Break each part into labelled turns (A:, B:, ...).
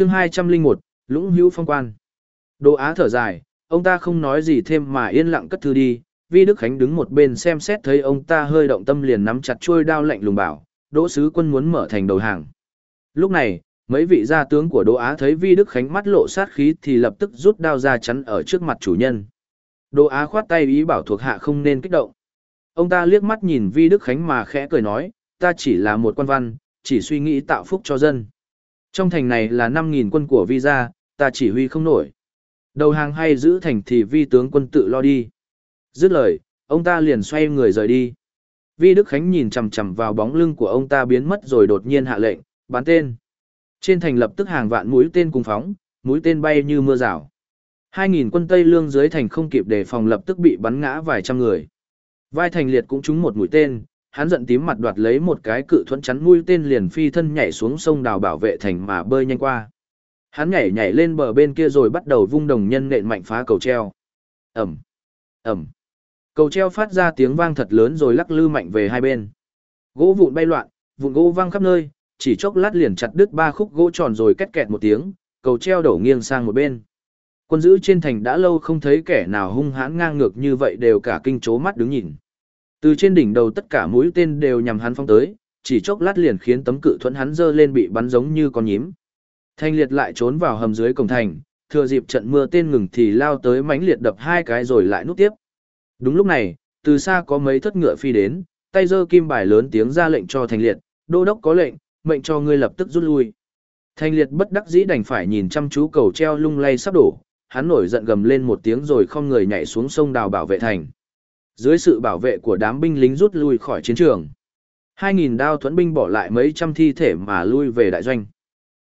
A: chương 201, Lũng Hữu Phong Quan. Đỗ Á thở dài, ông ta không nói gì thêm mà yên lặng cất thư đi, Vi Đức Khánh đứng một bên xem xét thấy ông ta hơi động tâm liền nắm chặt chuôi đao lạnh lùng bảo, Đỗ Sứ Quân muốn mở thành đầu hàng. Lúc này, mấy vị gia tướng của Đỗ Á thấy Vi Đức Khánh mắt lộ sát khí thì lập tức rút đao ra chắn ở trước mặt chủ nhân. Đỗ Á khoát tay ý bảo thuộc hạ không nên kích động. Ông ta liếc mắt nhìn Vi Đức Khánh mà khẽ cười nói, ta chỉ là một quan văn, chỉ suy nghĩ tạo phúc cho dân. Trong thành này là 5.000 quân của Vi gia, ta chỉ huy không nổi. Đầu hàng hay giữ thành thì Vi tướng quân tự lo đi. Dứt lời, ông ta liền xoay người rời đi. Vi Đức Khánh nhìn chằm chằm vào bóng lưng của ông ta biến mất rồi đột nhiên hạ lệnh, bắn tên. Trên thành lập tức hàng vạn mũi tên cùng phóng, mũi tên bay như mưa rào. Hai nghìn quân Tây Lương dưới thành không kịp đề phòng lập tức bị bắn ngã vài trăm người. Vai thành liệt cũng trúng một mũi tên, hắn giận tím mặt đoạt lấy một cái cự thuẫn chắn mũi tên liền phi thân nhảy xuống sông đào bảo vệ thành mà bơi nhanh qua. Hắn nhảy nhảy lên bờ bên kia rồi bắt đầu vung đồng nhân nện mạnh phá cầu treo. Ẩm, Ẩm. Cầu treo phát ra tiếng vang thật lớn rồi lắc lư mạnh về hai bên. Gỗ vụn bay loạn, vụn gỗ vang khắp nơi, chỉ chốc lát liền chặt đứt ba khúc gỗ tròn rồi két kẹt một tiếng, cầu treo đổ nghiêng sang một bên. Quân giữ trên thành đã lâu không thấy kẻ nào hung hãn ngang ngược như vậy đều cả kinh chố mắt đứng nhìn. Từ trên đỉnh đầu tất cả mũi tên đều nhằm hắn phong tới, chỉ chốc lát liền khiến tấm cự thuẫn hắn dơ lên bị bắn giống như con nhím. Thanh liệt lại trốn vào hầm dưới cổng thành, thừa dịp trận mưa tên ngừng thì lao tới mánh liệt đập hai cái rồi lại nút tiếp. Đúng lúc này, từ xa có mấy thất ngựa phi đến, tay giơ kim bài lớn tiếng ra lệnh cho Thanh liệt, đô đốc có lệnh, mệnh cho ngươi lập tức rút lui. Thanh liệt bất đắc dĩ đành phải nhìn chăm chú cầu treo lung lay sắp đổ, hắn nổi giận gầm lên một tiếng rồi không người nhảy xuống sông đào bảo vệ thành. Dưới sự bảo vệ của đám binh lính rút lui khỏi chiến trường. 2.000 đao thuẫn binh bỏ lại mấy trăm thi thể mà lui về đại doanh.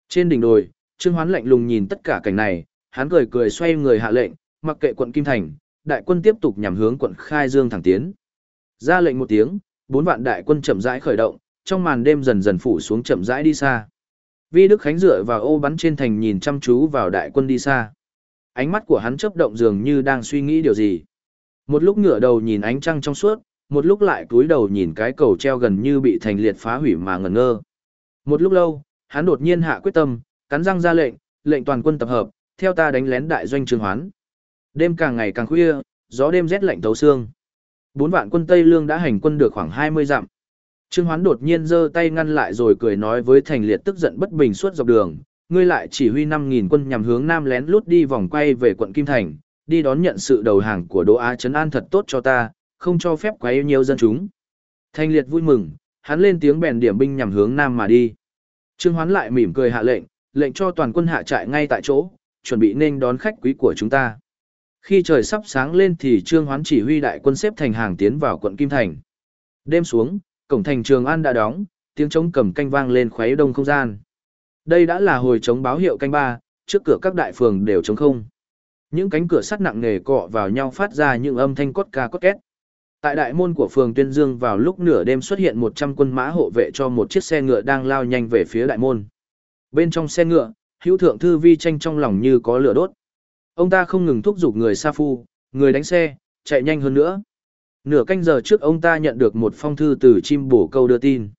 A: Trên đỉnh đồi, Trương Hoán lạnh lùng nhìn tất cả cảnh này, hắn cười cười xoay người hạ lệnh, mặc kệ quận Kim Thành, đại quân tiếp tục nhằm hướng quận Khai Dương thẳng tiến. Ra lệnh một tiếng, bốn vạn đại quân chậm rãi khởi động, trong màn đêm dần dần phủ xuống chậm rãi đi xa. Vi Đức Khánh dựa vào ô bắn trên thành nhìn chăm chú vào đại quân đi xa. Ánh mắt của hắn chớp động dường như đang suy nghĩ điều gì. Một lúc ngửa đầu nhìn ánh trăng trong suốt, một lúc lại cúi đầu nhìn cái cầu treo gần như bị thành liệt phá hủy mà ngẩn ngơ. Một lúc lâu, hắn đột nhiên hạ quyết tâm, cắn răng ra lệnh, lệnh toàn quân tập hợp, theo ta đánh lén đại doanh Trương Hoán. Đêm càng ngày càng khuya, gió đêm rét lạnh thấu xương. Bốn vạn quân Tây Lương đã hành quân được khoảng 20 dặm. Trương Hoán đột nhiên giơ tay ngăn lại rồi cười nói với Thành Liệt tức giận bất bình suốt dọc đường, ngươi lại chỉ huy 5000 quân nhằm hướng nam lén lút đi vòng quay về quận Kim Thành, đi đón nhận sự đầu hàng của Đỗ Á trấn an thật tốt cho ta, không cho phép quấy nhiều dân chúng. Thanh Liệt vui mừng, hắn lên tiếng bèn điểm binh nhằm hướng nam mà đi. Trương Hoán lại mỉm cười hạ lệnh, lệnh cho toàn quân hạ trại ngay tại chỗ, chuẩn bị nên đón khách quý của chúng ta. Khi trời sắp sáng lên thì Trương Hoán chỉ huy đại quân xếp thành hàng tiến vào quận Kim Thành. Đêm xuống, cổng thành Trường An đã đóng, tiếng trống cầm canh vang lên khuấy đông không gian. Đây đã là hồi trống báo hiệu canh ba, trước cửa các đại phường đều trống không. Những cánh cửa sắt nặng nề cọ vào nhau phát ra những âm thanh cốt ca cốt két. Tại đại môn của phường Tuyên Dương vào lúc nửa đêm xuất hiện 100 quân mã hộ vệ cho một chiếc xe ngựa đang lao nhanh về phía đại môn. Bên trong xe ngựa, hữu thượng thư vi tranh trong lòng như có lửa đốt. Ông ta không ngừng thúc giục người sa phu, người đánh xe, chạy nhanh hơn nữa. Nửa canh giờ trước ông ta nhận được một phong thư từ chim bổ câu đưa tin.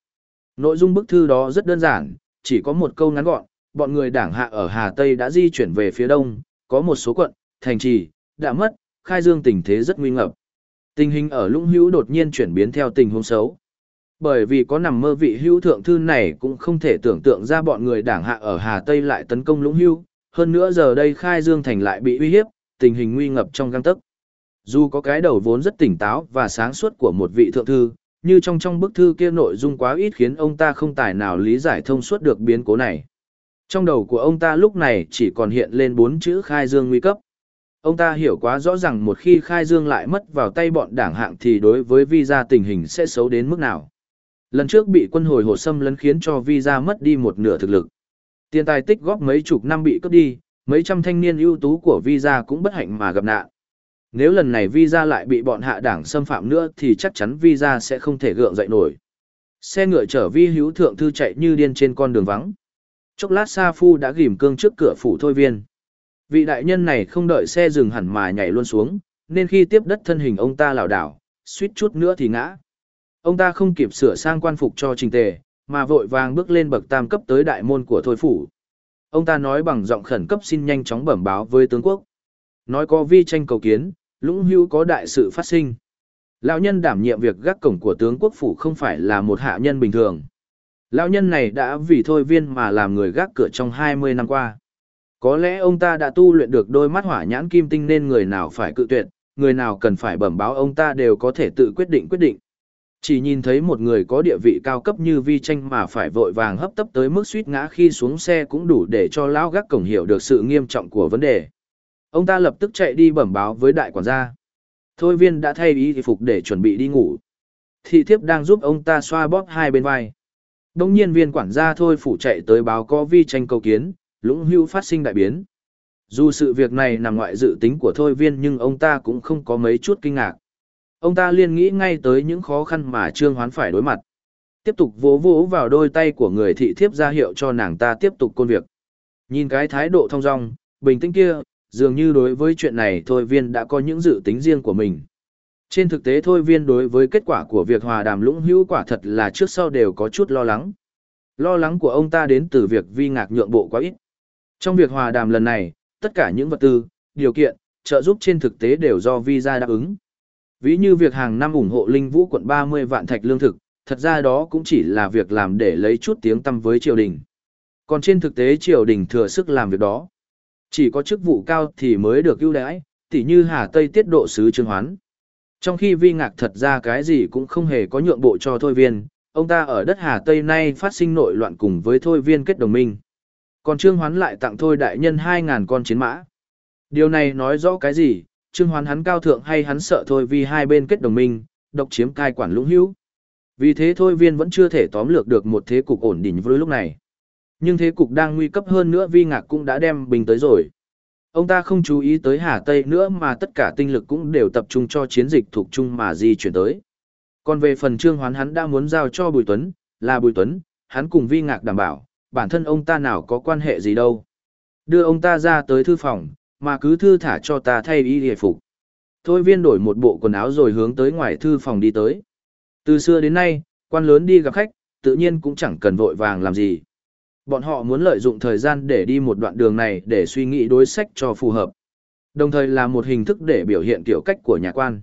A: Nội dung bức thư đó rất đơn giản, chỉ có một câu ngắn gọn, bọn người đảng hạ ở Hà Tây đã di chuyển về phía đông, có một số quận, thành trì, đã mất, khai dương tình thế rất nguy ngập. Tình hình ở Lũng Hữu đột nhiên chuyển biến theo tình huống xấu. Bởi vì có nằm mơ vị hữu thượng thư này cũng không thể tưởng tượng ra bọn người đảng hạ ở Hà Tây lại tấn công Lũng Hữu, hơn nữa giờ đây khai dương thành lại bị uy hiếp, tình hình nguy ngập trong găng tấc. Dù có cái đầu vốn rất tỉnh táo và sáng suốt của một vị thượng thư, như trong trong bức thư kia nội dung quá ít khiến ông ta không tài nào lý giải thông suốt được biến cố này. Trong đầu của ông ta lúc này chỉ còn hiện lên bốn chữ khai dương nguy cấp. Ông ta hiểu quá rõ rằng một khi khai dương lại mất vào tay bọn đảng hạng thì đối với visa tình hình sẽ xấu đến mức nào. Lần trước bị quân hồi hồ xâm lấn khiến cho visa mất đi một nửa thực lực. Tiền tài tích góp mấy chục năm bị cướp đi, mấy trăm thanh niên ưu tú của visa cũng bất hạnh mà gặp nạn. Nếu lần này visa lại bị bọn hạ đảng xâm phạm nữa thì chắc chắn visa sẽ không thể gượng dậy nổi. Xe ngựa chở vi hữu thượng thư chạy như điên trên con đường vắng. Chốc lát Sa Phu đã ghim cương trước cửa phủ thôi viên. Vị đại nhân này không đợi xe dừng hẳn mà nhảy luôn xuống, nên khi tiếp đất thân hình ông ta lảo đảo, suýt chút nữa thì ngã. Ông ta không kịp sửa sang quan phục cho trình tề, mà vội vàng bước lên bậc tam cấp tới đại môn của thôi phủ. Ông ta nói bằng giọng khẩn cấp xin nhanh chóng bẩm báo với tướng quốc. Nói có vi tranh cầu kiến, lũng hữu có đại sự phát sinh. Lão nhân đảm nhiệm việc gác cổng của tướng quốc phủ không phải là một hạ nhân bình thường. Lão nhân này đã vì thôi viên mà làm người gác cửa trong 20 năm qua. Có lẽ ông ta đã tu luyện được đôi mắt hỏa nhãn kim tinh nên người nào phải cự tuyệt, người nào cần phải bẩm báo ông ta đều có thể tự quyết định quyết định. Chỉ nhìn thấy một người có địa vị cao cấp như vi tranh mà phải vội vàng hấp tấp tới mức suýt ngã khi xuống xe cũng đủ để cho lão gác cổng hiểu được sự nghiêm trọng của vấn đề. Ông ta lập tức chạy đi bẩm báo với đại quản gia. Thôi viên đã thay y phục để chuẩn bị đi ngủ. Thị thiếp đang giúp ông ta xoa bóp hai bên vai. Đông nhiên viên quản gia thôi phủ chạy tới báo có vi tranh cầu kiến, lũng hưu phát sinh đại biến. Dù sự việc này nằm ngoại dự tính của thôi viên nhưng ông ta cũng không có mấy chút kinh ngạc. Ông ta liên nghĩ ngay tới những khó khăn mà Trương Hoán phải đối mặt. Tiếp tục vỗ vỗ vào đôi tay của người thị thiếp ra hiệu cho nàng ta tiếp tục công việc. Nhìn cái thái độ thong dong, bình tĩnh kia, dường như đối với chuyện này thôi viên đã có những dự tính riêng của mình. Trên thực tế thôi viên đối với kết quả của việc hòa đàm lũng hữu quả thật là trước sau đều có chút lo lắng. Lo lắng của ông ta đến từ việc vi ngạc nhượng bộ quá ít. Trong việc hòa đàm lần này, tất cả những vật tư, điều kiện, trợ giúp trên thực tế đều do visa đáp ứng. Ví như việc hàng năm ủng hộ Linh Vũ quận 30 vạn thạch lương thực, thật ra đó cũng chỉ là việc làm để lấy chút tiếng tăm với triều đình. Còn trên thực tế triều đình thừa sức làm việc đó. Chỉ có chức vụ cao thì mới được ưu đãi, tỉ như Hà Tây tiết độ sứ Trương Hoán. Trong khi vi ngạc thật ra cái gì cũng không hề có nhượng bộ cho Thôi Viên, ông ta ở đất Hà Tây nay phát sinh nội loạn cùng với Thôi Viên kết đồng minh. Còn Trương Hoán lại tặng Thôi Đại Nhân 2.000 con chiến mã. Điều này nói rõ cái gì, Trương Hoán hắn cao thượng hay hắn sợ Thôi vì hai bên kết đồng minh, độc chiếm cai quản lũng hữu. Vì thế Thôi Viên vẫn chưa thể tóm lược được một thế cục ổn định với lúc này. Nhưng thế cục đang nguy cấp hơn nữa Vi Ngạc cũng đã đem bình tới rồi. Ông ta không chú ý tới Hà Tây nữa mà tất cả tinh lực cũng đều tập trung cho chiến dịch thuộc chung mà di chuyển tới. Còn về phần Trương Hoán hắn đã muốn giao cho Bùi Tuấn, là Bùi Tuấn, hắn cùng Vi Ngạc đảm bảo, bản thân ông ta nào có quan hệ gì đâu. Đưa ông ta ra tới thư phòng, mà cứ thư thả cho ta thay y hề phục. Thôi viên đổi một bộ quần áo rồi hướng tới ngoài thư phòng đi tới. Từ xưa đến nay, quan lớn đi gặp khách, tự nhiên cũng chẳng cần vội vàng làm gì. Bọn họ muốn lợi dụng thời gian để đi một đoạn đường này để suy nghĩ đối sách cho phù hợp. Đồng thời là một hình thức để biểu hiện kiểu cách của nhà quan.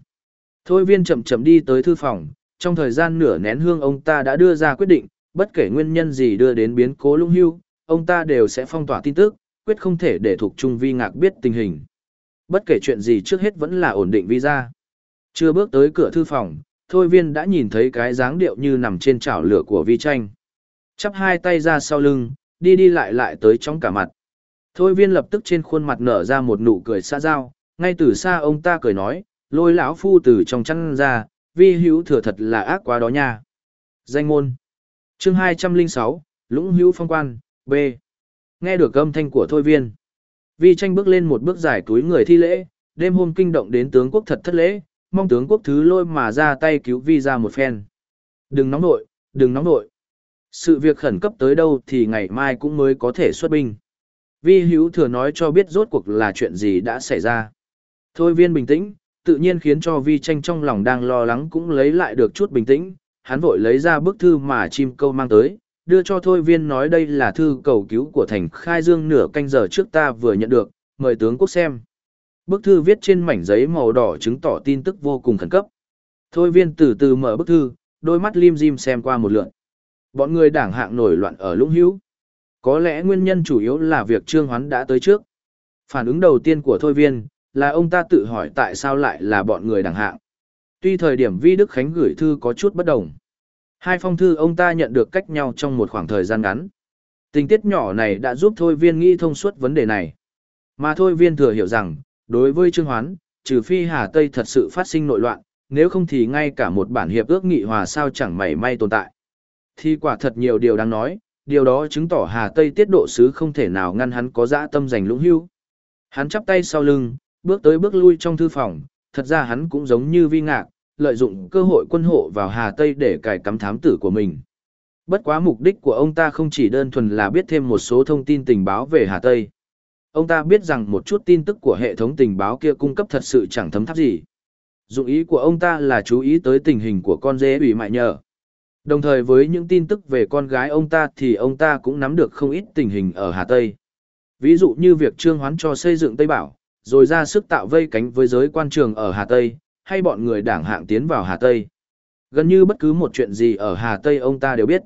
A: Thôi viên chậm chậm đi tới thư phòng, trong thời gian nửa nén hương ông ta đã đưa ra quyết định, bất kể nguyên nhân gì đưa đến biến cố lung hưu, ông ta đều sẽ phong tỏa tin tức, quyết không thể để thuộc trung vi ngạc biết tình hình. Bất kể chuyện gì trước hết vẫn là ổn định visa. Chưa bước tới cửa thư phòng, thôi viên đã nhìn thấy cái dáng điệu như nằm trên chảo lửa của vi tranh. Chắp hai tay ra sau lưng, đi đi lại lại tới trong cả mặt. Thôi viên lập tức trên khuôn mặt nở ra một nụ cười xa giao, ngay từ xa ông ta cười nói, lôi lão phu từ trong chăn ra, vi hữu thừa thật là ác quá đó nha. Danh môn chương 206, Lũng Hữu Phong Quan, B. Nghe được âm thanh của Thôi Viên. Vi tranh bước lên một bước giải túi người thi lễ, đêm hôm kinh động đến tướng quốc thật thất lễ, mong tướng quốc thứ lôi mà ra tay cứu Vi ra một phen. Đừng nóng nội, đừng nóng nội. Sự việc khẩn cấp tới đâu thì ngày mai cũng mới có thể xuất binh. Vi hữu thừa nói cho biết rốt cuộc là chuyện gì đã xảy ra. Thôi viên bình tĩnh, tự nhiên khiến cho vi tranh trong lòng đang lo lắng cũng lấy lại được chút bình tĩnh, hắn vội lấy ra bức thư mà chim câu mang tới, đưa cho thôi viên nói đây là thư cầu cứu của thành khai dương nửa canh giờ trước ta vừa nhận được, mời tướng quốc xem. Bức thư viết trên mảnh giấy màu đỏ chứng tỏ tin tức vô cùng khẩn cấp. Thôi viên từ từ mở bức thư, đôi mắt lim dim xem qua một lượt. Bọn người đảng hạng nổi loạn ở lũng hữu. Có lẽ nguyên nhân chủ yếu là việc Trương Hoán đã tới trước. Phản ứng đầu tiên của Thôi Viên, là ông ta tự hỏi tại sao lại là bọn người đảng hạng. Tuy thời điểm Vi Đức Khánh gửi thư có chút bất đồng. Hai phong thư ông ta nhận được cách nhau trong một khoảng thời gian ngắn. Tình tiết nhỏ này đã giúp Thôi Viên nghĩ thông suốt vấn đề này. Mà Thôi Viên thừa hiểu rằng, đối với Trương Hoán, trừ phi Hà Tây thật sự phát sinh nội loạn, nếu không thì ngay cả một bản hiệp ước nghị hòa sao chẳng mảy may tồn tại. Thì quả thật nhiều điều đáng nói, điều đó chứng tỏ Hà Tây tiết độ sứ không thể nào ngăn hắn có dã tâm giành lũng hưu. Hắn chắp tay sau lưng, bước tới bước lui trong thư phòng, thật ra hắn cũng giống như vi ngạc, lợi dụng cơ hội quân hộ vào Hà Tây để cài cắm thám tử của mình. Bất quá mục đích của ông ta không chỉ đơn thuần là biết thêm một số thông tin tình báo về Hà Tây. Ông ta biết rằng một chút tin tức của hệ thống tình báo kia cung cấp thật sự chẳng thấm tháp gì. Dụng ý của ông ta là chú ý tới tình hình của con dê ủy mại nhờ. Đồng thời với những tin tức về con gái ông ta thì ông ta cũng nắm được không ít tình hình ở Hà Tây. Ví dụ như việc trương hoán cho xây dựng Tây Bảo, rồi ra sức tạo vây cánh với giới quan trường ở Hà Tây, hay bọn người đảng hạng tiến vào Hà Tây. Gần như bất cứ một chuyện gì ở Hà Tây ông ta đều biết.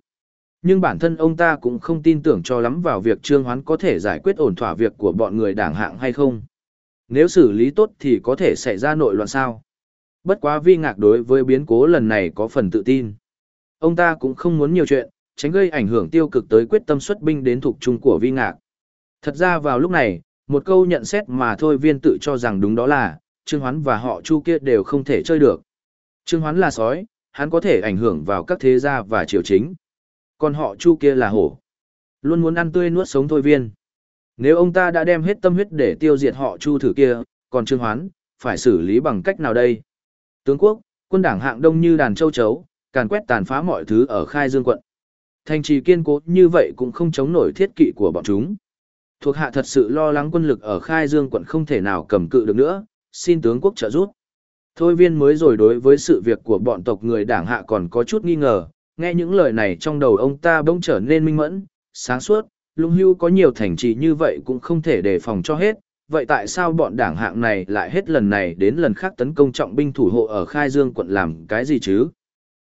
A: Nhưng bản thân ông ta cũng không tin tưởng cho lắm vào việc Trương Hoán có thể giải quyết ổn thỏa việc của bọn người đảng hạng hay không. Nếu xử lý tốt thì có thể xảy ra nội loạn sao. Bất quá vi ngạc đối với biến cố lần này có phần tự tin. Ông ta cũng không muốn nhiều chuyện, tránh gây ảnh hưởng tiêu cực tới quyết tâm xuất binh đến thuộc trung của vi ngạc. Thật ra vào lúc này, một câu nhận xét mà thôi viên tự cho rằng đúng đó là, Trương Hoán và họ Chu kia đều không thể chơi được. Trương Hoán là sói, hắn có thể ảnh hưởng vào các thế gia và triều chính. Còn họ Chu kia là hổ. Luôn muốn ăn tươi nuốt sống thôi viên. Nếu ông ta đã đem hết tâm huyết để tiêu diệt họ Chu thử kia, còn Trương Hoán, phải xử lý bằng cách nào đây? Tướng quốc, quân đảng hạng đông như đàn châu chấu, càn quét tàn phá mọi thứ ở khai dương quận. Thành trì kiên cố như vậy cũng không chống nổi thiết kỵ của bọn chúng. Thuộc hạ thật sự lo lắng quân lực ở khai dương quận không thể nào cầm cự được nữa, xin tướng quốc trợ giúp. Thôi viên mới rồi đối với sự việc của bọn tộc người đảng hạ còn có chút nghi ngờ, nghe những lời này trong đầu ông ta bỗng trở nên minh mẫn, sáng suốt, lung hưu có nhiều thành trì như vậy cũng không thể đề phòng cho hết, vậy tại sao bọn đảng hạng này lại hết lần này đến lần khác tấn công trọng binh thủ hộ ở Khai Dương quận làm cái gì chứ?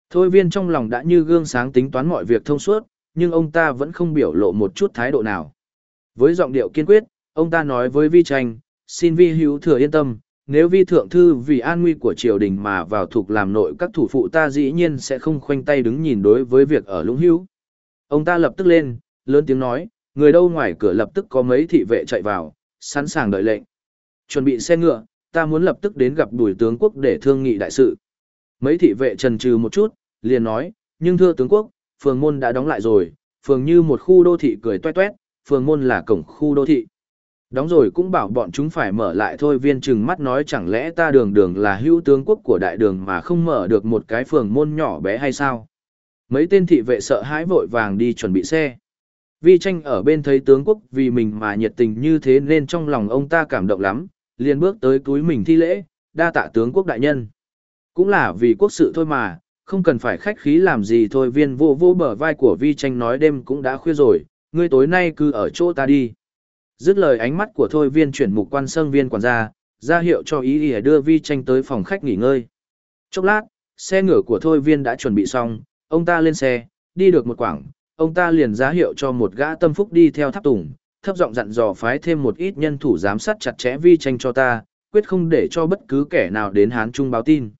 A: Thôi viên trong lòng đã như gương sáng tính toán mọi việc thông suốt, nhưng ông ta vẫn không biểu lộ một chút thái độ nào. Với giọng điệu kiên quyết, ông ta nói với vi tranh, xin vi hữu thừa yên tâm, nếu vi thượng thư vì an nguy của triều đình mà vào thuộc làm nội các thủ phụ ta dĩ nhiên sẽ không khoanh tay đứng nhìn đối với việc ở lũng hữu. Ông ta lập tức lên, lớn tiếng nói, người đâu ngoài cửa lập tức có mấy thị vệ chạy vào, sẵn sàng đợi lệnh. Chuẩn bị xe ngựa, ta muốn lập tức đến gặp Bùi tướng quốc để thương nghị đại sự. Mấy thị vệ trần trừ một chút, liền nói, nhưng thưa tướng quốc, phường môn đã đóng lại rồi, phường như một khu đô thị cười toét toét, phường môn là cổng khu đô thị. Đóng rồi cũng bảo bọn chúng phải mở lại thôi viên trừng mắt nói chẳng lẽ ta đường đường là hữu tướng quốc của đại đường mà không mở được một cái phường môn nhỏ bé hay sao? Mấy tên thị vệ sợ hãi vội vàng đi chuẩn bị xe. Vi tranh ở bên thấy tướng quốc vì mình mà nhiệt tình như thế nên trong lòng ông ta cảm động lắm, liền bước tới túi mình thi lễ, đa tạ tướng quốc đại nhân. Cũng là vì quốc sự thôi mà, không cần phải khách khí làm gì thôi viên vô vô bờ vai của vi tranh nói đêm cũng đã khuya rồi, ngươi tối nay cứ ở chỗ ta đi. Dứt lời ánh mắt của thôi viên chuyển mục quan sân viên quản gia, ra hiệu cho ý ỉa đưa vi tranh tới phòng khách nghỉ ngơi. Chốc lát, xe ngựa của thôi viên đã chuẩn bị xong, ông ta lên xe, đi được một quãng, ông ta liền ra hiệu cho một gã tâm phúc đi theo tháp tùng, thấp giọng dặn dò phái thêm một ít nhân thủ giám sát chặt chẽ vi tranh cho ta, quyết không để cho bất cứ kẻ nào đến Hán Trung báo tin.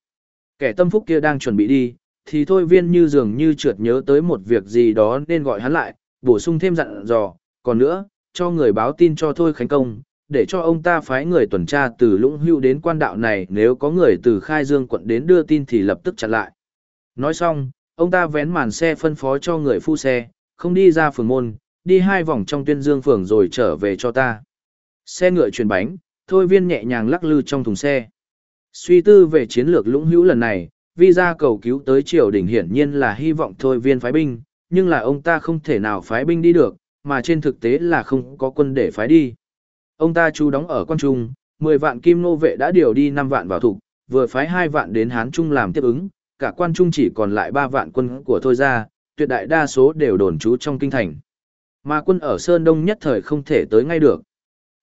A: Kẻ tâm phúc kia đang chuẩn bị đi, thì thôi viên như dường như trượt nhớ tới một việc gì đó nên gọi hắn lại, bổ sung thêm dặn dò, còn nữa, cho người báo tin cho Thôi Khánh Công, để cho ông ta phái người tuần tra từ Lũng Hưu đến quan đạo này nếu có người từ Khai Dương quận đến đưa tin thì lập tức chặn lại. Nói xong, ông ta vén màn xe phân phó cho người phu xe, không đi ra phường môn, đi hai vòng trong tuyên dương phường rồi trở về cho ta. Xe ngựa chuyển bánh, Thôi Viên nhẹ nhàng lắc lư trong thùng xe. Suy tư về chiến lược Lũng Hữu lần này, vì ra cầu cứu tới triều đình hiển nhiên là hy vọng Thôi Viên phái binh, nhưng là ông ta không thể nào phái binh đi được, mà trên thực tế là không có quân để phái đi. Ông ta chú đóng ở quan trung, 10 vạn kim nô vệ đã điều đi 5 vạn vào thủ, vừa phái 2 vạn đến Hán Trung làm tiếp ứng, cả quan trung chỉ còn lại 3 vạn quân của thôi ra, tuyệt đại đa số đều đồn trú trong kinh thành. Mà quân ở Sơn Đông nhất thời không thể tới ngay được.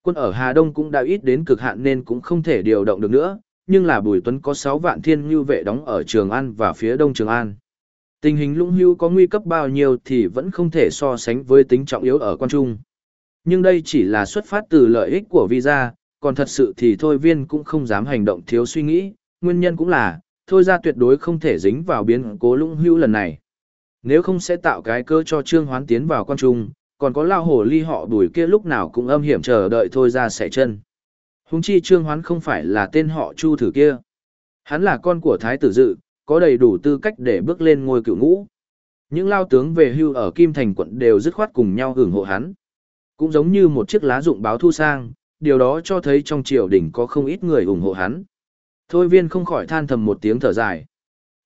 A: Quân ở Hà Đông cũng đã ít đến cực hạn nên cũng không thể điều động được nữa, nhưng là Bùi Tuấn có 6 vạn thiên như vệ đóng ở Trường An và phía đông Trường An. Tình hình lũng hưu có nguy cấp bao nhiêu thì vẫn không thể so sánh với tính trọng yếu ở quan trung. Nhưng đây chỉ là xuất phát từ lợi ích của visa, còn thật sự thì thôi viên cũng không dám hành động thiếu suy nghĩ, nguyên nhân cũng là, thôi ra tuyệt đối không thể dính vào biến cố lũng hưu lần này. Nếu không sẽ tạo cái cơ cho trương hoán tiến vào quan trung, còn có lao hổ ly họ đuổi kia lúc nào cũng âm hiểm chờ đợi thôi ra xẻ chân. Hùng chi trương hoán không phải là tên họ chu thử kia. Hắn là con của thái tử dự, có đầy đủ tư cách để bước lên ngôi cựu ngũ. Những lao tướng về hưu ở Kim Thành quận đều dứt khoát cùng nhau hưởng hộ hắn. Cũng giống như một chiếc lá dụng báo thu sang, điều đó cho thấy trong triều đình có không ít người ủng hộ hắn. Thôi viên không khỏi than thầm một tiếng thở dài.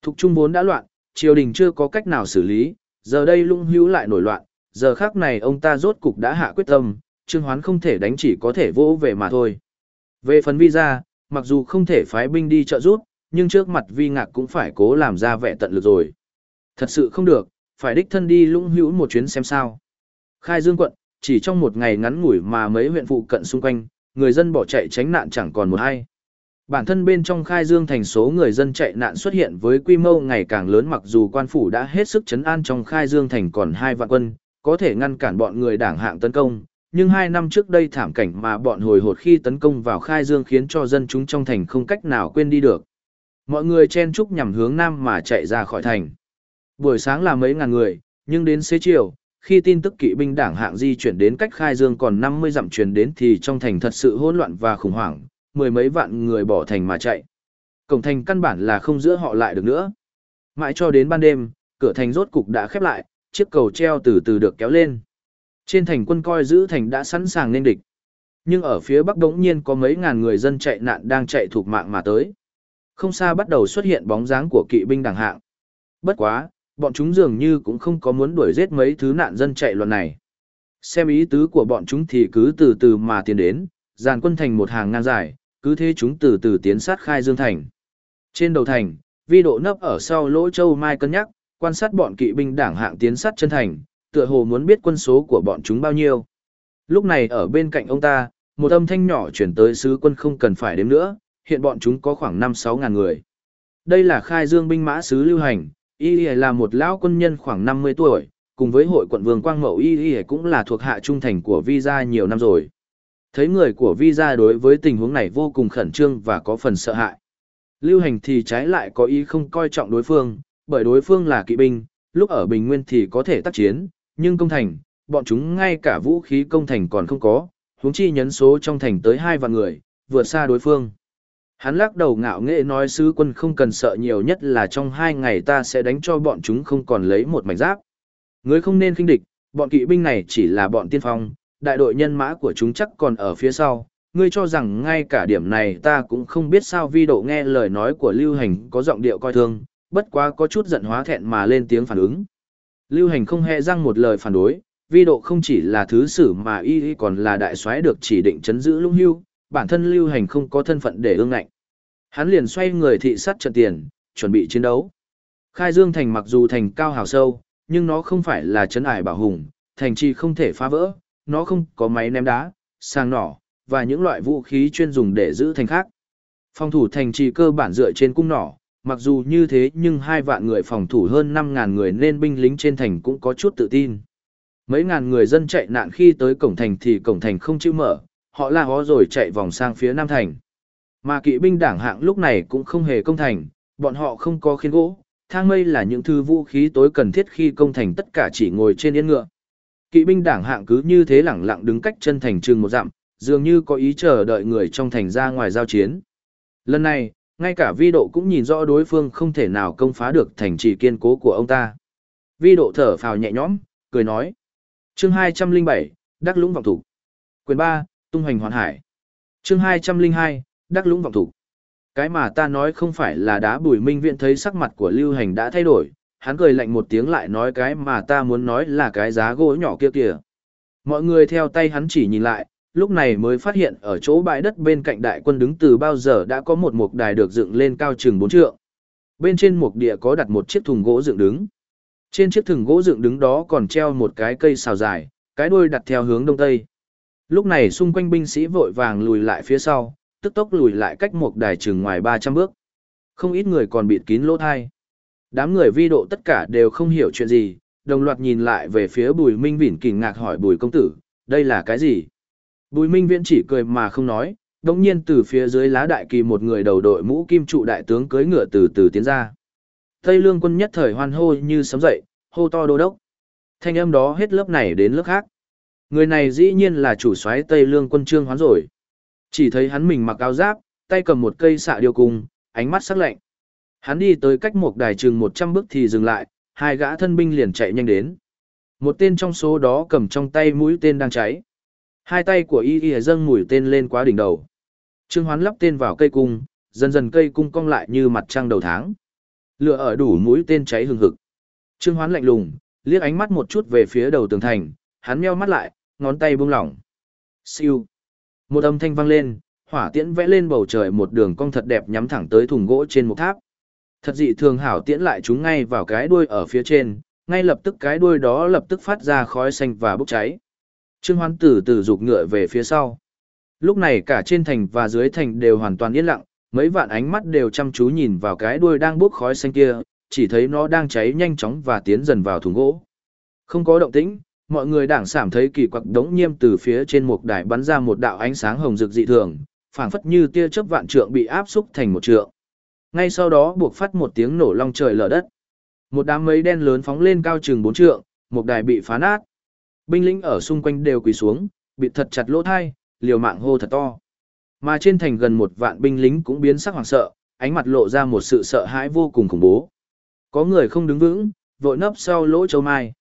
A: Thục trung vốn đã loạn, triều đình chưa có cách nào xử lý, giờ đây lung hữu lại nổi loạn, giờ khác này ông ta rốt cục đã hạ quyết tâm, trương hoán không thể đánh chỉ có thể vỗ về mà thôi. Về phần visa, mặc dù không thể phái binh đi trợ giúp, nhưng trước mặt vi ngạc cũng phải cố làm ra vẻ tận lực rồi. Thật sự không được, phải đích thân đi lũng hữu một chuyến xem sao. Khai Dương quận, chỉ trong một ngày ngắn ngủi mà mấy huyện phụ cận xung quanh, người dân bỏ chạy tránh nạn chẳng còn một ai Bản thân bên trong khai dương thành số người dân chạy nạn xuất hiện với quy mô ngày càng lớn mặc dù quan phủ đã hết sức chấn an trong khai dương thành còn hai vạn quân, có thể ngăn cản bọn người đảng hạng tấn công, nhưng hai năm trước đây thảm cảnh mà bọn hồi hột khi tấn công vào khai dương khiến cho dân chúng trong thành không cách nào quên đi được. Mọi người chen chúc nhằm hướng nam mà chạy ra khỏi thành. Buổi sáng là mấy ngàn người, nhưng đến xế chiều, khi tin tức kỵ binh đảng hạng di chuyển đến cách khai dương còn 50 dặm truyền đến thì trong thành thật sự hỗn loạn và khủng hoảng, mười mấy vạn người bỏ thành mà chạy. Cổng thành căn bản là không giữa họ lại được nữa. Mãi cho đến ban đêm, cửa thành rốt cục đã khép lại, chiếc cầu treo từ từ được kéo lên. Trên thành quân coi giữ thành đã sẵn sàng nên địch. Nhưng ở phía bắc đống nhiên có mấy ngàn người dân chạy nạn đang chạy thuộc mạng mà tới. Không xa bắt đầu xuất hiện bóng dáng của kỵ binh đẳng hạng. Bất quá, bọn chúng dường như cũng không có muốn đuổi giết mấy thứ nạn dân chạy loạn này. Xem ý tứ của bọn chúng thì cứ từ từ mà tiến đến, dàn quân thành một hàng ngang dài, cứ thế chúng từ từ tiến sát khai dương thành. Trên đầu thành, vi độ nấp ở sau lỗ châu mai cân nhắc, quan sát bọn kỵ binh đảng hạng tiến sát chân thành, tựa hồ muốn biết quân số của bọn chúng bao nhiêu. Lúc này ở bên cạnh ông ta, một âm thanh nhỏ chuyển tới sứ quân không cần phải đếm nữa, hiện bọn chúng có khoảng 5-6 ngàn người. Đây là khai dương binh mã sứ lưu hành, y là một lão quân nhân khoảng 50 tuổi, cùng với hội quận vương Quang Mậu y cũng là thuộc hạ trung thành của visa nhiều năm rồi. Thấy người của visa đối với tình huống này vô cùng khẩn trương và có phần sợ hãi. Lưu hành thì trái lại có ý không coi trọng đối phương, bởi đối phương là kỵ binh, lúc ở Bình Nguyên thì có thể tác chiến, nhưng công thành, bọn chúng ngay cả vũ khí công thành còn không có, huống chi nhấn số trong thành tới hai vạn người, vượt xa đối phương. Hắn lắc đầu ngạo nghễ nói sứ quân không cần sợ nhiều nhất là trong hai ngày ta sẽ đánh cho bọn chúng không còn lấy một mảnh giáp. Ngươi không nên khinh địch, bọn kỵ binh này chỉ là bọn tiên phong, đại đội nhân mã của chúng chắc còn ở phía sau. Ngươi cho rằng ngay cả điểm này ta cũng không biết sao vi độ nghe lời nói của lưu hành có giọng điệu coi thương, bất quá có chút giận hóa thẹn mà lên tiếng phản ứng. Lưu hành không hề răng một lời phản đối, vi độ không chỉ là thứ sử mà y còn là đại soái được chỉ định chấn giữ lũng hưu, bản thân lưu hành không có thân phận để ương ngạnh. Hắn liền xoay người thị sát trận tiền, chuẩn bị chiến đấu. Khai Dương thành mặc dù thành cao hào sâu, nhưng nó không phải là trấn ải bảo hùng, thành trì không thể phá vỡ, nó không có máy ném đá, sang nỏ, và những loại vũ khí chuyên dùng để giữ thành khác. Phòng thủ thành trì cơ bản dựa trên cung nỏ, mặc dù như thế nhưng hai vạn người phòng thủ hơn 5.000 người nên binh lính trên thành cũng có chút tự tin. Mấy ngàn người dân chạy nạn khi tới cổng thành thì cổng thành không chịu mở, họ la hó rồi chạy vòng sang phía nam thành. Mà kỵ binh đảng hạng lúc này cũng không hề công thành, bọn họ không có khiên gỗ, thang mây là những thứ vũ khí tối cần thiết khi công thành tất cả chỉ ngồi trên yên ngựa. Kỵ binh đảng hạng cứ như thế lẳng lặng đứng cách chân thành trường một dặm, dường như có ý chờ đợi người trong thành ra ngoài giao chiến. Lần này, ngay cả vi độ cũng nhìn rõ đối phương không thể nào công phá được thành trì kiên cố của ông ta. Vi độ thở phào nhẹ nhõm, cười nói. chương 207, Đắc Lũng Vọng Thủ. Quyền 3, Tung Hoành Hoàn Hải. chương 202, Đắc Lũng Vọng Thủ. Cái mà ta nói không phải là đá bùi minh viện thấy sắc mặt của lưu hành đã thay đổi, hắn cười lạnh một tiếng lại nói cái mà ta muốn nói là cái giá gỗ nhỏ kia kìa. Mọi người theo tay hắn chỉ nhìn lại, lúc này mới phát hiện ở chỗ bãi đất bên cạnh đại quân đứng từ bao giờ đã có một mục đài được dựng lên cao chừng bốn trượng. Bên trên mục địa có đặt một chiếc thùng gỗ dựng đứng. Trên chiếc thùng gỗ dựng đứng đó còn treo một cái cây xào dài, cái đuôi đặt theo hướng đông tây. Lúc này xung quanh binh sĩ vội vàng lùi lại phía sau, tức tốc lùi lại cách một đài chừng ngoài 300 bước. Không ít người còn bịt kín lỗ thai. Đám người vi độ tất cả đều không hiểu chuyện gì, đồng loạt nhìn lại về phía bùi minh vỉn kinh ngạc hỏi bùi công tử, đây là cái gì? Bùi minh viễn chỉ cười mà không nói, đồng nhiên từ phía dưới lá đại kỳ một người đầu đội mũ kim trụ đại tướng cưới ngựa từ từ tiến ra. Tây lương quân nhất thời hoan hô như sấm dậy, hô to đô đốc. Thanh âm đó hết lớp này đến lớp khác. Người này dĩ nhiên là chủ soái Tây lương quân trương hoán rồi. Chỉ thấy hắn mình mặc áo giáp, tay cầm một cây xạ điều cung, ánh mắt sắc lạnh. Hắn đi tới cách một đài chừng 100 bước thì dừng lại, hai gã thân binh liền chạy nhanh đến. Một tên trong số đó cầm trong tay mũi tên đang cháy. Hai tay của y y dâng mũi tên lên quá đỉnh đầu. Trương Hoán lắp tên vào cây cung, dần dần cây cung cong lại như mặt trăng đầu tháng. Lửa ở đủ mũi tên cháy hừng hực. Trương Hoán lạnh lùng, liếc ánh mắt một chút về phía đầu tường thành, hắn meo mắt lại, ngón tay buông lỏng. Siêu. Một âm thanh vang lên, hỏa tiễn vẽ lên bầu trời một đường cong thật đẹp nhắm thẳng tới thùng gỗ trên một tháp. Thật dị thường hảo tiễn lại chúng ngay vào cái đuôi ở phía trên, ngay lập tức cái đuôi đó lập tức phát ra khói xanh và bốc cháy. Trương Hoán từ từ rục ngựa về phía sau. Lúc này cả trên thành và dưới thành đều hoàn toàn yên lặng, mấy vạn ánh mắt đều chăm chú nhìn vào cái đuôi đang bốc khói xanh kia, chỉ thấy nó đang cháy nhanh chóng và tiến dần vào thùng gỗ. Không có động tĩnh, mọi người đảng sảm thấy kỳ quặc đống nhiêm từ phía trên một đài bắn ra một đạo ánh sáng hồng rực dị thường, phảng phất như tia chớp vạn trượng bị áp xúc thành một trượng. Ngay sau đó buộc phát một tiếng nổ long trời lở đất. Một đám mây đen lớn phóng lên cao chừng bốn trượng, một đài bị phá nát. Binh lính ở xung quanh đều quỳ xuống, bị thật chặt lỗ thai, liều mạng hô thật to. Mà trên thành gần một vạn binh lính cũng biến sắc hoảng sợ, ánh mặt lộ ra một sự sợ hãi vô cùng khủng bố. Có người không đứng vững, vội nấp sau lỗ châu mai.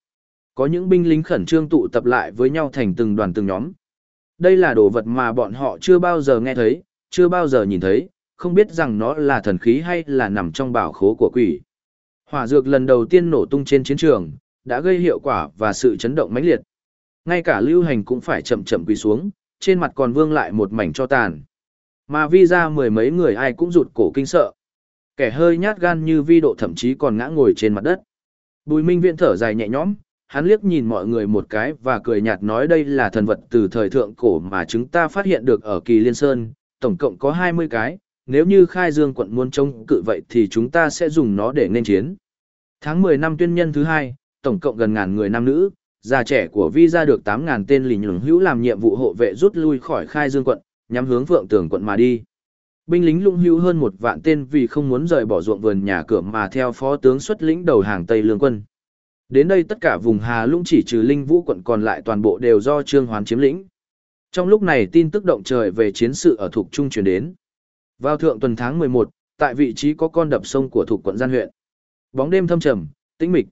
A: Có những binh lính khẩn trương tụ tập lại với nhau thành từng đoàn từng nhóm. Đây là đồ vật mà bọn họ chưa bao giờ nghe thấy, chưa bao giờ nhìn thấy, không biết rằng nó là thần khí hay là nằm trong bảo khố của quỷ. Hỏa dược lần đầu tiên nổ tung trên chiến trường, đã gây hiệu quả và sự chấn động mãnh liệt. Ngay cả lưu hành cũng phải chậm chậm quỳ xuống, trên mặt còn vương lại một mảnh cho tàn. Mà vi ra mười mấy người ai cũng rụt cổ kinh sợ. Kẻ hơi nhát gan như vi độ thậm chí còn ngã ngồi trên mặt đất. Bùi minh viện thở dài nhẹ nhõm, hắn liếc nhìn mọi người một cái và cười nhạt nói đây là thần vật từ thời thượng cổ mà chúng ta phát hiện được ở kỳ liên sơn, tổng cộng có 20 cái, nếu như khai dương quận muốn chống cự vậy thì chúng ta sẽ dùng nó để nên chiến. Tháng 10 năm tuyên nhân thứ hai, tổng cộng gần ngàn người nam nữ, già trẻ của Vi ra được tám ngàn tên lính lường hữu làm nhiệm vụ hộ vệ rút lui khỏi khai dương quận, nhắm hướng vượng tường quận mà đi. Binh lính lũng hữu hơn một vạn tên vì không muốn rời bỏ ruộng vườn nhà cửa mà theo phó tướng xuất lĩnh đầu hàng Tây Lương quân. Đến đây tất cả vùng Hà Lũng chỉ trừ Linh Vũ quận còn lại toàn bộ đều do Trương Hoán chiếm lĩnh. Trong lúc này tin tức động trời về chiến sự ở thuộc Trung truyền đến. Vào thượng tuần tháng 11, tại vị trí có con đập sông của thuộc quận Gian huyện. Bóng đêm thâm trầm, tĩnh mịch.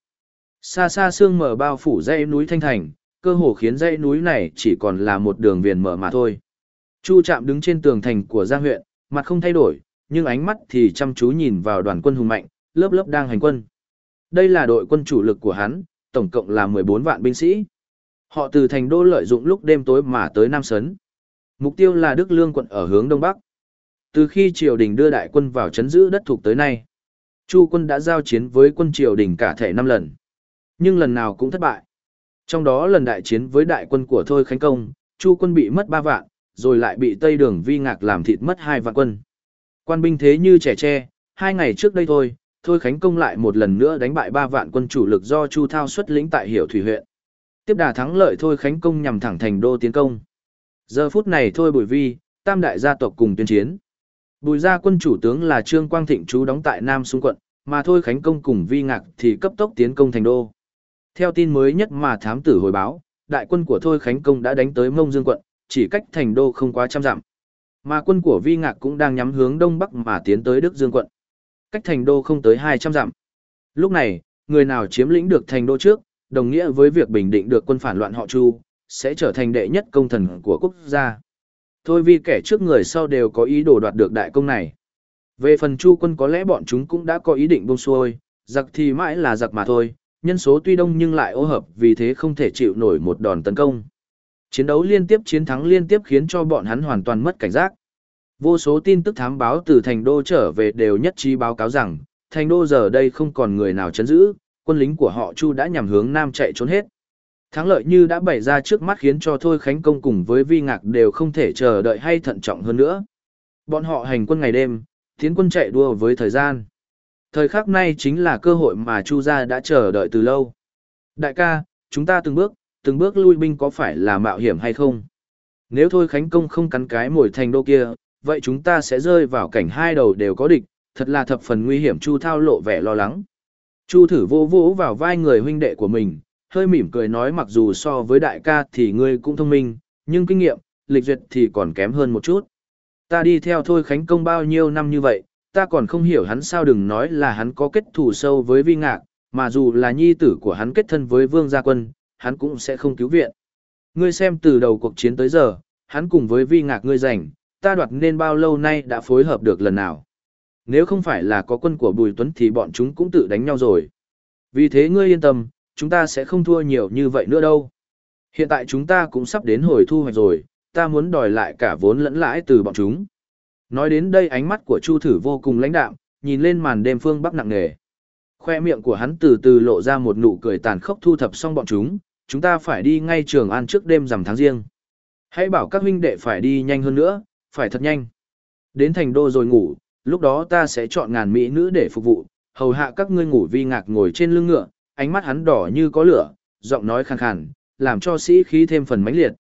A: Xa xa sương mờ bao phủ dãy núi Thanh Thành, cơ hồ khiến dãy núi này chỉ còn là một đường viền mở mà thôi. Chu Trạm đứng trên tường thành của Giang huyện, mặt không thay đổi, nhưng ánh mắt thì chăm chú nhìn vào đoàn quân hùng mạnh, lớp lớp đang hành quân. Đây là đội quân chủ lực của hắn, tổng cộng là 14 vạn binh sĩ. Họ từ thành đô lợi dụng lúc đêm tối mà tới Nam Sấn. Mục tiêu là Đức Lương quận ở hướng Đông Bắc. Từ khi triều đình đưa đại quân vào chấn giữ đất thuộc tới nay, Chu quân đã giao chiến với quân triều đình cả thể 5 lần. Nhưng lần nào cũng thất bại. Trong đó lần đại chiến với đại quân của Thôi Khánh Công, Chu quân bị mất 3 vạn, rồi lại bị Tây Đường Vi Ngạc làm thịt mất 2 vạn quân. Quan binh thế như trẻ tre, hai ngày trước đây thôi, Thôi Khánh Công lại một lần nữa đánh bại ba vạn quân chủ lực do Chu Thao xuất lĩnh tại Hiểu Thủy huyện. Tiếp đà thắng lợi Thôi Khánh Công nhằm thẳng thành đô tiến công. Giờ phút này Thôi Bùi Vi, tam đại gia tộc cùng tuyên chiến. Bùi gia quân chủ tướng là Trương Quang Thịnh chú đóng tại Nam Xung quận, mà Thôi Khánh Công cùng Vi Ngạc thì cấp tốc tiến công thành đô. Theo tin mới nhất mà thám tử hồi báo, đại quân của Thôi Khánh Công đã đánh tới Mông Dương quận, chỉ cách thành đô không quá trăm dặm. Mà quân của Vi Ngạc cũng đang nhắm hướng đông bắc mà tiến tới Đức Dương quận. Cách thành đô không tới 200 dặm. Lúc này, người nào chiếm lĩnh được thành đô trước, đồng nghĩa với việc bình định được quân phản loạn họ Chu, sẽ trở thành đệ nhất công thần của quốc gia. Thôi vì kẻ trước người sau đều có ý đồ đoạt được đại công này. Về phần Chu quân có lẽ bọn chúng cũng đã có ý định buông xuôi, giặc thì mãi là giặc mà thôi, nhân số tuy đông nhưng lại ô hợp vì thế không thể chịu nổi một đòn tấn công. Chiến đấu liên tiếp chiến thắng liên tiếp khiến cho bọn hắn hoàn toàn mất cảnh giác. Vô số tin tức thám báo từ thành đô trở về đều nhất trí báo cáo rằng, thành đô giờ đây không còn người nào chấn giữ, quân lính của họ Chu đã nhằm hướng nam chạy trốn hết. Thắng lợi như đã bày ra trước mắt khiến cho Thôi Khánh Công cùng với Vi Ngạc đều không thể chờ đợi hay thận trọng hơn nữa. Bọn họ hành quân ngày đêm, tiến quân chạy đua với thời gian. Thời khắc này chính là cơ hội mà Chu gia đã chờ đợi từ lâu. Đại ca, chúng ta từng bước, từng bước lui binh có phải là mạo hiểm hay không? Nếu thôi Khánh Công không cắn cái mồi thành đô kia, vậy chúng ta sẽ rơi vào cảnh hai đầu đều có địch, thật là thập phần nguy hiểm Chu thao lộ vẻ lo lắng. Chu thử vô vỗ vào vai người huynh đệ của mình, hơi mỉm cười nói mặc dù so với đại ca thì ngươi cũng thông minh, nhưng kinh nghiệm, lịch duyệt thì còn kém hơn một chút. Ta đi theo thôi Khánh Công bao nhiêu năm như vậy, ta còn không hiểu hắn sao đừng nói là hắn có kết thù sâu với vi ngạc, mà dù là nhi tử của hắn kết thân với vương gia quân, hắn cũng sẽ không cứu viện. Ngươi xem từ đầu cuộc chiến tới giờ, hắn cùng với vi ngạc ngươi rảnh ta đoạt nên bao lâu nay đã phối hợp được lần nào. Nếu không phải là có quân của Bùi Tuấn thì bọn chúng cũng tự đánh nhau rồi. Vì thế ngươi yên tâm, chúng ta sẽ không thua nhiều như vậy nữa đâu. Hiện tại chúng ta cũng sắp đến hồi thu hoạch rồi, ta muốn đòi lại cả vốn lẫn lãi từ bọn chúng. Nói đến đây ánh mắt của Chu Thử vô cùng lãnh đạm, nhìn lên màn đêm phương bắc nặng nề. Khoe miệng của hắn từ từ lộ ra một nụ cười tàn khốc thu thập xong bọn chúng, chúng ta phải đi ngay trường an trước đêm rằm tháng riêng. Hãy bảo các huynh đệ phải đi nhanh hơn nữa, phải thật nhanh. Đến thành đô rồi ngủ, lúc đó ta sẽ chọn ngàn mỹ nữ để phục vụ, hầu hạ các ngươi ngủ vi ngạc ngồi trên lưng ngựa, ánh mắt hắn đỏ như có lửa, giọng nói khàn khàn, làm cho sĩ khí thêm phần mãnh liệt.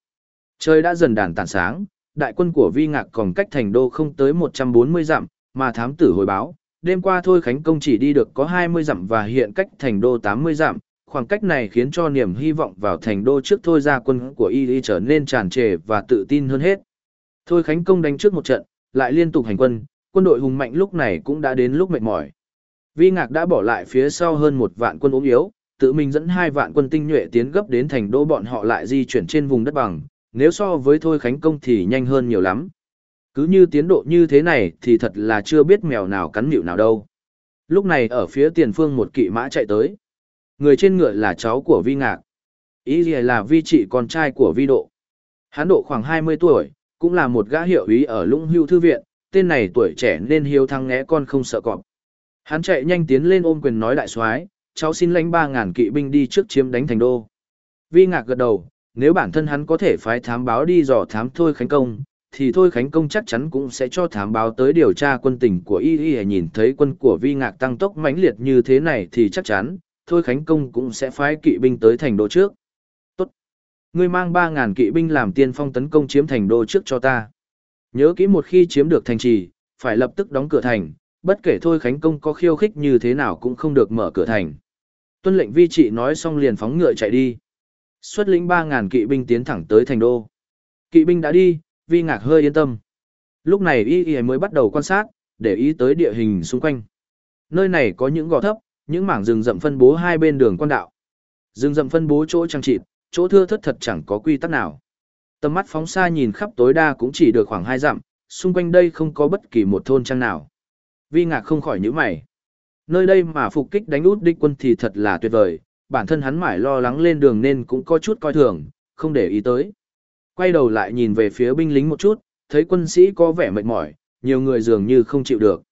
A: Trời đã dần đàn tàn sáng, đại quân của vi ngạc còn cách thành đô không tới 140 dặm, mà thám tử hồi báo, đêm qua thôi Khánh Công chỉ đi được có 20 dặm và hiện cách thành đô 80 dặm, khoảng cách này khiến cho niềm hy vọng vào thành đô trước thôi ra quân của y y trở nên tràn trề và tự tin hơn hết. Thôi Khánh Công đánh trước một trận, lại liên tục hành quân, quân đội hùng mạnh lúc này cũng đã đến lúc mệt mỏi. Vi Ngạc đã bỏ lại phía sau hơn một vạn quân ốm yếu, tự mình dẫn hai vạn quân tinh nhuệ tiến gấp đến thành đô bọn họ lại di chuyển trên vùng đất bằng, nếu so với Thôi Khánh Công thì nhanh hơn nhiều lắm. Cứ như tiến độ như thế này thì thật là chưa biết mèo nào cắn miệu nào đâu. Lúc này ở phía tiền phương một kỵ mã chạy tới. Người trên ngựa là cháu của Vi Ngạc. Ý là Vi trị con trai của Vi Độ. Hán độ khoảng 20 tuổi, cũng là một gã hiệu úy ở lũng hưu thư viện, tên này tuổi trẻ nên hiếu thăng ngẽ con không sợ cọp. Hắn chạy nhanh tiến lên ôm quyền nói đại soái, cháu xin lãnh 3.000 kỵ binh đi trước chiếm đánh thành đô. Vi ngạc gật đầu, nếu bản thân hắn có thể phái thám báo đi dò thám Thôi Khánh Công, thì Thôi Khánh Công chắc chắn cũng sẽ cho thám báo tới điều tra quân tình của Y Y nhìn thấy quân của Vi ngạc tăng tốc mãnh liệt như thế này thì chắc chắn, Thôi Khánh Công cũng sẽ phái kỵ binh tới thành đô trước. Ngươi mang 3.000 kỵ binh làm tiên phong tấn công chiếm thành đô trước cho ta. Nhớ kỹ một khi chiếm được thành trì, phải lập tức đóng cửa thành, bất kể thôi Khánh Công có khiêu khích như thế nào cũng không được mở cửa thành. Tuân lệnh vi trị nói xong liền phóng ngựa chạy đi. Xuất lĩnh 3.000 kỵ binh tiến thẳng tới thành đô. Kỵ binh đã đi, vi ngạc hơi yên tâm. Lúc này y y mới bắt đầu quan sát, để ý tới địa hình xung quanh. Nơi này có những gò thấp, những mảng rừng rậm phân bố hai bên đường quan đạo. Rừng rậm phân bố chỗ trang trịt, chỗ thưa thất thật chẳng có quy tắc nào. Tầm mắt phóng xa nhìn khắp tối đa cũng chỉ được khoảng hai dặm, xung quanh đây không có bất kỳ một thôn trang nào. Vi ngạc không khỏi nhíu mày. Nơi đây mà phục kích đánh út địch quân thì thật là tuyệt vời, bản thân hắn mãi lo lắng lên đường nên cũng có chút coi thường, không để ý tới. Quay đầu lại nhìn về phía binh lính một chút, thấy quân sĩ có vẻ mệt mỏi, nhiều người dường như không chịu được.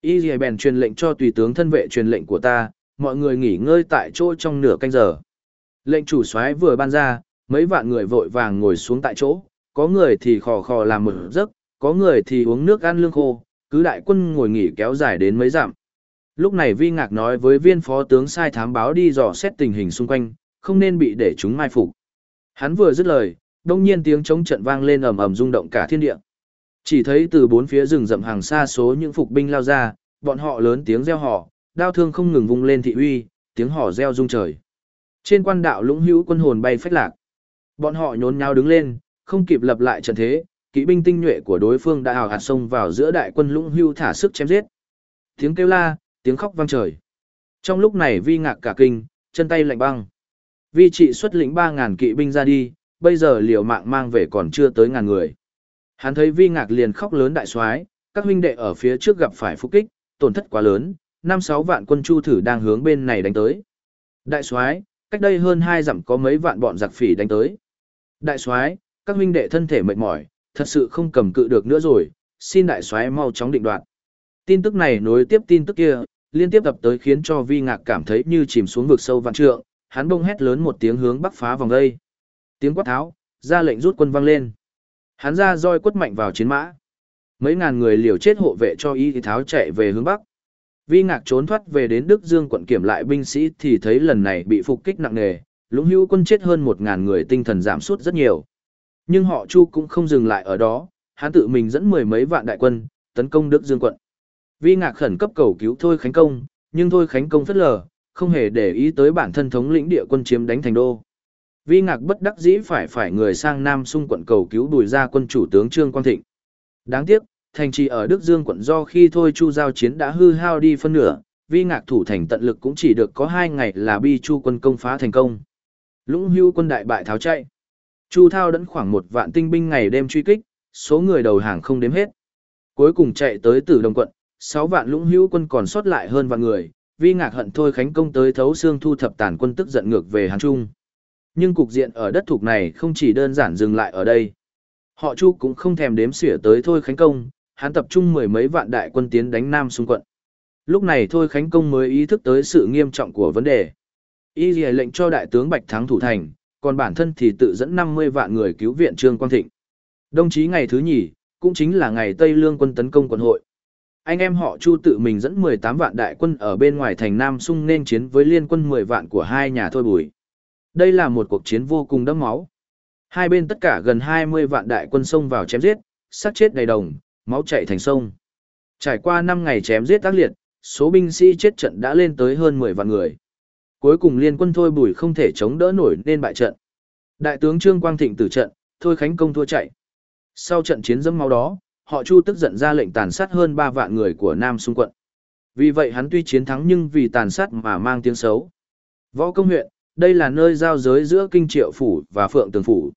A: Y bèn truyền lệnh cho tùy tướng thân vệ truyền lệnh của ta, mọi người nghỉ ngơi tại chỗ trong nửa canh giờ. Lệnh chủ soái vừa ban ra, mấy vạn người vội vàng ngồi xuống tại chỗ, có người thì khò khò làm một giấc, có người thì uống nước ăn lương khô, cứ đại quân ngồi nghỉ kéo dài đến mấy dặm. Lúc này Vi Ngạc nói với viên phó tướng sai thám báo đi dò xét tình hình xung quanh, không nên bị để chúng mai phục. Hắn vừa dứt lời, đông nhiên tiếng chống trận vang lên ầm ầm rung động cả thiên địa. Chỉ thấy từ bốn phía rừng rậm hàng xa số những phục binh lao ra, bọn họ lớn tiếng reo hò, đao thương không ngừng vung lên thị uy, tiếng hò reo rung trời. Trên quan đạo lũng hữu quân hồn bay phách lạc. Bọn họ nhốn nháo đứng lên, không kịp lập lại trận thế, kỵ binh tinh nhuệ của đối phương đã hào hạt sông vào giữa đại quân lũng hưu thả sức chém giết. Tiếng kêu la, tiếng khóc vang trời. Trong lúc này vi ngạc cả kinh, chân tay lạnh băng. Vi trị xuất lĩnh 3.000 kỵ binh ra đi, bây giờ liều mạng mang về còn chưa tới ngàn người. Hắn thấy vi ngạc liền khóc lớn đại soái, các huynh đệ ở phía trước gặp phải phục kích, tổn thất quá lớn, năm sáu vạn quân chu thử đang hướng bên này đánh tới. Đại soái, cách đây hơn hai dặm có mấy vạn bọn giặc phỉ đánh tới. Đại soái, các huynh đệ thân thể mệt mỏi, thật sự không cầm cự được nữa rồi, xin đại soái mau chóng định đoạt. Tin tức này nối tiếp tin tức kia, liên tiếp tập tới khiến cho Vi Ngạc cảm thấy như chìm xuống vực sâu vạn trượng, hắn bông hét lớn một tiếng hướng bắc phá vòng dây. Tiếng quát tháo, ra lệnh rút quân vang lên. Hắn ra roi quất mạnh vào chiến mã. Mấy ngàn người liều chết hộ vệ cho y thì tháo chạy về hướng bắc. Vi Ngạc trốn thoát về đến Đức Dương quận kiểm lại binh sĩ thì thấy lần này bị phục kích nặng nề, lũng hữu quân chết hơn một ngàn người tinh thần giảm sút rất nhiều. Nhưng họ Chu cũng không dừng lại ở đó, hắn tự mình dẫn mười mấy vạn đại quân, tấn công Đức Dương quận. Vi ngạc khẩn cấp cầu cứu Thôi Khánh Công, nhưng Thôi Khánh Công phất lờ, không hề để ý tới bản thân thống lĩnh địa quân chiếm đánh thành đô. Vi ngạc bất đắc dĩ phải phải người sang Nam Sung quận cầu cứu đùi ra quân chủ tướng Trương Quang Thịnh. Đáng tiếc, thành trì ở Đức Dương quận do khi Thôi Chu giao chiến đã hư hao đi phân nửa, vi ngạc thủ thành tận lực cũng chỉ được có hai ngày là bi chu quân công phá thành công. Lũng hưu quân đại bại tháo chạy. Chu Thao đẫn khoảng một vạn tinh binh ngày đêm truy kích, số người đầu hàng không đếm hết. Cuối cùng chạy tới Tử Đồng quận, 6 vạn lũng hữu quân còn sót lại hơn vạn người, vi ngạc hận thôi khánh công tới thấu xương thu thập tàn quân tức giận ngược về Hán Trung. Nhưng cục diện ở đất thuộc này không chỉ đơn giản dừng lại ở đây. Họ Chu cũng không thèm đếm xỉa tới thôi khánh công, hắn tập trung mười mấy vạn đại quân tiến đánh Nam xung quận. Lúc này thôi khánh công mới ý thức tới sự nghiêm trọng của vấn đề. Y lệnh cho đại tướng Bạch Thắng thủ thành, còn bản thân thì tự dẫn 50 vạn người cứu viện Trương Quang Thịnh. Đồng chí ngày thứ nhì, cũng chính là ngày Tây Lương quân tấn công quân hội. Anh em họ Chu tự mình dẫn 18 vạn đại quân ở bên ngoài thành Nam Sung nên chiến với liên quân 10 vạn của hai nhà thôi bùi. Đây là một cuộc chiến vô cùng đẫm máu. Hai bên tất cả gần 20 vạn đại quân xông vào chém giết, sát chết đầy đồng, máu chảy thành sông. Trải qua 5 ngày chém giết tác liệt, số binh sĩ chết trận đã lên tới hơn 10 vạn người. Cuối cùng liên quân thôi bùi không thể chống đỡ nổi nên bại trận. Đại tướng Trương Quang Thịnh tử trận, thôi Khánh Công thua chạy. Sau trận chiến dẫm máu đó, họ Chu tức giận ra lệnh tàn sát hơn 3 vạn người của Nam Xung quận. Vì vậy hắn tuy chiến thắng nhưng vì tàn sát mà mang tiếng xấu. Võ Công huyện, đây là nơi giao giới giữa Kinh Triệu Phủ và Phượng Tường Phủ.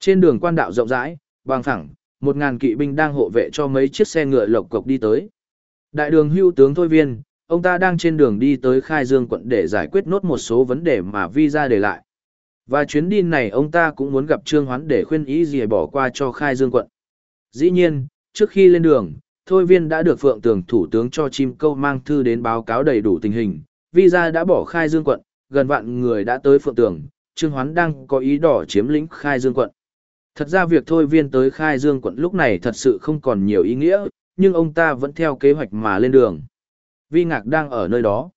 A: Trên đường quan đạo rộng rãi, bằng phẳng, một ngàn kỵ binh đang hộ vệ cho mấy chiếc xe ngựa lộc cộc đi tới. Đại đường hưu tướng Thôi Viên, ông ta đang trên đường đi tới Khai Dương quận để giải quyết nốt một số vấn đề mà Vi ra để lại. Và chuyến đi này ông ta cũng muốn gặp Trương Hoán để khuyên ý gì bỏ qua cho Khai Dương quận. Dĩ nhiên, trước khi lên đường, Thôi Viên đã được Phượng Tường Thủ tướng cho chim câu mang thư đến báo cáo đầy đủ tình hình. Vi ra đã bỏ Khai Dương quận, gần vạn người đã tới Phượng Tường, Trương Hoán đang có ý đỏ chiếm lĩnh Khai Dương quận. Thật ra việc Thôi Viên tới Khai Dương quận lúc này thật sự không còn nhiều ý nghĩa, nhưng ông ta vẫn theo kế hoạch mà lên đường. Vi Ngạc đang ở nơi đó.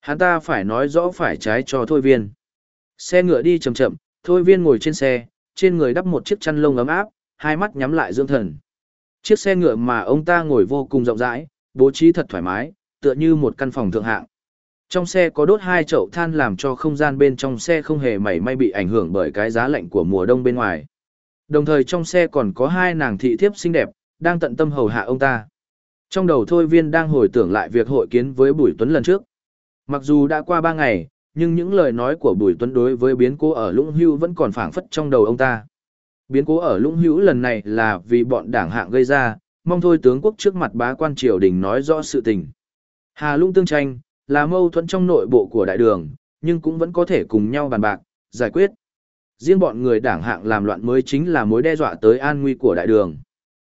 A: Hắn ta phải nói rõ phải trái cho Thôi Viên. Xe ngựa đi chậm chậm, Thôi Viên ngồi trên xe, trên người đắp một chiếc chăn lông ấm áp, hai mắt nhắm lại dưỡng thần. Chiếc xe ngựa mà ông ta ngồi vô cùng rộng rãi, bố trí thật thoải mái, tựa như một căn phòng thượng hạng. Trong xe có đốt hai chậu than làm cho không gian bên trong xe không hề mảy may bị ảnh hưởng bởi cái giá lạnh của mùa đông bên ngoài. Đồng thời trong xe còn có hai nàng thị thiếp xinh đẹp, đang tận tâm hầu hạ ông ta. Trong đầu Thôi Viên đang hồi tưởng lại việc hội kiến với Bùi Tuấn lần trước. Mặc dù đã qua ba ngày, nhưng những lời nói của Bùi Tuấn đối với biến cố ở Lũng Hưu vẫn còn phảng phất trong đầu ông ta. Biến cố ở Lũng Hữu lần này là vì bọn đảng hạng gây ra, mong thôi tướng quốc trước mặt bá quan triều đình nói rõ sự tình. Hà Lũng tương tranh, là mâu thuẫn trong nội bộ của đại đường, nhưng cũng vẫn có thể cùng nhau bàn bạc, giải quyết. Riêng bọn người đảng hạng làm loạn mới chính là mối đe dọa tới an nguy của đại đường.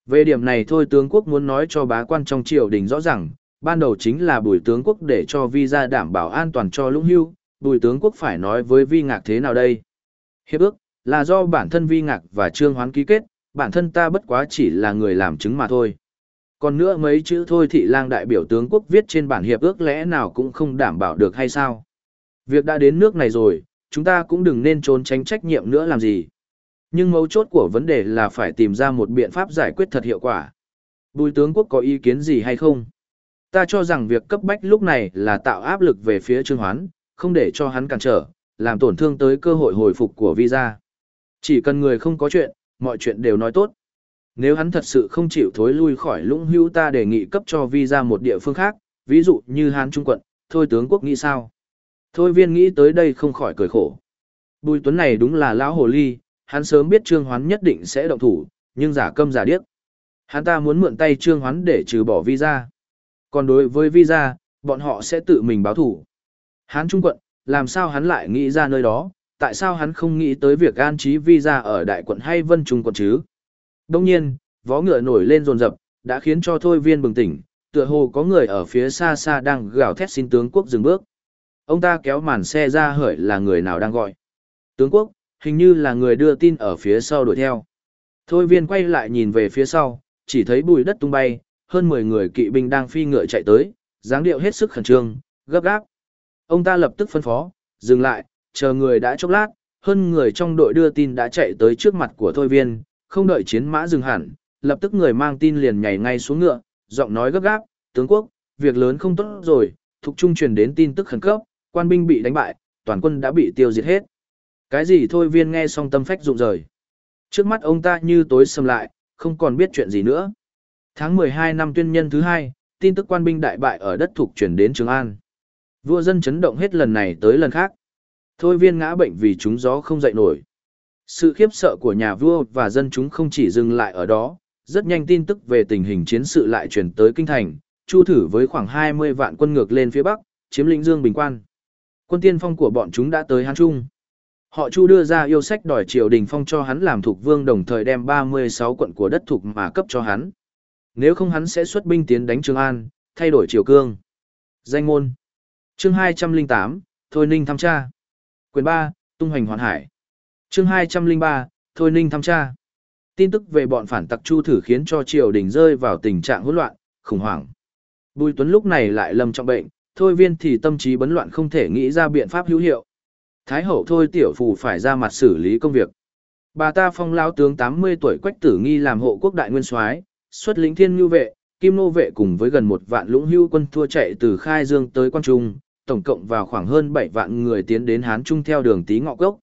A: Về điểm này thôi tướng quốc muốn nói cho bá quan trong triều đình rõ ràng, ban đầu chính là bùi tướng quốc để cho vi ra đảm bảo an toàn cho lũng hưu, bùi tướng quốc phải nói với vi ngạc thế nào đây? Hiệp ước, là do bản thân vi ngạc và trương hoán ký kết, bản thân ta bất quá chỉ là người làm chứng mà thôi. Còn nữa mấy chữ thôi thị lang đại biểu tướng quốc viết trên bản hiệp ước lẽ nào cũng không đảm bảo được hay sao? Việc đã đến nước này rồi, chúng ta cũng đừng nên trốn tránh trách nhiệm nữa làm gì. Nhưng mấu chốt của vấn đề là phải tìm ra một biện pháp giải quyết thật hiệu quả. Bùi tướng quốc có ý kiến gì hay không? Ta cho rằng việc cấp bách lúc này là tạo áp lực về phía Trương Hoán, không để cho hắn cản trở, làm tổn thương tới cơ hội hồi phục của visa. Chỉ cần người không có chuyện, mọi chuyện đều nói tốt. Nếu hắn thật sự không chịu thối lui khỏi lũng hữu ta đề nghị cấp cho visa một địa phương khác, ví dụ như Hán Trung quận, thôi tướng quốc nghĩ sao? Thôi viên nghĩ tới đây không khỏi cười khổ. Bùi tuấn này đúng là lão hồ ly, hắn sớm biết trương hoán nhất định sẽ động thủ, nhưng giả câm giả điếc. Hắn ta muốn mượn tay trương hoán để trừ bỏ visa. Còn đối với visa, bọn họ sẽ tự mình báo thủ. Hắn Trung quận, làm sao hắn lại nghĩ ra nơi đó, tại sao hắn không nghĩ tới việc an trí visa ở đại quận hay vân trung quận chứ? Đông nhiên, vó ngựa nổi lên rồn rập, đã khiến cho thôi viên bừng tỉnh, tựa hồ có người ở phía xa xa đang gào thét xin tướng quốc dừng bước. Ông ta kéo màn xe ra hởi là người nào đang gọi. Tướng quốc, hình như là người đưa tin ở phía sau đuổi theo. Thôi viên quay lại nhìn về phía sau, chỉ thấy bụi đất tung bay, hơn 10 người kỵ binh đang phi ngựa chạy tới, dáng điệu hết sức khẩn trương, gấp gáp. Ông ta lập tức phân phó, dừng lại, chờ người đã chốc lát, hơn người trong đội đưa tin đã chạy tới trước mặt của Thôi viên, không đợi chiến mã dừng hẳn, lập tức người mang tin liền nhảy ngay xuống ngựa, giọng nói gấp gáp, tướng quốc, việc lớn không tốt rồi, Thục trung truyền đến tin tức khẩn cấp, quan binh bị đánh bại, toàn quân đã bị tiêu diệt hết. Cái gì thôi viên nghe xong tâm phách rụng rời. Trước mắt ông ta như tối sầm lại, không còn biết chuyện gì nữa. Tháng 12 năm tuyên nhân thứ hai, tin tức quan binh đại bại ở đất thuộc chuyển đến Trường An. Vua dân chấn động hết lần này tới lần khác. Thôi viên ngã bệnh vì chúng gió không dậy nổi. Sự khiếp sợ của nhà vua và dân chúng không chỉ dừng lại ở đó, rất nhanh tin tức về tình hình chiến sự lại chuyển tới kinh thành, chu thử với khoảng 20 vạn quân ngược lên phía bắc, chiếm lĩnh Dương Bình Quan. Quân tiên phong của bọn chúng đã tới Hán Trung. Họ Chu đưa ra yêu sách đòi triều đình phong cho hắn làm thuộc vương đồng thời đem 36 quận của đất thuộc mà cấp cho hắn. Nếu không hắn sẽ xuất binh tiến đánh Trường An, thay đổi triều cương. Danh ngôn. Chương 208, Thôi Ninh thăm tra. Quyền 3, Tung hoành hoàn hải. chương 203, Thôi Ninh thăm tra. Tin tức về bọn phản tặc Chu thử khiến cho triều đình rơi vào tình trạng hỗn loạn, khủng hoảng. Bùi Tuấn lúc này lại lâm trọng bệnh, Thôi Viên thì tâm trí bấn loạn không thể nghĩ ra biện pháp hữu hiệu. Thái hậu Thôi Tiểu Phù phải ra mặt xử lý công việc. Bà ta phong lao tướng 80 tuổi Quách Tử Nghi làm hộ quốc đại nguyên soái, xuất lĩnh thiên nhu vệ, kim nô vệ cùng với gần một vạn lũng hưu quân thua chạy từ Khai Dương tới Quan Trung, tổng cộng vào khoảng hơn 7 vạn người tiến đến Hán Trung theo đường tí ngọ gốc.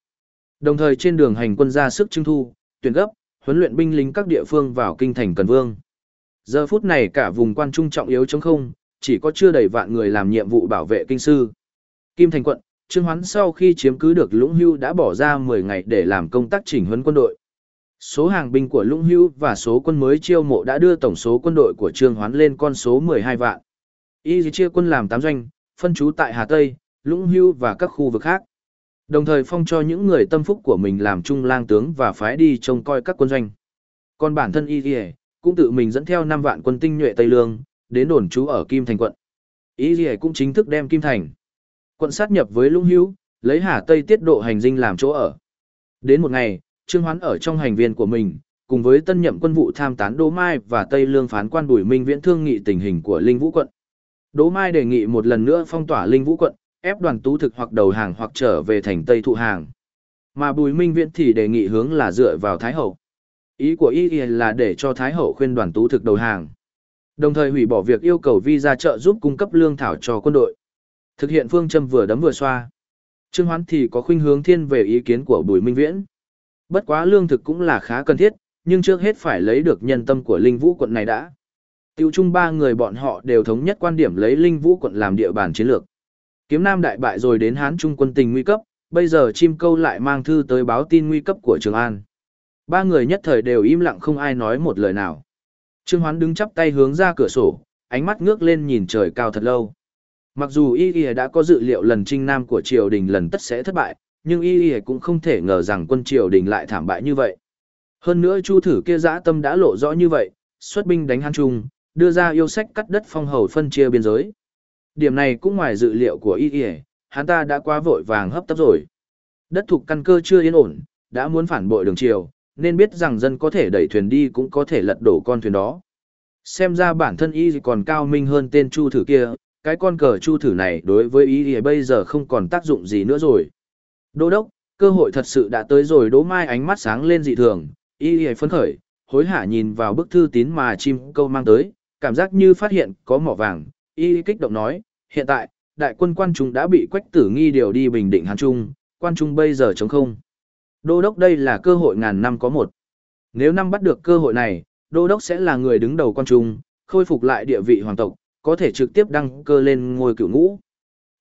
A: Đồng thời trên đường hành quân ra sức trưng thu, tuyển gấp, huấn luyện binh lính các địa phương vào kinh thành Cần Vương. Giờ phút này cả vùng quan trung trọng yếu chống không, chỉ có chưa đầy vạn người làm nhiệm vụ bảo vệ kinh sư. Kim Thành quận, Trương Hoán sau khi chiếm cứ được Lũng Hưu đã bỏ ra 10 ngày để làm công tác chỉnh huấn quân đội. Số hàng binh của Lũng Hưu và số quân mới chiêu mộ đã đưa tổng số quân đội của Trương Hoán lên con số 12 vạn. Y chia quân làm 8 doanh, phân trú tại Hà Tây, Lũng Hưu và các khu vực khác. Đồng thời phong cho những người tâm phúc của mình làm trung lang tướng và phái đi trông coi các quân doanh. Còn bản thân Y cũng tự mình dẫn theo 5 vạn quân tinh nhuệ Tây Lương, đến đồn trú ở Kim Thành quận. Y cũng chính thức đem Kim Thành quận sát nhập với Lũng Hưu, lấy Hà Tây tiết độ hành dinh làm chỗ ở. Đến một ngày, Trương Hoán ở trong hành viên của mình, cùng với tân nhậm quân vụ tham tán Đỗ Mai và Tây Lương phán quan Bùi Minh Viễn thương nghị tình hình của Linh Vũ quận. Đỗ Mai đề nghị một lần nữa phong tỏa Linh Vũ quận, ép đoàn tú thực hoặc đầu hàng hoặc trở về thành Tây thụ hàng. Mà Bùi Minh Viễn thì đề nghị hướng là dựa vào Thái Hậu. Ý của ý là để cho Thái Hậu khuyên đoàn tú thực đầu hàng. Đồng thời hủy bỏ việc yêu cầu visa trợ giúp cung cấp lương thảo cho quân đội. Thực hiện phương châm vừa đấm vừa xoa. Trương Hoán thì có khuynh hướng thiên về ý kiến của Bùi Minh Viễn. Bất quá lương thực cũng là khá cần thiết, nhưng trước hết phải lấy được nhân tâm của Linh Vũ quận này đã. Tiêu chung ba người bọn họ đều thống nhất quan điểm lấy Linh Vũ quận làm địa bàn chiến lược. Kiếm Nam đại bại rồi đến Hán Trung quân tình nguy cấp, bây giờ chim câu lại mang thư tới báo tin nguy cấp của Trường An. Ba người nhất thời đều im lặng không ai nói một lời nào. Trương Hoán đứng chắp tay hướng ra cửa sổ, ánh mắt ngước lên nhìn trời cao thật lâu. Mặc dù Y Y đã có dự liệu lần trinh nam của triều đình lần tất sẽ thất bại, nhưng Y Y cũng không thể ngờ rằng quân triều đình lại thảm bại như vậy. Hơn nữa Chu thử kia dã tâm đã lộ rõ như vậy, xuất binh đánh Hán Trung, đưa ra yêu sách cắt đất phong hầu phân chia biên giới. Điểm này cũng ngoài dự liệu của Y Y, hắn ta đã quá vội vàng hấp tấp rồi. Đất thuộc căn cơ chưa yên ổn, đã muốn phản bội đường triều, nên biết rằng dân có thể đẩy thuyền đi cũng có thể lật đổ con thuyền đó. Xem ra bản thân Y còn cao minh hơn tên Chu thử kia, cái con cờ chu thử này đối với y thì bây giờ không còn tác dụng gì nữa rồi. Đô đốc, cơ hội thật sự đã tới rồi đỗ mai ánh mắt sáng lên dị thường, y thì phấn khởi, hối hả nhìn vào bức thư tín mà chim câu mang tới, cảm giác như phát hiện có mỏ vàng, y kích động nói, hiện tại, đại quân quan trung đã bị quách tử nghi điều đi bình định Hán Trung, quan trung bây giờ chống không. Đô đốc đây là cơ hội ngàn năm có một. Nếu năm bắt được cơ hội này, đô đốc sẽ là người đứng đầu quan trung, khôi phục lại địa vị hoàng tộc, có thể trực tiếp đăng cơ lên ngôi cựu ngũ.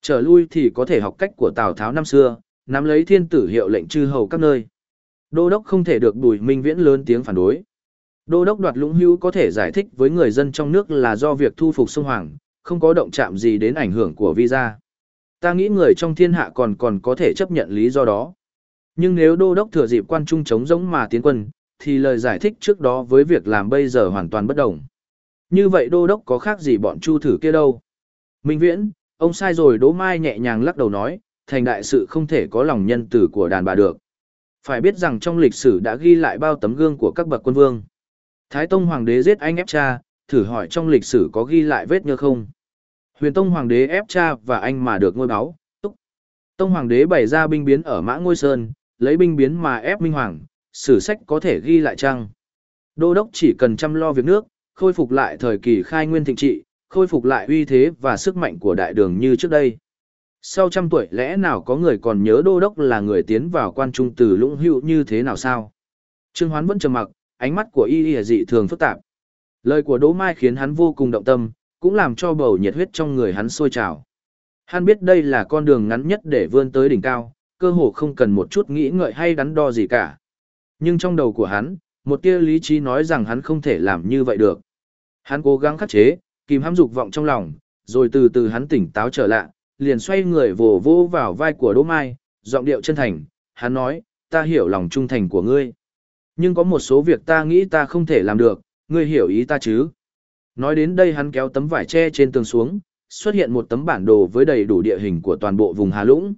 A: Trở lui thì có thể học cách của Tào Tháo năm xưa, nắm lấy thiên tử hiệu lệnh chư hầu các nơi. Đô đốc không thể được Bùi Minh Viễn lớn tiếng phản đối. Đô đốc đoạt lũng hữu có thể giải thích với người dân trong nước là do việc thu phục sông Hoàng, không có động chạm gì đến ảnh hưởng của visa. Ta nghĩ người trong thiên hạ còn còn có thể chấp nhận lý do đó. Nhưng nếu đô đốc thừa dịp quan trung chống giống mà tiến quân, thì lời giải thích trước đó với việc làm bây giờ hoàn toàn bất đồng. Như vậy đô đốc có khác gì bọn chu thử kia đâu. Minh Viễn, ông sai rồi Đỗ Mai nhẹ nhàng lắc đầu nói, thành đại sự không thể có lòng nhân tử của đàn bà được. Phải biết rằng trong lịch sử đã ghi lại bao tấm gương của các bậc quân vương. Thái Tông Hoàng đế giết anh ép cha, thử hỏi trong lịch sử có ghi lại vết nhơ không? Huyền Tông Hoàng đế ép cha và anh mà được ngôi báo, túc. Tông Hoàng đế bày ra binh biến ở Mã Ngôi Sơn, lấy binh biến mà ép Minh Hoàng, sử sách có thể ghi lại chăng? Đô đốc chỉ cần chăm lo việc nước, khôi phục lại thời kỳ khai nguyên thịnh trị, khôi phục lại uy thế và sức mạnh của đại đường như trước đây. Sau trăm tuổi lẽ nào có người còn nhớ đô đốc là người tiến vào quan trung từ lũng hữu như thế nào sao? Trương Hoán vẫn trầm mặc, ánh mắt của y y dị thường phức tạp. Lời của Đỗ Mai khiến hắn vô cùng động tâm, cũng làm cho bầu nhiệt huyết trong người hắn sôi trào. Hắn biết đây là con đường ngắn nhất để vươn tới đỉnh cao, cơ hồ không cần một chút nghĩ ngợi hay đắn đo gì cả. Nhưng trong đầu của hắn, một tia lý trí nói rằng hắn không thể làm như vậy được. Hắn cố gắng khắc chế, kìm hãm dục vọng trong lòng, rồi từ từ hắn tỉnh táo trở lại, liền xoay người vồ vô vào vai của Đỗ Mai, giọng điệu chân thành, hắn nói, ta hiểu lòng trung thành của ngươi. Nhưng có một số việc ta nghĩ ta không thể làm được, ngươi hiểu ý ta chứ. Nói đến đây hắn kéo tấm vải tre trên tường xuống, xuất hiện một tấm bản đồ với đầy đủ địa hình của toàn bộ vùng Hà Lũng.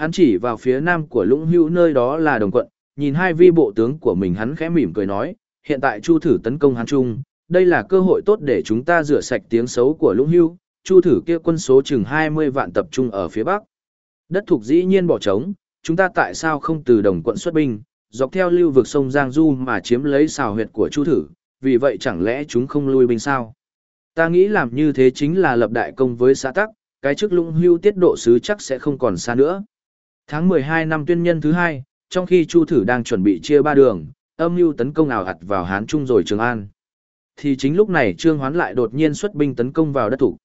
A: Hắn chỉ vào phía nam của lũng hữu nơi đó là đồng quận, nhìn hai vi bộ tướng của mình hắn khẽ mỉm cười nói, hiện tại Chu thử tấn công hắn trung, đây là cơ hội tốt để chúng ta rửa sạch tiếng xấu của lũng hữu, Chu thử kia quân số chừng 20 vạn tập trung ở phía bắc. Đất thuộc dĩ nhiên bỏ trống, chúng ta tại sao không từ đồng quận xuất binh, dọc theo lưu vực sông Giang Du mà chiếm lấy xào huyệt của Chu thử, vì vậy chẳng lẽ chúng không lui binh sao? Ta nghĩ làm như thế chính là lập đại công với xã tắc, cái chức lũng hưu tiết độ sứ chắc sẽ không còn xa nữa. Tháng 12 năm tuyên nhân thứ hai, trong khi Chu Thử đang chuẩn bị chia ba đường, âm mưu tấn công ảo ạt vào Hán Trung rồi Trường An. Thì chính lúc này Trương Hoán lại đột nhiên xuất binh tấn công vào đất thủ.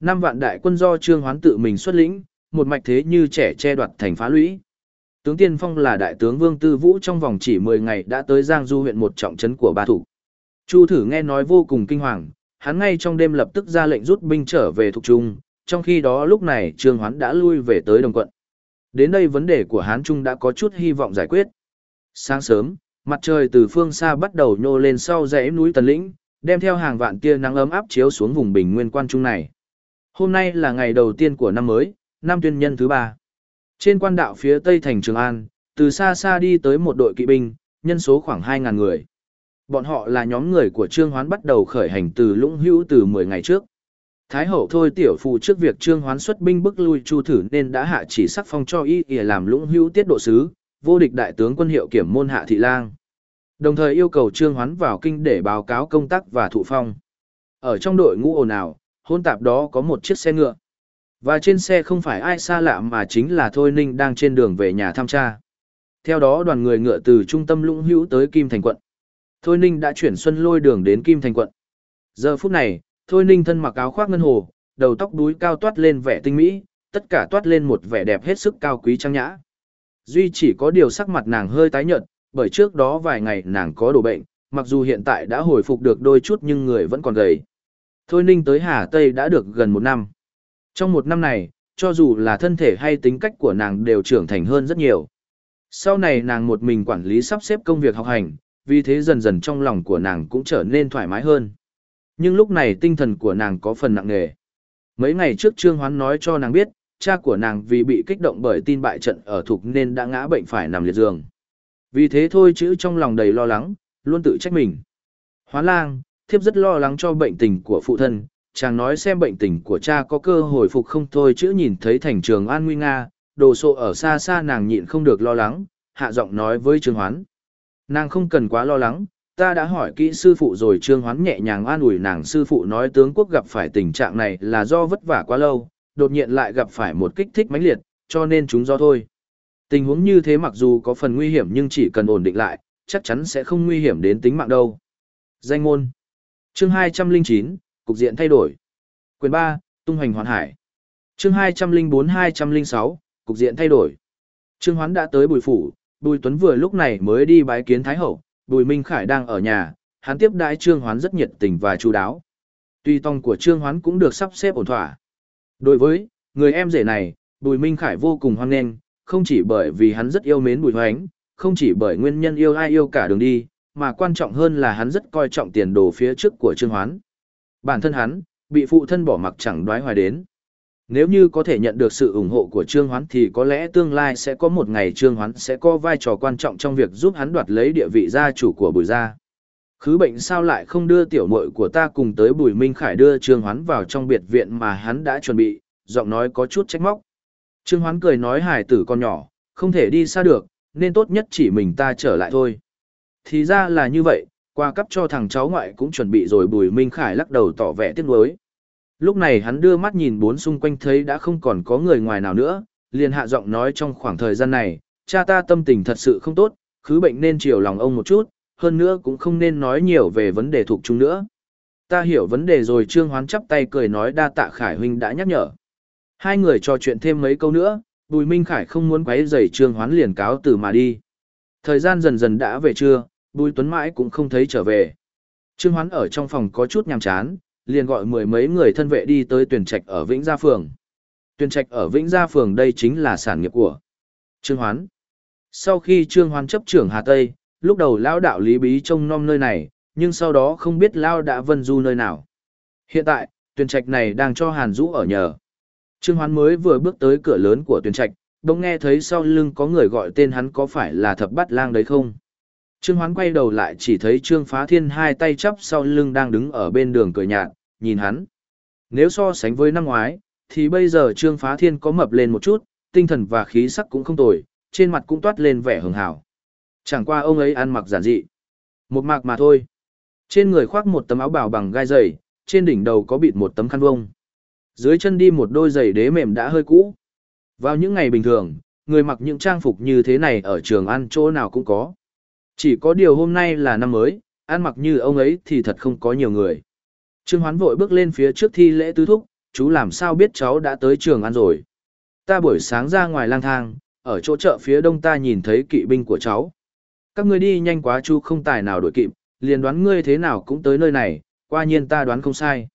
A: Năm vạn đại quân do Trương Hoán tự mình xuất lĩnh, một mạch thế như trẻ che đoạt thành phá lũy. Tướng Tiên Phong là đại tướng Vương Tư Vũ trong vòng chỉ 10 ngày đã tới Giang Du huyện một trọng trấn của ba thủ. Chu Thử nghe nói vô cùng kinh hoàng, hắn ngay trong đêm lập tức ra lệnh rút binh trở về thuộc trung, trong khi đó lúc này Trương Hoán đã lui về tới Đồng Quận. Đến đây vấn đề của Hán Trung đã có chút hy vọng giải quyết. Sáng sớm, mặt trời từ phương xa bắt đầu nhô lên sau dãy núi Tần Lĩnh, đem theo hàng vạn tia nắng ấm áp chiếu xuống vùng bình nguyên quan trung này. Hôm nay là ngày đầu tiên của năm mới, năm tuyên nhân thứ ba. Trên quan đạo phía tây thành Trường An, từ xa xa đi tới một đội kỵ binh, nhân số khoảng 2.000 người. Bọn họ là nhóm người của Trương Hoán bắt đầu khởi hành từ Lũng Hữu từ 10 ngày trước. Thái hậu thôi tiểu phụ trước việc Trương Hoán xuất binh bức lui Chu thử nên đã hạ chỉ sắc phong cho y ỉa làm Lũng Hữu tiết độ sứ, vô địch đại tướng quân hiệu kiểm môn hạ thị lang. Đồng thời yêu cầu Trương Hoán vào kinh để báo cáo công tác và thụ phong. Ở trong đội ngũ ồn ào, hôn tạp đó có một chiếc xe ngựa. Và trên xe không phải ai xa lạ mà chính là Thôi Ninh đang trên đường về nhà thăm cha. Theo đó đoàn người ngựa từ trung tâm Lũng Hữu tới Kim Thành quận. Thôi Ninh đã chuyển xuân lôi đường đến Kim Thành quận. Giờ phút này, Thôi Ninh thân mặc áo khoác ngân hồ, đầu tóc đuối cao toát lên vẻ tinh mỹ, tất cả toát lên một vẻ đẹp hết sức cao quý trang nhã. Duy chỉ có điều sắc mặt nàng hơi tái nhợt, bởi trước đó vài ngày nàng có đổ bệnh, mặc dù hiện tại đã hồi phục được đôi chút nhưng người vẫn còn gầy. Thôi Ninh tới Hà Tây đã được gần một năm. Trong một năm này, cho dù là thân thể hay tính cách của nàng đều trưởng thành hơn rất nhiều. Sau này nàng một mình quản lý sắp xếp công việc học hành, vì thế dần dần trong lòng của nàng cũng trở nên thoải mái hơn. Nhưng lúc này tinh thần của nàng có phần nặng nề. Mấy ngày trước Trương Hoán nói cho nàng biết, cha của nàng vì bị kích động bởi tin bại trận ở thục nên đã ngã bệnh phải nằm liệt giường. Vì thế thôi chữ trong lòng đầy lo lắng, luôn tự trách mình. Hoán lang, thiếp rất lo lắng cho bệnh tình của phụ thân, chàng nói xem bệnh tình của cha có cơ hồi phục không thôi chữ nhìn thấy thành trường an nguy nga, đồ sộ ở xa xa nàng nhịn không được lo lắng, hạ giọng nói với Trương Hoán. Nàng không cần quá lo lắng, ta đã hỏi kỹ sư phụ rồi Trương Hoán nhẹ nhàng an ủi nàng sư phụ nói tướng quốc gặp phải tình trạng này là do vất vả quá lâu, đột nhiên lại gặp phải một kích thích mãnh liệt, cho nên chúng do thôi. Tình huống như thế mặc dù có phần nguy hiểm nhưng chỉ cần ổn định lại, chắc chắn sẽ không nguy hiểm đến tính mạng đâu. Danh môn Chương 209, Cục diện thay đổi Quyền 3, Tung hoành hoàn hải Chương 204-206, Cục diện thay đổi Trương Hoán đã tới bùi phủ, Bùi Tuấn vừa lúc này mới đi bái kiến Thái Hậu, Bùi Minh Khải đang ở nhà, hắn tiếp đãi Trương Hoán rất nhiệt tình và chu đáo. Tuy tông của Trương Hoán cũng được sắp xếp ổn thỏa. Đối với người em rể này, Bùi Minh Khải vô cùng hoan nghênh, không chỉ bởi vì hắn rất yêu mến Bùi Hoánh, không chỉ bởi nguyên nhân yêu ai yêu cả đường đi, mà quan trọng hơn là hắn rất coi trọng tiền đồ phía trước của Trương Hoán. Bản thân hắn, bị phụ thân bỏ mặc chẳng đoái hoài đến. Nếu như có thể nhận được sự ủng hộ của Trương Hoán thì có lẽ tương lai sẽ có một ngày Trương Hoán sẽ có vai trò quan trọng trong việc giúp hắn đoạt lấy địa vị gia chủ của Bùi gia. Khứ bệnh sao lại không đưa tiểu muội của ta cùng tới Bùi Minh Khải đưa Trương Hoán vào trong biệt viện mà hắn đã chuẩn bị, giọng nói có chút trách móc. Trương Hoán cười nói Hải tử con nhỏ, không thể đi xa được, nên tốt nhất chỉ mình ta trở lại thôi. Thì ra là như vậy, qua cấp cho thằng cháu ngoại cũng chuẩn bị rồi Bùi Minh Khải lắc đầu tỏ vẻ tiếc nuối. Lúc này hắn đưa mắt nhìn bốn xung quanh thấy đã không còn có người ngoài nào nữa, liền hạ giọng nói trong khoảng thời gian này, cha ta tâm tình thật sự không tốt, khứ bệnh nên chiều lòng ông một chút, hơn nữa cũng không nên nói nhiều về vấn đề thuộc chúng nữa. Ta hiểu vấn đề rồi Trương Hoán chắp tay cười nói đa tạ Khải huynh đã nhắc nhở. Hai người trò chuyện thêm mấy câu nữa, Bùi Minh Khải không muốn quấy rầy Trương Hoán liền cáo từ mà đi. Thời gian dần dần đã về trưa, Bùi Tuấn mãi cũng không thấy trở về. Trương Hoán ở trong phòng có chút nhàm chán, liền gọi mười mấy người thân vệ đi tới tuyển trạch ở Vĩnh Gia Phường. Tuyển trạch ở Vĩnh Gia Phường đây chính là sản nghiệp của Trương Hoán. Sau khi Trương Hoán chấp trưởng Hà Tây, lúc đầu lão đạo Lý Bí trông nom nơi này, nhưng sau đó không biết Lao đã vân du nơi nào. Hiện tại, tuyển trạch này đang cho Hàn Dũ ở nhờ. Trương Hoán mới vừa bước tới cửa lớn của tuyển trạch, đông nghe thấy sau lưng có người gọi tên hắn có phải là thập bát lang đấy không. Trương Hoán quay đầu lại chỉ thấy Trương Phá Thiên hai tay chắp sau lưng đang đứng ở bên đường cười nhạt, nhìn hắn. Nếu so sánh với năm ngoái, thì bây giờ Trương Phá Thiên có mập lên một chút, tinh thần và khí sắc cũng không tồi, trên mặt cũng toát lên vẻ hường hảo. Chẳng qua ông ấy ăn mặc giản dị. Một mạc mà thôi. Trên người khoác một tấm áo bào bằng gai dày, trên đỉnh đầu có bịt một tấm khăn vông. Dưới chân đi một đôi giày đế mềm đã hơi cũ. Vào những ngày bình thường, người mặc những trang phục như thế này ở trường ăn chỗ nào cũng có. Chỉ có điều hôm nay là năm mới, ăn mặc như ông ấy thì thật không có nhiều người. Trương Hoán vội bước lên phía trước thi lễ tứ thúc, chú làm sao biết cháu đã tới trường ăn rồi. Ta buổi sáng ra ngoài lang thang, ở chỗ chợ phía đông ta nhìn thấy kỵ binh của cháu. Các ngươi đi nhanh quá chú không tài nào đuổi kịp, liền đoán ngươi thế nào cũng tới nơi này, qua nhiên ta đoán không sai.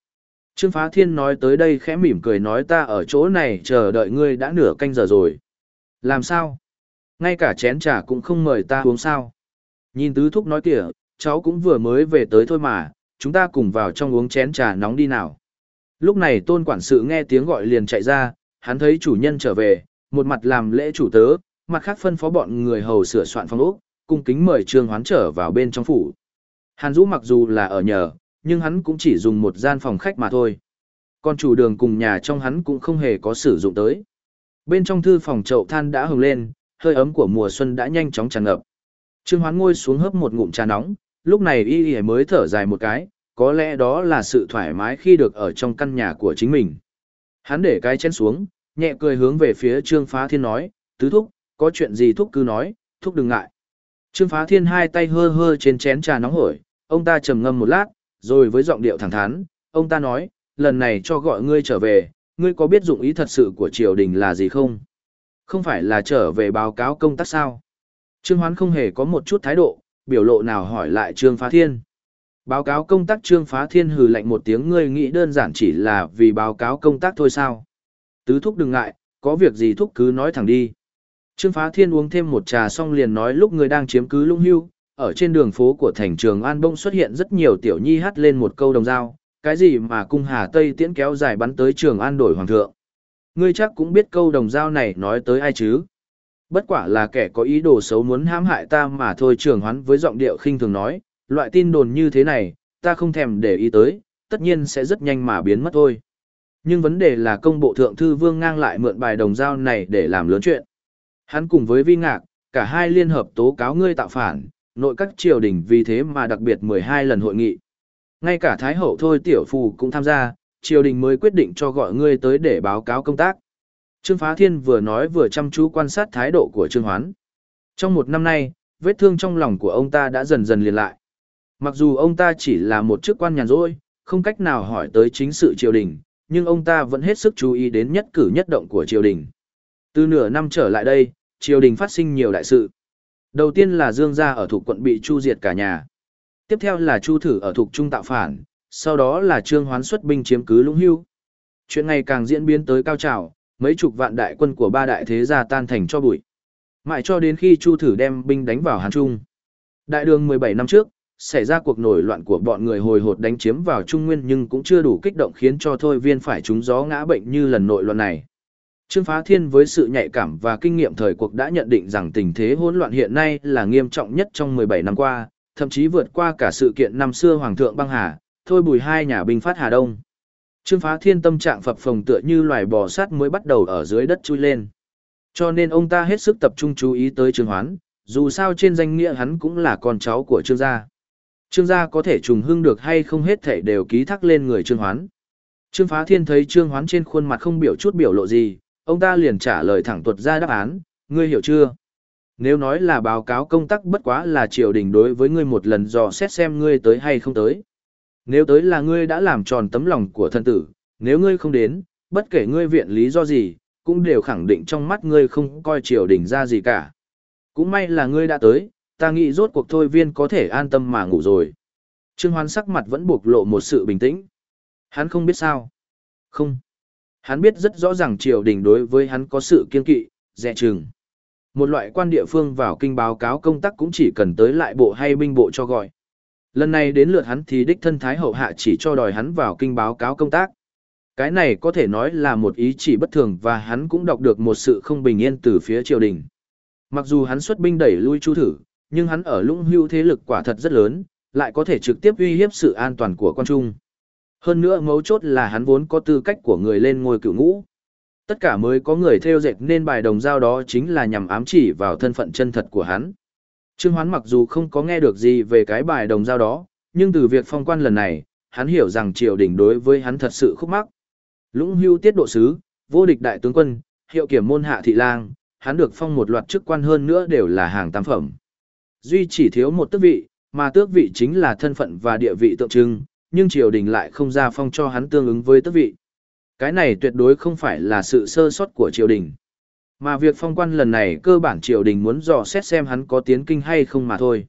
A: Trương Phá Thiên nói tới đây khẽ mỉm cười nói ta ở chỗ này chờ đợi ngươi đã nửa canh giờ rồi. Làm sao? Ngay cả chén trà cũng không mời ta uống sao? Nhìn tứ thúc nói kìa, cháu cũng vừa mới về tới thôi mà, chúng ta cùng vào trong uống chén trà nóng đi nào. Lúc này tôn quản sự nghe tiếng gọi liền chạy ra, hắn thấy chủ nhân trở về, một mặt làm lễ chủ tớ, mặt khác phân phó bọn người hầu sửa soạn phòng ốc, cung kính mời Trương Hoán trở vào bên trong phủ. Hàn Dũ mặc dù là ở nhờ, nhưng hắn cũng chỉ dùng một gian phòng khách mà thôi. Còn chủ đường cùng nhà trong hắn cũng không hề có sử dụng tới. Bên trong thư phòng chậu than đã hừng lên, hơi ấm của mùa xuân đã nhanh chóng tràn ngập. Trương Hoán ngồi xuống hớp một ngụm trà nóng, lúc này y y mới thở dài một cái, có lẽ đó là sự thoải mái khi được ở trong căn nhà của chính mình. Hắn để cái chén xuống, nhẹ cười hướng về phía Trương Phá Thiên nói, tứ thúc, có chuyện gì thúc cứ nói, thúc đừng ngại. Trương Phá Thiên hai tay hơ hơ trên chén trà nóng hổi, ông ta trầm ngâm một lát, rồi với giọng điệu thẳng thắn, ông ta nói, lần này cho gọi ngươi trở về, ngươi có biết dụng ý thật sự của triều đình là gì không? Không phải là trở về báo cáo công tác sao? Trương Hoán không hề có một chút thái độ, biểu lộ nào hỏi lại Trương Phá Thiên. Báo cáo công tác Trương Phá Thiên hừ lạnh một tiếng ngươi nghĩ đơn giản chỉ là vì báo cáo công tác thôi sao? Tứ thúc đừng ngại, có việc gì thúc cứ nói thẳng đi. Trương Phá Thiên uống thêm một trà xong liền nói lúc người đang chiếm cứ lung hưu, ở trên đường phố của thành trường An Bông xuất hiện rất nhiều tiểu nhi hát lên một câu đồng dao, cái gì mà cung hà Tây tiễn kéo dài bắn tới trường An đổi hoàng thượng. Ngươi chắc cũng biết câu đồng dao này nói tới ai chứ. Bất quả là kẻ có ý đồ xấu muốn hãm hại ta mà thôi trường hoán với giọng điệu khinh thường nói, loại tin đồn như thế này, ta không thèm để ý tới, tất nhiên sẽ rất nhanh mà biến mất thôi. Nhưng vấn đề là công bộ thượng thư vương ngang lại mượn bài đồng dao này để làm lớn chuyện. Hắn cùng với vi ngạc, cả hai liên hợp tố cáo ngươi tạo phản, nội các triều đình vì thế mà đặc biệt 12 lần hội nghị. Ngay cả Thái Hậu thôi tiểu phù cũng tham gia, triều đình mới quyết định cho gọi ngươi tới để báo cáo công tác. Trương Phá Thiên vừa nói vừa chăm chú quan sát thái độ của Trương Hoán. Trong một năm nay, vết thương trong lòng của ông ta đã dần dần liền lại. Mặc dù ông ta chỉ là một chức quan nhàn rỗi, không cách nào hỏi tới chính sự triều đình, nhưng ông ta vẫn hết sức chú ý đến nhất cử nhất động của triều đình. Từ nửa năm trở lại đây, triều đình phát sinh nhiều đại sự. Đầu tiên là Dương gia ở thuộc quận bị chu diệt cả nhà. Tiếp theo là Chu thử ở thuộc trung tạo phản, sau đó là Trương Hoán xuất binh chiếm cứ Lũng Hưu. Chuyện ngày càng diễn biến tới cao trào, mấy chục vạn đại quân của ba đại thế gia tan thành cho bụi. Mãi cho đến khi Chu thử đem binh đánh vào Hàn Trung. Đại đường 17 năm trước, xảy ra cuộc nổi loạn của bọn người hồi hột đánh chiếm vào Trung Nguyên nhưng cũng chưa đủ kích động khiến cho Thôi Viên phải trúng gió ngã bệnh như lần nội loạn này. Trương Phá Thiên với sự nhạy cảm và kinh nghiệm thời cuộc đã nhận định rằng tình thế hỗn loạn hiện nay là nghiêm trọng nhất trong 17 năm qua, thậm chí vượt qua cả sự kiện năm xưa Hoàng thượng băng hà, thôi bùi hai nhà binh phát Hà Đông. Trương Phá Thiên tâm trạng phập phồng tựa như loài bò sát mới bắt đầu ở dưới đất chui lên. Cho nên ông ta hết sức tập trung chú ý tới Trương Hoán, dù sao trên danh nghĩa hắn cũng là con cháu của Trương gia. Trương gia có thể trùng hưng được hay không hết thể đều ký thác lên người Trương Hoán. Trương Phá Thiên thấy Trương Hoán trên khuôn mặt không biểu chút biểu lộ gì, ông ta liền trả lời thẳng tuột ra đáp án, ngươi hiểu chưa? Nếu nói là báo cáo công tác bất quá là triều đình đối với ngươi một lần dò xét xem ngươi tới hay không tới. Nếu tới là ngươi đã làm tròn tấm lòng của thân tử, nếu ngươi không đến, bất kể ngươi viện lý do gì, cũng đều khẳng định trong mắt ngươi không coi triều đình ra gì cả. Cũng may là ngươi đã tới, ta nghĩ rốt cuộc thôi viên có thể an tâm mà ngủ rồi. Trương Hoán sắc mặt vẫn buộc lộ một sự bình tĩnh. Hắn không biết sao. Không. Hắn biết rất rõ ràng triều đình đối với hắn có sự kiên kỵ, dè chừng. Một loại quan địa phương vào kinh báo cáo công tác cũng chỉ cần tới lại bộ hay binh bộ cho gọi. Lần này đến lượt hắn thì đích thân thái hậu hạ chỉ cho đòi hắn vào kinh báo cáo công tác. Cái này có thể nói là một ý chỉ bất thường và hắn cũng đọc được một sự không bình yên từ phía triều đình. Mặc dù hắn xuất binh đẩy lui Chu Thử, nhưng hắn ở lũng hưu thế lực quả thật rất lớn, lại có thể trực tiếp uy hiếp sự an toàn của quan trung. Hơn nữa mấu chốt là hắn vốn có tư cách của người lên ngôi cựu ngũ. Tất cả mới có người theo dệt nên bài đồng giao đó chính là nhằm ám chỉ vào thân phận chân thật của hắn. Trương Hoán mặc dù không có nghe được gì về cái bài đồng giao đó, nhưng từ việc phong quan lần này, hắn hiểu rằng triều đình đối với hắn thật sự khúc mắc. Lũng hưu tiết độ sứ, vô địch đại tướng quân, hiệu kiểm môn hạ thị lang, hắn được phong một loạt chức quan hơn nữa đều là hàng tam phẩm. Duy chỉ thiếu một tước vị, mà tước vị chính là thân phận và địa vị tượng trưng, nhưng triều đình lại không ra phong cho hắn tương ứng với tước vị. Cái này tuyệt đối không phải là sự sơ sót của triều đình. Mà việc phong quan lần này cơ bản triều đình muốn dò xét xem hắn có tiến kinh hay không mà thôi.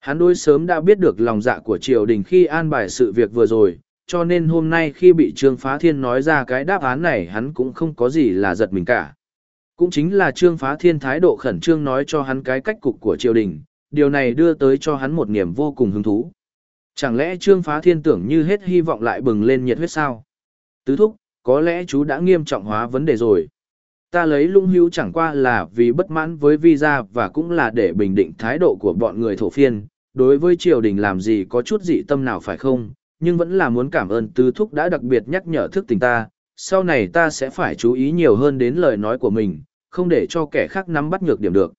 A: Hắn đối sớm đã biết được lòng dạ của triều đình khi an bài sự việc vừa rồi, cho nên hôm nay khi bị Trương Phá Thiên nói ra cái đáp án này hắn cũng không có gì là giật mình cả. Cũng chính là Trương Phá Thiên thái độ khẩn trương nói cho hắn cái cách cục của triều đình, điều này đưa tới cho hắn một niềm vô cùng hứng thú. Chẳng lẽ Trương Phá Thiên tưởng như hết hy vọng lại bừng lên nhiệt huyết sao? Tứ thúc, có lẽ chú đã nghiêm trọng hóa vấn đề rồi. Ta lấy lung hữu chẳng qua là vì bất mãn với visa và cũng là để bình định thái độ của bọn người thổ phiên, đối với triều đình làm gì có chút dị tâm nào phải không, nhưng vẫn là muốn cảm ơn tứ thúc đã đặc biệt nhắc nhở thức tình ta, sau này ta sẽ phải chú ý nhiều hơn đến lời nói của mình, không để cho kẻ khác nắm bắt nhược điểm được.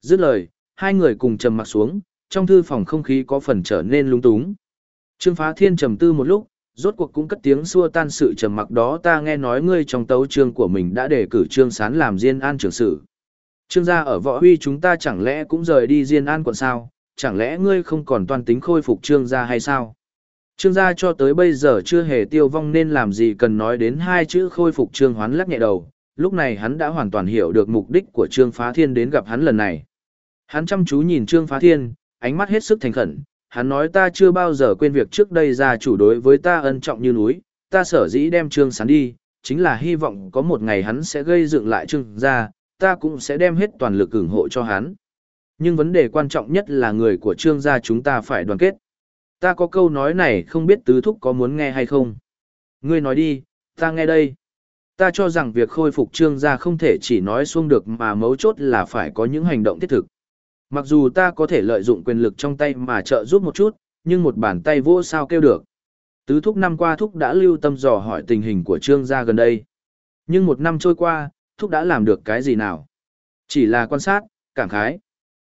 A: Dứt lời, hai người cùng trầm mặt xuống, trong thư phòng không khí có phần trở nên lung túng. Trương Phá Thiên trầm tư một lúc, rốt cuộc cũng cất tiếng xua tan sự trầm mặc đó ta nghe nói ngươi trong tấu chương của mình đã đề cử Trương Sán làm Diên An trưởng sử. Trương gia ở võ huy chúng ta chẳng lẽ cũng rời đi Diên An quận sao, chẳng lẽ ngươi không còn toàn tính khôi phục Trương gia hay sao? Trương gia cho tới bây giờ chưa hề tiêu vong nên làm gì cần nói đến hai chữ khôi phục Trương Hoán lắc nhẹ đầu, lúc này hắn đã hoàn toàn hiểu được mục đích của Trương Phá Thiên đến gặp hắn lần này. Hắn chăm chú nhìn Trương Phá Thiên, ánh mắt hết sức thành khẩn, hắn nói ta chưa bao giờ quên việc trước đây gia chủ đối với ta ân trọng như núi, ta sở dĩ đem Trương Sán đi, chính là hy vọng có một ngày hắn sẽ gây dựng lại Trương gia, ta cũng sẽ đem hết toàn lực ủng hộ cho hắn. Nhưng vấn đề quan trọng nhất là người của Trương gia chúng ta phải đoàn kết. Ta có câu nói này không biết tứ thúc có muốn nghe hay không. Ngươi nói đi, ta nghe đây. Ta cho rằng việc khôi phục trương gia không thể chỉ nói xuông được mà mấu chốt là phải có những hành động thiết thực. Mặc dù ta có thể lợi dụng quyền lực trong tay mà trợ giúp một chút, nhưng một bàn tay vô sao kêu được. Tứ thúc năm qua thúc đã lưu tâm dò hỏi tình hình của trương gia gần đây. Nhưng một năm trôi qua, thúc đã làm được cái gì nào? Chỉ là quan sát, cảm khái.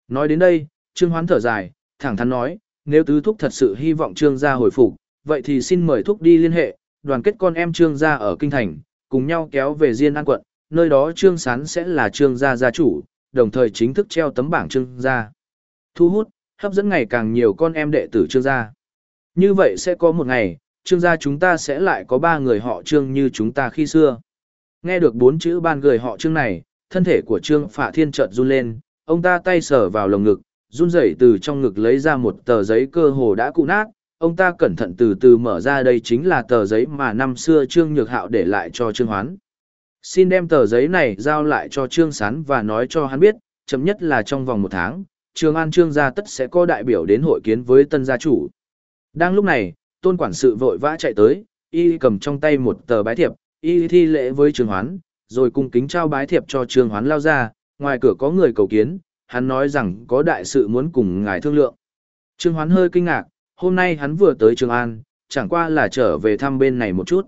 A: Nói đến đây, trương hoán thở dài, thẳng thắn nói, nếu tứ thúc thật sự hy vọng trương gia hồi phục, vậy thì xin mời thúc đi liên hệ, đoàn kết con em trương gia ở kinh thành, cùng nhau kéo về Diên An quận, nơi đó trương sán sẽ là trương gia gia chủ, đồng thời chính thức treo tấm bảng trương gia. Thu hút, hấp dẫn ngày càng nhiều con em đệ tử trương gia. Như vậy sẽ có một ngày, trương gia chúng ta sẽ lại có ba người họ trương như chúng ta khi xưa. Nghe được bốn chữ ban gửi họ trương này, thân thể của trương phạ thiên chợt run lên, ông ta tay sờ vào lồng ngực, run rẩy từ trong ngực lấy ra một tờ giấy cơ hồ đã cụ nát, ông ta cẩn thận từ từ mở ra đây chính là tờ giấy mà năm xưa Trương Nhược Hạo để lại cho Trương Hoán. Xin đem tờ giấy này giao lại cho Trương Sán và nói cho hắn biết, chậm nhất là trong vòng một tháng, Trương An Trương gia tất sẽ có đại biểu đến hội kiến với tân gia chủ. Đang lúc này, tôn quản sự vội vã chạy tới, y cầm trong tay một tờ bái thiệp, y thi lễ với Trương Hoán, rồi cung kính trao bái thiệp cho Trương Hoán lao ra, ngoài cửa có người cầu kiến, hắn nói rằng có đại sự muốn cùng ngài thương lượng. Trương Hoán hơi kinh ngạc, hôm nay hắn vừa tới Trường An, chẳng qua là trở về thăm bên này một chút.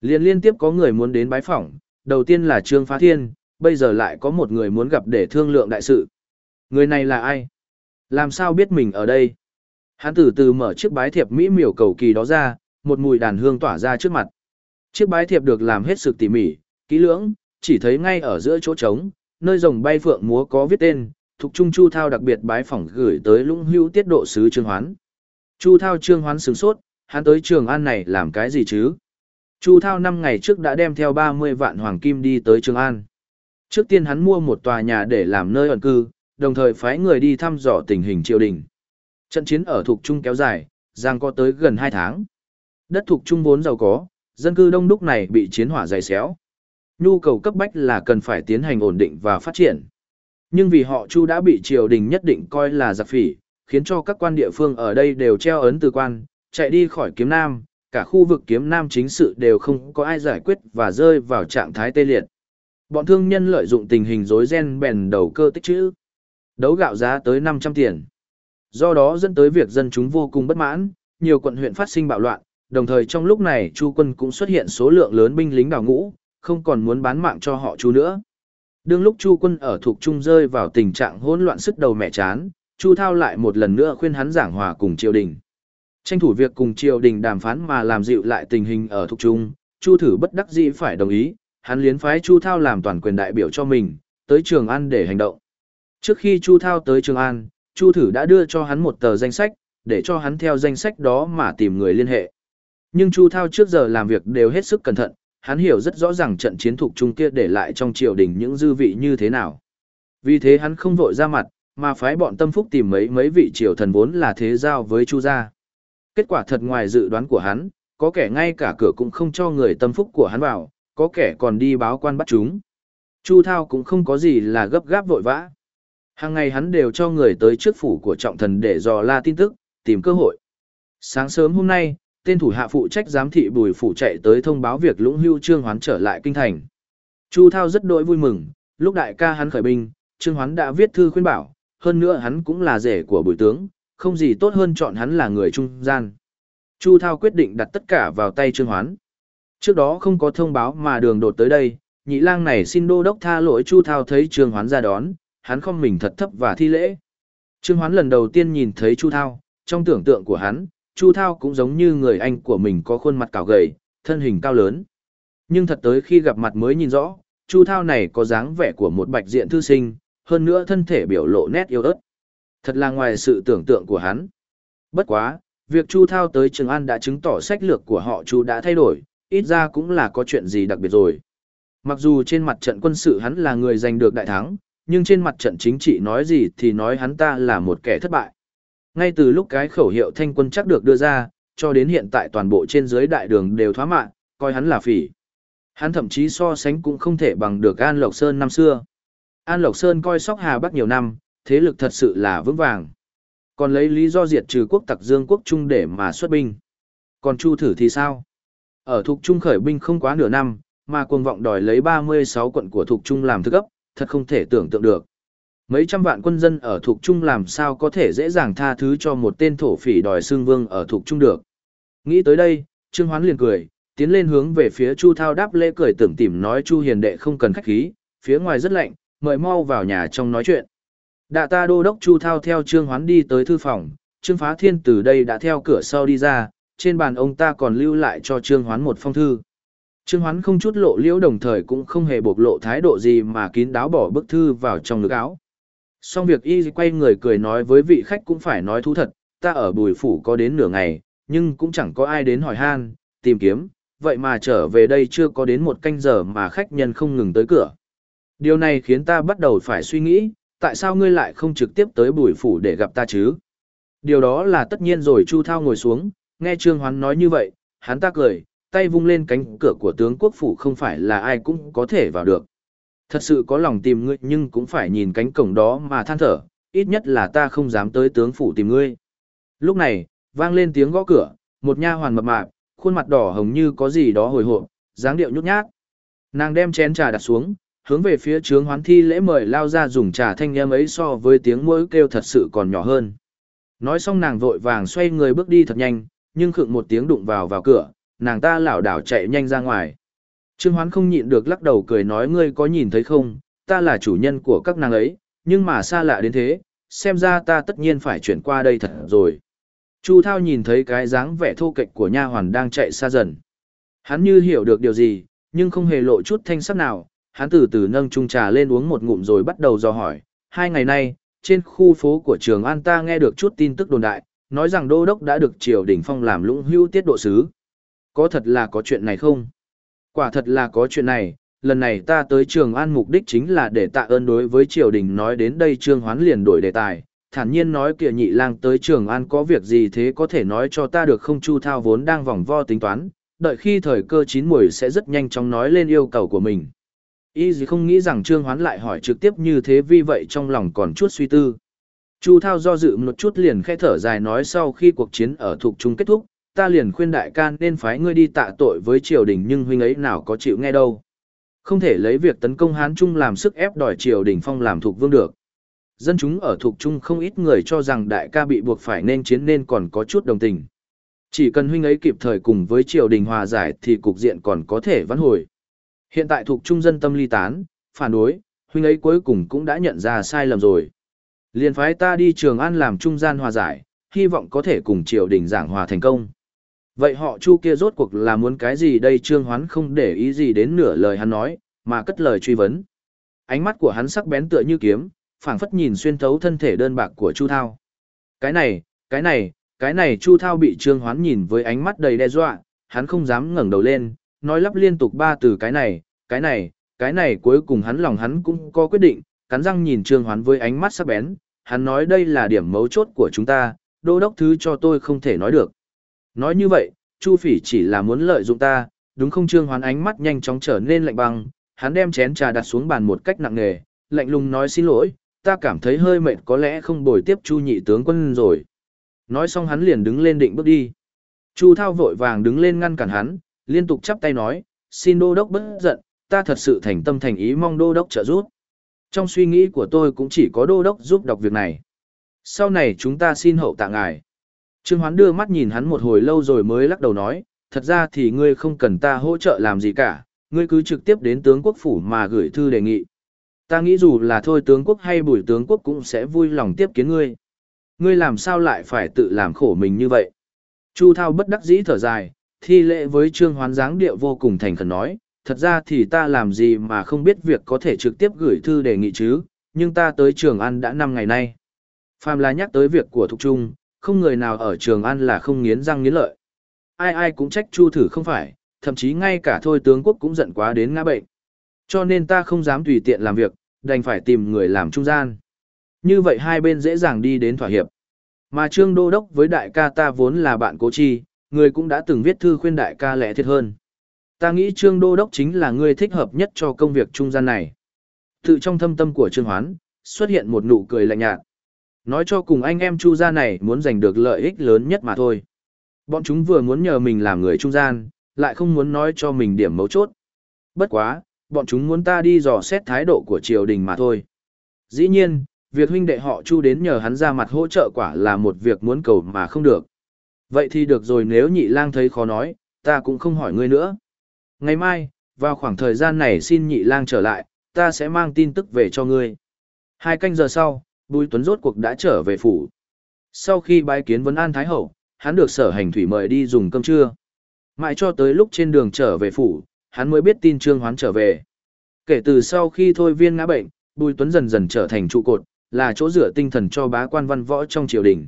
A: Liên liên tiếp có người muốn đến bái phỏng, đầu tiên là Trương Phá Thiên, bây giờ lại có một người muốn gặp để thương lượng đại sự. Người này là ai? Làm sao biết mình ở đây? Hắn từ từ mở chiếc bái thiệp mỹ miều cầu kỳ đó ra, một mùi đàn hương tỏa ra trước mặt. Chiếc bái thiệp được làm hết sức tỉ mỉ, kỹ lưỡng, chỉ thấy ngay ở giữa chỗ trống, nơi rồng bay phượng múa có viết tên, thuộc Trung Chu Thao đặc biệt bái phỏng gửi tới lũng hữu tiết độ sứ Trương Hoán. Chu Thao Trương Hoán sướng sốt, hắn tới Trường An này làm cái gì chứ? Chu Thao năm ngày trước đã đem theo 30 vạn hoàng kim đi tới Trường An. Trước tiên hắn mua một tòa nhà để làm nơi ẩn cư, đồng thời phái người đi thăm dò tình hình triều đình. Trận chiến ở Thục Trung kéo dài, giang có tới gần 2 tháng. Đất Thục Trung vốn giàu có, dân cư đông đúc này bị chiến hỏa dày xéo. Nhu cầu cấp bách là cần phải tiến hành ổn định và phát triển. Nhưng vì họ Chu đã bị triều đình nhất định coi là giặc phỉ, khiến cho các quan địa phương ở đây đều treo ấn từ quan, chạy đi khỏi kiếm nam, cả khu vực kiếm nam chính sự đều không có ai giải quyết và rơi vào trạng thái tê liệt. Bọn thương nhân lợi dụng tình hình rối ren bèn đầu cơ tích trữ. Đấu gạo giá tới 500 tiền. Do đó dẫn tới việc dân chúng vô cùng bất mãn, nhiều quận huyện phát sinh bạo loạn, đồng thời trong lúc này Chu quân cũng xuất hiện số lượng lớn binh lính đào ngũ, không còn muốn bán mạng cho họ Chu nữa. Đương lúc Chu quân ở thuộc trung rơi vào tình trạng hỗn loạn sức đầu mẹ chán, Chu Thao lại một lần nữa khuyên hắn giảng hòa cùng triều đình. Tranh thủ việc cùng triều đình đàm phán mà làm dịu lại tình hình ở thuộc trung, Chu thử bất đắc dĩ phải đồng ý, hắn liến phái Chu Thao làm toàn quyền đại biểu cho mình, tới Trường An để hành động. Trước khi Chu Thao tới Trường An, Chu thử đã đưa cho hắn một tờ danh sách, để cho hắn theo danh sách đó mà tìm người liên hệ. Nhưng Chu Thao trước giờ làm việc đều hết sức cẩn thận, hắn hiểu rất rõ ràng trận chiến thuộc trung kia để lại trong triều đình những dư vị như thế nào. Vì thế hắn không vội ra mặt, mà phái bọn tâm phúc tìm mấy mấy vị triều thần vốn là thế giao với Chu gia. Kết quả thật ngoài dự đoán của hắn, có kẻ ngay cả cửa cũng không cho người tâm phúc của hắn vào, có kẻ còn đi báo quan bắt chúng. Chu Thao cũng không có gì là gấp gáp vội vã. Hàng ngày hắn đều cho người tới trước phủ của trọng thần để dò la tin tức, tìm cơ hội. Sáng sớm hôm nay, tên thủ hạ phụ trách giám thị bùi phủ chạy tới thông báo việc lũng hưu trương hoán trở lại kinh thành. Chu Thao rất đỗi vui mừng, lúc đại ca hắn khởi binh, trương hoán đã viết thư khuyên bảo, hơn nữa hắn cũng là rể của bùi tướng, không gì tốt hơn chọn hắn là người trung gian. Chu Thao quyết định đặt tất cả vào tay trương hoán. Trước đó không có thông báo mà đường đột tới đây, nhị lang này xin đô đốc tha lỗi Chu Thao thấy trương hoán ra đón, hắn không mình thật thấp và thi lễ. Trương hoán lần đầu tiên nhìn thấy Chu Thao, trong tưởng tượng của hắn, Chu Thao cũng giống như người anh của mình có khuôn mặt cào gầy, thân hình cao lớn. Nhưng thật tới khi gặp mặt mới nhìn rõ, Chu Thao này có dáng vẻ của một bạch diện thư sinh, hơn nữa thân thể biểu lộ nét yêu ớt. Thật là ngoài sự tưởng tượng của hắn. Bất quá, việc Chu Thao tới Trường An đã chứng tỏ sách lược của họ Chu đã thay đổi, ít ra cũng là có chuyện gì đặc biệt rồi. Mặc dù trên mặt trận quân sự hắn là người giành được đại thắng, nhưng trên mặt trận chính trị nói gì thì nói hắn ta là một kẻ thất bại. Ngay từ lúc cái khẩu hiệu thanh quân chắc được đưa ra, cho đến hiện tại toàn bộ trên dưới đại đường đều thoá mạ, coi hắn là phỉ. Hắn thậm chí so sánh cũng không thể bằng được An Lộc Sơn năm xưa. An Lộc Sơn coi sóc Hà Bắc nhiều năm, thế lực thật sự là vững vàng. Còn lấy lý do diệt trừ quốc tặc Dương quốc Trung để mà xuất binh. Còn Chu thử thì sao? Ở Thục Trung khởi binh không quá nửa năm, mà cuồng vọng đòi lấy 36 quận của Thục Trung làm thức ấp, thật không thể tưởng tượng được. Mấy trăm vạn quân dân ở Thục Trung làm sao có thể dễ dàng tha thứ cho một tên thổ phỉ đòi xương vương ở Thục Trung được. Nghĩ tới đây, Trương Hoán liền cười, tiến lên hướng về phía Chu Thao đáp lễ cười tưởng tìm nói Chu Hiền đệ không cần khách khí, phía ngoài rất lạnh, mời mau vào nhà trong nói chuyện. Đạ ta đô đốc Chu Thao theo Trương Hoán đi tới thư phòng, Trương Phá Thiên từ đây đã theo cửa sau đi ra, trên bàn ông ta còn lưu lại cho Trương Hoán một phong thư. Trương Hoán không chút lộ liễu đồng thời cũng không hề bộc lộ thái độ gì mà kín đáo bỏ bức thư vào trong ngực áo. Xong việc y quay người cười nói với vị khách cũng phải nói thú thật, ta ở bùi phủ có đến nửa ngày, nhưng cũng chẳng có ai đến hỏi han, tìm kiếm, vậy mà trở về đây chưa có đến một canh giờ mà khách nhân không ngừng tới cửa. Điều này khiến ta bắt đầu phải suy nghĩ, tại sao ngươi lại không trực tiếp tới bùi phủ để gặp ta chứ? Điều đó là tất nhiên rồi Chu Thao ngồi xuống, nghe Trương Hoán nói như vậy, hắn ta cười, tay vung lên cánh cửa của tướng quốc phủ không phải là ai cũng có thể vào được. Thật sự có lòng tìm ngươi nhưng cũng phải nhìn cánh cổng đó mà than thở, ít nhất là ta không dám tới tướng phủ tìm ngươi. Lúc này, vang lên tiếng gõ cửa, một nha hoàn mập mạp, khuôn mặt đỏ hồng như có gì đó hồi hộp, dáng điệu nhút nhát. Nàng đem chén trà đặt xuống, hướng về phía trướng hoán thi lễ mời lao ra dùng trà thanh em ấy so với tiếng mũi kêu thật sự còn nhỏ hơn. Nói xong nàng vội vàng xoay người bước đi thật nhanh, nhưng khựng một tiếng đụng vào vào cửa, nàng ta lảo đảo chạy nhanh ra ngoài. Trương Hoán không nhịn được lắc đầu cười nói ngươi có nhìn thấy không, ta là chủ nhân của các nàng ấy, nhưng mà xa lạ đến thế, xem ra ta tất nhiên phải chuyển qua đây thật rồi. Chu Thao nhìn thấy cái dáng vẻ thô kệch của nha hoàn đang chạy xa dần. Hắn như hiểu được điều gì, nhưng không hề lộ chút thanh sắc nào, hắn từ từ nâng chung trà lên uống một ngụm rồi bắt đầu dò hỏi. Hai ngày nay, trên khu phố của trường An ta nghe được chút tin tức đồn đại, nói rằng đô đốc đã được triều đình phong làm lũng hưu tiết độ sứ. Có thật là có chuyện này không? Quả thật là có chuyện này, lần này ta tới Trường An mục đích chính là để tạ ơn đối với triều đình nói đến đây Trương Hoán liền đổi đề tài, thản nhiên nói kìa nhị lang tới Trường An có việc gì thế có thể nói cho ta được không Chu Thao vốn đang vòng vo tính toán, đợi khi thời cơ chín mùi sẽ rất nhanh chóng nói lên yêu cầu của mình. Y gì không nghĩ rằng Trương Hoán lại hỏi trực tiếp như thế vì vậy trong lòng còn chút suy tư. Chu Thao do dự một chút liền khẽ thở dài nói sau khi cuộc chiến ở thuộc trung kết thúc, ta liền khuyên đại ca nên phái ngươi đi tạ tội với triều đình nhưng huynh ấy nào có chịu nghe đâu. Không thể lấy việc tấn công Hán Trung làm sức ép đòi triều đình phong làm thuộc vương được. Dân chúng ở thuộc Trung không ít người cho rằng đại ca bị buộc phải nên chiến nên còn có chút đồng tình. Chỉ cần huynh ấy kịp thời cùng với triều đình hòa giải thì cục diện còn có thể vãn hồi. Hiện tại thuộc Trung dân tâm ly tán, phản đối, huynh ấy cuối cùng cũng đã nhận ra sai lầm rồi. Liền phái ta đi Trường An làm trung gian hòa giải, hy vọng có thể cùng triều đình giảng hòa thành công. Vậy họ chu kia rốt cuộc là muốn cái gì đây Trương Hoán không để ý gì đến nửa lời hắn nói, mà cất lời truy vấn. Ánh mắt của hắn sắc bén tựa như kiếm, phảng phất nhìn xuyên thấu thân thể đơn bạc của Chu Thao. Cái này, cái này, cái này Chu Thao bị Trương Hoán nhìn với ánh mắt đầy đe dọa, hắn không dám ngẩng đầu lên, nói lắp liên tục ba từ cái này, cái này, cái này cuối cùng hắn lòng hắn cũng có quyết định, cắn răng nhìn Trương Hoán với ánh mắt sắc bén, hắn nói đây là điểm mấu chốt của chúng ta, đô đốc thứ cho tôi không thể nói được. Nói như vậy, Chu Phỉ chỉ là muốn lợi dụng ta, đúng không Trương Hoán ánh mắt nhanh chóng trở nên lạnh băng, hắn đem chén trà đặt xuống bàn một cách nặng nề, lạnh lùng nói xin lỗi, ta cảm thấy hơi mệt có lẽ không bồi tiếp Chu nhị tướng quân rồi. Nói xong hắn liền đứng lên định bước đi. Chu Thao vội vàng đứng lên ngăn cản hắn, liên tục chắp tay nói, xin đô đốc bất giận, ta thật sự thành tâm thành ý mong đô đốc trợ giúp. Trong suy nghĩ của tôi cũng chỉ có đô đốc giúp đọc việc này. Sau này chúng ta xin hậu tạ ngài. Trương Hoán đưa mắt nhìn hắn một hồi lâu rồi mới lắc đầu nói, thật ra thì ngươi không cần ta hỗ trợ làm gì cả, ngươi cứ trực tiếp đến tướng quốc phủ mà gửi thư đề nghị. Ta nghĩ dù là thôi tướng quốc hay bùi tướng quốc cũng sẽ vui lòng tiếp kiến ngươi. Ngươi làm sao lại phải tự làm khổ mình như vậy? Chu Thao bất đắc dĩ thở dài, thi lệ với Trương Hoán dáng điệu vô cùng thành khẩn nói, thật ra thì ta làm gì mà không biết việc có thể trực tiếp gửi thư đề nghị chứ, nhưng ta tới Trường An đã 5 ngày nay. Phàm là nhắc tới việc của Thục Trung, không người nào ở Trường An là không nghiến răng nghiến lợi. Ai ai cũng trách Chu thử không phải, thậm chí ngay cả thôi tướng quốc cũng giận quá đến ngã bệnh. Cho nên ta không dám tùy tiện làm việc, đành phải tìm người làm trung gian. Như vậy hai bên dễ dàng đi đến thỏa hiệp. Mà Trương Đô Đốc với đại ca ta vốn là bạn cố chi, người cũng đã từng viết thư khuyên đại ca lẽ thiệt hơn. Ta nghĩ Trương Đô Đốc chính là người thích hợp nhất cho công việc trung gian này. Tự trong thâm tâm của Trương Hoán, xuất hiện một nụ cười lạnh nhạt. Nói cho cùng anh em Chu gia này muốn giành được lợi ích lớn nhất mà thôi. Bọn chúng vừa muốn nhờ mình làm người trung gian, lại không muốn nói cho mình điểm mấu chốt. Bất quá, bọn chúng muốn ta đi dò xét thái độ của triều đình mà thôi. Dĩ nhiên, việc huynh đệ họ Chu đến nhờ hắn ra mặt hỗ trợ quả là một việc muốn cầu mà không được. Vậy thì được rồi nếu nhị lang thấy khó nói, ta cũng không hỏi ngươi nữa. Ngày mai, vào khoảng thời gian này xin nhị lang trở lại, ta sẽ mang tin tức về cho ngươi. Hai canh giờ sau, Bùi Tuấn rốt cuộc đã trở về phủ. Sau khi bái kiến vấn an Thái Hậu, hắn được sở hành thủy mời đi dùng cơm trưa. Mãi cho tới lúc trên đường trở về phủ, hắn mới biết tin Trương Hoán trở về. Kể từ sau khi thôi viên ngã bệnh, Bùi Tuấn dần dần trở thành trụ cột, là chỗ dựa tinh thần cho bá quan văn võ trong triều đình.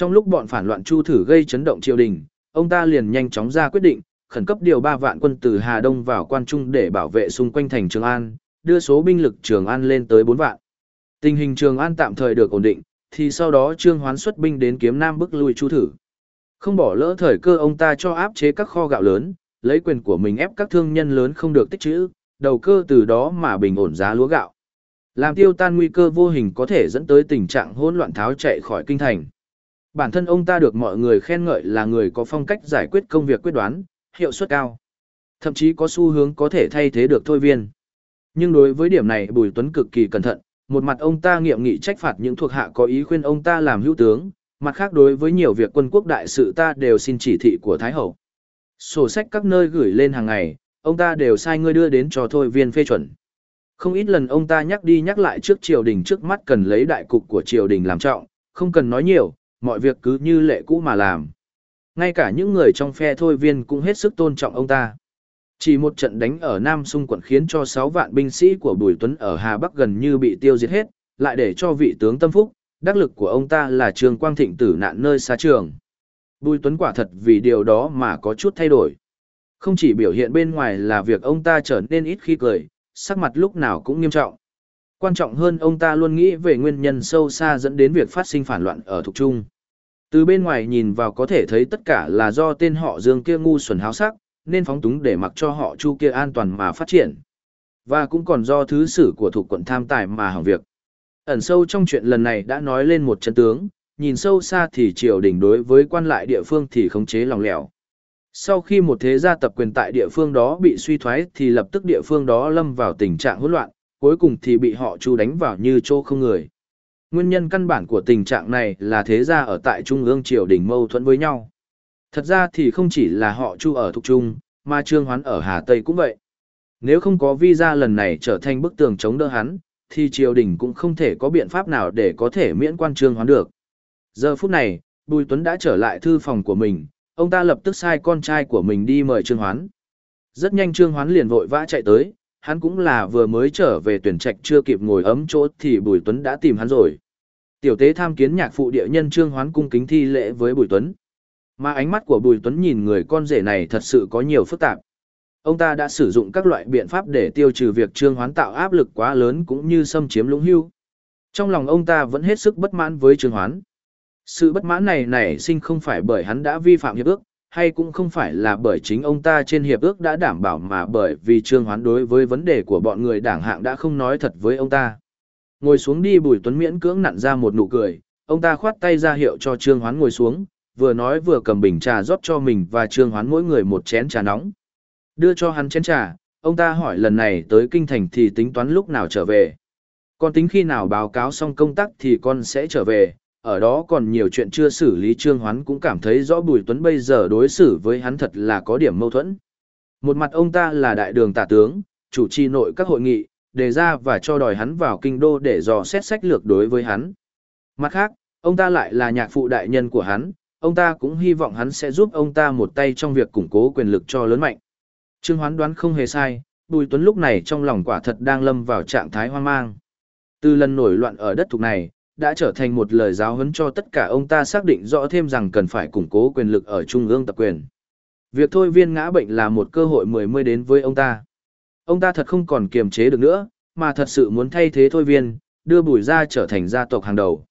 A: Trong lúc bọn phản loạn Chu thử gây chấn động triều đình, ông ta liền nhanh chóng ra quyết định, khẩn cấp điều 3 vạn quân từ Hà Đông vào quan trung để bảo vệ xung quanh thành Trường An, đưa số binh lực Trường An lên tới 4 vạn. Tình hình Trường An tạm thời được ổn định, thì sau đó Trương Hoán xuất binh đến kiếm Nam bức lui Chu thử. Không bỏ lỡ thời cơ ông ta cho áp chế các kho gạo lớn, lấy quyền của mình ép các thương nhân lớn không được tích trữ, đầu cơ từ đó mà bình ổn giá lúa gạo. Làm tiêu tan nguy cơ vô hình có thể dẫn tới tình trạng hỗn loạn tháo chạy khỏi kinh thành. Bản thân ông ta được mọi người khen ngợi là người có phong cách giải quyết công việc quyết đoán, hiệu suất cao. Thậm chí có xu hướng có thể thay thế được thôi viên. Nhưng đối với điểm này Bùi Tuấn cực kỳ cẩn thận, một mặt ông ta nghiệm nghị trách phạt những thuộc hạ có ý khuyên ông ta làm hữu tướng, mặt khác đối với nhiều việc quân quốc đại sự ta đều xin chỉ thị của Thái Hậu. Sổ sách các nơi gửi lên hàng ngày, ông ta đều sai ngươi đưa đến cho thôi viên phê chuẩn. Không ít lần ông ta nhắc đi nhắc lại trước triều đình trước mắt cần lấy đại cục của triều đình làm trọng, không cần nói nhiều, mọi việc cứ như lệ cũ mà làm. Ngay cả những người trong phe thôi viên cũng hết sức tôn trọng ông ta. Chỉ một trận đánh ở Nam Sung quận khiến cho 6 vạn binh sĩ của Bùi Tuấn ở Hà Bắc gần như bị tiêu diệt hết, lại để cho vị tướng tâm phúc, đắc lực của ông ta là trường quang thịnh tử nạn nơi xa trường. Bùi Tuấn quả thật vì điều đó mà có chút thay đổi. Không chỉ biểu hiện bên ngoài là việc ông ta trở nên ít khi cười, sắc mặt lúc nào cũng nghiêm trọng. Quan trọng hơn ông ta luôn nghĩ về nguyên nhân sâu xa dẫn đến việc phát sinh phản loạn ở Thục Trung. Từ bên ngoài nhìn vào có thể thấy tất cả là do tên họ Dương kia ngu xuẩn háo sắc, nên phóng túng để mặc cho họ Chu kia an toàn mà phát triển. Và cũng còn do thứ sử của thuộc quận tham tài mà hỏng việc. Ẩn sâu trong chuyện lần này đã nói lên một chân tướng, nhìn sâu xa thì triều đình đối với quan lại địa phương thì khống chế lòng lẻo. Sau khi một thế gia tập quyền tại địa phương đó bị suy thoái thì lập tức địa phương đó lâm vào tình trạng hỗn loạn, cuối cùng thì bị họ chu đánh vào như chỗ không người. Nguyên nhân căn bản của tình trạng này là thế gia ở tại trung ương triều đình mâu thuẫn với nhau. Thật ra thì không chỉ là họ chu ở Thục Trung, mà Trương Hoán ở Hà Tây cũng vậy. Nếu không có visa lần này trở thành bức tường chống đỡ hắn, thì triều đình cũng không thể có biện pháp nào để có thể miễn quan Trương Hoán được. Giờ phút này, Bùi Tuấn đã trở lại thư phòng của mình, ông ta lập tức sai con trai của mình đi mời Trương Hoán. Rất nhanh Trương Hoán liền vội vã chạy tới, hắn cũng là vừa mới trở về tuyển trạch chưa kịp ngồi ấm chỗ thì Bùi Tuấn đã tìm hắn rồi. Tiểu tế tham kiến nhạc phụ địa nhân Trương Hoán cung kính thi lễ với Bùi Tuấn. Mà ánh mắt của Bùi Tuấn nhìn người con rể này thật sự có nhiều phức tạp. Ông ta đã sử dụng các loại biện pháp để tiêu trừ việc Trương Hoán tạo áp lực quá lớn cũng như xâm chiếm lũng hưu. Trong lòng ông ta vẫn hết sức bất mãn với Trương Hoán. Sự bất mãn này nảy sinh không phải bởi hắn đã vi phạm hiệp ước, hay cũng không phải là bởi chính ông ta trên hiệp ước đã đảm bảo mà bởi vì Trương Hoán đối với vấn đề của bọn người đảng hạng đã không nói thật với ông ta. Ngồi xuống đi Bùi Tuấn miễn cưỡng nặn ra một nụ cười, ông ta khoát tay ra hiệu cho Trương Hoán ngồi xuống, vừa nói vừa cầm bình trà rót cho mình và Trương Hoán mỗi người một chén trà nóng. Đưa cho hắn chén trà, ông ta hỏi lần này tới kinh thành thì tính toán lúc nào trở về. Con tính khi nào báo cáo xong công tác thì con sẽ trở về, ở đó còn nhiều chuyện chưa xử lý Trương Hoán cũng cảm thấy rõ Bùi Tuấn bây giờ đối xử với hắn thật là có điểm mâu thuẫn. Một mặt ông ta là đại đường tả tướng, chủ trì nội các hội nghị, đề ra và cho đòi hắn vào kinh đô để dò xét sách lược đối với hắn. Mặt khác, ông ta lại là nhạc phụ đại nhân của hắn, ông ta cũng hy vọng hắn sẽ giúp ông ta một tay trong việc củng cố quyền lực cho lớn mạnh. Trương Hoán đoán không hề sai, Bùi Tuấn lúc này trong lòng quả thật đang lâm vào trạng thái hoang mang. Từ lần nổi loạn ở đất thuộc này, đã trở thành một lời giáo huấn cho tất cả ông ta xác định rõ thêm rằng cần phải củng cố quyền lực ở trung ương tập quyền. Việc thôi viên ngã bệnh là một cơ hội mười mươi đến với ông ta. Ông ta thật không còn kiềm chế được nữa, mà thật sự muốn thay thế thôi viên, đưa bùi ra trở thành gia tộc hàng đầu.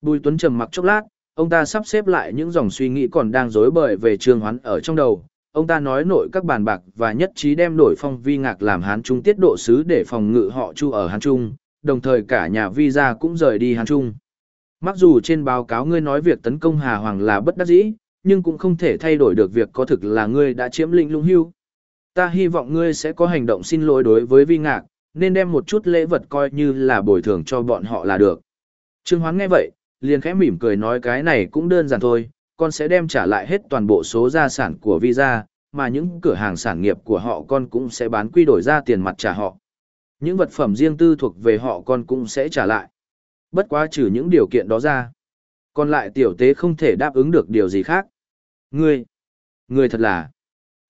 A: Bùi Tuấn trầm mặc chốc lát, ông ta sắp xếp lại những dòng suy nghĩ còn đang rối bời về trương hoán ở trong đầu. Ông ta nói nội các bàn bạc và nhất trí đem đổi phong vi ngạc làm Hán Trung tiết độ sứ để phòng ngự họ Chu ở Hán Trung, đồng thời cả nhà vi cũng rời đi Hàn Trung. Mặc dù trên báo cáo ngươi nói việc tấn công Hà Hoàng là bất đắc dĩ, nhưng cũng không thể thay đổi được việc có thực là ngươi đã chiếm lĩnh lũng hưu. Ta hy vọng ngươi sẽ có hành động xin lỗi đối với vi ngạc, nên đem một chút lễ vật coi như là bồi thường cho bọn họ là được. Trương Hoán nghe vậy, liền khẽ mỉm cười nói cái này cũng đơn giản thôi, con sẽ đem trả lại hết toàn bộ số gia sản của visa, mà những cửa hàng sản nghiệp của họ con cũng sẽ bán quy đổi ra tiền mặt trả họ. Những vật phẩm riêng tư thuộc về họ con cũng sẽ trả lại. Bất quá trừ những điều kiện đó ra. Còn lại tiểu tế không thể đáp ứng được điều gì khác. Ngươi, ngươi thật là.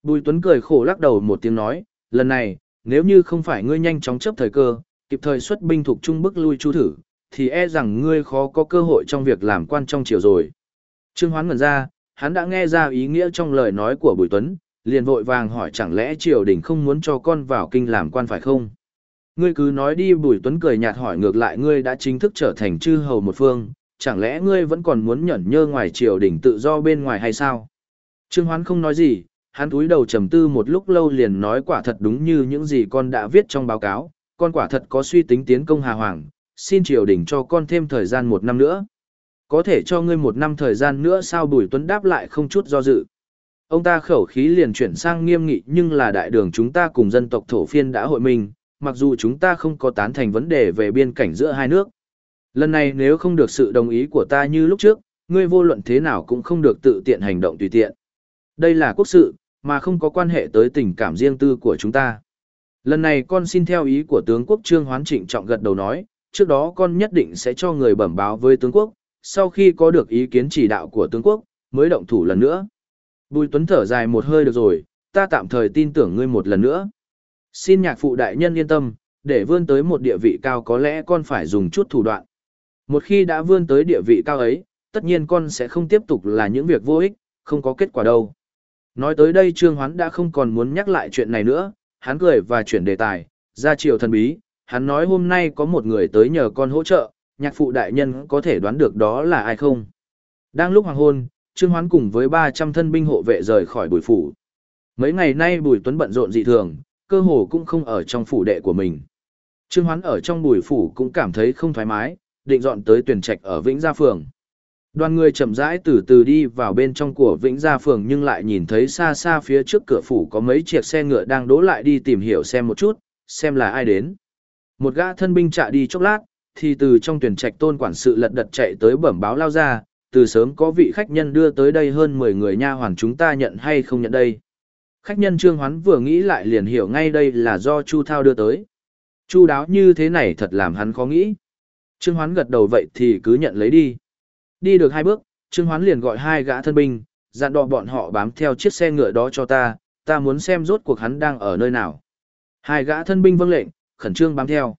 A: Bùi Tuấn cười khổ lắc đầu một tiếng nói, lần này, nếu như không phải ngươi nhanh chóng chấp thời cơ, kịp thời xuất binh thuộc trung bức lui chu thử, thì e rằng ngươi khó có cơ hội trong việc làm quan trong triều rồi. Trương Hoán ngẩn ra, hắn đã nghe ra ý nghĩa trong lời nói của Bùi Tuấn, liền vội vàng hỏi chẳng lẽ triều đình không muốn cho con vào kinh làm quan phải không? Ngươi cứ nói đi Bùi Tuấn cười nhạt hỏi ngược lại ngươi đã chính thức trở thành chư hầu một phương, chẳng lẽ ngươi vẫn còn muốn nhẫn nhơ ngoài triều đình tự do bên ngoài hay sao? Trương Hoán không nói gì, hắn cúi đầu trầm tư một lúc lâu liền nói quả thật đúng như những gì con đã viết trong báo cáo, con quả thật có suy tính tiến công Hà Hoàng, xin triều đình cho con thêm thời gian một năm nữa. Có thể cho ngươi một năm thời gian nữa sao Bùi Tuấn đáp lại không chút do dự. Ông ta khẩu khí liền chuyển sang nghiêm nghị nhưng là đại đường chúng ta cùng dân tộc thổ phiên đã hội minh, mặc dù chúng ta không có tán thành vấn đề về biên cảnh giữa hai nước. Lần này nếu không được sự đồng ý của ta như lúc trước, ngươi vô luận thế nào cũng không được tự tiện hành động tùy tiện. Đây là quốc sự, mà không có quan hệ tới tình cảm riêng tư của chúng ta. Lần này con xin theo ý của tướng quốc Trương Hoán Trịnh trọng gật đầu nói, trước đó con nhất định sẽ cho người bẩm báo với tướng quốc, sau khi có được ý kiến chỉ đạo của tướng quốc, mới động thủ lần nữa. Bùi Tuấn thở dài một hơi được rồi, ta tạm thời tin tưởng ngươi một lần nữa. Xin nhạc phụ đại nhân yên tâm, để vươn tới một địa vị cao có lẽ con phải dùng chút thủ đoạn. Một khi đã vươn tới địa vị cao ấy, tất nhiên con sẽ không tiếp tục là những việc vô ích, không có kết quả đâu. Nói tới đây Trương Hoán đã không còn muốn nhắc lại chuyện này nữa, hắn cười và chuyển đề tài, ra chiều thần bí, hắn nói hôm nay có một người tới nhờ con hỗ trợ, nhạc phụ đại nhân có thể đoán được đó là ai không. Đang lúc hoàng hôn, Trương Hoán cùng với 300 thân binh hộ vệ rời khỏi bùi phủ. Mấy ngày nay Bùi Tuấn bận rộn dị thường, cơ hồ cũng không ở trong phủ đệ của mình. Trương Hoán ở trong bùi phủ cũng cảm thấy không thoải mái, định dọn tới tuyển trạch ở Vĩnh Gia Phường. Đoàn người chậm rãi từ từ đi vào bên trong của Vĩnh Gia Phường nhưng lại nhìn thấy xa xa phía trước cửa phủ có mấy chiếc xe ngựa đang đỗ lại đi tìm hiểu xem một chút, xem là ai đến. Một gã thân binh chạy đi chốc lát, thì từ trong tuyển trạch tôn quản sự lật đật chạy tới bẩm báo lao ra, từ sớm có vị khách nhân đưa tới đây hơn 10 người nha hoàn chúng ta nhận hay không nhận đây. Khách nhân Trương Hoán vừa nghĩ lại liền hiểu ngay đây là do Chu Thao đưa tới. Chu đáo như thế này thật làm hắn khó nghĩ. Trương Hoán gật đầu vậy thì cứ nhận lấy đi. Đi được hai bước, Trương Hoán liền gọi hai gã thân binh, dặn đọ bọn họ bám theo chiếc xe ngựa đó cho ta, ta muốn xem rốt cuộc hắn đang ở nơi nào. Hai gã thân binh vâng lệnh, khẩn trương bám theo.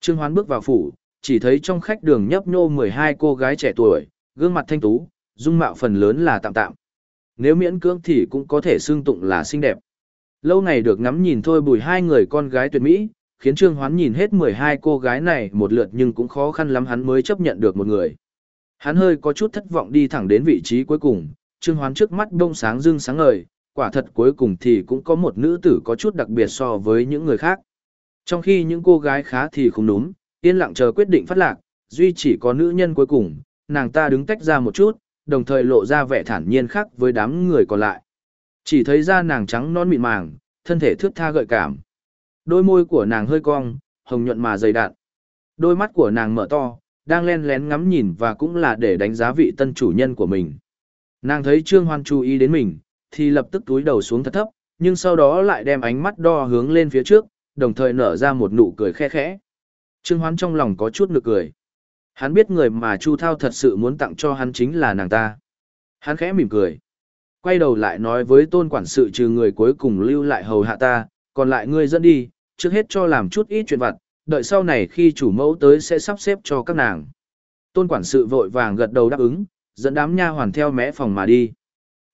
A: Trương Hoán bước vào phủ, chỉ thấy trong khách đường nhấp nhô 12 cô gái trẻ tuổi, gương mặt thanh tú, dung mạo phần lớn là tạm tạm. Nếu miễn cưỡng thì cũng có thể xưng tụng là xinh đẹp. Lâu ngày được ngắm nhìn thôi bùi hai người con gái tuyệt mỹ, khiến Trương Hoán nhìn hết 12 cô gái này một lượt nhưng cũng khó khăn lắm hắn mới chấp nhận được một người. Hắn hơi có chút thất vọng đi thẳng đến vị trí cuối cùng, Trương Hoán trước mắt đông sáng dưng sáng ngời, quả thật cuối cùng thì cũng có một nữ tử có chút đặc biệt so với những người khác. Trong khi những cô gái khá thì không đúng, yên lặng chờ quyết định phát lạc, duy chỉ có nữ nhân cuối cùng, nàng ta đứng tách ra một chút, đồng thời lộ ra vẻ thản nhiên khác với đám người còn lại. Chỉ thấy da nàng trắng non mịn màng, thân thể thước tha gợi cảm. Đôi môi của nàng hơi cong, hồng nhuận mà dày đạn. Đôi mắt của nàng mở to, đang len lén ngắm nhìn và cũng là để đánh giá vị tân chủ nhân của mình. Nàng thấy Trương Hoan chú ý đến mình, thì lập tức túi đầu xuống thật thấp, nhưng sau đó lại đem ánh mắt đo hướng lên phía trước, đồng thời nở ra một nụ cười khe khẽ. Trương Hoan trong lòng có chút nực cười. Hắn biết người mà Chu Thao thật sự muốn tặng cho hắn chính là nàng ta. Hắn khẽ mỉm cười. Quay đầu lại nói với tôn quản sự trừ người cuối cùng lưu lại hầu hạ ta, còn lại ngươi dẫn đi, trước hết cho làm chút ít chuyện vặt, đợi sau này khi chủ mẫu tới sẽ sắp xếp cho các nàng. Tôn quản sự vội vàng gật đầu đáp ứng, dẫn đám nha hoàn theo mẽ phòng mà đi.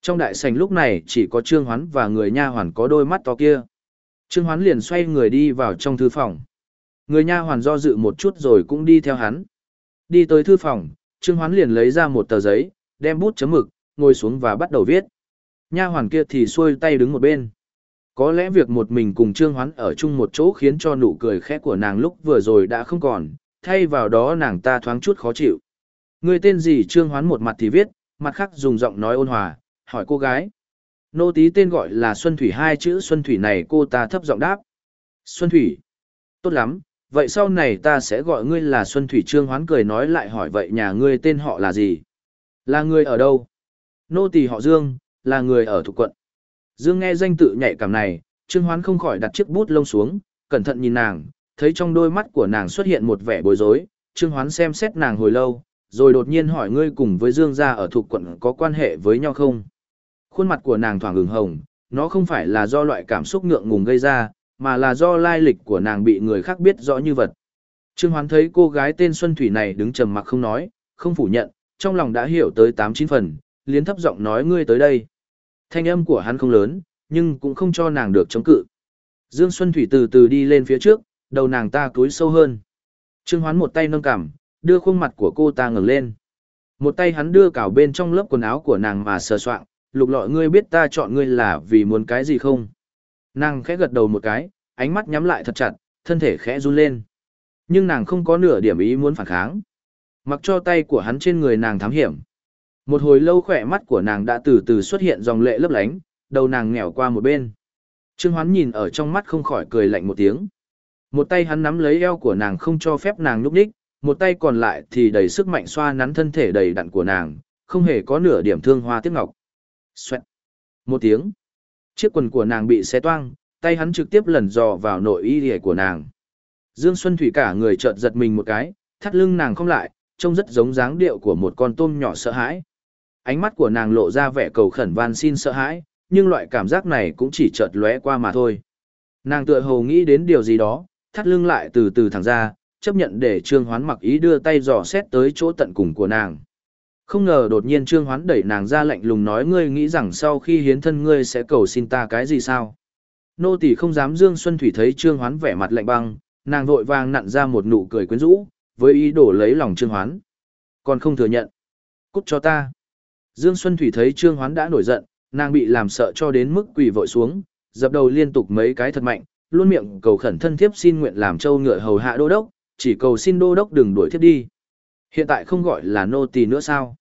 A: Trong đại sảnh lúc này chỉ có Trương Hoán và người nha hoàn có đôi mắt to kia. Trương Hoán liền xoay người đi vào trong thư phòng. Người nha hoàn do dự một chút rồi cũng đi theo hắn. Đi tới thư phòng, Trương Hoán liền lấy ra một tờ giấy, đem bút chấm mực, ngồi xuống và bắt đầu viết. Nha hoàn kia thì xuôi tay đứng một bên. Có lẽ việc một mình cùng Trương Hoán ở chung một chỗ khiến cho nụ cười khẽ của nàng lúc vừa rồi đã không còn, thay vào đó nàng ta thoáng chút khó chịu. Người tên gì Trương Hoán một mặt thì viết, mặt khác dùng giọng nói ôn hòa, hỏi cô gái. Nô tí tên gọi là Xuân Thủy hai chữ Xuân Thủy này cô ta thấp giọng đáp. Xuân Thủy. Tốt lắm, vậy sau này ta sẽ gọi ngươi là Xuân Thủy Trương Hoán cười nói lại hỏi vậy nhà ngươi tên họ là gì? Là người ở đâu? Nô tỳ họ Dương, là người ở thuộc quận. Dương nghe danh tự nhạy cảm này, Trương Hoán không khỏi đặt chiếc bút lông xuống, cẩn thận nhìn nàng, thấy trong đôi mắt của nàng xuất hiện một vẻ bối rối, Trương Hoán xem xét nàng hồi lâu, rồi đột nhiên hỏi ngươi cùng với Dương gia ở thuộc quận có quan hệ với nhau không? Khuôn mặt của nàng thoảng ửng hồng, nó không phải là do loại cảm xúc ngượng ngùng gây ra, mà là do lai lịch của nàng bị người khác biết rõ như vật. Trương Hoán thấy cô gái tên Xuân Thủy này đứng trầm mặc không nói, không phủ nhận, trong lòng đã hiểu tới tám chín phần, liến thấp giọng nói ngươi tới đây. Thanh âm của hắn không lớn, nhưng cũng không cho nàng được chống cự. Dương Xuân Thủy từ từ đi lên phía trước, đầu nàng ta cúi sâu hơn. Trương Hoán một tay nâng cằm, đưa khuôn mặt của cô ta ngẩng lên. Một tay hắn đưa cào bên trong lớp quần áo của nàng mà sờ soạng, lục lọi ngươi biết ta chọn ngươi là vì muốn cái gì không? Nàng khẽ gật đầu một cái, ánh mắt nhắm lại thật chặt, thân thể khẽ run lên. Nhưng nàng không có nửa điểm ý muốn phản kháng. Mặc cho tay của hắn trên người nàng thám hiểm. Một hồi lâu khỏe mắt của nàng đã từ từ xuất hiện dòng lệ lấp lánh, đầu nàng nghèo qua một bên. Trương Hoán nhìn ở trong mắt không khỏi cười lạnh một tiếng. Một tay hắn nắm lấy eo của nàng không cho phép nàng lúc đích, một tay còn lại thì đầy sức mạnh xoa nắn thân thể đầy đặn của nàng, không hề có nửa điểm thương hoa tiếc ngọc. Xoẹt. Một tiếng. Chiếc quần của nàng bị xé toang, tay hắn trực tiếp lần dò vào nội y lìa của nàng. Dương Xuân Thủy cả người chợt giật mình một cái, thắt lưng nàng không lại, trông rất giống dáng điệu của một con tôm nhỏ sợ hãi. Ánh mắt của nàng lộ ra vẻ cầu khẩn van xin sợ hãi, nhưng loại cảm giác này cũng chỉ chợt lóe qua mà thôi. Nàng tựa hồ nghĩ đến điều gì đó, thắt lưng lại từ từ thẳng ra, chấp nhận để Trương Hoán mặc ý đưa tay dò xét tới chỗ tận cùng của nàng. Không ngờ đột nhiên Trương Hoán đẩy nàng ra lạnh lùng nói ngươi nghĩ rằng sau khi hiến thân ngươi sẽ cầu xin ta cái gì sao? Nô tỳ không dám Dương Xuân Thủy thấy Trương Hoán vẻ mặt lạnh băng, nàng vội vàng nặn ra một nụ cười quyến rũ, với ý đồ lấy lòng Trương Hoán. Còn không thừa nhận. Cút cho ta. Dương Xuân Thủy thấy Trương Hoán đã nổi giận, nàng bị làm sợ cho đến mức quỳ vội xuống, dập đầu liên tục mấy cái thật mạnh, luôn miệng cầu khẩn thân thiếp xin nguyện làm châu ngựa hầu hạ đô đốc, chỉ cầu xin đô đốc đừng đuổi thiếp đi. Hiện tại không gọi là nô tỳ nữa sao?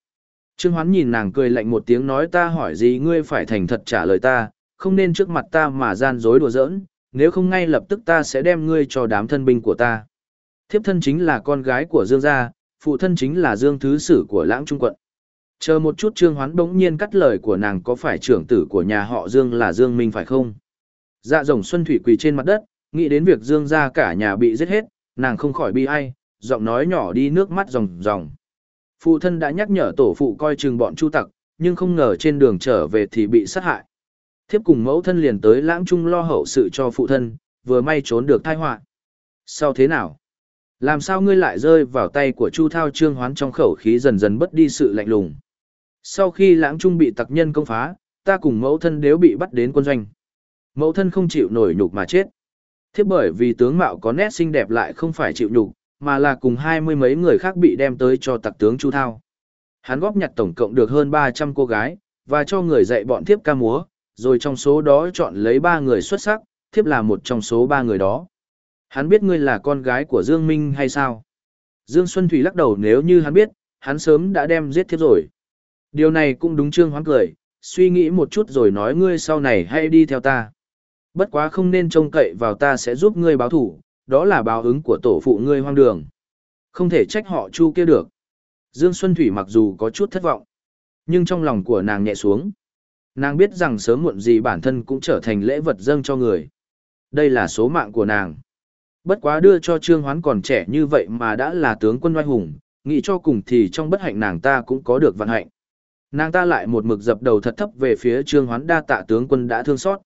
A: Trương Hoán nhìn nàng cười lạnh một tiếng nói ta hỏi gì ngươi phải thành thật trả lời ta, không nên trước mặt ta mà gian dối đùa giỡn, nếu không ngay lập tức ta sẽ đem ngươi cho đám thân binh của ta. Thiếp thân chính là con gái của Dương gia, phụ thân chính là Dương Thứ Sử của Lãng Trung Quận. Chờ một chút Trương Hoán bỗng nhiên cắt lời của nàng có phải trưởng tử của nhà họ Dương là Dương Minh phải không? Dạ rồng Xuân Thủy quỳ trên mặt đất, nghĩ đến việc Dương gia cả nhà bị giết hết, nàng không khỏi bi ai, giọng nói nhỏ đi nước mắt ròng ròng. Phụ thân đã nhắc nhở tổ phụ coi chừng bọn chu tặc, nhưng không ngờ trên đường trở về thì bị sát hại. Thiếp cùng mẫu thân liền tới lãng trung lo hậu sự cho phụ thân, vừa may trốn được tai họa. Sao thế nào? Làm sao ngươi lại rơi vào tay của Chu Thao Trương Hoán trong khẩu khí dần dần bất đi sự lạnh lùng. Sau khi lãng trung bị tặc nhân công phá, ta cùng mẫu thân đều bị bắt đến quân doanh. Mẫu thân không chịu nổi nhục mà chết. Thiếp bởi vì tướng mạo có nét xinh đẹp lại không phải chịu nhục, mà là cùng hai mươi mấy người khác bị đem tới cho tặc tướng Chu Thao. Hắn góp nhặt tổng cộng được hơn 300 cô gái, và cho người dạy bọn thiếp ca múa, rồi trong số đó chọn lấy ba người xuất sắc, thiếp là một trong số ba người đó. Hắn biết ngươi là con gái của Dương Minh hay sao? Dương Xuân Thủy lắc đầu nếu như hắn biết, hắn sớm đã đem giết thiếp rồi. Điều này cũng đúng trương hoáng cười, suy nghĩ một chút rồi nói ngươi sau này hãy đi theo ta. Bất quá không nên trông cậy vào ta sẽ giúp ngươi báo thủ, đó là báo ứng của tổ phụ ngươi hoang đường. Không thể trách họ chu kia được. Dương Xuân Thủy mặc dù có chút thất vọng, nhưng trong lòng của nàng nhẹ xuống. Nàng biết rằng sớm muộn gì bản thân cũng trở thành lễ vật dâng cho người. Đây là số mạng của nàng. Bất quá đưa cho Trương Hoán còn trẻ như vậy mà đã là tướng quân oai hùng, nghĩ cho cùng thì trong bất hạnh nàng ta cũng có được vận hạnh. Nàng ta lại một mực dập đầu thật thấp về phía Trương Hoán đa tạ tướng quân đã thương xót.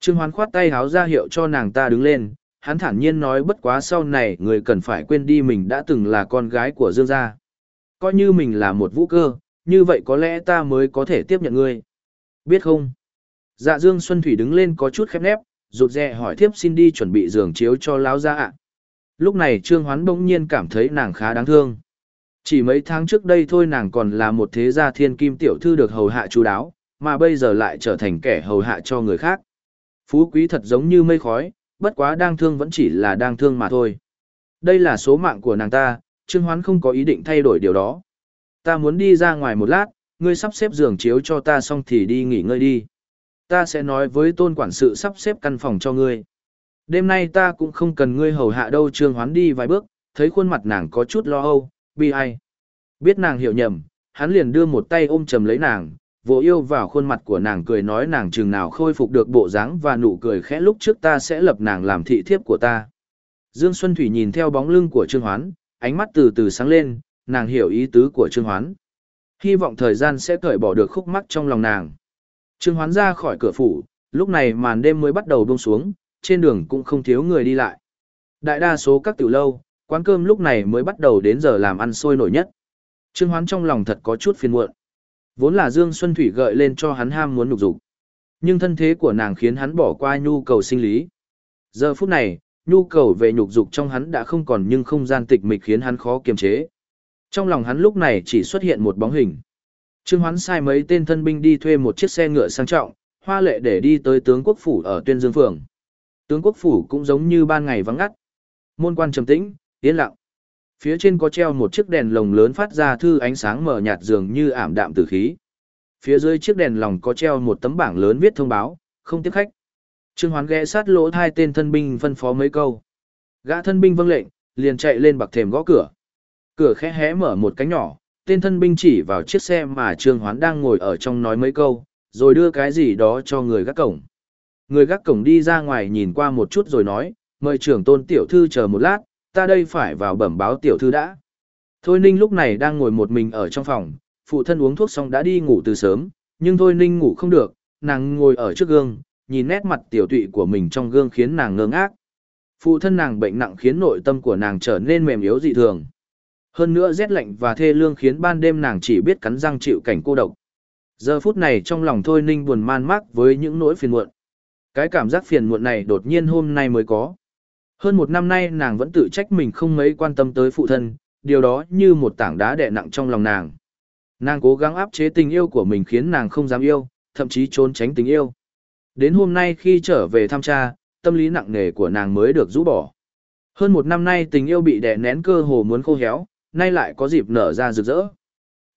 A: Trương Hoán khoát tay háo ra hiệu cho nàng ta đứng lên, hắn thản nhiên nói bất quá sau này người cần phải quên đi mình đã từng là con gái của Dương gia. Coi như mình là một vũ cơ, như vậy có lẽ ta mới có thể tiếp nhận ngươi. Biết không? Dạ Dương Xuân Thủy đứng lên có chút khép nép, rụt rè hỏi thiếp xin đi chuẩn bị giường chiếu cho lão gia ạ. Lúc này Trương Hoán bỗng nhiên cảm thấy nàng khá đáng thương. Chỉ mấy tháng trước đây thôi nàng còn là một thế gia thiên kim tiểu thư được hầu hạ chú đáo, mà bây giờ lại trở thành kẻ hầu hạ cho người khác. Phú quý thật giống như mây khói, bất quá đang thương vẫn chỉ là đang thương mà thôi. Đây là số mạng của nàng ta, Trương Hoán không có ý định thay đổi điều đó. Ta muốn đi ra ngoài một lát, ngươi sắp xếp giường chiếu cho ta xong thì đi nghỉ ngơi đi. Ta sẽ nói với tôn quản sự sắp xếp căn phòng cho ngươi. Đêm nay ta cũng không cần ngươi hầu hạ đâu Trương Hoán đi vài bước, thấy khuôn mặt nàng có chút lo âu, bi ai. Biết nàng hiểu nhầm, hắn liền đưa một tay ôm chầm lấy nàng, Vô yêu vào khuôn mặt của nàng cười nói nàng chừng nào khôi phục được bộ dáng và nụ cười khẽ lúc trước ta sẽ lập nàng làm thị thiếp của ta. Dương Xuân Thủy nhìn theo bóng lưng của Trương Hoán, ánh mắt từ từ sáng lên, nàng hiểu ý tứ của Trương Hoán. Hy vọng thời gian sẽ cởi bỏ được khúc mắc trong lòng nàng. Trương Hoán ra khỏi cửa phủ, lúc này màn đêm mới bắt đầu buông xuống, trên đường cũng không thiếu người đi lại. Đại đa số các tiểu lâu, quán cơm lúc này mới bắt đầu đến giờ làm ăn sôi nổi nhất. Trương Hoán trong lòng thật có chút phiền muộn. Vốn là Dương Xuân Thủy gợi lên cho hắn ham muốn nục dục. Nhưng thân thế của nàng khiến hắn bỏ qua nhu cầu sinh lý. Giờ phút này, nhu cầu về nhục dục trong hắn đã không còn nhưng không gian tịch mịch khiến hắn khó kiềm chế. Trong lòng hắn lúc này chỉ xuất hiện một bóng hình. Trương Hoán sai mấy tên thân binh đi thuê một chiếc xe ngựa sang trọng, hoa lệ để đi tới tướng quốc phủ ở Tuyên Dương Phường. Tướng quốc phủ cũng giống như ban ngày vắng ngắt. Môn quan trầm tĩnh, yên lặng. Phía trên có treo một chiếc đèn lồng lớn phát ra thư ánh sáng mờ nhạt dường như ảm đạm tử khí. Phía dưới chiếc đèn lồng có treo một tấm bảng lớn viết thông báo, không tiếp khách. Trương Hoán ghé sát lỗ hai tên thân binh phân phó mấy câu. Gã thân binh vâng lệnh, liền chạy lên bậc thềm gõ cửa. Cửa khẽ hé mở một cánh nhỏ, tên thân binh chỉ vào chiếc xe mà Trương Hoán đang ngồi ở trong nói mấy câu, rồi đưa cái gì đó cho người gác cổng. Người gác cổng đi ra ngoài nhìn qua một chút rồi nói, mời trưởng tôn tiểu thư chờ một lát, ta đây phải vào bẩm báo tiểu thư đã. Thôi Ninh lúc này đang ngồi một mình ở trong phòng, phụ thân uống thuốc xong đã đi ngủ từ sớm, nhưng Thôi Ninh ngủ không được, nàng ngồi ở trước gương, nhìn nét mặt tiểu tụy của mình trong gương khiến nàng ngơ ngác. Phụ thân nàng bệnh nặng khiến nội tâm của nàng trở nên mềm yếu dị thường. Hơn nữa rét lạnh và thê lương khiến ban đêm nàng chỉ biết cắn răng chịu cảnh cô độc. Giờ phút này trong lòng Thôi Ninh buồn man mác với những nỗi phiền muộn. Cái cảm giác phiền muộn này đột nhiên hôm nay mới có. Hơn một năm nay nàng vẫn tự trách mình không mấy quan tâm tới phụ thân, điều đó như một tảng đá đè nặng trong lòng nàng. Nàng cố gắng áp chế tình yêu của mình khiến nàng không dám yêu, thậm chí trốn tránh tình yêu. Đến hôm nay khi trở về thăm cha, tâm lý nặng nề của nàng mới được rũ bỏ. Hơn một năm nay tình yêu bị đè nén cơ hồ muốn khô héo, nay lại có dịp nở ra rực rỡ.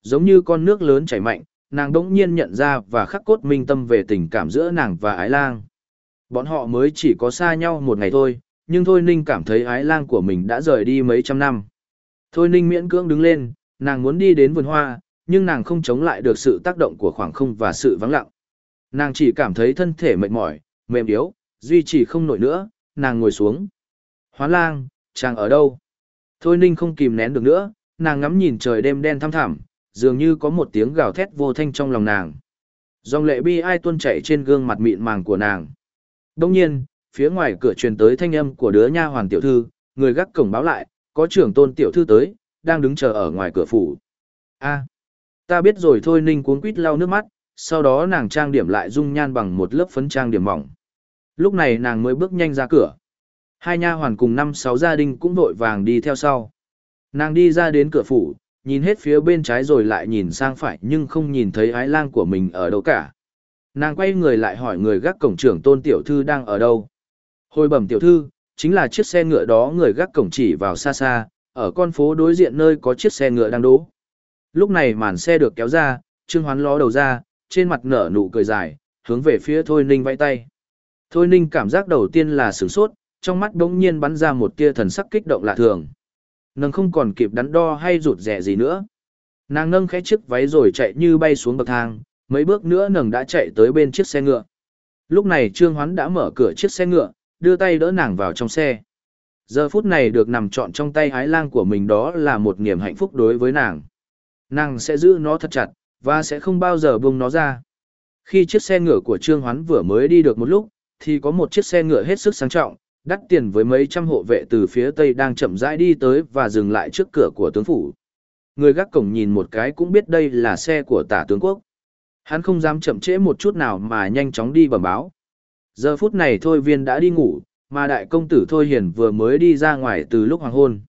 A: Giống như con nước lớn chảy mạnh, nàng đỗng nhiên nhận ra và khắc cốt minh tâm về tình cảm giữa nàng và ái lang. Bọn họ mới chỉ có xa nhau một ngày thôi, nhưng Thôi Ninh cảm thấy ái lang của mình đã rời đi mấy trăm năm. Thôi Ninh miễn cưỡng đứng lên, nàng muốn đi đến vườn hoa, nhưng nàng không chống lại được sự tác động của khoảng không và sự vắng lặng. Nàng chỉ cảm thấy thân thể mệt mỏi, mềm yếu, duy trì không nổi nữa, nàng ngồi xuống. Hoán lang, chàng ở đâu? Thôi Ninh không kìm nén được nữa, nàng ngắm nhìn trời đêm đen thăm thẳm, dường như có một tiếng gào thét vô thanh trong lòng nàng. Dòng lệ bi ai tuôn chảy trên gương mặt mịn màng của nàng. Đông nhiên, phía ngoài cửa truyền tới thanh âm của đứa nha hoàn tiểu thư, người gác cổng báo lại, có trưởng tôn tiểu thư tới, đang đứng chờ ở ngoài cửa phủ. A, ta biết rồi thôi Ninh cuống quýt lau nước mắt, sau đó nàng trang điểm lại dung nhan bằng một lớp phấn trang điểm mỏng. Lúc này nàng mới bước nhanh ra cửa. Hai nha hoàn cùng năm sáu gia đình cũng vội vàng đi theo sau. Nàng đi ra đến cửa phủ, nhìn hết phía bên trái rồi lại nhìn sang phải nhưng không nhìn thấy ái lang của mình ở đâu cả. Nàng quay người lại hỏi người gác cổng trưởng tôn tiểu thư đang ở đâu. Hồi bẩm tiểu thư, chính là chiếc xe ngựa đó người gác cổng chỉ vào xa xa, ở con phố đối diện nơi có chiếc xe ngựa đang đỗ. Lúc này màn xe được kéo ra, Trương Hoán ló đầu ra, trên mặt nở nụ cười dài, hướng về phía Thôi Ninh vẫy tay. Thôi Ninh cảm giác đầu tiên là sửng sốt, trong mắt bỗng nhiên bắn ra một tia thần sắc kích động lạ thường. Nàng không còn kịp đắn đo hay rụt rẻ gì nữa. Nàng nâng khẽ chiếc váy rồi chạy như bay xuống bậc thang, mấy bước nữa nàng đã chạy tới bên chiếc xe ngựa. Lúc này Trương Hoán đã mở cửa chiếc xe ngựa, đưa tay đỡ nàng vào trong xe. Giờ phút này được nằm trọn trong tay ái lang của mình đó là một niềm hạnh phúc đối với nàng. Nàng sẽ giữ nó thật chặt, và sẽ không bao giờ buông nó ra. Khi chiếc xe ngựa của Trương Hoán vừa mới đi được một lúc, thì có một chiếc xe ngựa hết sức sang trọng, đắt tiền với mấy trăm hộ vệ từ phía tây đang chậm rãi đi tới và dừng lại trước cửa của tướng phủ. Người gác cổng nhìn một cái cũng biết đây là xe của tả tướng quốc. Hắn không dám chậm trễ một chút nào mà nhanh chóng đi bẩm báo. Giờ phút này Thôi Viên đã đi ngủ, mà đại công tử Thôi Hiền vừa mới đi ra ngoài từ lúc hoàng hôn.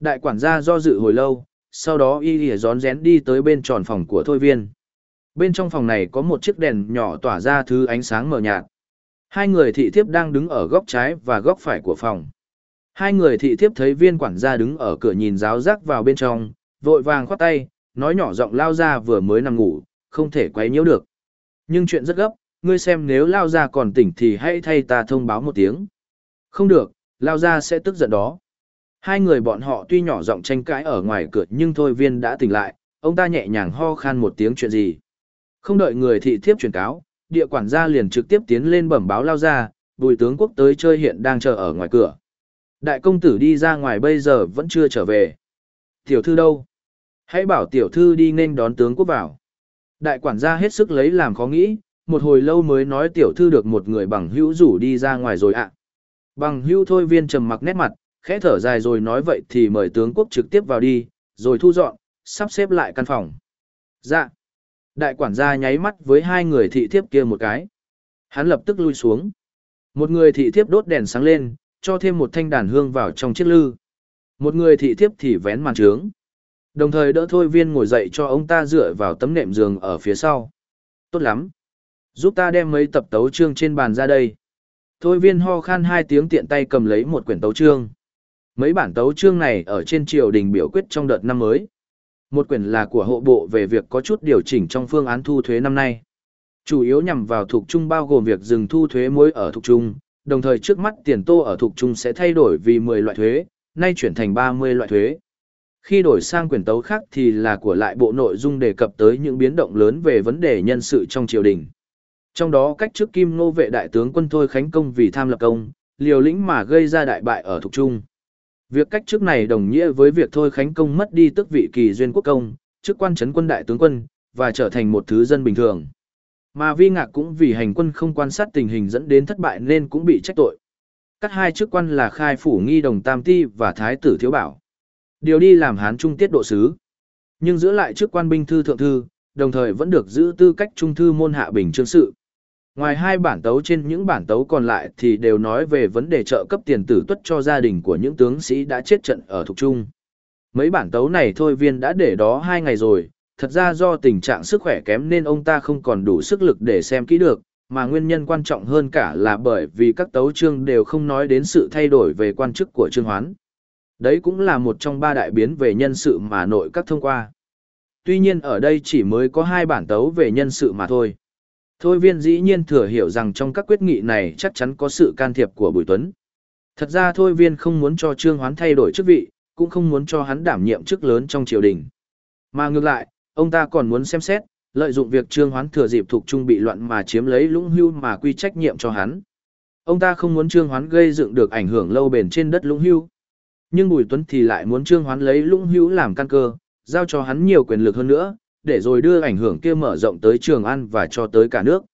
A: Đại quản gia do dự hồi lâu, sau đó y lìa rón rén đi tới bên tròn phòng của Thôi Viên. Bên trong phòng này có một chiếc đèn nhỏ tỏa ra thứ ánh sáng mờ nhạt. Hai người thị thiếp đang đứng ở góc trái và góc phải của phòng. Hai người thị thiếp thấy viên quản gia đứng ở cửa nhìn giáo giác vào bên trong, vội vàng khoát tay, nói nhỏ giọng lao ra vừa mới nằm ngủ, không thể quấy nhiễu được. Nhưng chuyện rất gấp, ngươi xem nếu lao ra còn tỉnh thì hãy thay ta thông báo một tiếng. Không được, lao ra sẽ tức giận đó. Hai người bọn họ tuy nhỏ giọng tranh cãi ở ngoài cửa nhưng thôi viên đã tỉnh lại, ông ta nhẹ nhàng ho khan một tiếng chuyện gì. Không đợi người thị thiếp truyền cáo, địa quản gia liền trực tiếp tiến lên bẩm báo lao ra, bùi tướng quốc tới chơi hiện đang chờ ở ngoài cửa. Đại công tử đi ra ngoài bây giờ vẫn chưa trở về. Tiểu thư đâu? Hãy bảo tiểu thư đi nên đón tướng quốc vào. Đại quản gia hết sức lấy làm khó nghĩ, một hồi lâu mới nói tiểu thư được một người bằng hữu rủ đi ra ngoài rồi ạ. Bằng hữu thôi viên trầm mặc nét mặt, khẽ thở dài rồi nói vậy thì mời tướng quốc trực tiếp vào đi, rồi thu dọn, sắp xếp lại căn phòng. Dạ. Đại quản gia nháy mắt với hai người thị thiếp kia một cái. Hắn lập tức lui xuống. Một người thị thiếp đốt đèn sáng lên, cho thêm một thanh đàn hương vào trong chiếc lư. Một người thị thiếp thì vén màn trướng. Đồng thời đỡ thôi viên ngồi dậy cho ông ta dựa vào tấm nệm giường ở phía sau. Tốt lắm. Giúp ta đem mấy tập tấu chương trên bàn ra đây. Thôi viên ho khan hai tiếng tiện tay cầm lấy một quyển tấu chương. Mấy bản tấu chương này ở trên triều đình biểu quyết trong đợt năm mới. Một quyển là của hộ bộ về việc có chút điều chỉnh trong phương án thu thuế năm nay. Chủ yếu nhằm vào thuộc trung bao gồm việc dừng thu thuế muối ở thuộc trung, đồng thời trước mắt tiền tô ở thuộc trung sẽ thay đổi vì 10 loại thuế, nay chuyển thành 30 loại thuế. Khi đổi sang quyển tấu khác thì là của lại bộ nội dung đề cập tới những biến động lớn về vấn đề nhân sự trong triều đình. Trong đó cách trước Kim Ngô vệ đại tướng quân Thôi Khánh Công vì tham lập công, liều lĩnh mà gây ra đại bại ở Thục trung. Việc cách chức này đồng nghĩa với việc Thôi Khánh Công mất đi tước vị kỳ duyên quốc công, chức quan chấn quân đại tướng quân, và trở thành một thứ dân bình thường. Mà Vi Ngạc cũng vì hành quân không quan sát tình hình dẫn đến thất bại nên cũng bị trách tội. Các hai chức quan là khai phủ nghi đồng tam ti và thái tử thiếu bảo. Điều đi làm hán trung tiết độ sứ. Nhưng giữ lại chức quan binh thư thượng thư, đồng thời vẫn được giữ tư cách trung thư môn hạ bình chương sự. Ngoài hai bản tấu trên những bản tấu còn lại thì đều nói về vấn đề trợ cấp tiền tử tuất cho gia đình của những tướng sĩ đã chết trận ở Thục Trung. Mấy bản tấu này thôi viên đã để đó hai ngày rồi, thật ra do tình trạng sức khỏe kém nên ông ta không còn đủ sức lực để xem kỹ được, mà nguyên nhân quan trọng hơn cả là bởi vì các tấu chương đều không nói đến sự thay đổi về quan chức của Trương Hoán. Đấy cũng là một trong ba đại biến về nhân sự mà nội các thông qua. Tuy nhiên ở đây chỉ mới có hai bản tấu về nhân sự mà thôi. Thôi viên dĩ nhiên thừa hiểu rằng trong các quyết nghị này chắc chắn có sự can thiệp của Bùi Tuấn. Thật ra thôi viên không muốn cho Trương Hoán thay đổi chức vị, cũng không muốn cho hắn đảm nhiệm chức lớn trong triều đình. Mà ngược lại, ông ta còn muốn xem xét, lợi dụng việc Trương Hoán thừa dịp thuộc trung bị loạn mà chiếm lấy lũng hưu mà quy trách nhiệm cho hắn. Ông ta không muốn Trương Hoán gây dựng được ảnh hưởng lâu bền trên đất lũng hưu. Nhưng Bùi Tuấn thì lại muốn Trương Hoán lấy lũng hưu làm căn cơ, giao cho hắn nhiều quyền lực hơn nữa, để rồi đưa ảnh hưởng kia mở rộng tới Trường An và cho tới cả nước.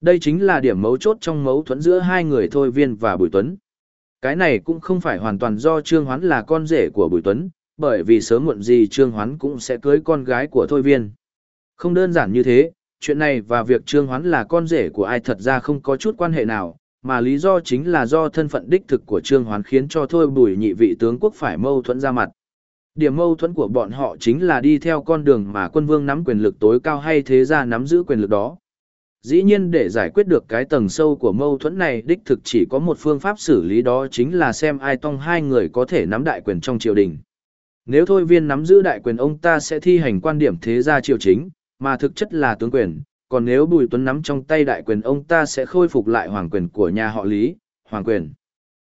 A: Đây chính là điểm mấu chốt trong mâu thuẫn giữa hai người Thôi Viên và Bùi Tuấn. Cái này cũng không phải hoàn toàn do Trương Hoán là con rể của Bùi Tuấn, bởi vì sớm muộn gì Trương Hoán cũng sẽ cưới con gái của Thôi Viên. Không đơn giản như thế, chuyện này và việc Trương Hoán là con rể của ai thật ra không có chút quan hệ nào, mà lý do chính là do thân phận đích thực của Trương Hoán khiến cho Thôi Bùi nhị vị tướng quốc phải mâu thuẫn ra mặt. Điểm mâu thuẫn của bọn họ chính là đi theo con đường mà quân vương nắm quyền lực tối cao hay thế gia nắm giữ quyền lực đó. Dĩ nhiên để giải quyết được cái tầng sâu của mâu thuẫn này đích thực chỉ có một phương pháp xử lý đó chính là xem ai tông hai người có thể nắm đại quyền trong triều đình. Nếu thôi viên nắm giữ đại quyền ông ta sẽ thi hành quan điểm thế gia triều chính, mà thực chất là tướng quyền, còn nếu Bùi Tuấn nắm trong tay đại quyền ông ta sẽ khôi phục lại hoàng quyền của nhà họ Lý, hoàng quyền.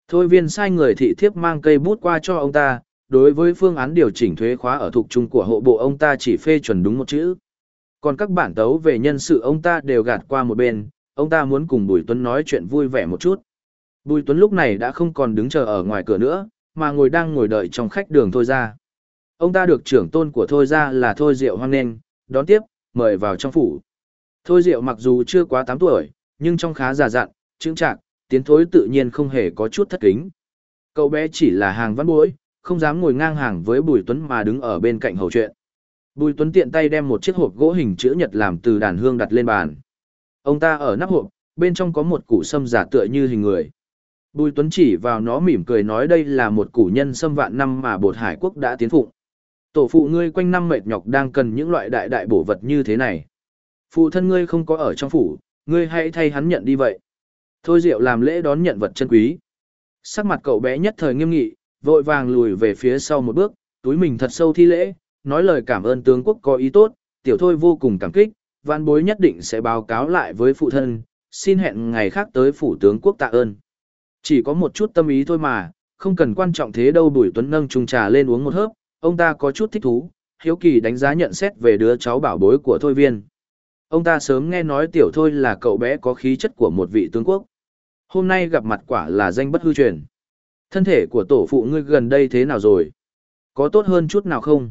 A: Thôi viên sai người thị thiếp mang cây bút qua cho ông ta, đối với phương án điều chỉnh thuế khóa ở thuộc chung của hộ bộ ông ta chỉ phê chuẩn đúng một chữ. Còn các bản tấu về nhân sự ông ta đều gạt qua một bên, ông ta muốn cùng Bùi Tuấn nói chuyện vui vẻ một chút. Bùi Tuấn lúc này đã không còn đứng chờ ở ngoài cửa nữa, mà ngồi đang ngồi đợi trong khách đường Thôi ra. Ông ta được trưởng tôn của Thôi ra là Thôi Diệu hoan nghênh, đón tiếp, mời vào trong phủ. Thôi Diệu mặc dù chưa quá 8 tuổi, nhưng trong khá già dặn, trưng trạc, tiến thối tự nhiên không hề có chút thất kính. Cậu bé chỉ là hàng văn bối, không dám ngồi ngang hàng với Bùi Tuấn mà đứng ở bên cạnh hầu chuyện. Bùi Tuấn tiện tay đem một chiếc hộp gỗ hình chữ nhật làm từ đàn hương đặt lên bàn. Ông ta ở nắp hộp, bên trong có một củ sâm giả tựa như hình người. Bùi Tuấn chỉ vào nó mỉm cười nói đây là một củ nhân sâm vạn năm mà bột hải quốc đã tiến phụng. Tổ phụ ngươi quanh năm mệt nhọc đang cần những loại đại đại bổ vật như thế này. Phụ thân ngươi không có ở trong phủ, ngươi hãy thay hắn nhận đi vậy. Thôi Diệu làm lễ đón nhận vật chân quý. Sắc mặt cậu bé nhất thời nghiêm nghị, vội vàng lùi về phía sau một bước, túi mình thật sâu thi lễ, nói lời cảm ơn tướng quốc có ý tốt, tiểu thôi vô cùng cảm kích, văn bối nhất định sẽ báo cáo lại với phụ thân, xin hẹn ngày khác tới phủ tướng quốc tạ ơn. Chỉ có một chút tâm ý thôi mà, không cần quan trọng thế đâu Bùi Tuấn nâng chung trà lên uống một hớp, ông ta có chút thích thú, hiếu kỳ đánh giá nhận xét về đứa cháu bảo bối của Thôi Viên. Ông ta sớm nghe nói tiểu thôi là cậu bé có khí chất của một vị tướng quốc. Hôm nay gặp mặt quả là danh bất hư truyền. Thân thể của tổ phụ ngươi gần đây thế nào rồi? Có tốt hơn chút nào không?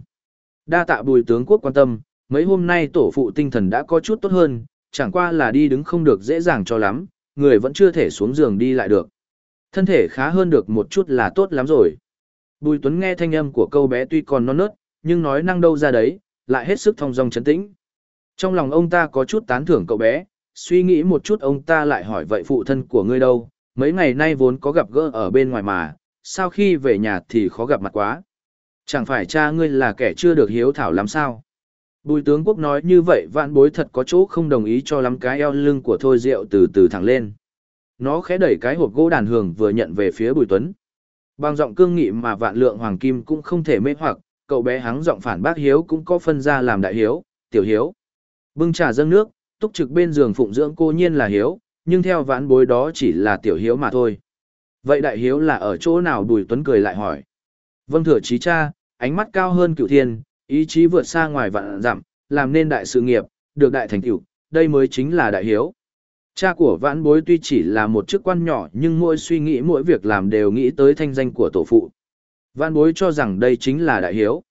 A: Đa tạ bùi tướng quốc quan tâm, mấy hôm nay tổ phụ tinh thần đã có chút tốt hơn, chẳng qua là đi đứng không được dễ dàng cho lắm, người vẫn chưa thể xuống giường đi lại được. Thân thể khá hơn được một chút là tốt lắm rồi. Bùi Tuấn nghe thanh âm của câu bé tuy còn non nớt, nhưng nói năng đâu ra đấy, lại hết sức thong dong chấn tĩnh. Trong lòng ông ta có chút tán thưởng cậu bé, suy nghĩ một chút ông ta lại hỏi vậy phụ thân của ngươi đâu, mấy ngày nay vốn có gặp gỡ ở bên ngoài mà, sao khi về nhà thì khó gặp mặt quá. Chẳng phải cha ngươi là kẻ chưa được hiếu thảo lắm sao? Bùi tướng quốc nói như vậy vạn bối thật có chỗ không đồng ý cho lắm cái eo lưng của thôi Diệu từ từ thẳng lên. Nó khẽ đẩy cái hộp gỗ đàn hưởng vừa nhận về phía bùi tuấn. Bằng giọng cương nghị mà vạn lượng hoàng kim cũng không thể mê hoặc, cậu bé hắng giọng phản bác hiếu cũng có phân ra làm đại hiếu, tiểu hiếu. Bưng trà dâng nước, túc trực bên giường phụng dưỡng cô nhiên là hiếu, nhưng theo vãn bối đó chỉ là tiểu hiếu mà thôi. Vậy đại hiếu là ở chỗ nào Bùi Tuấn cười lại hỏi. Vâng thừa chí cha, ánh mắt cao hơn cựu thiên, ý chí vượt xa ngoài vạn dặm, làm nên đại sự nghiệp, được đại thành tựu, đây mới chính là đại hiếu. Cha của vãn bối tuy chỉ là một chức quan nhỏ nhưng mỗi suy nghĩ mỗi việc làm đều nghĩ tới thanh danh của tổ phụ. Vãn bối cho rằng đây chính là đại hiếu.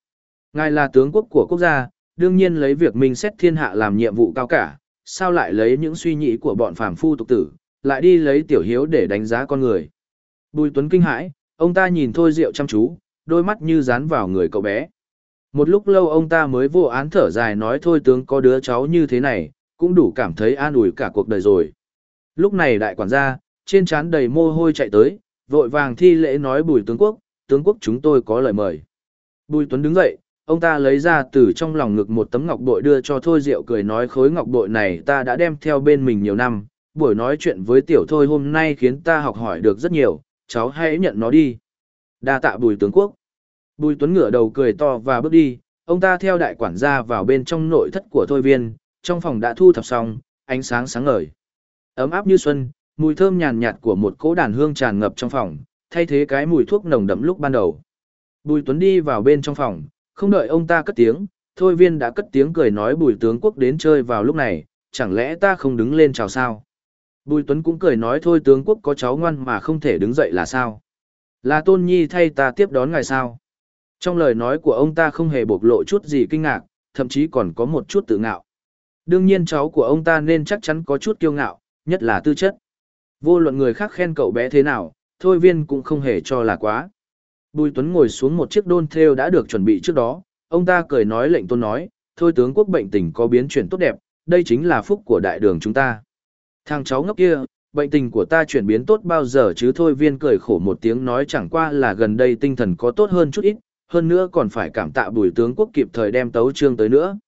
A: Ngài là tướng quốc của quốc gia, đương nhiên lấy việc minh xét thiên hạ làm nhiệm vụ cao cả, sao lại lấy những suy nghĩ của bọn phàm phu tục tử, lại đi lấy tiểu hiếu để đánh giá con người. Bùi Tuấn kinh hãi, ông ta nhìn Thôi Diệu chăm chú, đôi mắt như dán vào người cậu bé. Một lúc lâu ông ta mới vô án thở dài nói thôi tướng có đứa cháu như thế này, cũng đủ cảm thấy an ủi cả cuộc đời rồi. Lúc này đại quản gia, trên trán đầy mồ hôi chạy tới, vội vàng thi lễ nói bùi tướng quốc, tướng quốc chúng tôi có lời mời. Bùi Tuấn đứng dậy, ông ta lấy ra từ trong lòng ngực một tấm ngọc bội đưa cho Thôi Diệu cười nói khối ngọc bội này ta đã đem theo bên mình nhiều năm, buổi nói chuyện với tiểu Thôi hôm nay khiến ta học hỏi được rất nhiều, cháu hãy nhận nó đi. Đa tạ bùi tướng quốc. Bùi Tuấn ngửa đầu cười to và bước đi, Ông ta theo đại quản gia vào bên trong nội thất của thôi viên, trong phòng đã thu thập xong, ánh sáng sáng ngời. Ấm áp như xuân, mùi thơm nhàn nhạt của một cỗ đàn hương tràn ngập trong phòng, thay thế cái mùi thuốc nồng đậm lúc ban đầu. Bùi Tuấn đi vào bên trong phòng, không đợi ông ta cất tiếng, thôi viên đã cất tiếng cười nói bùi tướng quốc đến chơi vào lúc này, chẳng lẽ ta không đứng lên chào sao? Bùi Tuấn cũng cười nói thôi tướng quốc có cháu ngoan mà không thể đứng dậy là sao? Là tôn nhi thay ta tiếp đón ngài sao? Trong lời nói của ông ta không hề bộc lộ chút gì kinh ngạc, thậm chí còn có một chút tự ngạo. Đương nhiên cháu của ông ta nên chắc chắn có chút kiêu ngạo, nhất là tư chất. Vô luận người khác khen cậu bé thế nào, thôi viên cũng không hề cho là quá. Bùi Tuấn ngồi xuống một chiếc đôn theo đã được chuẩn bị trước đó, ông ta cười nói lệnh tôn nói, thôi tướng quốc bệnh tình có biến chuyển tốt đẹp, đây chính là phúc của đại đường chúng ta. Thằng cháu ngốc kia, bệnh tình của ta chuyển biến tốt bao giờ chứ thôi viên cười khổ một tiếng nói chẳng qua là gần đây tinh thần có tốt hơn chút ít, hơn nữa còn phải cảm tạ bùi tướng quốc kịp thời đem tấu trương tới nữa.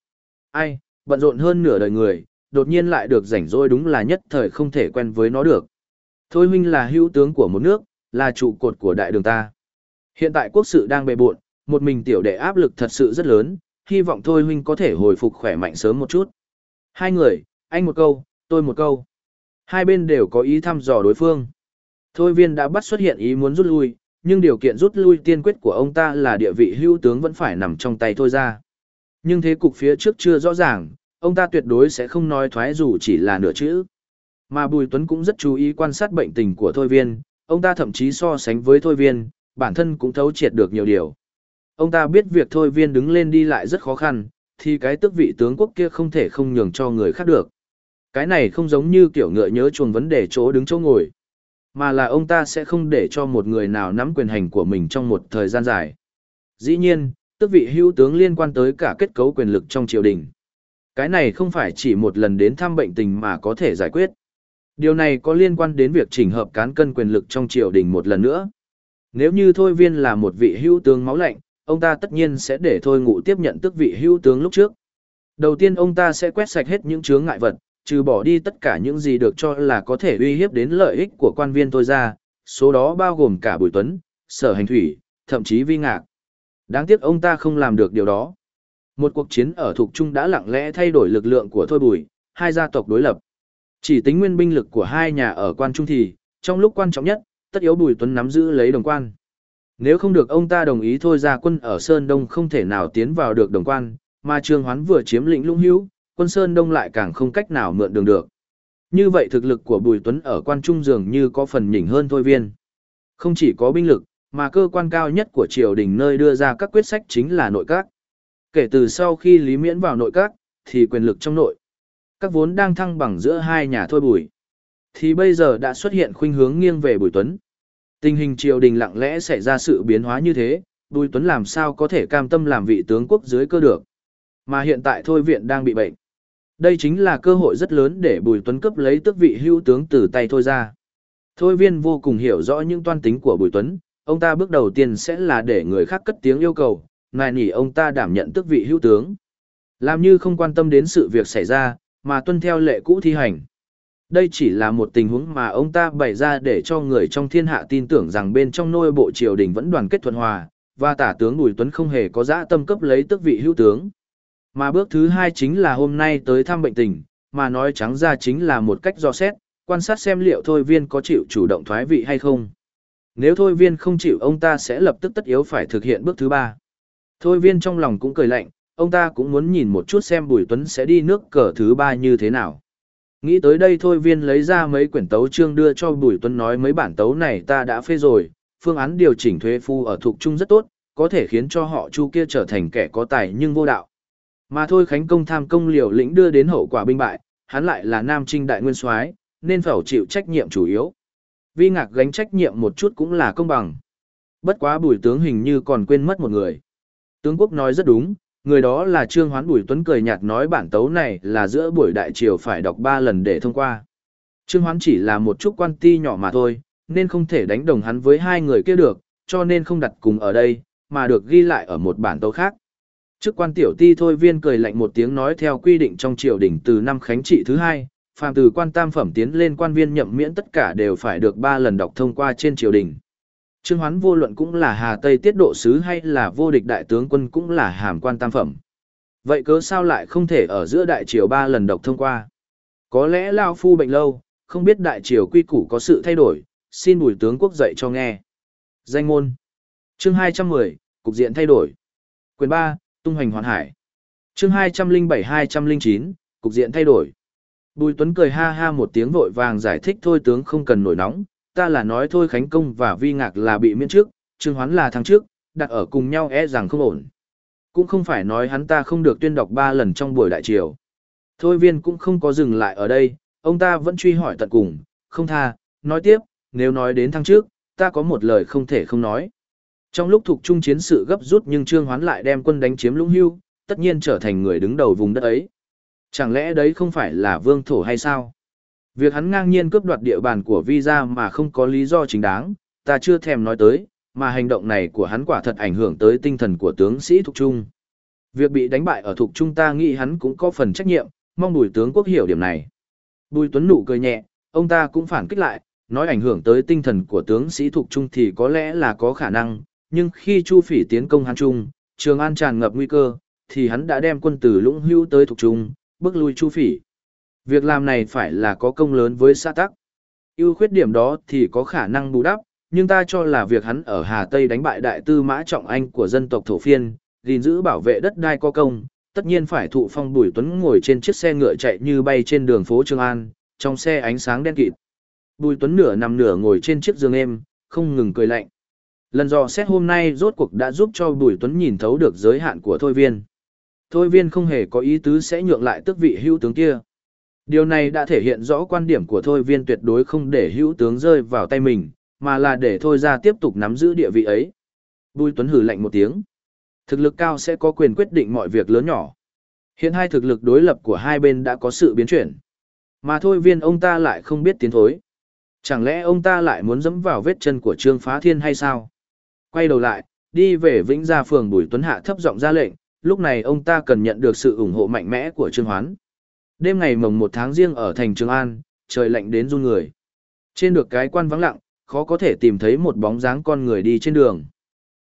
A: Ai, bận rộn hơn nửa đời người, đột nhiên lại được rảnh rỗi đúng là nhất thời không thể quen với nó được. Thôi huynh là hữu tướng của một nước, là trụ cột của đại đường ta. Hiện tại quốc sự đang bề buộn, một mình tiểu đệ áp lực thật sự rất lớn, hy vọng thôi huynh có thể hồi phục khỏe mạnh sớm một chút. Hai người, anh một câu, tôi một câu. Hai bên đều có ý thăm dò đối phương. Thôi viên đã bắt xuất hiện ý muốn rút lui, nhưng điều kiện rút lui tiên quyết của ông ta là địa vị hữu tướng vẫn phải nằm trong tay thôi ra. Nhưng thế cục phía trước chưa rõ ràng, ông ta tuyệt đối sẽ không nói thoái dù chỉ là nửa chữ. Mà Bùi Tuấn cũng rất chú ý quan sát bệnh tình của Thôi Viên, ông ta thậm chí so sánh với Thôi Viên, bản thân cũng thấu triệt được nhiều điều. Ông ta biết việc Thôi Viên đứng lên đi lại rất khó khăn, thì cái tước vị tướng quốc kia không thể không nhường cho người khác được. Cái này không giống như kiểu ngựa nhớ chuồng vấn đề chỗ đứng chỗ ngồi, mà là ông ta sẽ không để cho một người nào nắm quyền hành của mình trong một thời gian dài. Dĩ nhiên, tước vị hữu tướng liên quan tới cả kết cấu quyền lực trong triều đình. Cái này không phải chỉ một lần đến thăm bệnh tình mà có thể giải quyết. Điều này có liên quan đến việc chỉnh hợp cán cân quyền lực trong triều đình một lần nữa. Nếu như Thôi Viên là một vị hữu tướng máu lạnh, ông ta tất nhiên sẽ để Thôi Ngụ tiếp nhận tước vị hữu tướng lúc trước. Đầu tiên ông ta sẽ quét sạch hết những chướng ngại vật, trừ bỏ đi tất cả những gì được cho là có thể uy hiếp đến lợi ích của quan viên Thôi ra, số đó bao gồm cả Bùi Tuấn, Sở Hành Thủy, thậm chí Vi Ngạc. Đáng tiếc ông ta không làm được điều đó. Một cuộc chiến ở Thục Trung đã lặng lẽ thay đổi lực lượng của Thôi Bùi, hai gia tộc đối lập. Chỉ tính nguyên binh lực của hai nhà ở quan trung thì, trong lúc quan trọng nhất, tất yếu Bùi Tuấn nắm giữ lấy đồng quan. Nếu không được ông ta đồng ý thôi ra quân ở Sơn Đông không thể nào tiến vào được đồng quan, mà Trương Hoán vừa chiếm lĩnh lũng hữu, quân Sơn Đông lại càng không cách nào mượn đường được. Như vậy thực lực của Bùi Tuấn ở quan trung dường như có phần nhỉnh hơn thôi viên. Không chỉ có binh lực, mà cơ quan cao nhất của triều đình nơi đưa ra các quyết sách chính là nội các. Kể từ sau khi Lý Miễn vào nội các, thì quyền lực trong nội các vốn đang thăng bằng giữa hai nhà thôi bùi. Thì bây giờ đã xuất hiện khuynh hướng nghiêng về Bùi Tuấn. Tình hình triều đình lặng lẽ xảy ra sự biến hóa như thế, Bùi Tuấn làm sao có thể cam tâm làm vị tướng quốc dưới cơ được. Mà hiện tại thôi viện đang bị bệnh. Đây chính là cơ hội rất lớn để Bùi Tuấn cấp lấy tước vị hữu tướng từ tay thôi ra. Thôi viên vô cùng hiểu rõ những toan tính của Bùi Tuấn, ông ta bước đầu tiên sẽ là để người khác cất tiếng yêu cầu, nài nỉ ông ta đảm nhận tước vị hữu tướng. Làm như không quan tâm đến sự việc xảy ra, mà tuân theo lệ cũ thi hành. Đây chỉ là một tình huống mà ông ta bày ra để cho người trong thiên hạ tin tưởng rằng bên trong nôi bộ triều đình vẫn đoàn kết thuận hòa, và tả tướng Bùi Tuấn không hề có dã tâm cấp lấy tước vị hữu tướng. Mà bước thứ hai chính là hôm nay tới thăm bệnh tình, mà nói trắng ra chính là một cách do xét, quan sát xem liệu thôi viên có chịu chủ động thoái vị hay không. Nếu thôi viên không chịu ông ta sẽ lập tức tất yếu phải thực hiện bước thứ ba. Thôi viên trong lòng cũng cười lạnh, ông ta cũng muốn nhìn một chút xem Bùi Tuấn sẽ đi nước cờ thứ ba như thế nào. Nghĩ tới đây thôi viên lấy ra mấy quyển tấu chương đưa cho Bùi Tuấn nói mấy bản tấu này ta đã phê rồi, phương án điều chỉnh thuế phu ở thuộc trung rất tốt, có thể khiến cho họ chu kia trở thành kẻ có tài nhưng vô đạo. Mà thôi Khánh Công tham công liều lĩnh đưa đến hậu quả binh bại, hắn lại là nam trinh đại nguyên soái nên phải chịu trách nhiệm chủ yếu. Vi ngạc gánh trách nhiệm một chút cũng là công bằng. Bất quá bùi tướng hình như còn quên mất một người. Tướng quốc nói rất đúng, Người đó là Trương Hoán Bùi Tuấn cười nhạt nói bản tấu này là giữa buổi đại triều phải đọc 3 lần để thông qua. Trương Hoán chỉ là một chút quan ti nhỏ mà thôi, nên không thể đánh đồng hắn với hai người kia được, cho nên không đặt cùng ở đây, mà được ghi lại ở một bản tấu khác. Chức quan tiểu ti thôi viên cười lạnh một tiếng nói theo quy định trong triều đình từ năm khánh trị thứ hai, phàm từ quan tam phẩm tiến lên quan viên nhậm miễn tất cả đều phải được 3 lần đọc thông qua trên triều đình. Trương Hoán vô luận cũng là Hà Tây tiết độ sứ hay là vô địch đại tướng quân cũng là hàm quan tam phẩm. Vậy cớ sao lại không thể ở giữa đại triều ba lần độc thông qua? Có lẽ Lao Phu bệnh lâu, không biết đại triều quy củ có sự thay đổi, xin bùi tướng quốc dạy cho nghe. Danh môn Chương 210, Cục diện thay đổi. Quyền 3, Tung hoành hoàn hải. Chương 207-209, Cục diện thay đổi. Bùi Tuấn cười ha ha một tiếng vội vàng giải thích thôi tướng không cần nổi nóng, ta là nói thôi Khánh Công và Vi Ngạc là bị miễn trước, Trương Hoán là thằng trước, đặt ở cùng nhau e rằng không ổn. Cũng không phải nói hắn ta không được tuyên đọc ba lần trong buổi đại triều. Thôi viên cũng không có dừng lại ở đây, ông ta vẫn truy hỏi tận cùng, không tha, nói tiếp, nếu nói đến thăng trước, ta có một lời không thể không nói. Trong lúc thuộc trung chiến sự gấp rút nhưng Trương Hoán lại đem quân đánh chiếm Lũng Hưu, tất nhiên trở thành người đứng đầu vùng đất ấy. Chẳng lẽ đấy không phải là vương thổ hay sao? Việc hắn ngang nhiên cướp đoạt địa bàn của visa mà không có lý do chính đáng, ta chưa thèm nói tới, mà hành động này của hắn quả thật ảnh hưởng tới tinh thần của tướng sĩ Thục Trung. Việc bị đánh bại ở Thục Trung ta nghĩ hắn cũng có phần trách nhiệm, mong bùi tướng quốc hiểu điểm này. Bùi Tuấn nụ cười nhẹ, ông ta cũng phản kích lại, nói ảnh hưởng tới tinh thần của tướng sĩ Thục Trung thì có lẽ là có khả năng, nhưng khi Chu Phỉ tiến công Hán Trung, Trường An tràn ngập nguy cơ, thì hắn đã đem quân từ Lũng Hưu tới Thục Trung, bước lui Chu Phỉ. Việc làm này phải là có công lớn với xã tắc. ưu khuyết điểm đó thì có khả năng bù đắp, nhưng ta cho là việc hắn ở Hà Tây đánh bại đại tư mã trọng anh của dân tộc thổ phiên, gìn giữ bảo vệ đất đai có công, tất nhiên phải thụ phong Bùi Tuấn ngồi trên chiếc xe ngựa chạy như bay trên đường phố Trường An, trong xe ánh sáng đen kịt. Bùi Tuấn nửa nằm nửa ngồi trên chiếc giường êm, không ngừng cười lạnh. Lần dò xét hôm nay rốt cuộc đã giúp cho Bùi Tuấn nhìn thấu được giới hạn của Thôi Viên. Thôi Viên không hề có ý tứ sẽ nhượng lại tước vị hữu tướng kia. Điều này đã thể hiện rõ quan điểm của Thôi Viên tuyệt đối không để hữu tướng rơi vào tay mình, mà là để Thôi ra tiếp tục nắm giữ địa vị ấy. Bùi Tuấn hử lạnh một tiếng. Thực lực cao sẽ có quyền quyết định mọi việc lớn nhỏ. Hiện hai thực lực đối lập của hai bên đã có sự biến chuyển. Mà Thôi Viên ông ta lại không biết tiến thối. Chẳng lẽ ông ta lại muốn dẫm vào vết chân của Trương Phá Thiên hay sao? Quay đầu lại, đi về Vĩnh Gia phường Bùi Tuấn Hạ thấp giọng ra lệnh, lúc này ông ta cần nhận được sự ủng hộ mạnh mẽ của Trương Hoán. Đêm ngày mồng một tháng riêng ở thành Trường An, trời lạnh đến run người. Trên được cái quan vắng lặng, khó có thể tìm thấy một bóng dáng con người đi trên đường.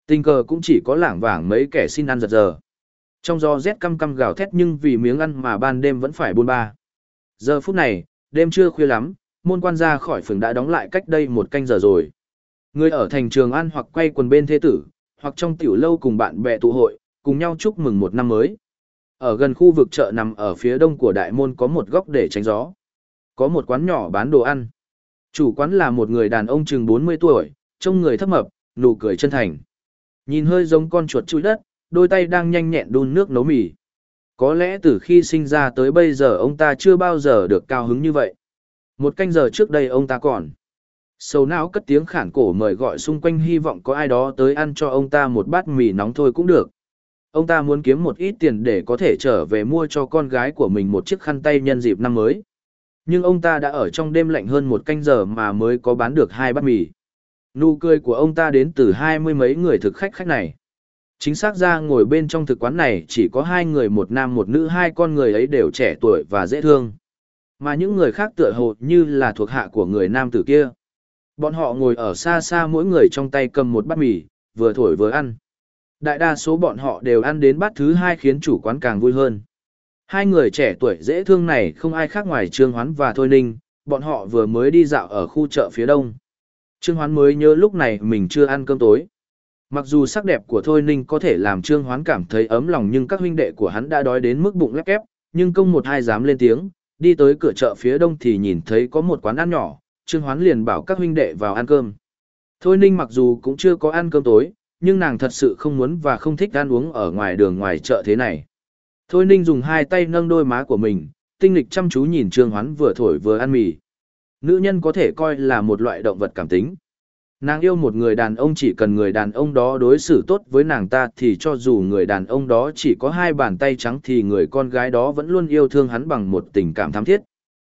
A: Tình cờ cũng chỉ có lảng vảng mấy kẻ xin ăn giật giờ. Trong gió rét căm căm gào thét nhưng vì miếng ăn mà ban đêm vẫn phải buôn ba. Giờ phút này, đêm chưa khuya lắm, môn quan ra khỏi phường đã đóng lại cách đây một canh giờ rồi. Người ở thành trường An hoặc quay quần bên thế tử, hoặc trong tiểu lâu cùng bạn bè tụ hội, cùng nhau chúc mừng một năm mới. Ở gần khu vực chợ nằm ở phía đông của đại môn có một góc để tránh gió. Có một quán nhỏ bán đồ ăn. Chủ quán là một người đàn ông chừng 40 tuổi, trông người thấp mập, nụ cười chân thành. Nhìn hơi giống con chuột chui đất, đôi tay đang nhanh nhẹn đun nước nấu mì. Có lẽ từ khi sinh ra tới bây giờ ông ta chưa bao giờ được cao hứng như vậy. Một canh giờ trước đây ông ta còn. Sầu não cất tiếng khản cổ mời gọi xung quanh hy vọng có ai đó tới ăn cho ông ta một bát mì nóng thôi cũng được. Ông ta muốn kiếm một ít tiền để có thể trở về mua cho con gái của mình một chiếc khăn tay nhân dịp năm mới. Nhưng ông ta đã ở trong đêm lạnh hơn một canh giờ mà mới có bán được hai bát mì. Nụ cười của ông ta đến từ hai mươi mấy người thực khách khách này. Chính xác ra ngồi bên trong thực quán này chỉ có hai người một nam một nữ hai con người ấy đều trẻ tuổi và dễ thương. Mà những người khác tựa hồ như là thuộc hạ của người nam tử kia. Bọn họ ngồi ở xa xa mỗi người trong tay cầm một bát mì, vừa thổi vừa ăn. Đại đa số bọn họ đều ăn đến bát thứ hai khiến chủ quán càng vui hơn. Hai người trẻ tuổi dễ thương này không ai khác ngoài Trương Hoán và Thôi Ninh, bọn họ vừa mới đi dạo ở khu chợ phía đông. Trương Hoán mới nhớ lúc này mình chưa ăn cơm tối. Mặc dù sắc đẹp của Thôi Ninh có thể làm Trương Hoán cảm thấy ấm lòng nhưng các huynh đệ của hắn đã đói đến mức bụng lép kép, nhưng công một hai dám lên tiếng, đi tới cửa chợ phía đông thì nhìn thấy có một quán ăn nhỏ, Trương Hoán liền bảo các huynh đệ vào ăn cơm. Thôi Ninh mặc dù cũng chưa có ăn cơm tối, nhưng nàng thật sự không muốn và không thích ăn uống ở ngoài đường ngoài chợ thế này. Thôi Ninh dùng hai tay nâng đôi má của mình, tinh lịch chăm chú nhìn Trương Hoán vừa thổi vừa ăn mì. Nữ nhân có thể coi là một loại động vật cảm tính. Nàng yêu một người đàn ông chỉ cần người đàn ông đó đối xử tốt với nàng ta thì cho dù người đàn ông đó chỉ có hai bàn tay trắng thì người con gái đó vẫn luôn yêu thương hắn bằng một tình cảm thắm thiết.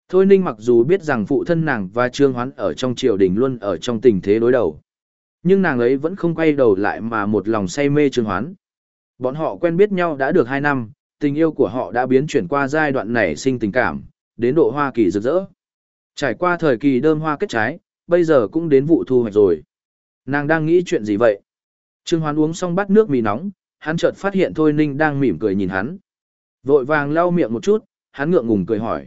A: Thôi Ninh mặc dù biết rằng phụ thân nàng và Trương Hoán ở trong triều đình luôn ở trong tình thế đối đầu. Nhưng nàng ấy vẫn không quay đầu lại mà một lòng say mê Trương Hoán. Bọn họ quen biết nhau đã được hai năm, tình yêu của họ đã biến chuyển qua giai đoạn nảy sinh tình cảm, đến độ hoa kỳ rực rỡ. Trải qua thời kỳ đơm hoa kết trái, bây giờ cũng đến vụ thu hoạch rồi. Nàng đang nghĩ chuyện gì vậy? Trương Hoán uống xong bát nước mì nóng, hắn chợt phát hiện Thôi Ninh đang mỉm cười nhìn hắn. Vội vàng lau miệng một chút, hắn ngượng ngùng cười hỏi.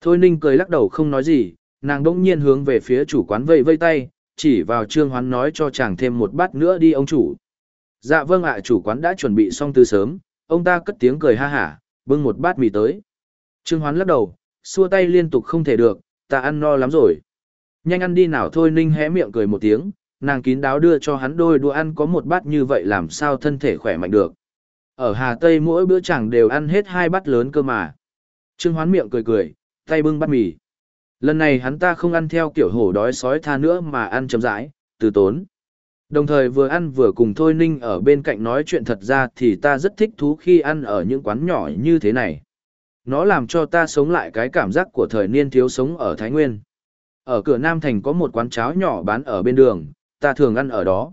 A: Thôi Ninh cười lắc đầu không nói gì, nàng đông nhiên hướng về phía chủ quán vây vây tay, chỉ vào Trương Hoán nói cho chàng thêm một bát nữa đi ông chủ. Dạ vâng ạ chủ quán đã chuẩn bị xong từ sớm, ông ta cất tiếng cười ha hả, bưng một bát mì tới. Trương Hoán lắc đầu, xua tay liên tục không thể được, ta ăn no lắm rồi. Nhanh ăn đi nào thôi Ninh hé miệng cười một tiếng, nàng kín đáo đưa cho hắn đôi đũa ăn có một bát như vậy làm sao thân thể khỏe mạnh được. Ở Hà Tây mỗi bữa chẳng đều ăn hết hai bát lớn cơ mà. Trương Hoán miệng cười cười, tay bưng bát mì. Lần này hắn ta không ăn theo kiểu hổ đói sói tha nữa mà ăn chậm rãi, từ tốn. Đồng thời vừa ăn vừa cùng Thôi Ninh ở bên cạnh nói chuyện thật ra thì ta rất thích thú khi ăn ở những quán nhỏ như thế này. Nó làm cho ta sống lại cái cảm giác của thời niên thiếu sống ở Thái Nguyên. Ở cửa Nam Thành có một quán cháo nhỏ bán ở bên đường, ta thường ăn ở đó.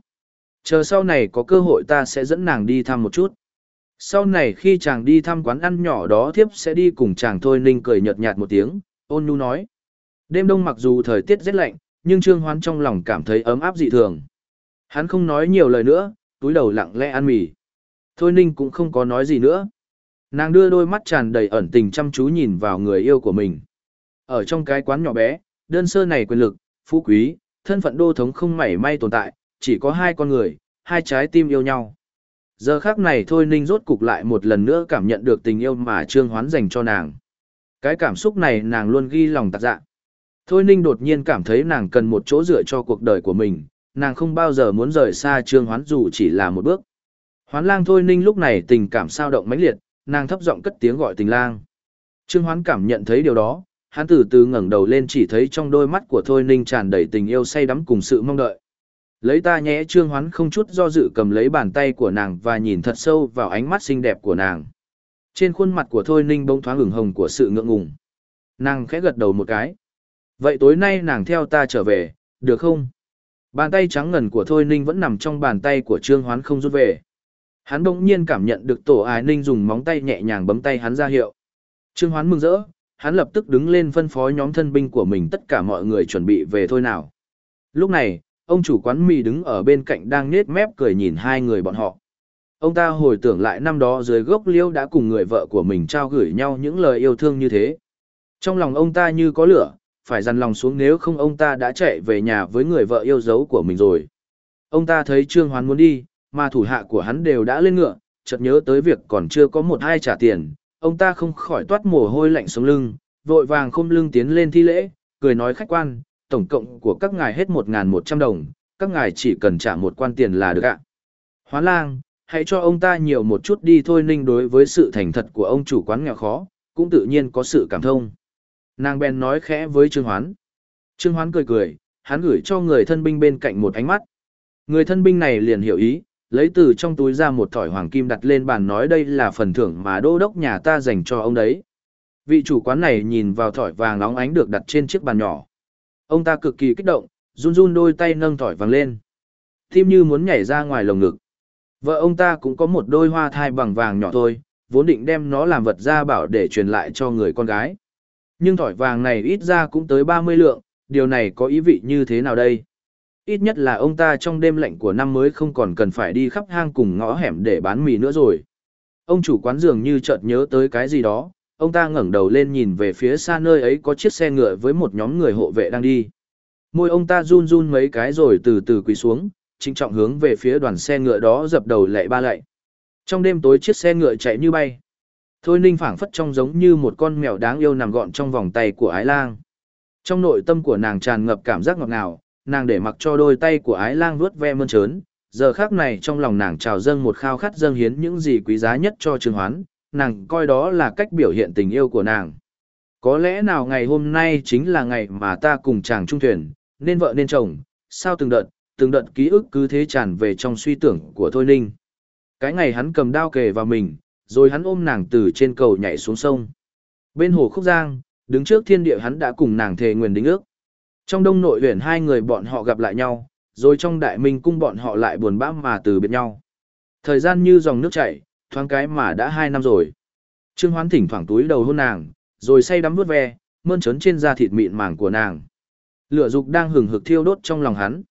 A: Chờ sau này có cơ hội ta sẽ dẫn nàng đi thăm một chút. Sau này khi chàng đi thăm quán ăn nhỏ đó thiếp sẽ đi cùng chàng thôi ninh cười nhợt nhạt một tiếng, ôn nhu nói. Đêm đông mặc dù thời tiết rất lạnh, nhưng Trương Hoán trong lòng cảm thấy ấm áp dị thường. Hắn không nói nhiều lời nữa, túi đầu lặng lẽ ăn mì. Thôi ninh cũng không có nói gì nữa. Nàng đưa đôi mắt tràn đầy ẩn tình chăm chú nhìn vào người yêu của mình. Ở trong cái quán nhỏ bé, đơn sơ này quyền lực, phú quý, thân phận đô thống không mảy may tồn tại, chỉ có hai con người, hai trái tim yêu nhau. Giờ khác này thôi Ninh rốt cục lại một lần nữa cảm nhận được tình yêu mà Trương Hoán dành cho nàng. Cái cảm xúc này nàng luôn ghi lòng tạc dạ. Thôi Ninh đột nhiên cảm thấy nàng cần một chỗ dựa cho cuộc đời của mình, nàng không bao giờ muốn rời xa Trương Hoán dù chỉ là một bước. Hoán lang Thôi Ninh lúc này tình cảm sao động mãnh liệt, nàng thấp giọng cất tiếng gọi tình lang. Trương Hoán cảm nhận thấy điều đó, hắn từ từ ngẩng đầu lên chỉ thấy trong đôi mắt của Thôi Ninh tràn đầy tình yêu say đắm cùng sự mong đợi. Lấy ta nhé trương hoán không chút do dự cầm lấy bàn tay của nàng và nhìn thật sâu vào ánh mắt xinh đẹp của nàng. Trên khuôn mặt của Thôi Ninh bỗng thoáng ửng hồng của sự ngượng ngùng. Nàng khẽ gật đầu một cái. Vậy tối nay nàng theo ta trở về, được không? Bàn tay trắng ngần của Thôi Ninh vẫn nằm trong bàn tay của Trương Hoán không rút về. Hắn bỗng nhiên cảm nhận được tổ ái ninh dùng móng tay nhẹ nhàng bấm tay hắn ra hiệu. Trương Hoán mừng rỡ, hắn lập tức đứng lên phân phó nhóm thân binh của mình tất cả mọi người chuẩn bị về thôi nào. Lúc này, ông chủ quán mì đứng ở bên cạnh đang nết mép cười nhìn hai người bọn họ. Ông ta hồi tưởng lại năm đó dưới gốc liêu đã cùng người vợ của mình trao gửi nhau những lời yêu thương như thế. Trong lòng ông ta như có lửa, phải dằn lòng xuống nếu không ông ta đã chạy về nhà với người vợ yêu dấu của mình rồi. Ông ta thấy Trương Hoán muốn đi, mà thủ hạ của hắn đều đã lên ngựa, chợt nhớ tới việc còn chưa có một hai trả tiền, ông ta không khỏi toát mồ hôi lạnh sống lưng, vội vàng khom lưng tiến lên thi lễ, cười nói khách quan, tổng cộng của các ngài hết 1.100 đồng, các ngài chỉ cần trả một quan tiền là được ạ. Hoán lang, hãy cho ông ta nhiều một chút đi thôi ninh đối với sự thành thật của ông chủ quán nghèo khó, cũng tự nhiên có sự cảm thông. Nàng bèn nói khẽ với Trương Hoán. Trương Hoán cười cười, hắn gửi cho người thân binh bên cạnh một ánh mắt. Người thân binh này liền hiểu ý, lấy từ trong túi ra một thỏi hoàng kim đặt lên bàn nói đây là phần thưởng mà đô đốc nhà ta dành cho ông đấy. Vị chủ quán này nhìn vào thỏi vàng nóng ánh được đặt trên chiếc bàn nhỏ. Ông ta cực kỳ kích động, run run đôi tay nâng thỏi vàng lên. Tim như muốn nhảy ra ngoài lồng ngực. Vợ ông ta cũng có một đôi hoa thai bằng vàng nhỏ thôi, vốn định đem nó làm vật gia bảo để truyền lại cho người con gái. Nhưng thỏi vàng này ít ra cũng tới 30 lượng, điều này có ý vị như thế nào đây? Ít nhất là ông ta trong đêm lạnh của năm mới không còn cần phải đi khắp hang cùng ngõ hẻm để bán mì nữa rồi. Ông chủ quán dường như chợt nhớ tới cái gì đó, ông ta ngẩng đầu lên nhìn về phía xa nơi ấy có chiếc xe ngựa với một nhóm người hộ vệ đang đi. Môi ông ta run run mấy cái rồi từ từ quỳ xuống, trinh trọng hướng về phía đoàn xe ngựa đó dập đầu lạy ba lạy. Trong đêm tối chiếc xe ngựa chạy như bay. Thôi ninh phảng phất trông giống như một con mèo đáng yêu nằm gọn trong vòng tay của ái lang. Trong nội tâm của nàng tràn ngập cảm giác ngọt ngào, nàng để mặc cho đôi tay của ái lang vuốt ve mơn trớn. Giờ khác này trong lòng nàng trào dâng một khao khát dâng hiến những gì quý giá nhất cho Trương Hoán, nàng coi đó là cách biểu hiện tình yêu của nàng. Có lẽ nào ngày hôm nay chính là ngày mà ta cùng chàng trung thuyền, nên vợ nên chồng, sao từng đợt, từng đợt ký ức cứ thế tràn về trong suy tưởng của Thôi Ninh. Cái ngày hắn cầm đao kề vào mình, rồi hắn ôm nàng từ trên cầu nhảy xuống sông. Bên hồ Khúc Giang, đứng trước thiên địa hắn đã cùng nàng thề nguyền đính ước. Trong đông nội huyền hai người bọn họ gặp lại nhau, rồi trong đại minh cung bọn họ lại buồn bã mà từ biệt nhau. Thời gian như dòng nước chảy, thoáng cái mà đã hai năm rồi. Trương Hoán thỉnh thoảng túi đầu hôn nàng, rồi say đắm vuốt ve, mơn trớn trên da thịt mịn màng của nàng. Lửa dục đang hừng hực thiêu đốt trong lòng hắn.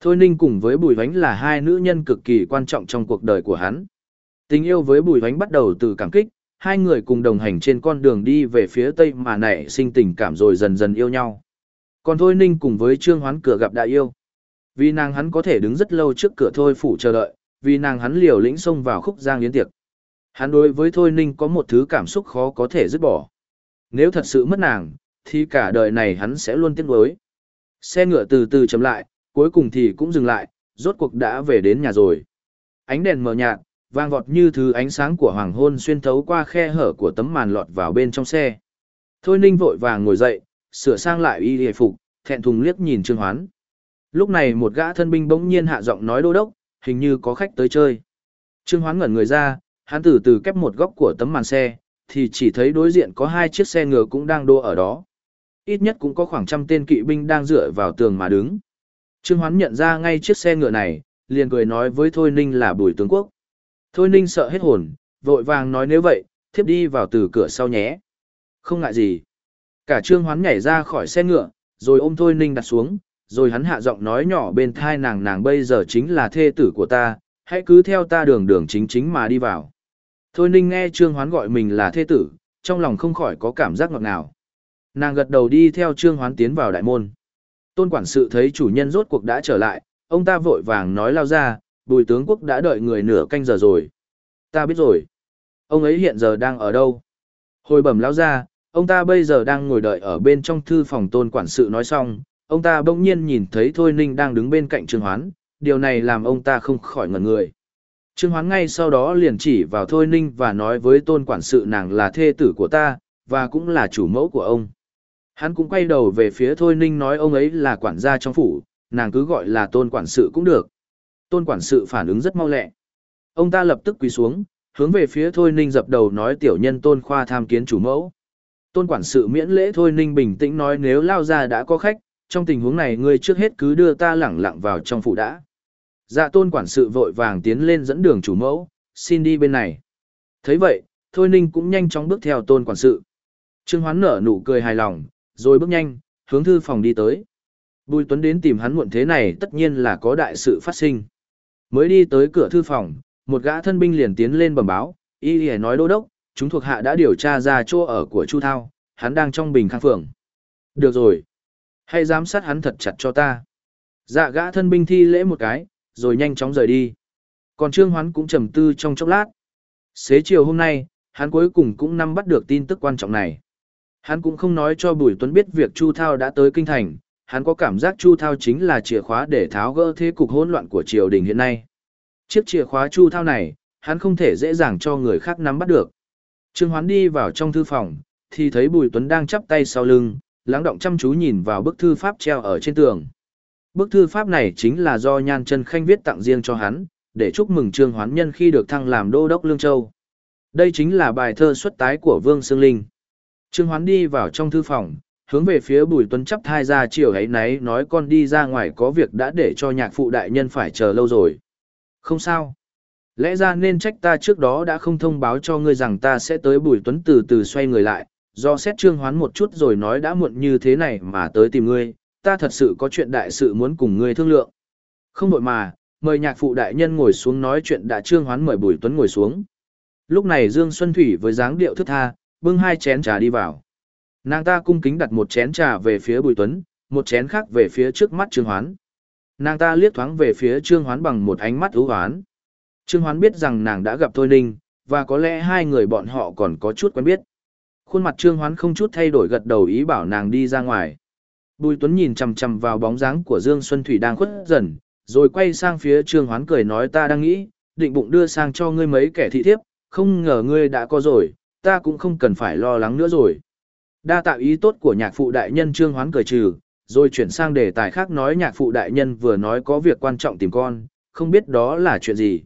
A: Thôi Ninh cùng với Bùi Vánh là hai nữ nhân cực kỳ quan trọng trong cuộc đời của hắn. Tình yêu với Bùi Hoánh bắt đầu từ cảm kích, hai người cùng đồng hành trên con đường đi về phía Tây mà nảy sinh tình cảm rồi dần dần yêu nhau. Còn Thôi Ninh cùng với Trương Hoán cửa gặp đại yêu. Vì nàng hắn có thể đứng rất lâu trước cửa Thôi Phủ chờ đợi, vì nàng hắn liều lĩnh xông vào khúc giang yến tiệc. Hắn đối với Thôi Ninh có một thứ cảm xúc khó có thể dứt bỏ. Nếu thật sự mất nàng, thì cả đời này hắn sẽ luôn tiếc nuối. Xe ngựa từ từ chậm lại, cuối cùng thì cũng dừng lại, rốt cuộc đã về đến nhà rồi. Ánh đèn mờ nhạt, vang vọt như thứ ánh sáng của hoàng hôn xuyên thấu qua khe hở của tấm màn lọt vào bên trong xe. Thôi Ninh vội vàng ngồi dậy, sửa sang lại y hề phục, thẹn thùng liếc nhìn Trương Hoán. Lúc này một gã thân binh bỗng nhiên hạ giọng nói đô đốc, hình như có khách tới chơi. Trương Hoán ngẩn người ra, hắn từ từ kép một góc của tấm màn xe, thì chỉ thấy đối diện có hai chiếc xe ngựa cũng đang đô ở đó. Ít nhất cũng có khoảng trăm tên kỵ binh đang dựa vào tường mà đứng. Trương Hoán nhận ra ngay chiếc xe ngựa này, liền cười nói với Thôi Ninh là bùi tướng quốc. Thôi Ninh sợ hết hồn, vội vàng nói nếu vậy, thiếp đi vào từ cửa sau nhé. Không ngại gì. Cả Trương Hoán nhảy ra khỏi xe ngựa, rồi ôm Thôi Ninh đặt xuống, rồi hắn hạ giọng nói nhỏ bên thai nàng nàng bây giờ chính là thê tử của ta, hãy cứ theo ta đường đường chính chính mà đi vào. Thôi Ninh nghe Trương Hoán gọi mình là thê tử, trong lòng không khỏi có cảm giác ngọt ngào. Nàng gật đầu đi theo Trương Hoán tiến vào đại môn. Tôn quản sự thấy chủ nhân rốt cuộc đã trở lại, ông ta vội vàng nói lao ra, bùi tướng quốc đã đợi người nửa canh giờ rồi. Ta biết rồi. Ông ấy hiện giờ đang ở đâu? Hồi bẩm lão ra, ông ta bây giờ đang ngồi đợi ở bên trong thư phòng tôn quản sự nói xong, ông ta bỗng nhiên nhìn thấy Thôi Ninh đang đứng bên cạnh Trương Hoán, điều này làm ông ta không khỏi ngẩn người. Trương Hoán ngay sau đó liền chỉ vào Thôi Ninh và nói với tôn quản sự nàng là thê tử của ta, và cũng là chủ mẫu của ông. Hắn cũng quay đầu về phía Thôi Ninh nói ông ấy là quản gia trong phủ, nàng cứ gọi là tôn quản sự cũng được. Tôn quản sự phản ứng rất mau lẹ. Ông ta lập tức quỳ xuống, hướng về phía Thôi Ninh dập đầu nói tiểu nhân tôn khoa tham kiến chủ mẫu. Tôn quản sự miễn lễ Thôi Ninh bình tĩnh nói nếu lao ra đã có khách, trong tình huống này ngươi trước hết cứ đưa ta lẳng lặng vào trong phủ đã. Dạ tôn quản sự vội vàng tiến lên dẫn đường chủ mẫu, xin đi bên này. thấy vậy, Thôi Ninh cũng nhanh chóng bước theo tôn quản sự. Trương Hoán nở nụ cười hài lòng, rồi bước nhanh, hướng thư phòng đi tới. Bùi Tuấn đến tìm hắn muộn thế này tất nhiên là có đại sự phát sinh. Mới đi tới cửa thư phòng, một gã thân binh liền tiến lên bẩm báo, y y nói đô đốc, chúng thuộc hạ đã điều tra ra chỗ ở của Chu Thao, hắn đang trong bình khang phường. Được rồi. Hãy giám sát hắn thật chặt cho ta. Dạ gã thân binh thi lễ một cái, rồi nhanh chóng rời đi. Còn Trương Hoán cũng trầm tư trong chốc lát. Xế chiều hôm nay, hắn cuối cùng cũng nắm bắt được tin tức quan trọng này. Hắn cũng không nói cho Bùi Tuấn biết việc Chu Thao đã tới kinh thành, hắn có cảm giác Chu Thao chính là chìa khóa để tháo gỡ thế cục hỗn loạn của triều đình hiện nay. Chiếc chìa khóa Chu Thao này, hắn không thể dễ dàng cho người khác nắm bắt được. Trương Hoán đi vào trong thư phòng, thì thấy Bùi Tuấn đang chắp tay sau lưng, lắng động chăm chú nhìn vào bức thư pháp treo ở trên tường. Bức thư pháp này chính là do Nhan Chân Khanh viết tặng riêng cho hắn, để chúc mừng Trương Hoán Nhân khi được thăng làm đô đốc Lương Châu. Đây chính là bài thơ xuất tái của Vương Sương Linh. Trương Hoán đi vào trong thư phòng, hướng về phía Bùi Tuấn chắp thai ra chiều ấy nấy nói con đi ra ngoài có việc đã để cho nhạc phụ đại nhân phải chờ lâu rồi. Không sao. Lẽ ra nên trách ta trước đó đã không thông báo cho ngươi rằng ta sẽ tới Bùi Tuấn từ từ xoay người lại, do xét Trương Hoán một chút rồi nói đã muộn như thế này mà tới tìm ngươi, ta thật sự có chuyện đại sự muốn cùng ngươi thương lượng. Không đội mà, mời nhạc phụ đại nhân ngồi xuống nói chuyện đã Trương Hoán mời Bùi Tuấn ngồi xuống. Lúc này Dương Xuân Thủy với dáng điệu thức tha, bưng hai chén trà đi vào. Nàng ta cung kính đặt một chén trà về phía Bùi Tuấn, một chén khác về phía trước mắt Trương Hoán. Nàng ta liếc thoáng về phía Trương Hoán bằng một ánh mắt ưu hoán. Trương Hoán biết rằng nàng đã gặp Thôi Ninh, và có lẽ hai người bọn họ còn có chút quen biết. Khuôn mặt Trương Hoán không chút thay đổi gật đầu ý bảo nàng đi ra ngoài. Bùi Tuấn nhìn chằm chằm vào bóng dáng của Dương Xuân Thủy đang khuất dần, rồi quay sang phía Trương Hoán cười nói ta đang nghĩ, định bụng đưa sang cho ngươi mấy kẻ thị thiếp, không ngờ ngươi đã có rồi, ta cũng không cần phải lo lắng nữa rồi. Đa tạo ý tốt của nhạc phụ đại nhân Trương Hoán cười trừ, rồi chuyển sang đề tài khác nói nhạc phụ đại nhân vừa nói có việc quan trọng tìm con, không biết đó là chuyện gì.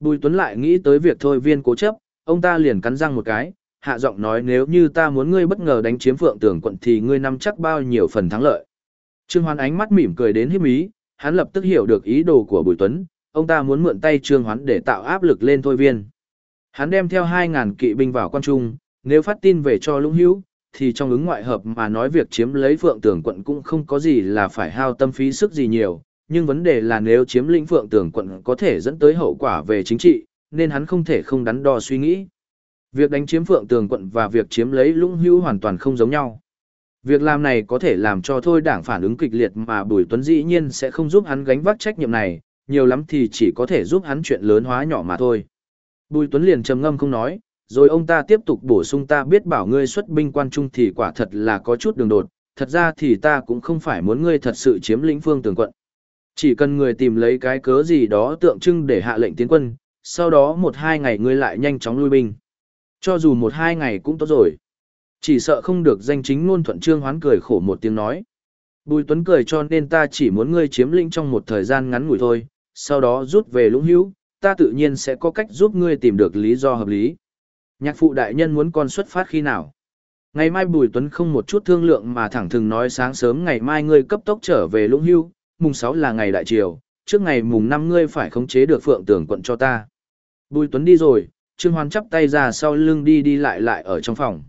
A: Bùi Tuấn lại nghĩ tới việc thôi viên cố chấp, ông ta liền cắn răng một cái, hạ giọng nói nếu như ta muốn ngươi bất ngờ đánh chiếm phượng tường quận thì ngươi nắm chắc bao nhiêu phần thắng lợi. Trương Hoán ánh mắt mỉm cười đến hiếp ý, hắn lập tức hiểu được ý đồ của Bùi Tuấn, ông ta muốn mượn tay Trương Hoán để tạo áp lực lên thôi viên. Hắn đem theo 2.000 kỵ binh vào quan trung, nếu phát tin về cho lũng hữu, thì trong ứng ngoại hợp mà nói việc chiếm lấy phượng tường quận cũng không có gì là phải hao tâm phí sức gì nhiều, nhưng vấn đề là nếu chiếm lĩnh phượng tường quận có thể dẫn tới hậu quả về chính trị, nên hắn không thể không đắn đo suy nghĩ. Việc đánh chiếm phượng tường quận và việc chiếm lấy lũng hữu hoàn toàn không giống nhau. Việc làm này có thể làm cho thôi đảng phản ứng kịch liệt mà Bùi Tuấn dĩ nhiên sẽ không giúp hắn gánh vác trách nhiệm này, nhiều lắm thì chỉ có thể giúp hắn chuyện lớn hóa nhỏ mà thôi. Bùi Tuấn liền trầm ngâm không nói, rồi ông ta tiếp tục bổ sung ta biết bảo ngươi xuất binh quan trung thì quả thật là có chút đường đột, thật ra thì ta cũng không phải muốn ngươi thật sự chiếm lĩnh phương tường quận. Chỉ cần người tìm lấy cái cớ gì đó tượng trưng để hạ lệnh tiến quân, sau đó một hai ngày ngươi lại nhanh chóng lui binh. Cho dù một hai ngày cũng tốt rồi. Chỉ sợ không được danh chính ngôn thuận trương hoán cười khổ một tiếng nói. Bùi Tuấn cười cho nên ta chỉ muốn ngươi chiếm lĩnh trong một thời gian ngắn ngủi thôi, sau đó rút về lũng hữu, ta tự nhiên sẽ có cách giúp ngươi tìm được lý do hợp lý. Nhạc phụ đại nhân muốn con xuất phát khi nào? Ngày mai Bùi Tuấn không một chút thương lượng mà thẳng thừng nói sáng sớm ngày mai ngươi cấp tốc trở về lũng hưu, mùng 6 là ngày đại triều, trước ngày mùng 5 ngươi phải khống chế được phượng tường quận cho ta. Bùi Tuấn đi rồi, Trương Hoan chắp tay ra sau lưng đi đi lại lại ở trong phòng.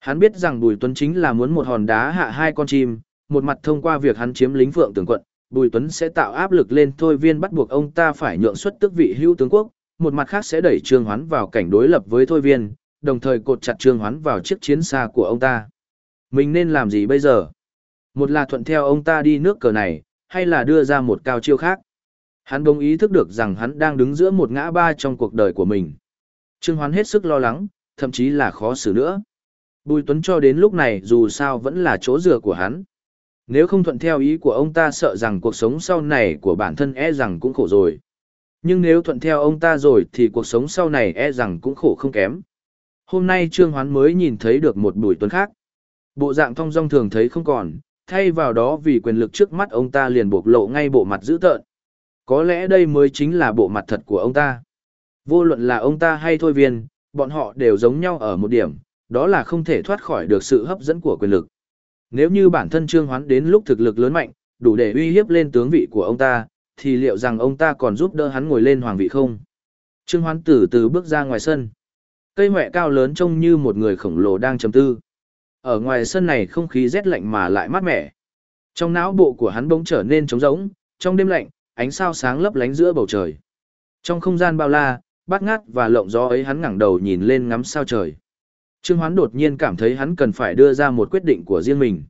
A: Hắn biết rằng Bùi Tuấn chính là muốn một hòn đá hạ hai con chim, một mặt thông qua việc hắn chiếm lính phượng tường quận, Bùi Tuấn sẽ tạo áp lực lên thôi viên bắt buộc ông ta phải nhượng xuất tước vị hữu tướng quốc, một mặt khác sẽ đẩy Trương Hoán vào cảnh đối lập với thôi viên, đồng thời cột chặt Trương Hoán vào chiếc chiến xa của ông ta. Mình nên làm gì bây giờ? Một là thuận theo ông ta đi nước cờ này, hay là đưa ra một cao chiêu khác? Hắn đồng ý thức được rằng hắn đang đứng giữa một ngã ba trong cuộc đời của mình. Trương Hoán hết sức lo lắng, thậm chí là khó xử nữa. Bùi Tuấn cho đến lúc này dù sao vẫn là chỗ dựa của hắn. Nếu không thuận theo ý của ông ta sợ rằng cuộc sống sau này của bản thân e rằng cũng khổ rồi. Nhưng nếu thuận theo ông ta rồi thì cuộc sống sau này e rằng cũng khổ không kém. Hôm nay Trương Hoán mới nhìn thấy được một Bùi Tuấn khác. Bộ dạng thong dong thường thấy không còn, thay vào đó vì quyền lực trước mắt ông ta liền bộc lộ ngay bộ mặt dữ tợn. Có lẽ đây mới chính là bộ mặt thật của ông ta. Vô luận là ông ta hay thôi viên, bọn họ đều giống nhau ở một điểm, đó là không thể thoát khỏi được sự hấp dẫn của quyền lực. Nếu như bản thân Trương Hoán đến lúc thực lực lớn mạnh, đủ để uy hiếp lên tướng vị của ông ta, thì liệu rằng ông ta còn giúp đỡ hắn ngồi lên hoàng vị không? Trương Hoán từ từ bước ra ngoài sân. Cây mẹ cao lớn trông như một người khổng lồ đang trầm tư. Ở ngoài sân này không khí rét lạnh mà lại mát mẻ. Trong não bộ của hắn bỗng trở nên trống rỗng, trong đêm lạnh, ánh sao sáng lấp lánh giữa bầu trời. Trong không gian bao la, bát ngát và lộng gió ấy hắn ngẩng đầu nhìn lên ngắm sao trời. Trương Hoán đột nhiên cảm thấy hắn cần phải đưa ra một quyết định của riêng mình.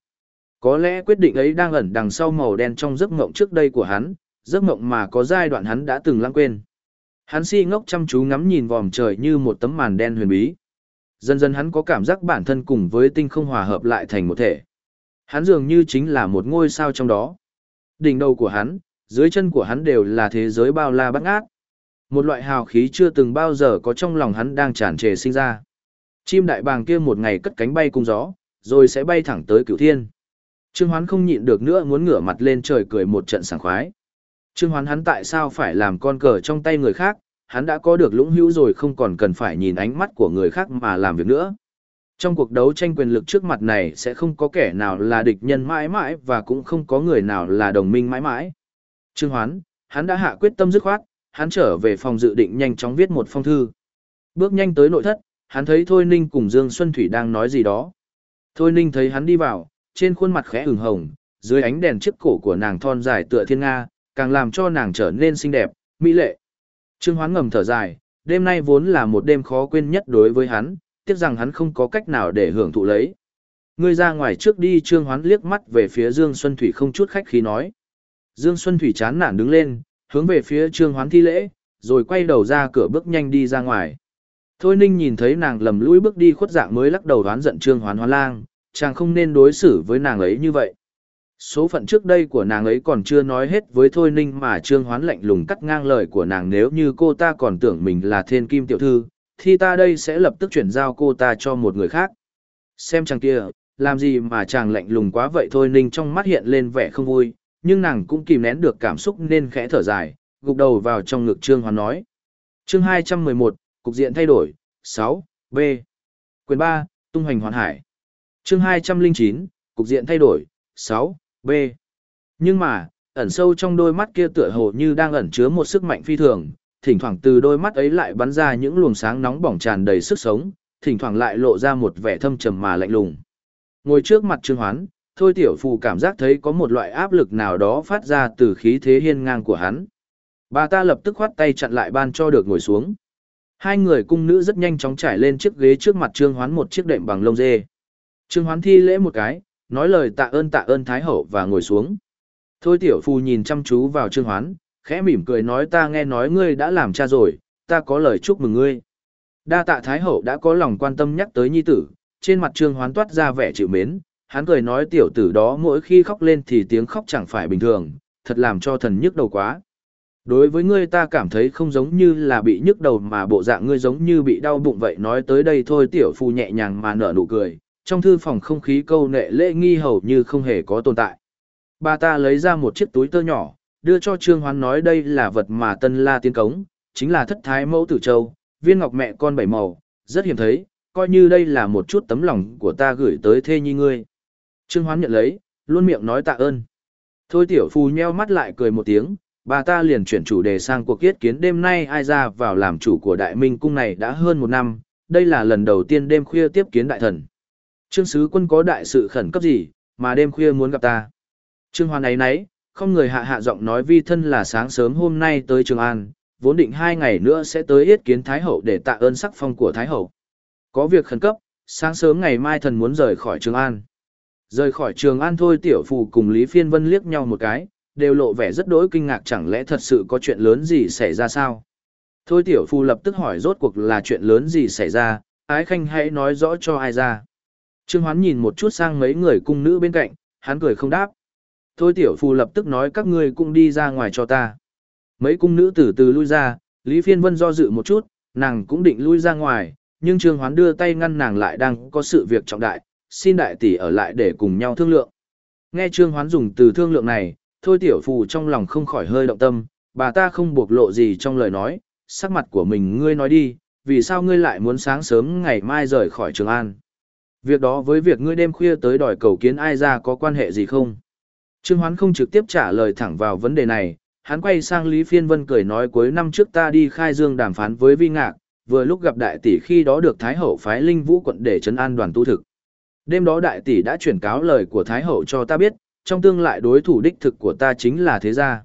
A: Có lẽ quyết định ấy đang ẩn đằng sau màu đen trong giấc mộng trước đây của hắn, giấc mộng mà có giai đoạn hắn đã từng lãng quên. Hắn si ngốc chăm chú ngắm nhìn vòm trời như một tấm màn đen huyền bí. Dần dần hắn có cảm giác bản thân cùng với tinh không hòa hợp lại thành một thể. Hắn dường như chính là một ngôi sao trong đó. Đỉnh đầu của hắn, dưới chân của hắn đều là thế giới bao la bát ngát. Một loại hào khí chưa từng bao giờ có trong lòng hắn đang tràn trề sinh ra. Chim đại bàng kia một ngày cất cánh bay cùng gió, rồi sẽ bay thẳng tới cửu thiên. Trương Hoán không nhịn được nữa muốn ngửa mặt lên trời cười một trận sảng khoái. Trương Hoán hắn tại sao phải làm con cờ trong tay người khác, hắn đã có được lũng hữu rồi không còn cần phải nhìn ánh mắt của người khác mà làm việc nữa. Trong cuộc đấu tranh quyền lực trước mặt này sẽ không có kẻ nào là địch nhân mãi mãi và cũng không có người nào là đồng minh mãi mãi. Trương Hoán, hắn đã hạ quyết tâm dứt khoát, hắn trở về phòng dự định nhanh chóng viết một phong thư. Bước nhanh tới nội thất, hắn thấy Thôi Ninh cùng Dương Xuân Thủy đang nói gì đó. Thôi Ninh thấy hắn đi vào, trên khuôn mặt khẽ ửng hồng, dưới ánh đèn chiếc cổ của nàng thon dài tựa thiên nga, càng làm cho nàng trở nên xinh đẹp, mỹ lệ. Trương Hoán ngầm thở dài, đêm nay vốn là một đêm khó quên nhất đối với hắn, tiếc rằng hắn không có cách nào để hưởng thụ lấy. Ngươi ra ngoài trước đi Trương Hoán liếc mắt về phía Dương Xuân Thủy không chút khách khí nói. Dương Xuân Thủy chán nản đứng lên, hướng về phía Trương Hoán thi lễ, rồi quay đầu ra cửa bước nhanh đi ra ngoài. Thôi Ninh nhìn thấy nàng lầm lũi bước đi khuất dạng mới lắc đầu đoán giận Trương Hoán Hoán Lang, chàng không nên đối xử với nàng ấy như vậy. Số phận trước đây của nàng ấy còn chưa nói hết với Thôi Ninh mà Trương Hoán lạnh lùng cắt ngang lời của nàng nếu như cô ta còn tưởng mình là thiên kim tiểu thư, thì ta đây sẽ lập tức chuyển giao cô ta cho một người khác. Xem chàng kia, làm gì mà chàng lạnh lùng quá vậy Thôi Ninh trong mắt hiện lên vẻ không vui, nhưng nàng cũng kìm nén được cảm xúc nên khẽ thở dài, gục đầu vào trong ngực Trương Hoán nói. Chương 211, Cục diện thay đổi, 6, B. Quyền 3, Tung hành hoàn hải. Chương 209, Cục diện thay đổi, 6, B. Nhưng mà, ẩn sâu trong đôi mắt kia tựa hồ như đang ẩn chứa một sức mạnh phi thường, thỉnh thoảng từ đôi mắt ấy lại bắn ra những luồng sáng nóng bỏng tràn đầy sức sống, thỉnh thoảng lại lộ ra một vẻ thâm trầm mà lạnh lùng. Ngồi trước mặt Trương Hoán, thôi tiểu phù cảm giác thấy có một loại áp lực nào đó phát ra từ khí thế hiên ngang của hắn. Bà ta lập tức khoát tay chặn lại ban cho được ngồi xuống. Hai người cung nữ rất nhanh chóng trải lên chiếc ghế trước mặt Trương Hoán một chiếc đệm bằng lông dê. Trương Hoán thi lễ một cái, nói lời tạ ơn tạ ơn Thái Hậu và ngồi xuống. Thôi tiểu phu nhìn chăm chú vào Trương Hoán, khẽ mỉm cười nói ta nghe nói ngươi đã làm cha rồi, ta có lời chúc mừng ngươi. Đa tạ Thái Hậu đã có lòng quan tâm nhắc tới nhi tử, trên mặt Trương Hoán toát ra vẻ chịu mến, hắn cười nói tiểu tử đó mỗi khi khóc lên thì tiếng khóc chẳng phải bình thường, thật làm cho thần nhức đầu quá. Đối với ngươi ta cảm thấy không giống như là bị nhức đầu mà bộ dạng ngươi giống như bị đau bụng vậy nói tới đây thôi tiểu phu nhẹ nhàng mà nở nụ cười, trong thư phòng không khí câu nệ lễ nghi hầu như không hề có tồn tại. Bà ta lấy ra một chiếc túi tơ nhỏ, đưa cho Trương Hoán nói đây là vật mà Tân La tiến cống, chính là thất thái mẫu tử châu, viên ngọc mẹ con bảy màu, rất hiếm thấy, coi như đây là một chút tấm lòng của ta gửi tới thê nhi ngươi. Trương Hoán nhận lấy, luôn miệng nói tạ ơn. Thôi tiểu phu nheo mắt lại cười một tiếng, bà ta liền chuyển chủ đề sang cuộc yết kiến đêm nay ai ra vào làm chủ của đại minh cung này đã hơn một năm, đây là lần đầu tiên đêm khuya tiếp kiến đại thần. Trương sứ quân có đại sự khẩn cấp gì, mà đêm khuya muốn gặp ta. Trương Hoàn ấy nấy, không người hạ hạ giọng nói vi thân là sáng sớm hôm nay tới Trường An, vốn định hai ngày nữa sẽ tới yết kiến Thái Hậu để tạ ơn sắc phong của Thái Hậu. Có việc khẩn cấp, sáng sớm ngày mai thần muốn rời khỏi Trường An. Rời khỏi Trường An thôi tiểu phù cùng Lý Phiên Vân liếc nhau một cái, đều lộ vẻ rất đỗi kinh ngạc chẳng lẽ thật sự có chuyện lớn gì xảy ra sao? Thôi tiểu phù lập tức hỏi rốt cuộc là chuyện lớn gì xảy ra, ái khanh hãy nói rõ cho ai ra. Trương Hoán nhìn một chút sang mấy người cung nữ bên cạnh, hắn cười không đáp. Thôi tiểu phù lập tức nói các ngươi cũng đi ra ngoài cho ta. Mấy cung nữ từ từ lui ra, Lý Phiên Vân do dự một chút, nàng cũng định lui ra ngoài, nhưng Trương Hoán đưa tay ngăn nàng lại đang có sự việc trọng đại, xin đại tỷ ở lại để cùng nhau thương lượng. Nghe Trương Hoán dùng từ thương lượng này, thôi tiểu phù trong lòng không khỏi hơi động tâm, bà ta không buộc lộ gì trong lời nói, sắc mặt của mình ngươi nói đi, vì sao ngươi lại muốn sáng sớm ngày mai rời khỏi Trường An. Việc đó với việc ngươi đêm khuya tới đòi cầu kiến ai ra có quan hệ gì không? Trương Hoán không trực tiếp trả lời thẳng vào vấn đề này, hắn quay sang Lý Phiên Vân cười nói cuối năm trước ta đi khai dương đàm phán với Vi Ngạc, vừa lúc gặp đại tỷ khi đó được Thái Hậu phái Linh Vũ quận để trấn an đoàn tu thực. Đêm đó đại tỷ đã chuyển cáo lời của Thái Hậu cho ta biết, trong tương lại đối thủ đích thực của ta chính là thế gia.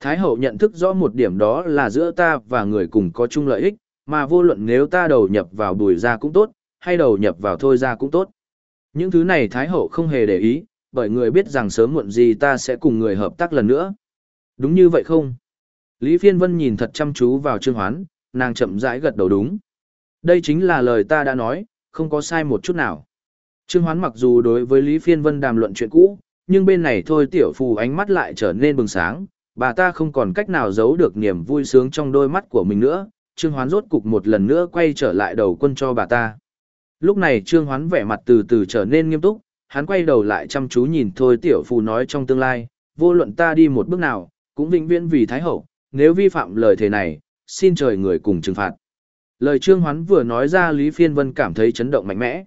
A: Thái hậu nhận thức rõ một điểm đó là giữa ta và người cùng có chung lợi ích, mà vô luận nếu ta đầu nhập vào bùi gia cũng tốt, hay đầu nhập vào thôi ra cũng tốt. Những thứ này Thái hậu không hề để ý, bởi người biết rằng sớm muộn gì ta sẽ cùng người hợp tác lần nữa. Đúng như vậy không? Lý Phiên Vân nhìn thật chăm chú vào Trương Hoán, nàng chậm rãi gật đầu đúng. Đây chính là lời ta đã nói, không có sai một chút nào. Trương Hoán mặc dù đối với Lý Phiên Vân đàm luận chuyện cũ, nhưng bên này thôi tiểu phù ánh mắt lại trở nên bừng sáng, bà ta không còn cách nào giấu được niềm vui sướng trong đôi mắt của mình nữa, Trương Hoán rốt cục một lần nữa quay trở lại đầu quân cho bà ta. Lúc này Trương Hoán vẻ mặt từ từ trở nên nghiêm túc, hắn quay đầu lại chăm chú nhìn thôi tiểu phù nói trong tương lai, vô luận ta đi một bước nào, cũng vĩnh viễn vì Thái Hậu, nếu vi phạm lời thề này, xin trời người cùng trừng phạt. Lời Trương Hoán vừa nói ra Lý Phiên Vân cảm thấy chấn động mạnh mẽ.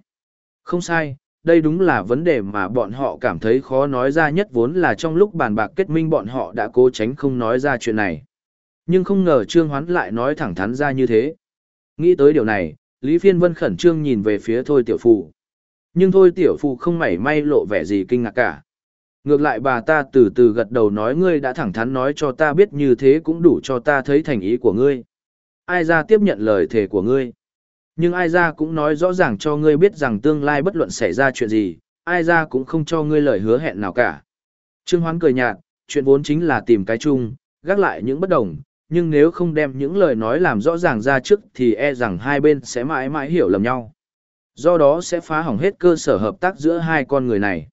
A: Không sai, đây đúng là vấn đề mà bọn họ cảm thấy khó nói ra nhất vốn là trong lúc bàn bạc kết minh bọn họ đã cố tránh không nói ra chuyện này. Nhưng không ngờ Trương Hoán lại nói thẳng thắn ra như thế. Nghĩ tới điều này, Lý Phiên Vân khẩn trương nhìn về phía Thôi Tiểu Phụ. Nhưng Thôi Tiểu Phụ không mảy may lộ vẻ gì kinh ngạc cả. Ngược lại bà ta từ từ gật đầu nói ngươi đã thẳng thắn nói cho ta biết như thế cũng đủ cho ta thấy thành ý của ngươi. Ai ra tiếp nhận lời thề của ngươi. Nhưng ai ra cũng nói rõ ràng cho ngươi biết rằng tương lai bất luận xảy ra chuyện gì, ai ra cũng không cho ngươi lời hứa hẹn nào cả. Trương Hoán cười nhạt, chuyện vốn chính là tìm cái chung, gác lại những bất đồng, nhưng nếu không đem những lời nói làm rõ ràng ra trước thì e rằng hai bên sẽ mãi mãi hiểu lầm nhau. Do đó sẽ phá hỏng hết cơ sở hợp tác giữa hai con người này.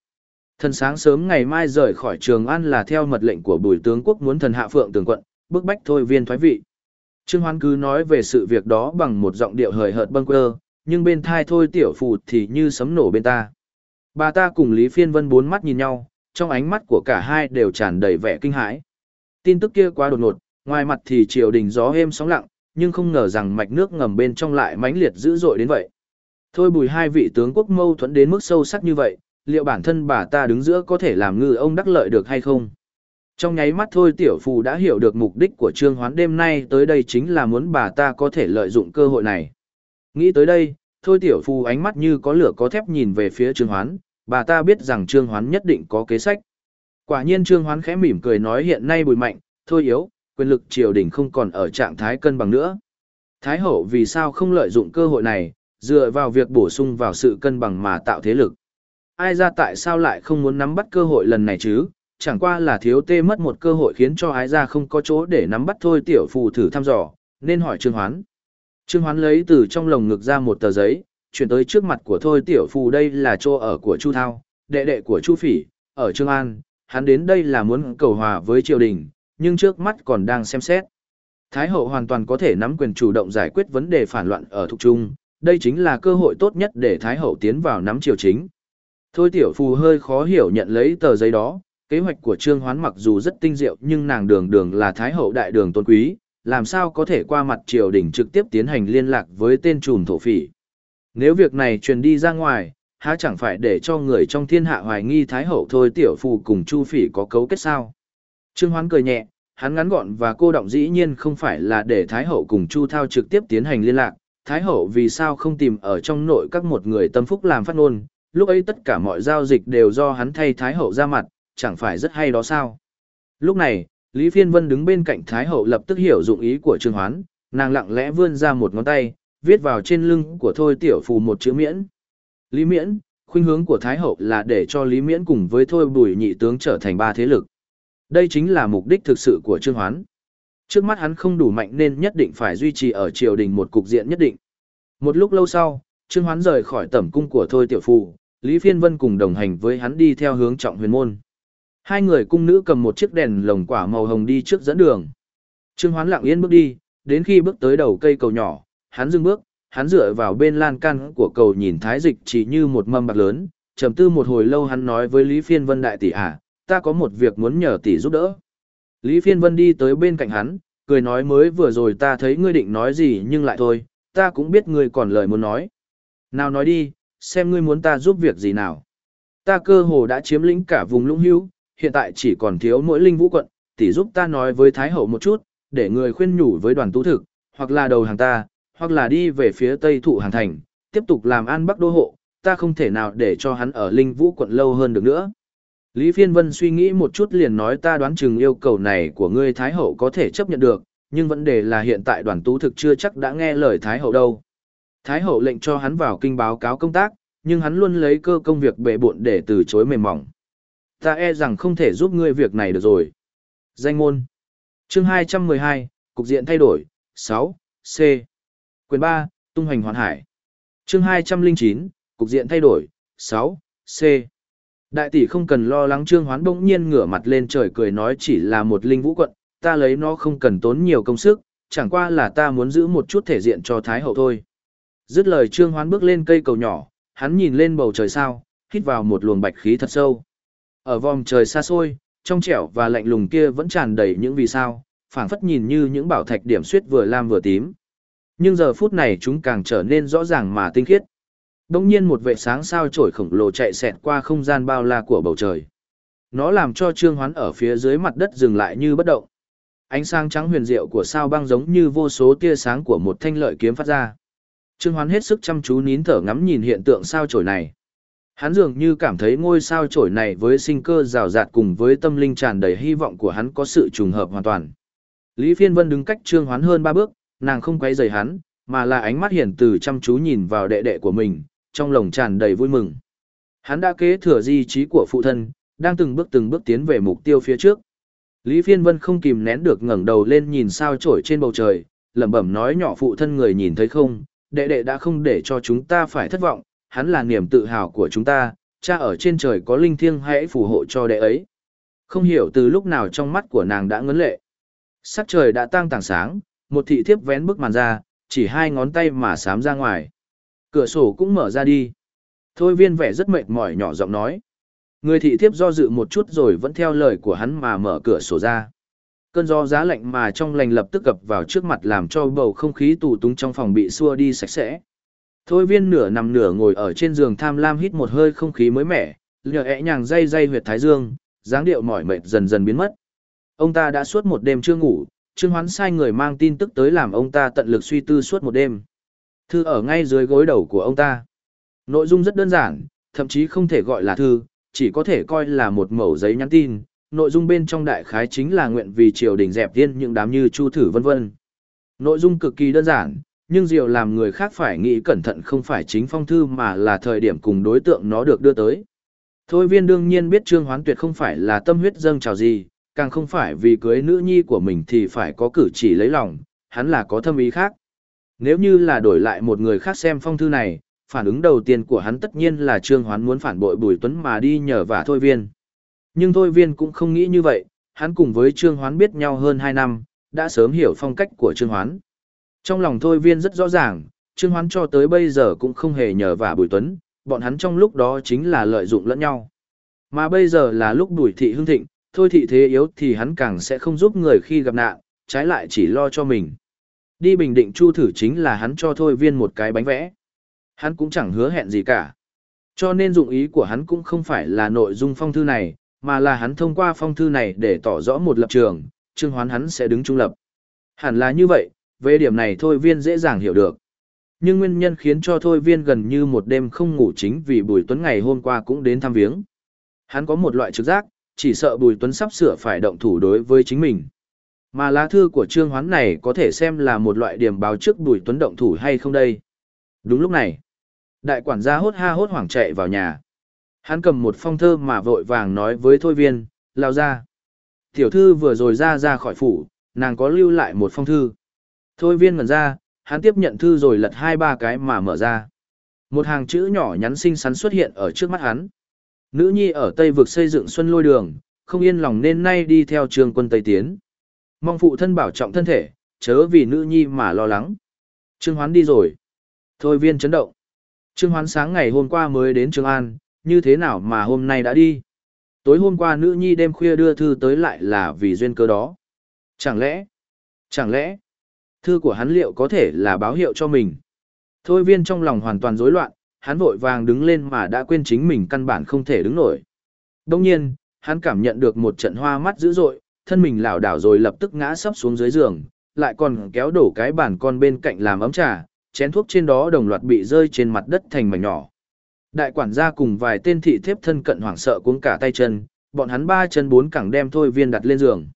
A: Thần sáng sớm ngày mai rời khỏi Trường An là theo mật lệnh của bùi tướng quốc muốn thần hạ phượng tường quận, bức bách thôi viên thoái vị. Trương Hoán cứ nói về sự việc đó bằng một giọng điệu hời hợt bâng quơ, nhưng bên thai thôi tiểu phù thì như sấm nổ bên ta. Bà ta cùng Lý Phiên Vân bốn mắt nhìn nhau, trong ánh mắt của cả hai đều tràn đầy vẻ kinh hãi. Tin tức kia quá đột ngột, ngoài mặt thì triều đình gió êm sóng lặng, nhưng không ngờ rằng mạch nước ngầm bên trong lại mãnh liệt dữ dội đến vậy. Thôi bùi hai vị tướng quốc mâu thuẫn đến mức sâu sắc như vậy, liệu bản thân bà ta đứng giữa có thể làm ngư ông đắc lợi được hay không? Trong nháy mắt thôi tiểu phù đã hiểu được mục đích của Trương Hoán đêm nay tới đây chính là muốn bà ta có thể lợi dụng cơ hội này. Nghĩ tới đây, thôi tiểu phù ánh mắt như có lửa có thép nhìn về phía Trương Hoán, bà ta biết rằng Trương Hoán nhất định có kế sách. Quả nhiên Trương Hoán khẽ mỉm cười nói hiện nay bùi mạnh, thôi yếu, quyền lực triều đình không còn ở trạng thái cân bằng nữa. Thái hậu vì sao không lợi dụng cơ hội này, dựa vào việc bổ sung vào sự cân bằng mà tạo thế lực. Ai ra tại sao lại không muốn nắm bắt cơ hội lần này chứ, chẳng qua là thiếu tê mất một cơ hội khiến cho ái ra không có chỗ để nắm bắt thôi tiểu phù thử thăm dò, nên hỏi Trương Hoán. Trương Hoán lấy từ trong lồng ngực ra một tờ giấy, chuyển tới trước mặt của thôi tiểu phù đây là chỗ ở của Chu Thao, đệ đệ của Chu Phỉ, ở Trương An, hắn đến đây là muốn cầu hòa với triều đình, nhưng trước mắt còn đang xem xét. Thái hậu hoàn toàn có thể nắm quyền chủ động giải quyết vấn đề phản loạn ở thuộc trung, đây chính là cơ hội tốt nhất để Thái hậu tiến vào nắm triều chính. Thôi tiểu phù hơi khó hiểu nhận lấy tờ giấy đó, kế hoạch của Trương Hoán mặc dù rất tinh diệu nhưng nàng đường đường là Thái hậu đại đường tôn quý, làm sao có thể qua mặt triều đình trực tiếp tiến hành liên lạc với tên trùm thổ phỉ. Nếu việc này truyền đi ra ngoài, há chẳng phải để cho người trong thiên hạ hoài nghi Thái hậu thôi tiểu phù cùng Chu phỉ có cấu kết sao. Trương Hoán cười nhẹ, hắn ngắn gọn và cô động dĩ nhiên không phải là để Thái hậu cùng Chu Thao trực tiếp tiến hành liên lạc, Thái hậu vì sao không tìm ở trong nội các một người tâm phúc làm phát ngôn, lúc ấy tất cả mọi giao dịch đều do hắn thay Thái hậu ra mặt, chẳng phải rất hay đó sao. Lúc này, Lý Phiên Vân đứng bên cạnh Thái hậu lập tức hiểu dụng ý của Trương Hoán, nàng lặng lẽ vươn ra một ngón tay, viết vào trên lưng của Thôi Tiểu Phù một chữ miễn. Lý Miễn, khuynh hướng của Thái hậu là để cho Lý Miễn cùng với Thôi Bùi nhị tướng trở thành ba thế lực. Đây chính là mục đích thực sự của Trương Hoán. Trước mắt hắn không đủ mạnh nên nhất định phải duy trì ở triều đình một cục diện nhất định. Một lúc lâu sau, Trương Hoán rời khỏi tẩm cung của Thôi Tiểu Phù, Lý Phiên Vân cùng đồng hành với hắn đi theo hướng trọng huyền môn. Hai người cung nữ cầm một chiếc đèn lồng quả màu hồng đi trước dẫn đường. Trương Hoán lặng yên bước đi, đến khi bước tới đầu cây cầu nhỏ, hắn dừng bước, hắn dựa vào bên lan can của cầu nhìn thái dịch chỉ như một mâm bạc lớn, trầm tư một hồi lâu hắn nói với Lý Phiên Vân đại tỷ à, ta có một việc muốn nhờ tỷ giúp đỡ. Lý Phiên Vân đi tới bên cạnh hắn, cười nói mới vừa rồi ta thấy ngươi định nói gì nhưng lại thôi, ta cũng biết ngươi còn lời muốn nói. Nào nói đi, xem ngươi muốn ta giúp việc gì nào. Ta cơ hồ đã chiếm lĩnh cả vùng lũng hữu, hiện tại chỉ còn thiếu mỗi linh vũ quận, tỷ giúp ta nói với Thái Hậu một chút, để người khuyên nhủ với đoàn tú thực, hoặc là đầu hàng ta, hoặc là đi về phía tây thụ hàng thành, tiếp tục làm an bắc đô hộ, ta không thể nào để cho hắn ở linh vũ quận lâu hơn được nữa. Lý Phiên Vân suy nghĩ một chút liền nói ta đoán chừng yêu cầu này của ngươi Thái Hậu có thể chấp nhận được, nhưng vấn đề là hiện tại đoàn tú thực chưa chắc đã nghe lời Thái Hậu đâu. Thái Hậu lệnh cho hắn vào kinh báo cáo công tác, nhưng hắn luôn lấy cơ công việc bệ bộn để từ chối mềm mỏng. Ta e rằng không thể giúp ngươi việc này được rồi. Danh môn. Chương 212, Cục diện thay đổi. 6. C. Quyền 3, Tung hành hoàn hải. Chương 209, Cục diện thay đổi. 6. C. Đại tỷ không cần lo lắng Trương Hoán bỗng nhiên ngửa mặt lên trời cười nói chỉ là một linh vũ quận, ta lấy nó không cần tốn nhiều công sức, chẳng qua là ta muốn giữ một chút thể diện cho Thái Hậu thôi. Dứt lời Trương Hoán bước lên cây cầu nhỏ, hắn nhìn lên bầu trời sao, hít vào một luồng bạch khí thật sâu. Ở vòng trời xa xôi, trong trẻo và lạnh lùng kia vẫn tràn đầy những vì sao, phảng phất nhìn như những bảo thạch điểm suyết vừa lam vừa tím. Nhưng giờ phút này chúng càng trở nên rõ ràng mà tinh khiết. Đông nhiên một vệ sáng sao chổi khổng lồ chạy xẹt qua không gian bao la của bầu trời. Nó làm cho Trương Hoán ở phía dưới mặt đất dừng lại như bất động. Ánh sáng trắng huyền diệu của sao băng giống như vô số tia sáng của một thanh lợi kiếm phát ra. Trương Hoán hết sức chăm chú nín thở ngắm nhìn hiện tượng sao chổi này. Hắn dường như cảm thấy ngôi sao chổi này với sinh cơ rào rạt cùng với tâm linh tràn đầy hy vọng của hắn có sự trùng hợp hoàn toàn. Lý Phiên Vân đứng cách Trương Hoán hơn ba bước, nàng không quay rời hắn, mà là ánh mắt hiển từ chăm chú nhìn vào đệ đệ của mình, trong lòng tràn đầy vui mừng. Hắn đã kế thừa di trí của phụ thân, đang từng bước từng bước tiến về mục tiêu phía trước. Lý Phiên Vân không kìm nén được ngẩng đầu lên nhìn sao chổi trên bầu trời, lẩm bẩm nói nhỏ phụ thân người nhìn thấy không, đệ đệ đã không để cho chúng ta phải thất vọng, hắn là niềm tự hào của chúng ta, cha ở trên trời có linh thiêng hãy phù hộ cho đệ ấy. Không hiểu từ lúc nào trong mắt của nàng đã ngấn lệ. Sắc trời đã tăng tảng sáng, một thị thiếp vén bức màn ra, chỉ hai ngón tay mà sám ra ngoài. Cửa sổ cũng mở ra đi. Thôi viên vẻ rất mệt mỏi nhỏ giọng nói. Người thị thiếp do dự một chút rồi vẫn theo lời của hắn mà mở cửa sổ ra. Cơn gió giá lạnh mà trong lành lập tức gập vào trước mặt làm cho bầu không khí tù túng trong phòng bị xua đi sạch sẽ. Thôi viên nửa nằm nửa ngồi ở trên giường tham lam hít một hơi không khí mới mẻ, nhờ ẽ nhàng dây dây huyệt thái dương, dáng điệu mỏi mệt dần dần biến mất. Ông ta đã suốt một đêm chưa ngủ, Trương Hoán sai người mang tin tức tới làm ông ta tận lực suy tư suốt một đêm. Thư ở ngay dưới gối đầu của ông ta. Nội dung rất đơn giản, thậm chí không thể gọi là thư, chỉ có thể coi là một mẩu giấy nhắn tin, nội dung bên trong đại khái chính là nguyện vì triều đình dẹp tiên những đám như chu thử vân vân. Nội dung cực kỳ đơn giản, nhưng diệu làm người khác phải nghĩ cẩn thận không phải chính phong thư mà là thời điểm cùng đối tượng nó được đưa tới. Thôi viên đương nhiên biết Trương Hoán Tuyệt không phải là tâm huyết dâng trào gì, càng không phải vì cưới nữ nhi của mình thì phải có cử chỉ lấy lòng, hắn là có thâm ý khác. Nếu như là đổi lại một người khác xem phong thư này, phản ứng đầu tiên của hắn tất nhiên là Trương Hoán muốn phản bội Bùi Tuấn mà đi nhờ vả Thôi viên. Nhưng Thôi viên cũng không nghĩ như vậy, hắn cùng với Trương Hoán biết nhau hơn 2 năm, đã sớm hiểu phong cách của Trương Hoán. Trong lòng Thôi viên rất rõ ràng, Trương Hoán cho tới bây giờ cũng không hề nhờ vả Bùi Tuấn, bọn hắn trong lúc đó chính là lợi dụng lẫn nhau. Mà bây giờ là lúc Bùi Thị hưng thịnh, thôi thị thế yếu thì hắn càng sẽ không giúp người khi gặp nạn, trái lại chỉ lo cho mình. Đi Bình Định Chu thử chính là hắn cho Thôi viên một cái bánh vẽ. Hắn cũng chẳng hứa hẹn gì cả. Cho nên dụng ý của hắn cũng không phải là nội dung phong thư này, mà là hắn thông qua phong thư này để tỏ rõ một lập trường, Trương Hoán hắn sẽ đứng trung lập. Hẳn là như vậy, về điểm này Thôi viên dễ dàng hiểu được. Nhưng nguyên nhân khiến cho Thôi viên gần như một đêm không ngủ chính vì Bùi Tuấn ngày hôm qua cũng đến thăm viếng. Hắn có một loại trực giác, chỉ sợ Bùi Tuấn sắp sửa phải động thủ đối với chính mình. Mà lá thư của Trương Hoán này có thể xem là một loại điểm báo trước Bùi Tuấn động thủ hay không đây. Đúng lúc này, đại quản gia hốt ha hốt hoảng chạy vào nhà. Hắn cầm một phong thơ mà vội vàng nói với Thôi Viên, lao ra. Tiểu thư vừa rồi ra ra khỏi phủ, nàng có lưu lại một phong thư. Thôi Viên ngẩn ra, hắn tiếp nhận thư rồi lật hai ba cái mà mở ra. Một hàng chữ nhỏ nhắn xinh xắn xuất hiện ở trước mắt hắn. Nữ nhi ở Tây vực xây dựng xuân lôi đường, không yên lòng nên nay đi theo trường quân Tây Tiến. Mong phụ thân bảo trọng thân thể, chớ vì nữ nhi mà lo lắng. Trương Hoán đi rồi. Thôi viên chấn động. Trương Hoán sáng ngày hôm qua mới đến Trường An, như thế nào mà hôm nay đã đi? Tối hôm qua nữ nhi đêm khuya đưa thư tới lại là vì duyên cơ đó. Chẳng lẽ, chẳng lẽ, thư của hắn liệu có thể là báo hiệu cho mình? Thôi viên trong lòng hoàn toàn rối loạn, hắn vội vàng đứng lên mà đã quên chính mình căn bản không thể đứng nổi. Đông nhiên, hắn cảm nhận được một trận hoa mắt dữ dội, thân mình lảo đảo rồi lập tức ngã sấp xuống dưới giường, lại còn kéo đổ cái bàn con bên cạnh làm ấm trà, chén thuốc trên đó đồng loạt bị rơi trên mặt đất thành mảnh nhỏ. Đại quản gia cùng vài tên thị thiếp thân cận hoảng sợ cuống cả tay chân, bọn hắn ba chân bốn cẳng đem thôi viên đặt lên giường.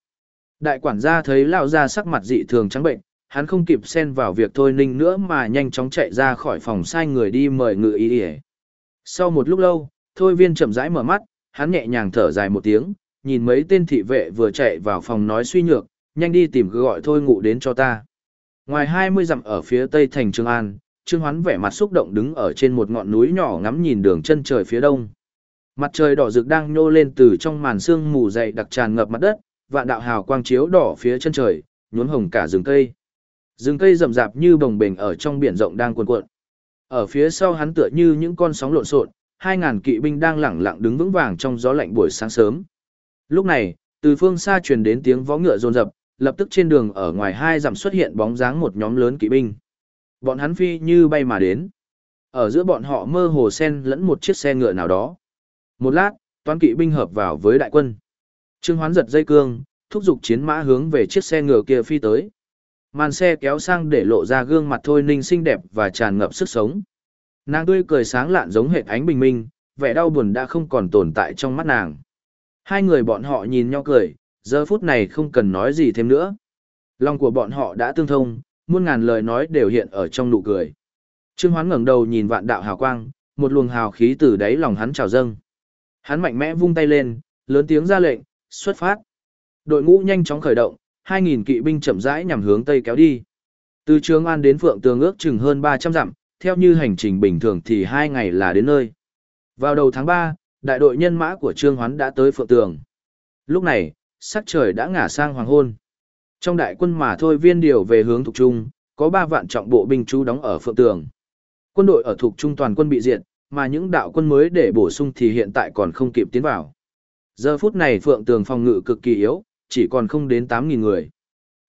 A: Đại quản gia thấy lão gia sắc mặt dị thường trắng bệnh, hắn không kịp xen vào việc thôi ninh nữa mà nhanh chóng chạy ra khỏi phòng sai người đi mời ngự ý ỉa sau một lúc lâu thôi viên chậm rãi mở mắt hắn nhẹ nhàng thở dài một tiếng nhìn mấy tên thị vệ vừa chạy vào phòng nói suy nhược nhanh đi tìm cứ gọi thôi ngủ đến cho ta ngoài hai mươi dặm ở phía tây thành trường an trương hoán vẻ mặt xúc động đứng ở trên một ngọn núi nhỏ ngắm nhìn đường chân trời phía đông mặt trời đỏ rực đang nhô lên từ trong màn sương mù dày đặc tràn ngập mặt đất vạn đạo hào quang chiếu đỏ phía chân trời nhuốm hồng cả rừng cây Rừng cây rậm rạp như bồng bềnh ở trong biển rộng đang cuồn cuộn. Ở phía sau hắn tựa như những con sóng lộn xộn, hai ngàn kỵ binh đang lẳng lặng đứng vững vàng trong gió lạnh buổi sáng sớm. Lúc này, từ phương xa truyền đến tiếng vó ngựa rồn rập, lập tức trên đường ở ngoài hai dặm xuất hiện bóng dáng một nhóm lớn kỵ binh. Bọn hắn phi như bay mà đến. Ở giữa bọn họ mơ hồ sen lẫn một chiếc xe ngựa nào đó. Một lát, toán kỵ binh hợp vào với đại quân. Trương Hoán giật dây cương, thúc giục chiến mã hướng về chiếc xe ngựa kia phi tới. Màn xe kéo sang để lộ ra gương mặt Thôi Ninh xinh đẹp và tràn ngập sức sống. Nàng tươi cười sáng lạn giống hệt ánh bình minh, vẻ đau buồn đã không còn tồn tại trong mắt nàng. Hai người bọn họ nhìn nhau cười, giờ phút này không cần nói gì thêm nữa. Lòng của bọn họ đã tương thông, muôn ngàn lời nói đều hiện ở trong nụ cười. Trương Hoán ngẩng đầu nhìn vạn đạo hào quang, một luồng hào khí từ đáy lòng hắn trào dâng. Hắn mạnh mẽ vung tay lên, lớn tiếng ra lệnh, xuất phát. Đội ngũ nhanh chóng khởi động, 2.000 kỵ binh chậm rãi nhằm hướng tây kéo đi. Từ Trường An đến Phượng Tường ước chừng hơn 300 dặm, theo như hành trình bình thường thì hai ngày là đến nơi. Vào đầu tháng 3, đại đội nhân mã của Trương Hoán đã tới Phượng Tường. Lúc này, sắc trời đã ngả sang hoàng hôn. Trong đại quân mà thôi viên điều về hướng Thục Trung, có 3 vạn trọng bộ binh trú đóng ở Phượng Tường. Quân đội ở Thục Trung toàn quân bị diệt, mà những đạo quân mới để bổ sung thì hiện tại còn không kịp tiến vào. Giờ phút này Phượng Tường phòng ngự cực kỳ yếu, chỉ còn không đến 8.000 người.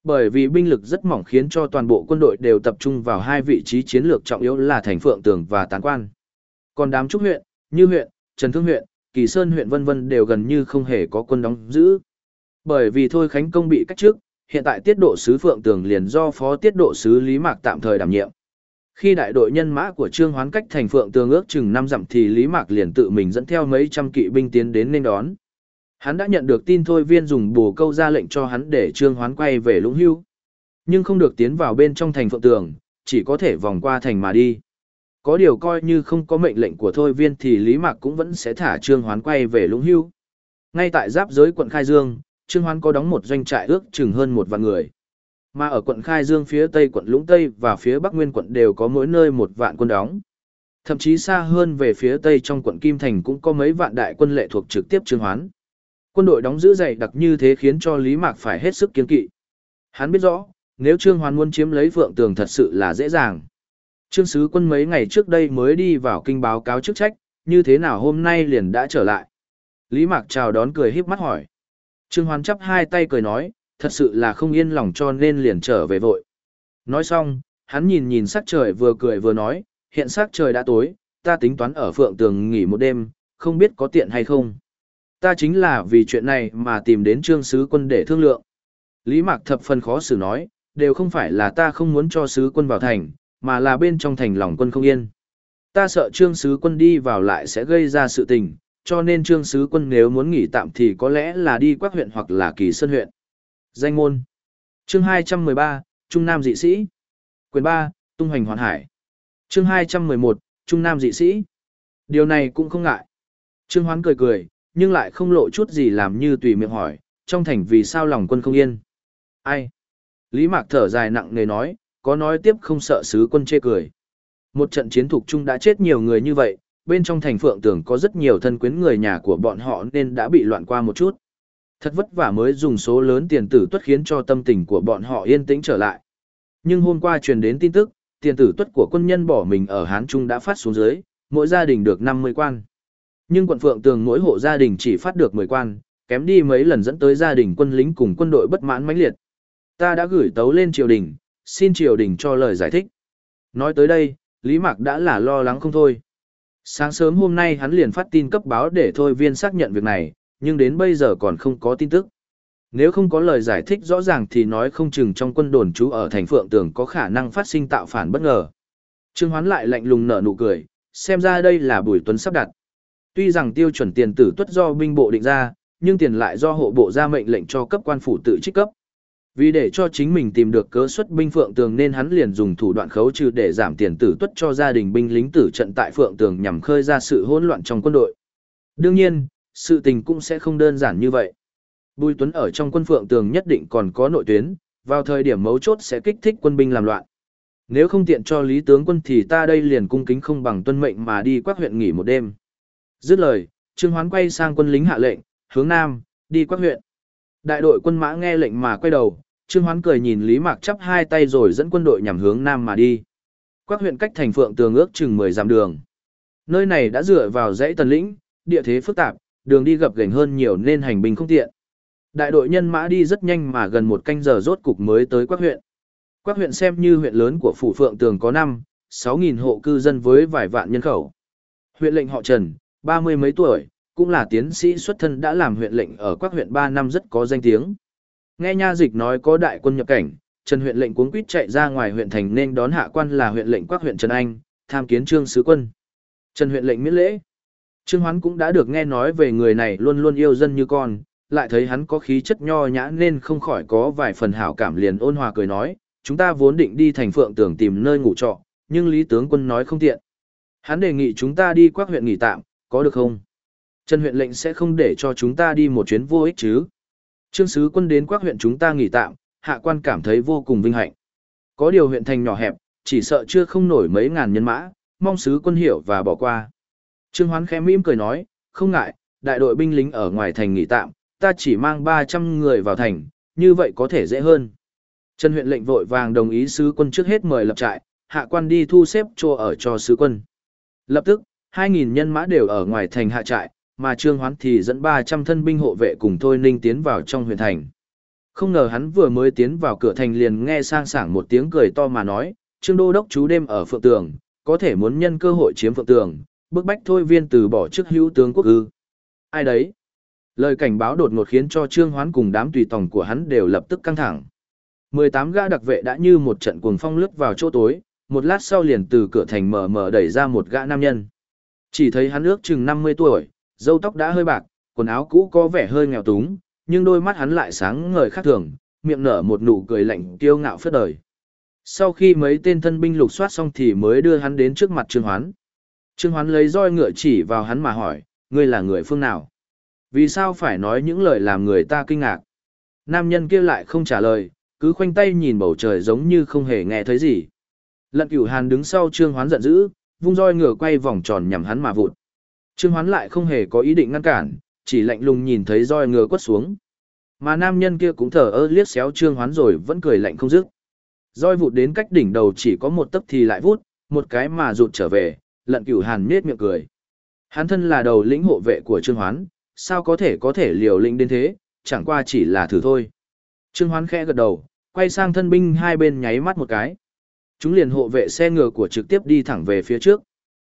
A: Bởi vì binh lực rất mỏng khiến cho toàn bộ quân đội đều tập trung vào hai vị trí chiến lược trọng yếu là thành Phượng Tường và Tán Quan. Còn đám trúc huyện, như huyện, Trần Thương huyện, Kỳ Sơn huyện vân vân đều gần như không hề có quân đóng giữ. Bởi vì thôi Khánh Công bị cách trước, hiện tại tiết độ sứ Phượng Tường liền do phó tiết độ sứ Lý Mạc tạm thời đảm nhiệm. Khi đại đội nhân mã của Trương Hoán cách thành Phượng Tường ước chừng năm dặm thì Lý Mạc liền tự mình dẫn theo mấy trăm kỵ binh tiến đến nên đón. Hắn đã nhận được tin thôi viên dùng bồ câu ra lệnh cho hắn để Trương Hoán quay về Lũng Hưu. Nhưng không được tiến vào bên trong thành Phượng Tường, chỉ có thể vòng qua thành mà đi. Có điều coi như không có mệnh lệnh của thôi viên thì Lý Mạc cũng vẫn sẽ thả Trương Hoán quay về Lũng Hưu. Ngay tại giáp giới quận Khai Dương, Trương Hoán có đóng một doanh trại ước chừng hơn một vạn người. Mà ở quận Khai Dương phía tây quận Lũng Tây và phía bắc nguyên quận đều có mỗi nơi một vạn quân đóng. Thậm chí xa hơn về phía tây trong quận Kim Thành cũng có mấy vạn đại quân lệ thuộc trực tiếp Trương Hoán. Quân đội đóng giữ dày đặc như thế khiến cho Lý Mạc phải hết sức kiên kỵ. Hắn biết rõ, nếu Trương Hoán muốn chiếm lấy Phượng Tường thật sự là dễ dàng. Trương Sứ quân mấy ngày trước đây mới đi vào kinh báo cáo chức trách, như thế nào hôm nay liền đã trở lại. Lý Mạc chào đón cười híp mắt hỏi. Trương Hoán chắp hai tay cười nói, thật sự là không yên lòng cho nên liền trở về vội. Nói xong, hắn nhìn nhìn sắc trời vừa cười vừa nói, hiện sắc trời đã tối, ta tính toán ở phượng tường nghỉ một đêm, không biết có tiện hay không. Ta chính là vì chuyện này mà tìm đến trương sứ quân để thương lượng. Lý Mạc thập phần khó xử nói, đều không phải là ta không muốn cho sứ quân vào thành, mà là bên trong thành lòng quân không yên. Ta sợ trương sứ quân đi vào lại sẽ gây ra sự tình, cho nên trương sứ quân nếu muốn nghỉ tạm thì có lẽ là đi quắc huyện hoặc là kỳ sơn huyện. Danh ngôn chương 213, Trung Nam dị sĩ. Quyền 3, Tung hoành hoàn hải. chương 211, Trung Nam dị sĩ. Điều này cũng không ngại. Trương Hoán cười cười, nhưng lại không lộ chút gì làm như tùy miệng hỏi, trong thành vì sao lòng quân không yên. Ai? Lý Mạc thở dài nặng nề nói, có nói tiếp không sợ sứ quân chê cười. Một trận chiến thuộc chung đã chết nhiều người như vậy, bên trong thành phượng tưởng có rất nhiều thân quyến người nhà của bọn họ nên đã bị loạn qua một chút. Thật vất vả mới dùng số lớn tiền tử tuất khiến cho tâm tình của bọn họ yên tĩnh trở lại. Nhưng hôm qua truyền đến tin tức, tiền tử tuất của quân nhân bỏ mình ở Hán Trung đã phát xuống dưới, mỗi gia đình được 50 quan. Nhưng quận Phượng Tường mỗi hộ gia đình chỉ phát được 10 quan, kém đi mấy lần dẫn tới gia đình quân lính cùng quân đội bất mãn mãnh liệt. Ta đã gửi tấu lên triều đình, xin triều đình cho lời giải thích. Nói tới đây, Lý Mạc đã là lo lắng không thôi. Sáng sớm hôm nay hắn liền phát tin cấp báo để thôi viên xác nhận việc này, nhưng đến bây giờ còn không có tin tức. Nếu không có lời giải thích rõ ràng thì nói không chừng trong quân đồn trú ở thành Phượng Tường có khả năng phát sinh tạo phản bất ngờ. Trương Hoán lại lạnh lùng nở nụ cười, xem ra đây là Bùi Tuấn sắp đặt. Tuy rằng tiêu chuẩn tiền tử tuất do binh bộ định ra, nhưng tiền lại do hộ bộ ra mệnh lệnh cho cấp quan phủ tự trích cấp. Vì để cho chính mình tìm được cớ xuất binh Phượng Tường nên hắn liền dùng thủ đoạn khấu trừ để giảm tiền tử tuất cho gia đình binh lính tử trận tại Phượng Tường nhằm khơi ra sự hỗn loạn trong quân đội. Đương nhiên, sự tình cũng sẽ không đơn giản như vậy. Bùi Tuấn ở trong quân Phượng Tường nhất định còn có nội tuyến, vào thời điểm mấu chốt sẽ kích thích quân binh làm loạn. Nếu không tiện cho Lý tướng quân thì ta đây liền cung kính không bằng tuân mệnh mà đi quát huyện nghỉ một đêm. Dứt lời, Trương Hoán quay sang quân lính hạ lệnh, hướng nam, đi quát huyện. Đại đội quân mã nghe lệnh mà quay đầu, Trương Hoán cười nhìn Lý Mạc chắp hai tay rồi dẫn quân đội nhằm hướng nam mà đi. Quách huyện cách thành Phượng Tường ước chừng 10 dặm đường. Nơi này đã dựa vào dãy tần lĩnh, địa thế phức tạp, đường đi gập ghềnh hơn nhiều nên hành binh không tiện. Đại đội nhân mã đi rất nhanh mà gần một canh giờ rốt cục mới tới Quắc huyện. Quắc huyện xem như huyện lớn của phủ Phượng Tường có 5, 6.000 hộ cư dân với vài vạn nhân khẩu. Huyện lệnh họ Trần, ba mươi mấy tuổi, cũng là tiến sĩ xuất thân đã làm huyện lệnh ở Quắc huyện 3 năm rất có danh tiếng. Nghe nha dịch nói có đại quân nhập cảnh, Trần huyện lệnh cuống quýt chạy ra ngoài huyện thành nên đón hạ quan là huyện lệnh Quắc huyện Trần Anh, tham kiến trương sứ quân. Trần huyện lệnh miễn lễ. Trương Hoán cũng đã được nghe nói về người này luôn luôn yêu dân như con, lại thấy hắn có khí chất nho nhã nên không khỏi có vài phần hảo cảm liền ôn hòa cười nói, chúng ta vốn định đi thành phượng tưởng tìm nơi ngủ trọ, nhưng Lý tướng quân nói không tiện. Hắn đề nghị chúng ta đi quắc huyện nghỉ tạm, có được không? Trần huyện lệnh sẽ không để cho chúng ta đi một chuyến vô ích chứ. Trương sứ quân đến quắc huyện chúng ta nghỉ tạm, hạ quan cảm thấy vô cùng vinh hạnh. Có điều huyện thành nhỏ hẹp, chỉ sợ chưa không nổi mấy ngàn nhân mã, mong sứ quân hiểu và bỏ qua. Trương Hoán khẽ mỉm cười nói, không ngại, đại đội binh lính ở ngoài thành nghỉ tạm, ta chỉ mang 300 người vào thành, như vậy có thể dễ hơn. Trần huyện lệnh vội vàng đồng ý sứ quân trước hết mời lập trại, hạ quan đi thu xếp chỗ ở cho sứ quân. Lập tức, 2.000 nhân mã đều ở ngoài thành hạ trại, mà Trương Hoán thì dẫn 300 thân binh hộ vệ cùng Thôi Ninh tiến vào trong huyện thành. Không ngờ hắn vừa mới tiến vào cửa thành liền nghe sang sảng một tiếng cười to mà nói, Trương Đô Đốc chú đêm ở Phượng Tường, có thể muốn nhân cơ hội chiếm Phượng Tường, bức bách thôi viên từ bỏ chức hữu tướng quốc ư. Ai đấy? Lời cảnh báo đột ngột khiến cho Trương Hoán cùng đám tùy tòng của hắn đều lập tức căng thẳng. 18 gã đặc vệ đã như một trận cuồng phong lướt vào chỗ tối, một lát sau liền từ cửa thành mở mở đẩy ra một gã nam nhân. Chỉ thấy hắn ước chừng 50 tuổi, Dâu tóc đã hơi bạc, quần áo cũ có vẻ hơi nghèo túng, nhưng đôi mắt hắn lại sáng ngời khác thường, miệng nở một nụ cười lạnh kiêu ngạo phất đời. Sau khi mấy tên thân binh lục soát xong thì mới đưa hắn đến trước mặt Trương Hoán. Trương Hoán lấy roi ngựa chỉ vào hắn mà hỏi, ngươi là người phương nào? Vì sao phải nói những lời làm người ta kinh ngạc? Nam nhân kia lại không trả lời, cứ khoanh tay nhìn bầu trời giống như không hề nghe thấy gì. Lận cửu hàn đứng sau Trương Hoán giận dữ, vung roi ngựa quay vòng tròn nhằm hắn mà vụt. Trương Hoán lại không hề có ý định ngăn cản, chỉ lạnh lùng nhìn thấy roi ngựa quất xuống. Mà nam nhân kia cũng thở ơ liếc xéo Trương Hoán rồi vẫn cười lạnh không dứt. Roi vụt đến cách đỉnh đầu chỉ có một tấc thì lại vút, một cái mà rụt trở về, lận cửu hàn nết miệng cười. Hắn thân là đầu lĩnh hộ vệ của Trương Hoán, sao có thể có thể liều lĩnh đến thế, chẳng qua chỉ là thử thôi. Trương Hoán khẽ gật đầu, quay sang thân binh hai bên nháy mắt một cái. Chúng liền hộ vệ xe ngựa của trực tiếp đi thẳng về phía trước.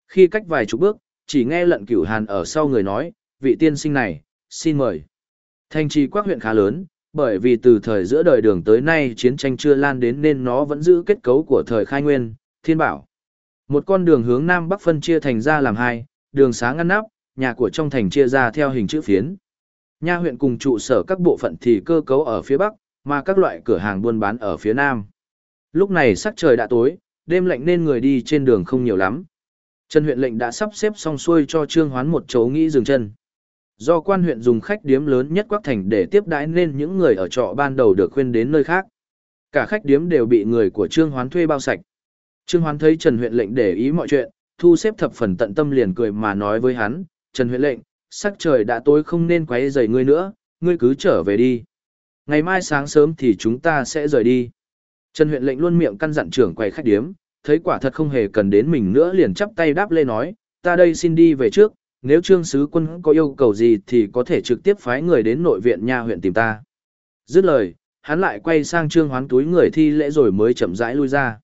A: Khi cách vài chục bước, chỉ nghe lận cửu hàn ở sau người nói, vị tiên sinh này, xin mời. Thành trì quắc huyện khá lớn, bởi vì từ thời giữa đời đường tới nay chiến tranh chưa lan đến nên nó vẫn giữ kết cấu của thời khai nguyên, thiên bảo. Một con đường hướng nam bắc phân chia thành ra làm hai, đường sáng ngăn nắp, nhà của trong thành chia ra theo hình chữ phiến. Nha huyện cùng trụ sở các bộ phận thì cơ cấu ở phía bắc, mà các loại cửa hàng buôn bán ở phía nam. Lúc này sắc trời đã tối, đêm lạnh nên người đi trên đường không nhiều lắm. Trần huyện lệnh đã sắp xếp xong xuôi cho Trương Hoán một chỗ nghỉ dừng chân. Do quan huyện dùng khách điếm lớn nhất Quắc Thành để tiếp đãi nên những người ở trọ ban đầu được khuyên đến nơi khác. Cả khách điếm đều bị người của Trương Hoán thuê bao sạch. Trương Hoán thấy Trần huyện lệnh để ý mọi chuyện, thu xếp thập phần tận tâm liền cười mà nói với hắn, Trần huyện lệnh, sắc trời đã tối không nên quấy rầy ngươi nữa, ngươi cứ trở về đi. Ngày mai sáng sớm thì chúng ta sẽ rời đi. Trần huyện lệnh luôn miệng căn dặn trưởng quầy khách điếm, thấy quả thật không hề cần đến mình nữa liền chắp tay đáp lê nói, ta đây xin đi về trước, nếu trương sứ quân có yêu cầu gì thì có thể trực tiếp phái người đến nội viện nha huyện tìm ta. Dứt lời, hắn lại quay sang trương hoán túi người thi lễ rồi mới chậm rãi lui ra.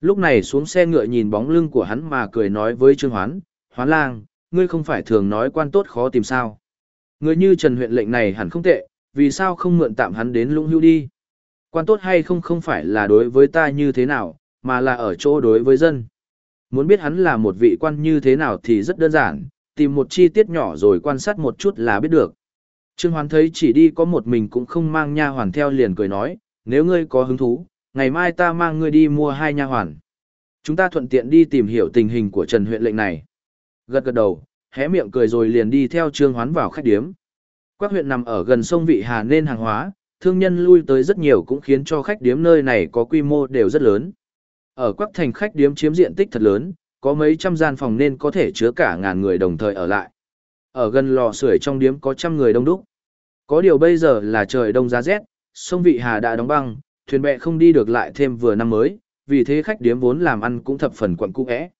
A: Lúc này xuống xe ngựa nhìn bóng lưng của hắn mà cười nói với trương hoán, hoán lang, ngươi không phải thường nói quan tốt khó tìm sao. Người như Trần huyện lệnh này hẳn không tệ, vì sao không mượn tạm hắn đến lũng hưu đi. Quan tốt hay không không phải là đối với ta như thế nào, mà là ở chỗ đối với dân. Muốn biết hắn là một vị quan như thế nào thì rất đơn giản, tìm một chi tiết nhỏ rồi quan sát một chút là biết được. Trương Hoán thấy chỉ đi có một mình cũng không mang nha hoàn theo liền cười nói, nếu ngươi có hứng thú, ngày mai ta mang ngươi đi mua hai nha hoàn. Chúng ta thuận tiện đi tìm hiểu tình hình của Trần huyện lệnh này. Gật gật đầu, hé miệng cười rồi liền đi theo Trương Hoán vào khách điếm. Quách huyện nằm ở gần sông Vị Hà nên hàng hóa, thương nhân lui tới rất nhiều cũng khiến cho khách điếm nơi này có quy mô đều rất lớn. Ở Quắc Thành khách điếm chiếm diện tích thật lớn, có mấy trăm gian phòng nên có thể chứa cả ngàn người đồng thời ở lại. Ở gần lò sưởi trong điếm có trăm người đông đúc. Có điều bây giờ là trời đông giá rét, sông Vị Hà đã đóng băng, thuyền bè không đi được lại thêm vừa năm mới, vì thế khách điếm vốn làm ăn cũng thập phần quặn cũ ẽ.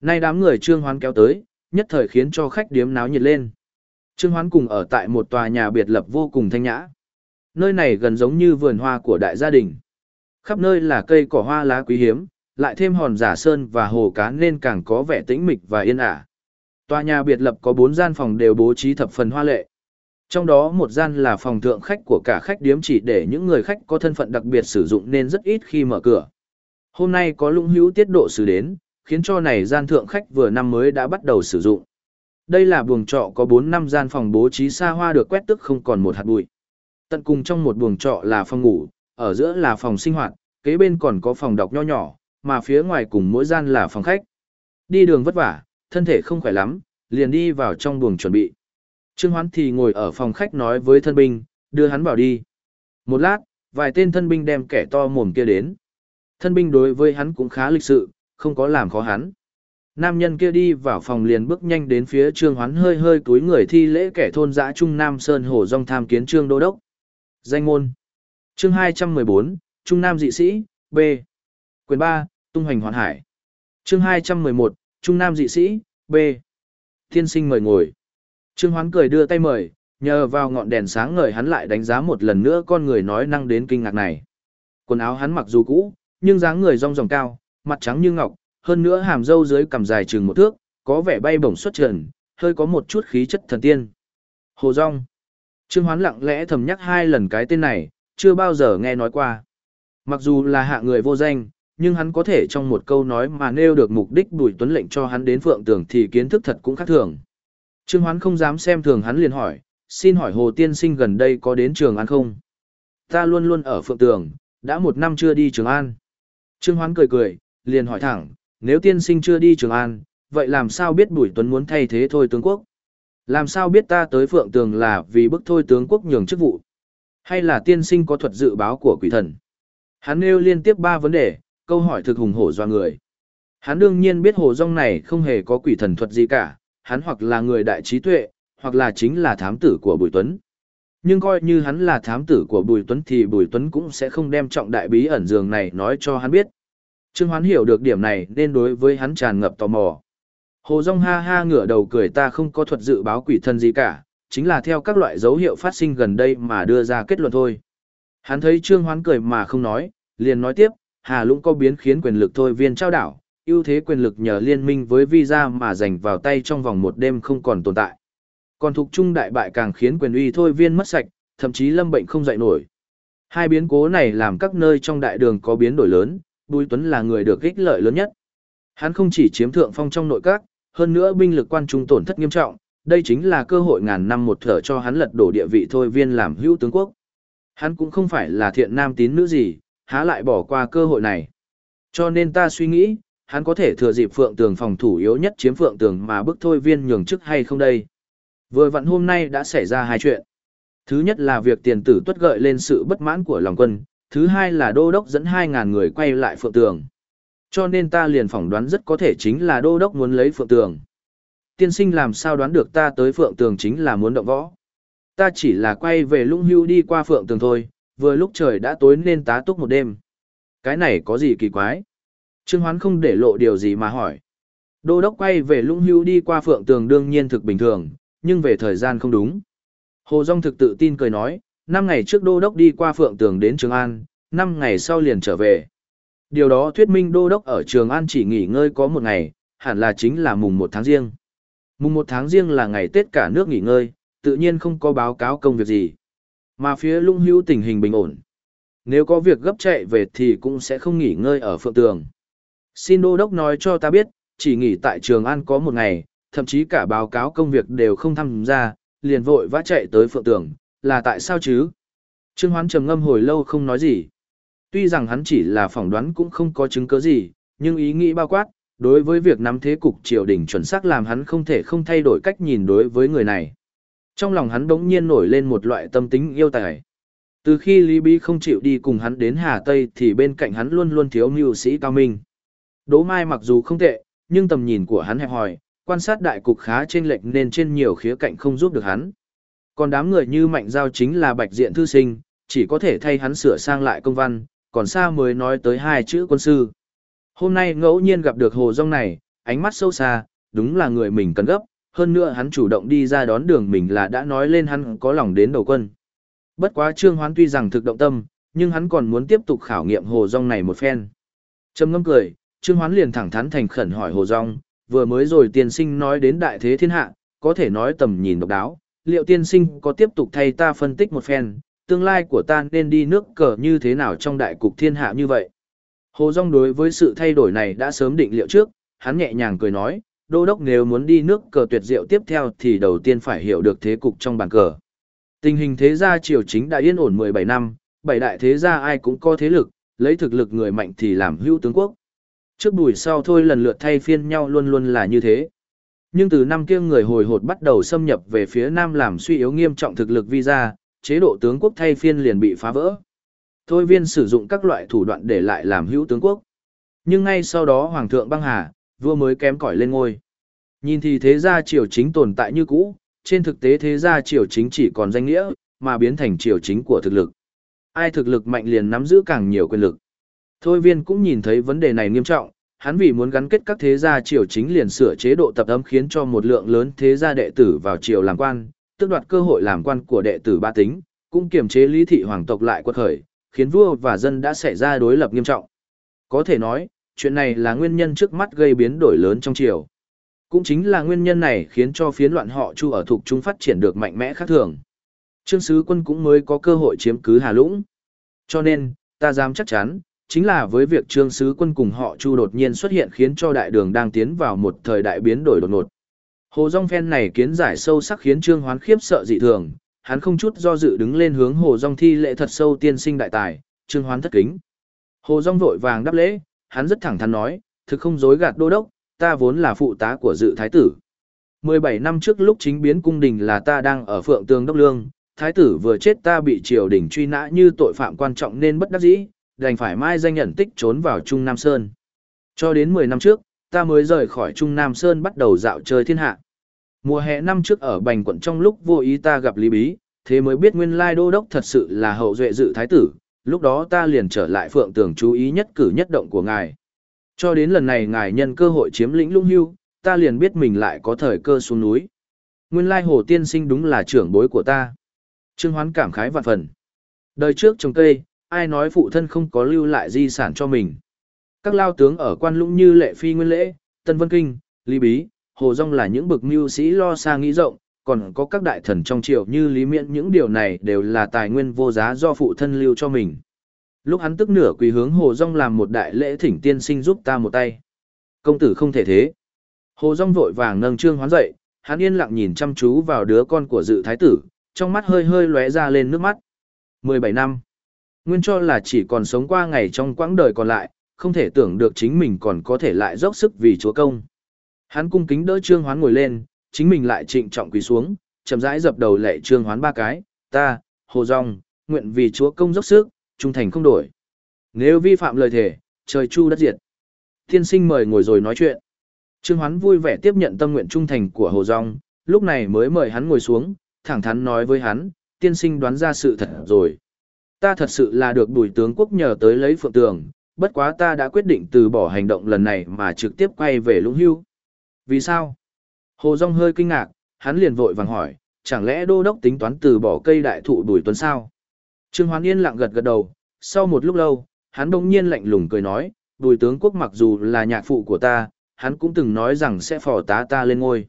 A: Nay đám người Trương Hoán kéo tới, nhất thời khiến cho khách điếm náo nhiệt lên. Trương Hoán cùng ở tại một tòa nhà biệt lập vô cùng thanh nhã. Nơi này gần giống như vườn hoa của đại gia đình. Khắp nơi là cây cỏ hoa lá quý hiếm, lại thêm hòn giả sơn và hồ cá nên càng có vẻ tĩnh mịch và yên ả. Tòa nhà biệt lập có 4 gian phòng đều bố trí thập phần hoa lệ. Trong đó một gian là phòng thượng khách của cả khách điếm chỉ để những người khách có thân phận đặc biệt sử dụng nên rất ít khi mở cửa. Hôm nay có lũng hữu tiết độ xử đến, khiến cho này gian thượng khách vừa năm mới đã bắt đầu sử dụng. Đây là buồng trọ có 4 năm gian phòng bố trí xa hoa được quét tức không còn một hạt bụi. Tận cùng trong một buồng trọ là phòng ngủ, ở giữa là phòng sinh hoạt, kế bên còn có phòng đọc nho nhỏ, mà phía ngoài cùng mỗi gian là phòng khách. Đi đường vất vả, thân thể không khỏe lắm, liền đi vào trong buồng chuẩn bị. Trương Hoán thì ngồi ở phòng khách nói với thân binh, đưa hắn vào đi. Một lát, vài tên thân binh đem kẻ to mồm kia đến. Thân binh đối với hắn cũng khá lịch sự, không có làm khó hắn. Nam nhân kia đi vào phòng liền bước nhanh đến phía Trương Hoán hơi hơi túi người thi lễ kẻ thôn dã Trung Nam Sơn Hồ Dông tham kiến Trương Đô Đốc. Danh môn. Chương 214, Trung Nam dị sĩ, B. Quyền 3, Tung hoành hoàn hải. Chương 211, Trung Nam dị sĩ, B. Thiên sinh mời ngồi. Trương Hoán cười đưa tay mời, nhờ vào ngọn đèn sáng ngời hắn lại đánh giá một lần nữa con người nói năng đến kinh ngạc này. Quần áo hắn mặc dù cũ, nhưng dáng người rong ròng cao, mặt trắng như ngọc, hơn nữa hàm râu dưới cằm dài chừng một thước, có vẻ bay bổng xuất trần, hơi có một chút khí chất thần tiên. Hồ Dung. Trương Hoán lặng lẽ thầm nhắc hai lần cái tên này, chưa bao giờ nghe nói qua. Mặc dù là hạ người vô danh, nhưng hắn có thể trong một câu nói mà nêu được mục đích Bùi Tuấn lệnh cho hắn đến Phượng Tường thì kiến thức thật cũng khác thường. Trương Hoán không dám xem thường hắn liền hỏi, xin hỏi Hồ Tiên Sinh gần đây có đến Trường An không? Ta luôn luôn ở Phượng Tường, đã một năm chưa đi Trường An. Trương Hoán cười cười, liền hỏi thẳng, nếu Tiên Sinh chưa đi Trường An, vậy làm sao biết Bùi Tuấn muốn thay thế thôi tướng quốc? Làm sao biết ta tới Phượng Tường là vì bức thôi tướng quốc nhường chức vụ? Hay là Tiên Sinh có thuật dự báo của quỷ thần? Hắn nêu liên tiếp ba vấn đề, câu hỏi thực hùng hổ doa người. Hắn đương nhiên biết hồ rong này không hề có quỷ thần thuật gì cả, hắn hoặc là người đại trí tuệ, hoặc là chính là thám tử của Bùi Tuấn. Nhưng coi như hắn là thám tử của Bùi Tuấn thì Bùi Tuấn cũng sẽ không đem trọng đại bí ẩn giường này nói cho hắn biết. Trương Hoán hiểu được điểm này nên đối với hắn tràn ngập tò mò. Hồ Dung ha ha ngửa đầu cười ta không có thuật dự báo quỷ thần gì cả, chính là theo các loại dấu hiệu phát sinh gần đây mà đưa ra kết luận thôi. Hắn thấy Trương Hoán cười mà không nói, liền nói tiếp, Hà Lũng có biến khiến quyền lực thôi viên trao đảo, ưu thế quyền lực nhờ liên minh với visa mà giành vào tay trong vòng một đêm không còn tồn tại. Còn thuộc trung đại bại càng khiến quyền uy thôi viên mất sạch, thậm chí lâm bệnh không dậy nổi. Hai biến cố này làm các nơi trong đại đường có biến đổi lớn, Bùi Tuấn là người được ích lợi lớn nhất. Hắn không chỉ chiếm thượng phong trong nội các, hơn nữa binh lực quan trung tổn thất nghiêm trọng, đây chính là cơ hội ngàn năm một thở cho hắn lật đổ địa vị thôi viên làm hữu tướng quốc. Hắn cũng không phải là thiện nam tín nữ gì, há lại bỏ qua cơ hội này. Cho nên ta suy nghĩ, hắn có thể thừa dịp phượng tường phòng thủ yếu nhất chiếm phượng tường mà bức thôi viên nhường chức hay không đây. Vừa vặn hôm nay đã xảy ra hai chuyện. Thứ nhất là việc tiền tử tuất gợi lên sự bất mãn của lòng quân, thứ hai là đô đốc dẫn 2.000 người quay lại phượng tường. Cho nên ta liền phỏng đoán rất có thể chính là đô đốc muốn lấy phượng tường. Tiên sinh làm sao đoán được ta tới phượng tường chính là muốn động võ. Ta chỉ là quay về lũng hưu đi qua phượng tường thôi, vừa lúc trời đã tối nên tá túc một đêm. Cái này có gì kỳ quái? Trương Hoán không để lộ điều gì mà hỏi. Đô đốc quay về lũng hưu đi qua phượng tường đương nhiên thực bình thường, nhưng về thời gian không đúng. Hồ Dung thực tự tin cười nói, năm ngày trước đô đốc đi qua phượng tường đến Trường An, năm ngày sau liền trở về. Điều đó thuyết minh đô đốc ở Trường An chỉ nghỉ ngơi có một ngày, hẳn là chính là mùng một tháng riêng. Mùng 1 tháng riêng là ngày Tết cả nước nghỉ ngơi, tự nhiên không có báo cáo công việc gì. Mà phía lung hữu tình hình bình ổn. Nếu có việc gấp chạy về thì cũng sẽ không nghỉ ngơi ở phượng tường. Xin đô đốc nói cho ta biết, chỉ nghỉ tại Trường An có một ngày, thậm chí cả báo cáo công việc đều không tham gia, liền vội vã chạy tới phượng tường, là tại sao chứ? Trương Hoán trầm ngâm hồi lâu không nói gì. Tuy rằng hắn chỉ là phỏng đoán cũng không có chứng cứ gì, nhưng ý nghĩ bao quát, đối với việc nắm thế cục triều đình chuẩn xác làm hắn không thể không thay đổi cách nhìn đối với người này. Trong lòng hắn bỗng nhiên nổi lên một loại tâm tính yêu tài. Từ khi Lý Bí không chịu đi cùng hắn đến Hà Tây thì bên cạnh hắn luôn luôn thiếu mưu sĩ cao minh. Đỗ Mai mặc dù không tệ, nhưng tầm nhìn của hắn hẹp hòi, quan sát đại cục khá trên lệch nên trên nhiều khía cạnh không giúp được hắn. Còn đám người như Mạnh Giao chính là bạch diện thư sinh, chỉ có thể thay hắn sửa sang lại công văn, còn xa mới nói tới hai chữ quân sư. Hôm nay ngẫu nhiên gặp được hồ rong này, ánh mắt sâu xa, đúng là người mình cần gấp, hơn nữa hắn chủ động đi ra đón đường mình là đã nói lên hắn có lòng đến đầu quân. Bất quá trương hoán tuy rằng thực động tâm, nhưng hắn còn muốn tiếp tục khảo nghiệm hồ rong này một phen. Trầm ngâm cười, trương hoán liền thẳng thắn thành khẩn hỏi hồ rong, vừa mới rồi tiên sinh nói đến đại thế thiên hạ, có thể nói tầm nhìn độc đáo, liệu tiên sinh có tiếp tục thay ta phân tích một phen, tương lai của ta nên đi nước cờ như thế nào trong đại cục thiên hạ như vậy? Hồ Dung đối với sự thay đổi này đã sớm định liệu trước, hắn nhẹ nhàng cười nói, đô đốc nếu muốn đi nước cờ tuyệt diệu tiếp theo thì đầu tiên phải hiểu được thế cục trong bàn cờ. Tình hình thế gia triều chính đã yên ổn 17 năm, bảy đại thế gia ai cũng có thế lực, lấy thực lực người mạnh thì làm hữu tướng quốc. Trước bùi sau thôi lần lượt thay phiên nhau luôn luôn là như thế. Nhưng từ năm kia người hồi hột bắt đầu xâm nhập về phía nam làm suy yếu nghiêm trọng thực lực vi gia, chế độ tướng quốc thay phiên liền bị phá vỡ. Thôi viên sử dụng các loại thủ đoạn để lại làm hữu tướng quốc. Nhưng ngay sau đó Hoàng thượng băng hà, vua mới kém cỏi lên ngôi. Nhìn thì thế gia triều chính tồn tại như cũ, trên thực tế thế gia triều chính chỉ còn danh nghĩa, mà biến thành triều chính của thực lực. Ai thực lực mạnh liền nắm giữ càng nhiều quyền lực. Thôi viên cũng nhìn thấy vấn đề này nghiêm trọng, hắn vì muốn gắn kết các thế gia triều chính liền sửa chế độ tập ấm khiến cho một lượng lớn thế gia đệ tử vào triều làm quan, tước đoạt cơ hội làm quan của đệ tử ba tính, cũng kiềm chế lý thị hoàng tộc lại quật khởi, khiến vua và dân đã xảy ra đối lập nghiêm trọng. Có thể nói, chuyện này là nguyên nhân trước mắt gây biến đổi lớn trong triều. Cũng chính là nguyên nhân này khiến cho phiến loạn họ Chu ở thuộc trung phát triển được mạnh mẽ khác thường. Trương Sứ Quân cũng mới có cơ hội chiếm cứ Hà Lũng. Cho nên, ta dám chắc chắn, chính là với việc trương sứ quân cùng họ chu đột nhiên xuất hiện khiến cho đại đường đang tiến vào một thời đại biến đổi đột ngột. Hồ Dung phen này kiến giải sâu sắc khiến trương hoán khiếp sợ dị thường, hắn không chút do dự đứng lên hướng Hồ Dung thi lễ thật sâu tiên sinh đại tài, trương hoán thất kính. Hồ Dung vội vàng đáp lễ, hắn rất thẳng thắn nói, thực không dối gạt đô đốc, ta vốn là phụ tá của dự thái tử. 17 năm trước lúc chính biến cung đình là ta đang ở phượng tường đốc lương, thái tử vừa chết ta bị triều đình truy nã như tội phạm quan trọng nên bất đắc dĩ, đành phải mai danh nhận tích trốn vào Trung Nam Sơn. Cho đến 10 năm trước, ta mới rời khỏi Trung Nam Sơn bắt đầu dạo chơi thiên hạ. Mùa hè năm trước ở Bành quận trong lúc vô ý ta gặp Lý Bí, thế mới biết nguyên lai đô đốc thật sự là hậu duệ dự thái tử, lúc đó ta liền trở lại phượng tường chú ý nhất cử nhất động của ngài. Cho đến lần này ngài nhân cơ hội chiếm lĩnh lung hưu, ta liền biết mình lại có thời cơ xuống núi. Nguyên lai hồ tiên sinh đúng là trưởng bối của ta. Trương Hoán cảm khái vạn phần. Đời trước trồng cây, ai nói phụ thân không có lưu lại di sản cho mình. Các lao tướng ở quan lũng như Lệ Phi Nguyên Lễ, Tân Vân Kinh, Lý Bí, Hồ Dung là những bậc mưu sĩ lo xa nghĩ rộng, còn có các đại thần trong triều như Lý Miễn những điều này đều là tài nguyên vô giá do phụ thân lưu cho mình. Lúc hắn tức nửa quỳ hướng Hồ Dung làm một đại lễ thỉnh tiên sinh giúp ta một tay. Công tử không thể thế. Hồ Dung vội vàng nâng trương hoán dậy, hắn yên lặng nhìn chăm chú vào đứa con của dự thái tử, trong mắt hơi hơi lóe ra lên nước mắt. 17 năm. Nguyên cho là chỉ còn sống qua ngày trong quãng đời còn lại, không thể tưởng được chính mình còn có thể lại dốc sức vì chúa công. Hắn cung kính đỡ Trương Hoán ngồi lên, chính mình lại trịnh trọng quỳ xuống, chậm rãi dập đầu lệ Trương Hoán ba cái, ta, Hồ Dòng, nguyện vì chúa công dốc sức, trung thành không đổi. Nếu vi phạm lời thề, trời chu đất diệt. Tiên sinh mời ngồi rồi nói chuyện. Trương Hoán vui vẻ tiếp nhận tâm nguyện trung thành của Hồ Dòng, lúc này mới mời hắn ngồi xuống, thẳng thắn nói với hắn, tiên sinh đoán ra sự thật rồi. Ta thật sự là được bùi tướng quốc nhờ tới lấy phượng tường, bất quá ta đã quyết định từ bỏ hành động lần này mà trực tiếp quay về lũng hưu. Vì sao? Hồ Dung hơi kinh ngạc, hắn liền vội vàng hỏi, chẳng lẽ đô đốc tính toán từ bỏ cây đại thụ đuổi tuấn sao? Trương Hoán Yên lặng gật gật đầu, sau một lúc lâu, hắn bỗng nhiên lạnh lùng cười nói, bùi tướng quốc mặc dù là nhạc phụ của ta, hắn cũng từng nói rằng sẽ phò tá ta lên ngôi.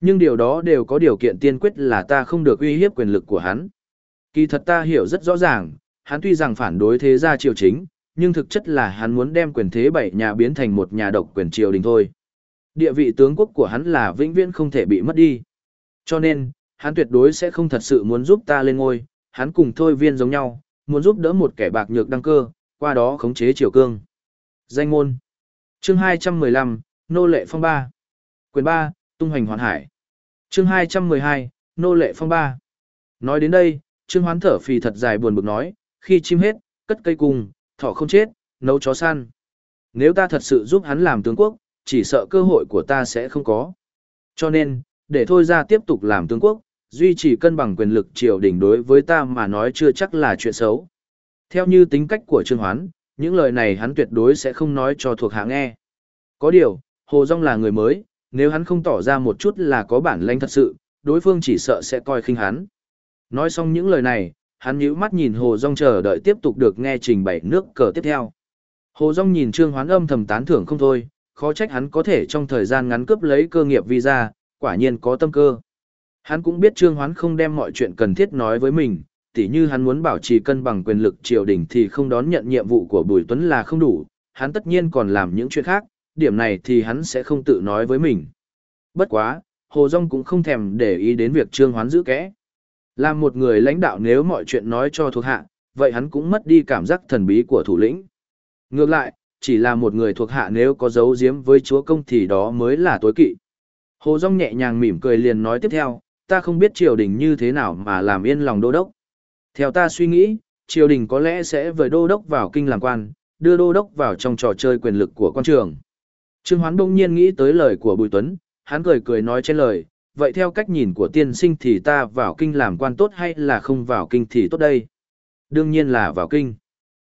A: Nhưng điều đó đều có điều kiện tiên quyết là ta không được uy hiếp quyền lực của hắn. Kỳ thật ta hiểu rất rõ ràng, hắn tuy rằng phản đối thế gia triều chính, nhưng thực chất là hắn muốn đem quyền thế bảy nhà biến thành một nhà độc quyền triều đình thôi. Địa vị tướng quốc của hắn là vĩnh viễn không thể bị mất đi. Cho nên, hắn tuyệt đối sẽ không thật sự muốn giúp ta lên ngôi, hắn cùng thôi viên giống nhau, muốn giúp đỡ một kẻ bạc nhược đăng cơ, qua đó khống chế triều cương. Danh ngôn Chương 215, Nô lệ phong ba Quyền 3, Tung hoành hoàn hải Chương 212, Nô lệ phong ba Nói đến đây, Trương Hoán thở phì thật dài buồn bực nói, khi chim hết, cất cây cung, thỏ không chết, nấu chó săn. Nếu ta thật sự giúp hắn làm tướng quốc, chỉ sợ cơ hội của ta sẽ không có. Cho nên, để thôi ra tiếp tục làm tướng quốc, duy trì cân bằng quyền lực triều đình đối với ta mà nói chưa chắc là chuyện xấu. Theo như tính cách của Trương Hoán, những lời này hắn tuyệt đối sẽ không nói cho thuộc hạ nghe. Có điều, Hồ Dung là người mới, nếu hắn không tỏ ra một chút là có bản lĩnh thật sự, đối phương chỉ sợ sẽ coi khinh hắn. Nói xong những lời này, hắn nhíu mắt nhìn Hồ Dung chờ đợi tiếp tục được nghe trình bày nước cờ tiếp theo. Hồ Dung nhìn Trương Hoán âm thầm tán thưởng không thôi, khó trách hắn có thể trong thời gian ngắn cướp lấy cơ nghiệp visa, quả nhiên có tâm cơ. Hắn cũng biết Trương Hoán không đem mọi chuyện cần thiết nói với mình, tỉ như hắn muốn bảo trì cân bằng quyền lực triều đình thì không đón nhận nhiệm vụ của Bùi Tuấn là không đủ, hắn tất nhiên còn làm những chuyện khác, điểm này thì hắn sẽ không tự nói với mình. Bất quá, Hồ Dung cũng không thèm để ý đến việc Trương Hoán giữ kẽ. Làm một người lãnh đạo nếu mọi chuyện nói cho thuộc hạ, vậy hắn cũng mất đi cảm giác thần bí của thủ lĩnh. Ngược lại, chỉ là một người thuộc hạ nếu có dấu giếm với chúa công thì đó mới là tối kỵ. Hồ Dung nhẹ nhàng mỉm cười liền nói tiếp theo, ta không biết triều đình như thế nào mà làm yên lòng đô đốc. Theo ta suy nghĩ, triều đình có lẽ sẽ vời đô đốc vào kinh làm quan, đưa đô đốc vào trong trò chơi quyền lực của quan trường. Trương Hoán đông nhiên nghĩ tới lời của Bùi Tuấn, hắn cười cười nói trên lời, vậy theo cách nhìn của tiên sinh thì ta vào kinh làm quan tốt hay là không vào kinh thì tốt đây? Đương nhiên là vào kinh.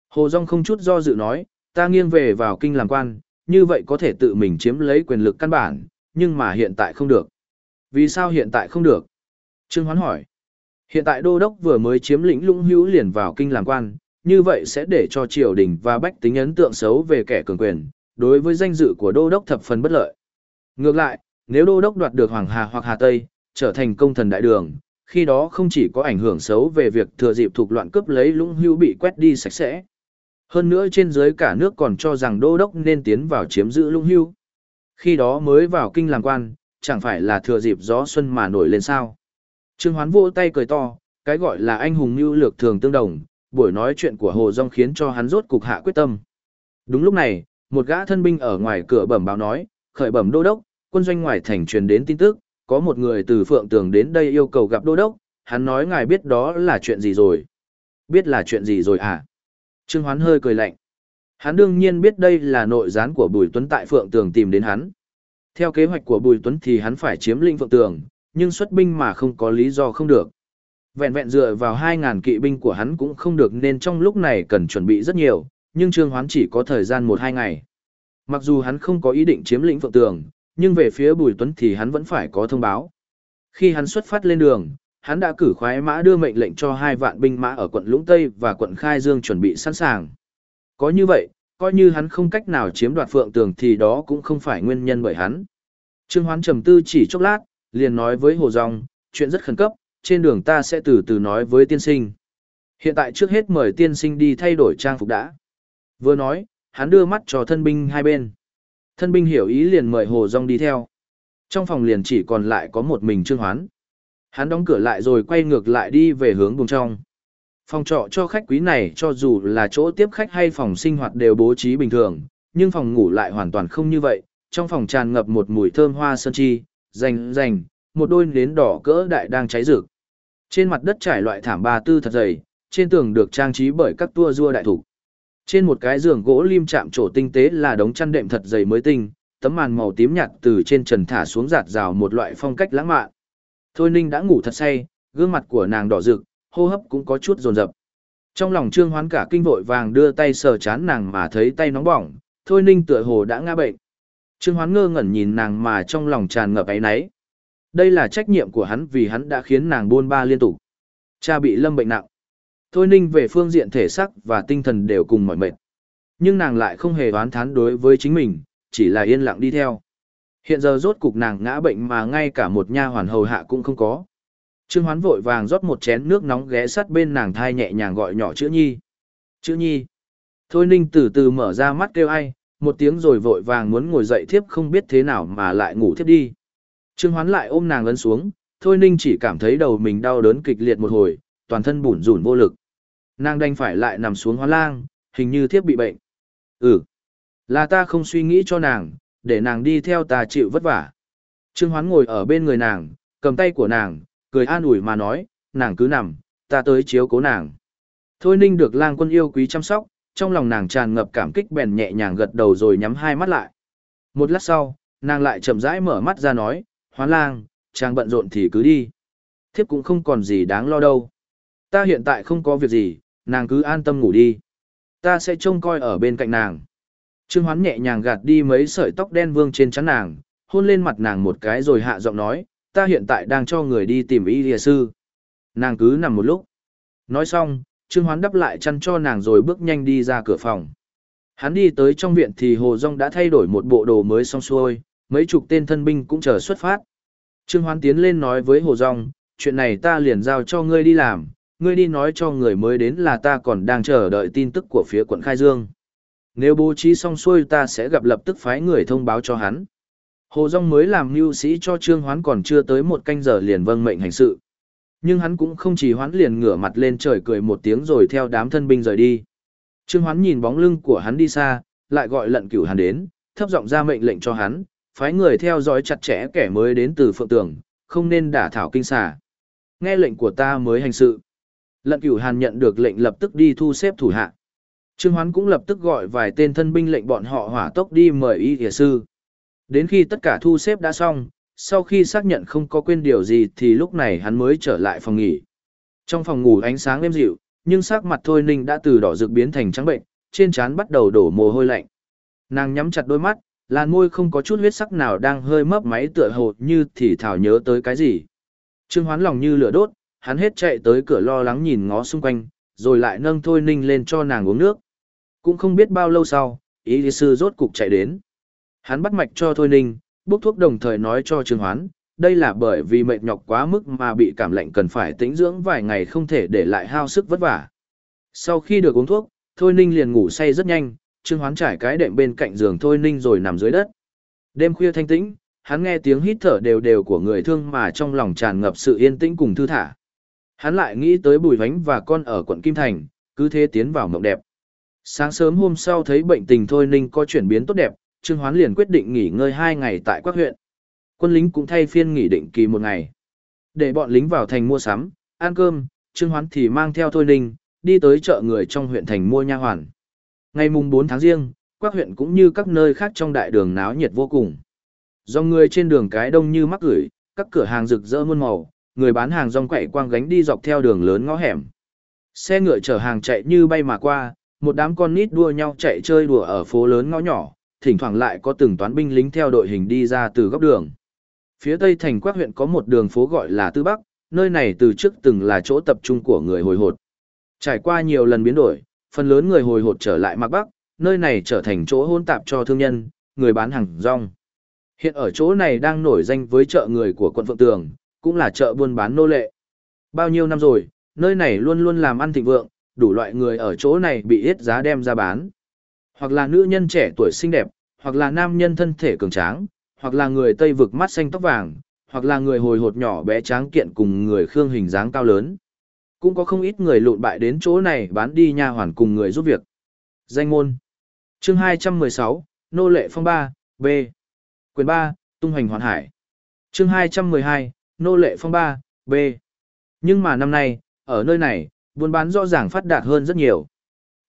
A: Hồ Dung không chút do dự nói, ta nghiêng về vào kinh làm quan, như vậy có thể tự mình chiếm lấy quyền lực căn bản, nhưng mà hiện tại không được. Vì sao hiện tại không được? Trương Hoán hỏi. Hiện tại đô đốc vừa mới chiếm lĩnh lũng hữu liền vào kinh làm quan, như vậy sẽ để cho triều đình và bách tính ấn tượng xấu về kẻ cường quyền, đối với danh dự của đô đốc thập phần bất lợi. Ngược lại, nếu đô đốc đoạt được Hoàng Hà hoặc Hà Tây, trở thành công thần đại đường, khi đó không chỉ có ảnh hưởng xấu về việc thừa dịp thuộc loạn cướp lấy lũng hữu bị quét đi sạch sẽ. Hơn nữa trên dưới cả nước còn cho rằng đô đốc nên tiến vào chiếm giữ lũng hưu. Khi đó mới vào kinh làm quan, chẳng phải là thừa dịp gió xuân mà nổi lên sao. Trương Hoán vỗ tay cười to, cái gọi là anh hùng mưu lược thường tương đồng, buổi nói chuyện của Hồ Dung khiến cho hắn rốt cục hạ quyết tâm. Đúng lúc này, một gã thân binh ở ngoài cửa bẩm báo nói, khởi bẩm đô đốc, quân doanh ngoài thành truyền đến tin tức, có một người từ Phượng Tường đến đây yêu cầu gặp đô đốc, hắn nói ngài biết đó là chuyện gì rồi. Biết là chuyện gì rồi à? Trương Hoán hơi cười lạnh. Hắn đương nhiên biết đây là nội gián của Bùi Tuấn tại Phượng Tường tìm đến hắn. Theo kế hoạch của Bùi Tuấn thì hắn phải chiếm lĩnh Phượng Tường, nhưng xuất binh mà không có lý do không được. Vẹn vẹn dựa vào 2.000 kỵ binh của hắn cũng không được nên trong lúc này cần chuẩn bị rất nhiều, nhưng Trương Hoán chỉ có thời gian 1-2 ngày. Mặc dù hắn không có ý định chiếm lĩnh Phượng Tường, nhưng về phía Bùi Tuấn thì hắn vẫn phải có thông báo. Khi hắn xuất phát lên đường, hắn đã cử khoái mã đưa mệnh lệnh cho hai vạn binh mã ở quận Lũng Tây và quận Khai Dương chuẩn bị sẵn sàng. Có như vậy, coi như hắn không cách nào chiếm đoạt Phượng Tường thì đó cũng không phải nguyên nhân bởi hắn. Trương Hoán trầm tư chỉ chốc lát, liền nói với Hồ Dung, chuyện rất khẩn cấp, trên đường ta sẽ từ từ nói với tiên sinh. Hiện tại trước hết mời tiên sinh đi thay đổi trang phục đã. Vừa nói, hắn đưa mắt cho thân binh hai bên. Thân binh hiểu ý liền mời Hồ Dung đi theo. Trong phòng liền chỉ còn lại có một mình Trương Hoán. Hắn đóng cửa lại rồi quay ngược lại đi về hướng buồng trong. Phòng trọ cho khách quý này cho dù là chỗ tiếp khách hay phòng sinh hoạt đều bố trí bình thường, nhưng phòng ngủ lại hoàn toàn không như vậy. Trong phòng tràn ngập một mùi thơm hoa sơn chi, rành rành, một đôi nến đỏ cỡ đại đang cháy rực. Trên mặt đất trải loại thảm ba tư thật dày, trên tường được trang trí bởi các tua rua đại thủ. Trên một cái giường gỗ lim chạm trổ tinh tế là đống chăn đệm thật dày mới tinh, tấm màn màu tím nhạt từ trên trần thả xuống giạt rào một loại phong cách lãng mạn. Thôi Ninh đã ngủ thật say, gương mặt của nàng đỏ rực, hô hấp cũng có chút rồn rập. Trong lòng Trương Hoán cả kinh vội vàng đưa tay sờ chán nàng mà thấy tay nóng bỏng, Thôi Ninh tựa hồ đã ngã bệnh. Trương Hoán ngơ ngẩn nhìn nàng mà trong lòng tràn ngập áy náy. Đây là trách nhiệm của hắn vì hắn đã khiến nàng buôn ba liên tục. Cha bị lâm bệnh nặng. Thôi Ninh về phương diện thể sắc và tinh thần đều cùng mỏi mệt. Nhưng nàng lại không hề oán thán đối với chính mình, chỉ là yên lặng đi theo. Hiện giờ rốt cục nàng ngã bệnh mà ngay cả một nha hoàn hầu hạ cũng không có. Trương Hoán vội vàng rót một chén nước nóng ghé sát bên nàng thai nhẹ nhàng gọi nhỏ chữ nhi. Chữ nhi. Thôi ninh từ từ mở ra mắt kêu ai, một tiếng rồi vội vàng muốn ngồi dậy thiếp không biết thế nào mà lại ngủ thiếp đi. Trương Hoán lại ôm nàng ấn xuống, thôi ninh chỉ cảm thấy đầu mình đau đớn kịch liệt một hồi, toàn thân bủn rủn vô lực. Nàng đành phải lại nằm xuống hóa lang, hình như thiếp bị bệnh. Ừ, là ta không suy nghĩ cho nàng, để nàng đi theo ta chịu vất vả. Trương Hoán ngồi ở bên người nàng, cầm tay của nàng, cười an ủi mà nói, nàng cứ nằm, ta tới chiếu cố nàng. Thôi ninh được lang quân yêu quý chăm sóc, trong lòng nàng tràn ngập cảm kích bèn nhẹ nhàng gật đầu rồi nhắm hai mắt lại. Một lát sau, nàng lại chậm rãi mở mắt ra nói, hoán lang, chàng bận rộn thì cứ đi. Thiếp cũng không còn gì đáng lo đâu. Ta hiện tại không có việc gì, nàng cứ an tâm ngủ đi. Ta sẽ trông coi ở bên cạnh nàng. Trương Hoán nhẹ nhàng gạt đi mấy sợi tóc đen vương trên trán nàng, hôn lên mặt nàng một cái rồi hạ giọng nói, ta hiện tại đang cho người đi tìm y lìa sư. Nàng cứ nằm một lúc. Nói xong, Trương Hoán đắp lại chăn cho nàng rồi bước nhanh đi ra cửa phòng. Hắn đi tới trong viện thì Hồ Dung đã thay đổi một bộ đồ mới xong xuôi, mấy chục tên thân binh cũng chờ xuất phát. Trương Hoán tiến lên nói với Hồ Dung, chuyện này ta liền giao cho ngươi đi làm, ngươi đi nói cho người mới đến là ta còn đang chờ đợi tin tức của phía quận Khai Dương. Nếu bố trí xong xuôi ta sẽ gặp lập tức phái người thông báo cho hắn. Hồ Dung mới làm mưu sĩ cho Trương Hoán còn chưa tới một canh giờ liền vâng mệnh hành sự. Nhưng hắn cũng không chỉ hoán liền ngửa mặt lên trời cười một tiếng rồi theo đám thân binh rời đi. Trương Hoán nhìn bóng lưng của hắn đi xa, lại gọi lận cửu hắn đến, thấp giọng ra mệnh lệnh cho hắn, phái người theo dõi chặt chẽ kẻ mới đến từ phượng tường, không nên đả thảo kinh xà. Nghe lệnh của ta mới hành sự. Lận cửu hàn nhận được lệnh lập tức đi thu xếp thủ hạ. Trương Hoán cũng lập tức gọi vài tên thân binh lệnh bọn họ hỏa tốc đi mời y thịa sư. Đến khi tất cả thu xếp đã xong, sau khi xác nhận không có quên điều gì thì lúc này hắn mới trở lại phòng nghỉ. Trong phòng ngủ ánh sáng êm dịu, nhưng sắc mặt Thôi Ninh đã từ đỏ rực biến thành trắng bệnh, trên trán bắt đầu đổ mồ hôi lạnh. Nàng nhắm chặt đôi mắt, làn môi không có chút huyết sắc nào đang hơi mấp máy tựa hồ như thì thảo nhớ tới cái gì. Trương Hoán lòng như lửa đốt, hắn hết chạy tới cửa lo lắng nhìn ngó xung quanh, rồi lại nâng Thôi Ninh lên cho nàng uống nước. Cũng không biết bao lâu sau, ý sư rốt cục chạy đến. Hắn bắt mạch cho Thôi Ninh, bốc thuốc đồng thời nói cho Trương Hoán, đây là bởi vì mệt nhọc quá mức mà bị cảm lạnh cần phải tĩnh dưỡng vài ngày không thể để lại hao sức vất vả. Sau khi được uống thuốc, Thôi Ninh liền ngủ say rất nhanh, Trương Hoán trải cái đệm bên cạnh giường Thôi Ninh rồi nằm dưới đất. Đêm khuya thanh tĩnh, hắn nghe tiếng hít thở đều đều của người thương mà trong lòng tràn ngập sự yên tĩnh cùng thư thả. Hắn lại nghĩ tới Bùi Vánh và con ở quận Kim Thành, cứ thế tiến vào mộng đẹp. Sáng sớm hôm sau thấy bệnh tình Thôi Ninh có chuyển biến tốt đẹp, Trương Hoán liền quyết định nghỉ ngơi hai ngày tại Quắc huyện. Quân lính cũng thay phiên nghỉ định kỳ một ngày. Để bọn lính vào thành mua sắm, ăn cơm, Trương Hoán thì mang theo Thôi Ninh, đi tới chợ người trong huyện thành mua nha hoàn. Ngày mùng 4 tháng riêng, Quắc huyện cũng như các nơi khác trong đại đường náo nhiệt vô cùng. Do người trên đường cái đông như mắc gửi, các cửa hàng rực rỡ muôn màu, người bán hàng rong quậy quang gánh đi dọc theo đường lớn ngõ hẻm. Xe ngựa chở hàng chạy như bay mà qua, một đám con nít đua nhau chạy chơi đùa ở phố lớn ngõ nhỏ, thỉnh thoảng lại có từng toán binh lính theo đội hình đi ra từ góc đường. Phía tây thành Quác huyện có một đường phố gọi là Tư Bắc, nơi này từ trước từng là chỗ tập trung của người hồi hột. Trải qua nhiều lần biến đổi, phần lớn người hồi hột trở lại Mạc Bắc, nơi này trở thành chỗ hôn tạp cho thương nhân, người bán hàng rong. Hiện ở chỗ này đang nổi danh với chợ người của quận Phượng Tường, cũng là chợ buôn bán nô lệ. Bao nhiêu năm rồi, nơi này luôn luôn làm ăn thịnh vượng, đủ loại người ở chỗ này bị ít giá đem ra bán. Hoặc là nữ nhân trẻ tuổi xinh đẹp, hoặc là nam nhân thân thể cường tráng, hoặc là người Tây vực mắt xanh tóc vàng, hoặc là người hồi hột nhỏ bé tráng kiện cùng người khương hình dáng cao lớn. Cũng có không ít người lụn bại đến chỗ này bán đi nha hoàn cùng người giúp việc. Danh ngôn Chương 216, Nô lệ phong 3, B. Quyền 3, Tung hoành hoàn hải. Chương 212, Nô lệ phong 3, B. Nhưng mà năm nay, ở nơi này, buôn bán rõ ràng phát đạt hơn rất nhiều.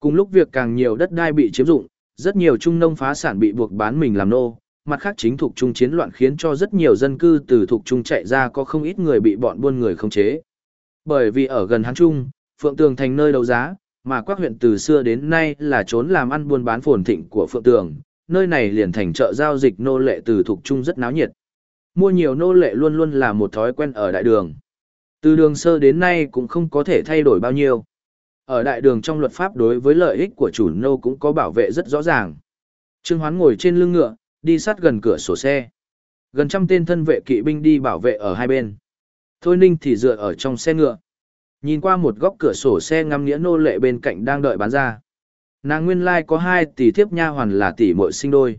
A: Cùng lúc việc càng nhiều đất đai bị chiếm dụng, rất nhiều trung nông phá sản bị buộc bán mình làm nô, mặt khác chính thuộc trung chiến loạn khiến cho rất nhiều dân cư từ thuộc trung chạy ra có không ít người bị bọn buôn người khống chế. Bởi vì ở gần Hán Trung, Phượng Tường thành nơi đấu giá, mà các huyện từ xưa đến nay là trốn làm ăn buôn bán phồn thịnh của Phượng Tường, nơi này liền thành chợ giao dịch nô lệ từ thuộc trung rất náo nhiệt. Mua nhiều nô lệ luôn luôn là một thói quen ở đại đường. Từ đường sơ đến nay cũng không có thể thay đổi bao nhiêu. Ở đại đường trong luật pháp đối với lợi ích của chủ nô cũng có bảo vệ rất rõ ràng. Trương Hoán ngồi trên lưng ngựa, đi sát gần cửa sổ xe. Gần trăm tên thân vệ kỵ binh đi bảo vệ ở hai bên. Thôi Ninh thì dựa ở trong xe ngựa. Nhìn qua một góc cửa sổ xe ngắm nghĩa nô lệ bên cạnh đang đợi bán ra. Nàng nguyên lai có hai tỷ thiếp nha hoàn là tỷ muội sinh đôi.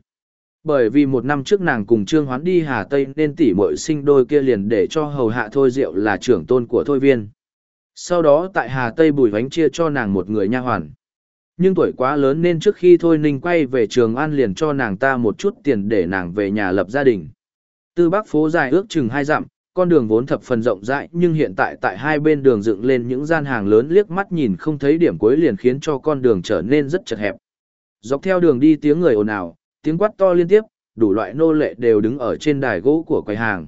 A: Bởi vì một năm trước nàng cùng Trương Hoán đi Hà Tây nên tỷ muội sinh đôi kia liền để cho hầu hạ Thôi Diệu là trưởng tôn của Thôi Viên. Sau đó tại Hà Tây Bùi Vánh chia cho nàng một người nha hoàn. Nhưng tuổi quá lớn nên trước khi Thôi Ninh quay về Trường An liền cho nàng ta một chút tiền để nàng về nhà lập gia đình. Từ Bắc phố dài ước chừng hai dặm, con đường vốn thập phần rộng rãi nhưng hiện tại tại hai bên đường dựng lên những gian hàng lớn liếc mắt nhìn không thấy điểm cuối liền khiến cho con đường trở nên rất chật hẹp. Dọc theo đường đi tiếng người ồn ào, tiếng quát to liên tiếp, đủ loại nô lệ đều đứng ở trên đài gỗ của quầy hàng.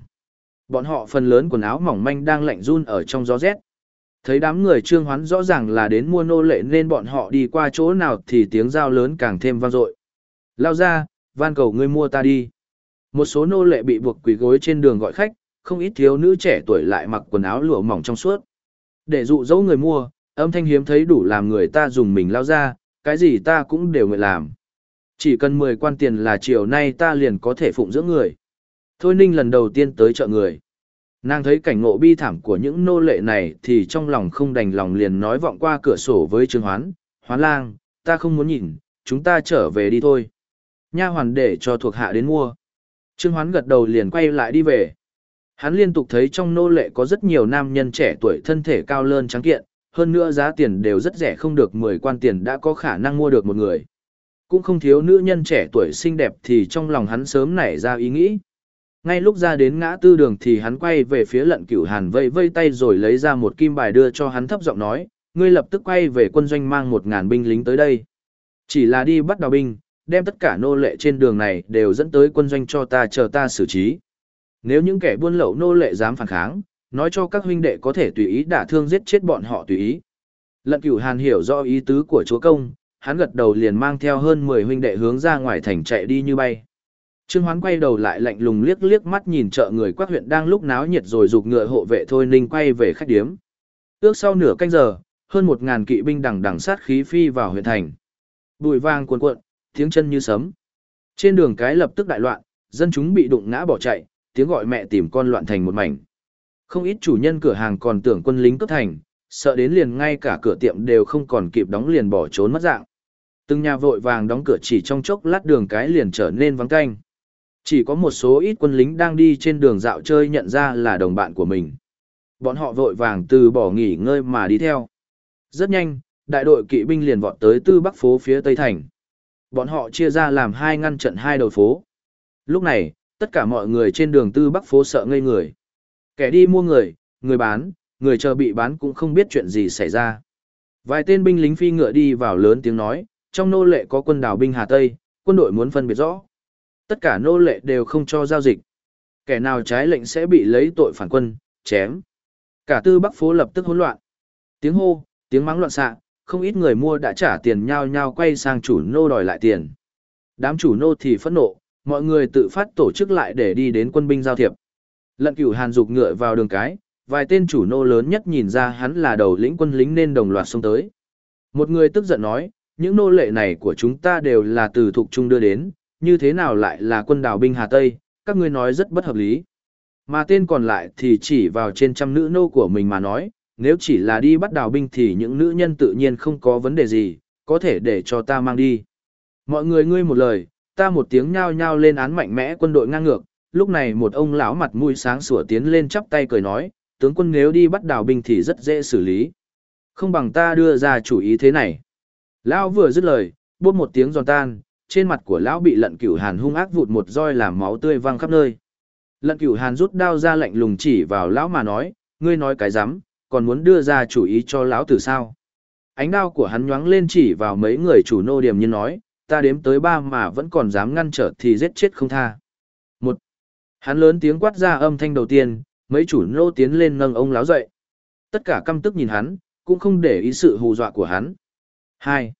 A: Bọn họ phần lớn quần áo mỏng manh đang lạnh run ở trong gió rét. Thấy đám người trương hoán rõ ràng là đến mua nô lệ nên bọn họ đi qua chỗ nào thì tiếng giao lớn càng thêm vang dội. Lao ra, van cầu ngươi mua ta đi. Một số nô lệ bị buộc quỳ gối trên đường gọi khách, không ít thiếu nữ trẻ tuổi lại mặc quần áo lụa mỏng trong suốt. Để dụ dỗ người mua, âm thanh hiếm thấy đủ làm người ta dùng mình lao ra, cái gì ta cũng đều nguyện làm. Chỉ cần 10 quan tiền là chiều nay ta liền có thể phụng dưỡng người. Thôi ninh lần đầu tiên tới chợ người. Nàng thấy cảnh ngộ bi thảm của những nô lệ này thì trong lòng không đành lòng liền nói vọng qua cửa sổ với Trương Hoán, Hoán lang, ta không muốn nhìn, chúng ta trở về đi thôi. Nha hoàn để cho thuộc hạ đến mua. Trương Hoán gật đầu liền quay lại đi về. Hắn liên tục thấy trong nô lệ có rất nhiều nam nhân trẻ tuổi thân thể cao lớn trắng kiện, hơn nữa giá tiền đều rất rẻ không được 10 quan tiền đã có khả năng mua được một người. Cũng không thiếu nữ nhân trẻ tuổi xinh đẹp thì trong lòng hắn sớm nảy ra ý nghĩ. Ngay lúc ra đến ngã tư đường thì hắn quay về phía lận cửu hàn vây vây tay rồi lấy ra một kim bài đưa cho hắn thấp giọng nói, ngươi lập tức quay về quân doanh mang một ngàn binh lính tới đây. Chỉ là đi bắt đào binh, đem tất cả nô lệ trên đường này đều dẫn tới quân doanh cho ta chờ ta xử trí. Nếu những kẻ buôn lậu nô lệ dám phản kháng, nói cho các huynh đệ có thể tùy ý đả thương giết chết bọn họ tùy ý. Lận cửu hàn hiểu rõ ý tứ của chúa công, hắn gật đầu liền mang theo hơn 10 huynh đệ hướng ra ngoài thành chạy đi như bay. Trương Hoán quay đầu lại lạnh lùng liếc liếc mắt nhìn chợ người quát huyện đang lúc náo nhiệt rồi dục ngựa hộ vệ thôi ninh quay về khách điếm. Ước sau nửa canh giờ, hơn một ngàn kỵ binh đằng đằng sát khí phi vào huyện thành. Bụi vang cuồn cuộn, tiếng chân như sấm. Trên đường cái lập tức đại loạn, dân chúng bị đụng ngã bỏ chạy, tiếng gọi mẹ tìm con loạn thành một mảnh. Không ít chủ nhân cửa hàng còn tưởng quân lính cướp thành, sợ đến liền ngay cả cửa tiệm đều không còn kịp đóng liền bỏ trốn mất dạng. Từng nhà vội vàng đóng cửa chỉ trong chốc lát đường cái liền trở nên vắng canh. Chỉ có một số ít quân lính đang đi trên đường dạo chơi nhận ra là đồng bạn của mình. Bọn họ vội vàng từ bỏ nghỉ ngơi mà đi theo. Rất nhanh, đại đội kỵ binh liền vọt tới tư bắc phố phía tây thành. Bọn họ chia ra làm hai ngăn trận hai đầu phố. Lúc này, tất cả mọi người trên đường tư bắc phố sợ ngây người. Kẻ đi mua người, người bán, người chờ bị bán cũng không biết chuyện gì xảy ra. Vài tên binh lính phi ngựa đi vào lớn tiếng nói, trong nô lệ có quân đảo binh Hà Tây, quân đội muốn phân biệt rõ. Tất cả nô lệ đều không cho giao dịch. Kẻ nào trái lệnh sẽ bị lấy tội phản quân, chém. Cả tư bắc phố lập tức hỗn loạn. Tiếng hô, tiếng mắng loạn xạ, không ít người mua đã trả tiền nhau nhau quay sang chủ nô đòi lại tiền. Đám chủ nô thì phẫn nộ, mọi người tự phát tổ chức lại để đi đến quân binh giao thiệp. Lận cửu hàn dục ngựa vào đường cái, vài tên chủ nô lớn nhất nhìn ra hắn là đầu lĩnh quân lính nên đồng loạt xông tới. Một người tức giận nói, những nô lệ này của chúng ta đều là từ thuộc trung đưa đến, như thế nào lại là quân đảo binh Hà Tây, các ngươi nói rất bất hợp lý. Mà tên còn lại thì chỉ vào trên trăm nữ nô của mình mà nói, nếu chỉ là đi bắt đào binh thì những nữ nhân tự nhiên không có vấn đề gì, có thể để cho ta mang đi. Mọi người ngươi một lời, ta một tiếng nhao nhao lên án mạnh mẽ quân đội ngang ngược, lúc này một ông lão mặt mũi sáng sủa tiến lên chắp tay cười nói, tướng quân nếu đi bắt đào binh thì rất dễ xử lý. Không bằng ta đưa ra chủ ý thế này. Lão vừa dứt lời, bút một tiếng giòn tan, trên mặt của lão bị lận cửu hàn hung ác vụt một roi làm máu tươi văng khắp nơi. Lận cửu hàn rút đao ra lạnh lùng chỉ vào lão mà nói, ngươi nói cái rắm còn muốn đưa ra chủ ý cho lão tử sao. Ánh đao của hắn nhoáng lên chỉ vào mấy người chủ nô điểm như nói, ta đếm tới ba mà vẫn còn dám ngăn trở thì giết chết không tha. Một, hắn lớn tiếng quát ra âm thanh đầu tiên, mấy chủ nô tiến lên nâng ông lão dậy. Tất cả căm tức nhìn hắn, cũng không để ý sự hù dọa của hắn. Hai,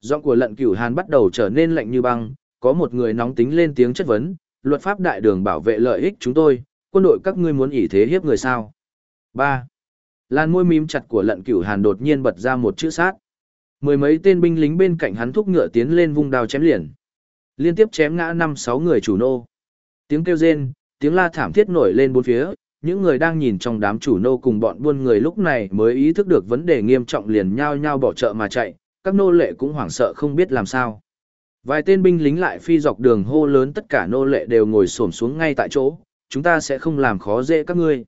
A: giọng của lận cửu hàn bắt đầu trở nên lạnh như băng, có một người nóng tính lên tiếng chất vấn, luật pháp đại đường bảo vệ lợi ích chúng tôi, quân đội các ngươi muốn ỷ thế hiếp người sao. Ba, Làn môi mím chặt của lận cửu hàn đột nhiên bật ra một chữ sát. Mười mấy tên binh lính bên cạnh hắn thúc ngựa tiến lên vung đao chém liền. Liên tiếp chém ngã năm sáu người chủ nô. Tiếng kêu rên, tiếng la thảm thiết nổi lên bốn phía, những người đang nhìn trong đám chủ nô cùng bọn buôn người lúc này mới ý thức được vấn đề nghiêm trọng liền nhao nhao bỏ chợ mà chạy, các nô lệ cũng hoảng sợ không biết làm sao. Vài tên binh lính lại phi dọc đường hô lớn tất cả nô lệ đều ngồi xổm xuống ngay tại chỗ, chúng ta sẽ không làm khó dễ các ngươi.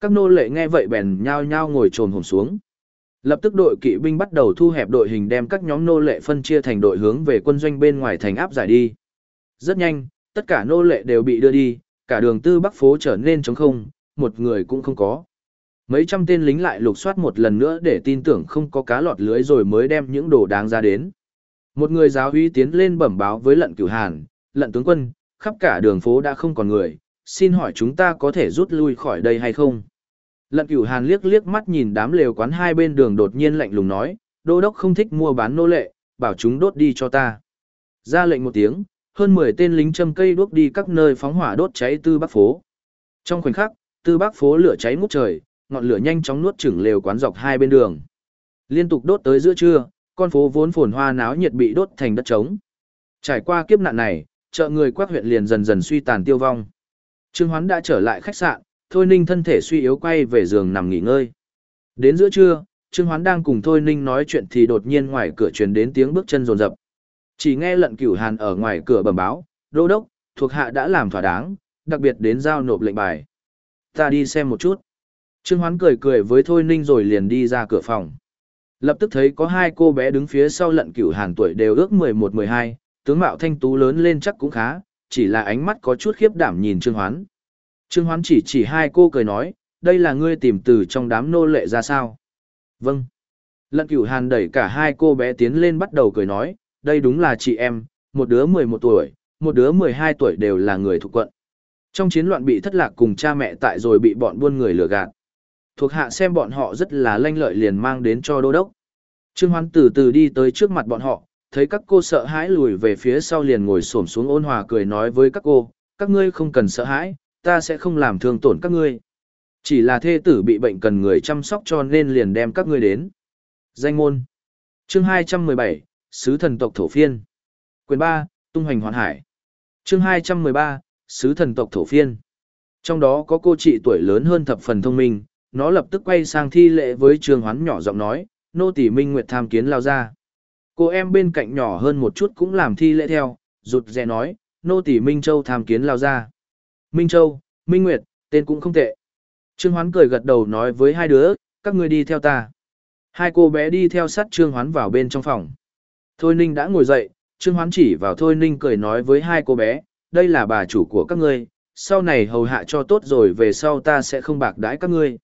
A: Các nô lệ nghe vậy bèn nhao nhao ngồi trồn hồn xuống. Lập tức đội kỵ binh bắt đầu thu hẹp đội hình đem các nhóm nô lệ phân chia thành đội hướng về quân doanh bên ngoài thành áp giải đi. Rất nhanh, tất cả nô lệ đều bị đưa đi, cả đường tư bắc phố trở nên trống không, một người cũng không có. Mấy trăm tên lính lại lục soát một lần nữa để tin tưởng không có cá lọt lưới rồi mới đem những đồ đáng ra đến. Một người giáo uy tiến lên bẩm báo với lận cửu hàn, lận tướng quân, khắp cả đường phố đã không còn người, xin hỏi chúng ta có thể rút lui khỏi đây hay không? Lận cửu hàn liếc liếc mắt nhìn đám lều quán hai bên đường đột nhiên lạnh lùng nói, đô đốc không thích mua bán nô lệ, bảo chúng đốt đi cho ta. Ra lệnh một tiếng, hơn 10 tên lính châm cây đuốc đi các nơi phóng hỏa đốt cháy tư bắc phố. Trong khoảnh khắc, tư bắc phố lửa cháy ngút trời, ngọn lửa nhanh chóng nuốt chửng lều quán dọc hai bên đường. Liên tục đốt tới giữa trưa, con phố vốn phồn hoa náo nhiệt bị đốt thành đất trống. Trải qua kiếp nạn này, chợ người quát huyện liền dần dần suy tàn tiêu vong. Trương Hoán đã trở lại khách sạn, Thôi Ninh thân thể suy yếu quay về giường nằm nghỉ ngơi. Đến giữa trưa, Trương Hoán đang cùng Thôi Ninh nói chuyện thì đột nhiên ngoài cửa truyền đến tiếng bước chân rồn rập. Chỉ nghe lận cửu hàn ở ngoài cửa bẩm báo, đô đốc, thuộc hạ đã làm thỏa đáng, đặc biệt đến giao nộp lệnh bài. Ta đi xem một chút. Trương Hoán cười cười với Thôi Ninh rồi liền đi ra cửa phòng. Lập tức thấy có hai cô bé đứng phía sau lận cửu hàn tuổi đều ước 11-12, tướng mạo thanh tú lớn lên chắc cũng khá, chỉ là ánh mắt có chút khiếp đảm nhìn Trương Hoán. Trương Hoán chỉ chỉ hai cô cười nói, đây là ngươi tìm từ trong đám nô lệ ra sao? Vâng. Lận cửu hàn đẩy cả hai cô bé tiến lên bắt đầu cười nói, đây đúng là chị em, một đứa 11 tuổi, một đứa 12 tuổi đều là người thuộc quận. Trong chiến loạn bị thất lạc cùng cha mẹ tại rồi bị bọn buôn người lừa gạt. Thuộc hạ xem bọn họ rất là lanh lợi liền mang đến cho đô đốc. Trương Hoán từ từ đi tới trước mặt bọn họ, thấy các cô sợ hãi lùi về phía sau liền ngồi xổm xuống ôn hòa cười nói với các cô, các ngươi không cần sợ hãi, ta sẽ không làm thương tổn các ngươi. Chỉ là thê tử bị bệnh cần người chăm sóc cho nên liền đem các ngươi đến. Danh môn Chương 217, Sứ thần tộc Thổ Phiên Quyền 3, Tung hoành hoàn hải Chương 213, Sứ thần tộc Thổ Phiên Trong đó có cô chị tuổi lớn hơn thập phần thông minh, nó lập tức quay sang thi lễ với Trương Hoán nhỏ giọng nói, nô tỷ Minh Nguyệt tham kiến lao ra. Cô em bên cạnh nhỏ hơn một chút cũng làm thi lễ theo, rụt rè nói, nô tỷ Minh Châu tham kiến lao ra. Minh Châu, Minh Nguyệt, tên cũng không tệ. Trương Hoán cười gật đầu nói với hai đứa, các ngươi đi theo ta. Hai cô bé đi theo sát Trương Hoán vào bên trong phòng. Thôi Ninh đã ngồi dậy, Trương Hoán chỉ vào Thôi Ninh cười nói với hai cô bé, đây là bà chủ của các ngươi, sau này hầu hạ cho tốt rồi về sau ta sẽ không bạc đãi các ngươi.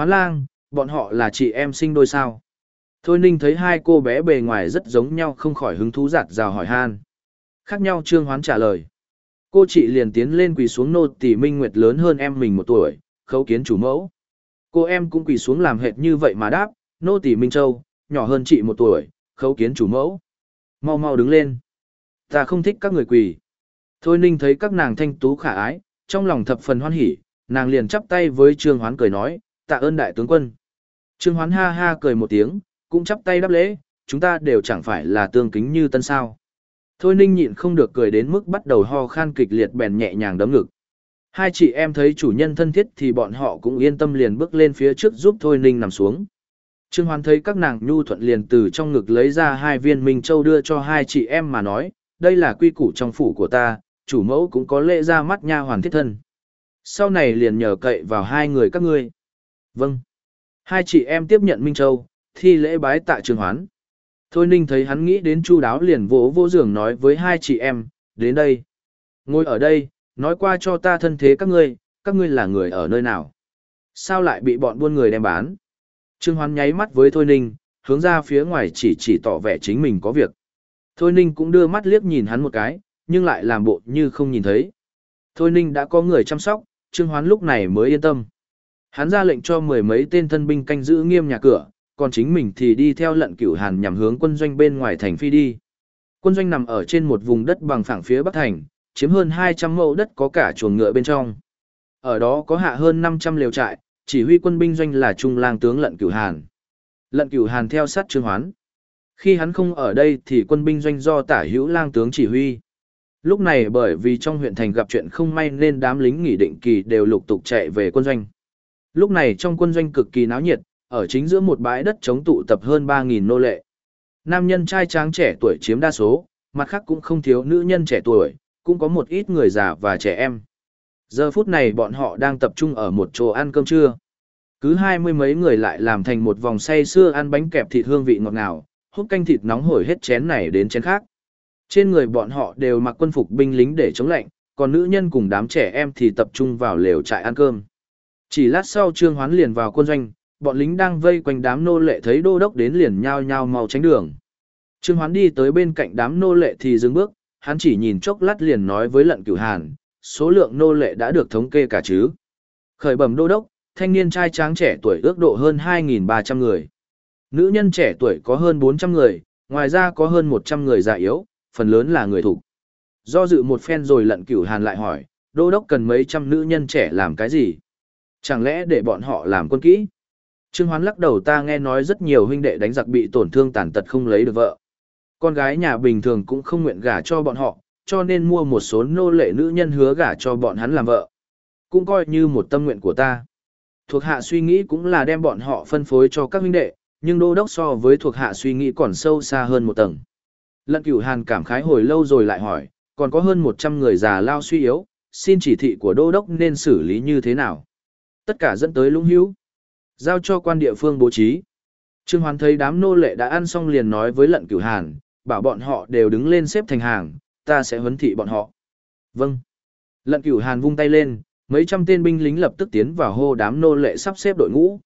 A: Hoán lang, bọn họ là chị em sinh đôi sao. Thôi Ninh thấy hai cô bé bề ngoài rất giống nhau không khỏi hứng thú giặt rào hỏi han. Khác nhau Trương Hoán trả lời. Cô chị liền tiến lên quỳ xuống nô tỷ Minh Nguyệt lớn hơn em mình một tuổi, khấu kiến chủ mẫu. Cô em cũng quỳ xuống làm hệt như vậy mà đáp, nô tỷ Minh Châu, nhỏ hơn chị một tuổi, khấu kiến chủ mẫu. Mau mau đứng lên. Ta không thích các người quỳ. Thôi ninh thấy các nàng thanh tú khả ái, trong lòng thập phần hoan hỉ, nàng liền chắp tay với Trương Hoán cười nói, tạ ơn đại tướng quân. Trương Hoán ha ha cười một tiếng, cũng chắp tay đáp lễ, chúng ta đều chẳng phải là tương kính như tân sao. Thôi ninh nhịn không được cười đến mức bắt đầu ho khan kịch liệt bèn nhẹ nhàng đấm ngực. Hai chị em thấy chủ nhân thân thiết thì bọn họ cũng yên tâm liền bước lên phía trước giúp Thôi ninh nằm xuống. Trương Hoán thấy các nàng nhu thuận liền từ trong ngực lấy ra hai viên Minh Châu đưa cho hai chị em mà nói, đây là quy củ trong phủ của ta, chủ mẫu cũng có lễ ra mắt nha hoàn thiết thân. Sau này liền nhờ cậy vào hai người các ngươi. Vâng. Hai chị em tiếp nhận Minh Châu, thi lễ bái tạ trường Hoán. Thôi Ninh thấy hắn nghĩ đến chu đáo liền vỗ vỗ giường nói với hai chị em, đến đây. Ngồi ở đây, nói qua cho ta thân thế các ngươi, các ngươi là người ở nơi nào. Sao lại bị bọn buôn người đem bán? Trương Hoán nháy mắt với Thôi Ninh, hướng ra phía ngoài chỉ chỉ tỏ vẻ chính mình có việc. Thôi Ninh cũng đưa mắt liếc nhìn hắn một cái, nhưng lại làm bộ như không nhìn thấy. Thôi Ninh đã có người chăm sóc, Trương Hoán lúc này mới yên tâm. Hắn ra lệnh cho mười mấy tên thân binh canh giữ nghiêm nhà cửa, còn chính mình thì đi theo lận cửu hàn nhằm hướng quân doanh bên ngoài thành phi đi. Quân doanh nằm ở trên một vùng đất bằng phẳng phía bắc thành, chiếm hơn 200 mẫu đất có cả chuồng ngựa bên trong. Ở đó có hạ hơn 500 liều trại, chỉ huy quân binh doanh là trung lang tướng lận cửu hàn. Lận cửu hàn theo sát trương hoán. Khi hắn không ở đây thì quân binh doanh do tả hữu lang tướng chỉ huy. Lúc này bởi vì trong huyện thành gặp chuyện không may nên đám lính nghỉ định kỳ đều lục tục chạy về quân doanh. Lúc này trong quân doanh cực kỳ náo nhiệt, ở chính giữa một bãi đất chống tụ tập hơn 3.000 nô lệ. Nam nhân trai tráng trẻ tuổi chiếm đa số, mặt khác cũng không thiếu nữ nhân trẻ tuổi, cũng có một ít người già và trẻ em. Giờ phút này bọn họ đang tập trung ở một chỗ ăn cơm trưa. Cứ hai mươi mấy người lại làm thành một vòng say xưa ăn bánh kẹp thịt hương vị ngọt ngào, hút canh thịt nóng hổi hết chén này đến chén khác. Trên người bọn họ đều mặc quân phục binh lính để chống lạnh, còn nữ nhân cùng đám trẻ em thì tập trung vào lều trại ăn cơm. Chỉ lát sau Trương Hoán liền vào quân doanh, bọn lính đang vây quanh đám nô lệ thấy đô đốc đến liền nhao nhao mau tránh đường. Trương Hoán đi tới bên cạnh đám nô lệ thì dừng bước, hắn chỉ nhìn chốc lát liền nói với lận cửu hàn, số lượng nô lệ đã được thống kê cả chứ. Khởi bẩm đô đốc, thanh niên trai tráng trẻ tuổi ước độ hơn 2.300 người. Nữ nhân trẻ tuổi có hơn 400 người, ngoài ra có hơn 100 người già yếu, phần lớn là người thủ. Do dự một phen rồi lận cửu hàn lại hỏi, đô đốc cần mấy trăm nữ nhân trẻ làm cái gì? Chẳng lẽ để bọn họ làm quân kỹ? Trương Hoán lắc đầu ta nghe nói rất nhiều huynh đệ đánh giặc bị tổn thương tàn tật không lấy được vợ. Con gái nhà bình thường cũng không nguyện gả cho bọn họ, cho nên mua một số nô lệ nữ nhân hứa gả cho bọn hắn làm vợ. Cũng coi như một tâm nguyện của ta. Thuộc hạ suy nghĩ cũng là đem bọn họ phân phối cho các huynh đệ, nhưng đô đốc so với thuộc hạ suy nghĩ còn sâu xa hơn một tầng. Lận cửu hàn cảm khái hồi lâu rồi lại hỏi, còn có hơn 100 người già lao suy yếu, xin chỉ thị của đô đốc nên xử lý như thế nào. Tất cả dẫn tới lũng hữu. Giao cho quan địa phương bố trí. Trương Hoán thấy đám nô lệ đã ăn xong liền nói với lận cửu hàn, bảo bọn họ đều đứng lên xếp thành hàng, ta sẽ huấn thị bọn họ. Vâng. Lận cửu hàn vung tay lên, mấy trăm tên binh lính lập tức tiến vào hô đám nô lệ sắp xếp đội ngũ.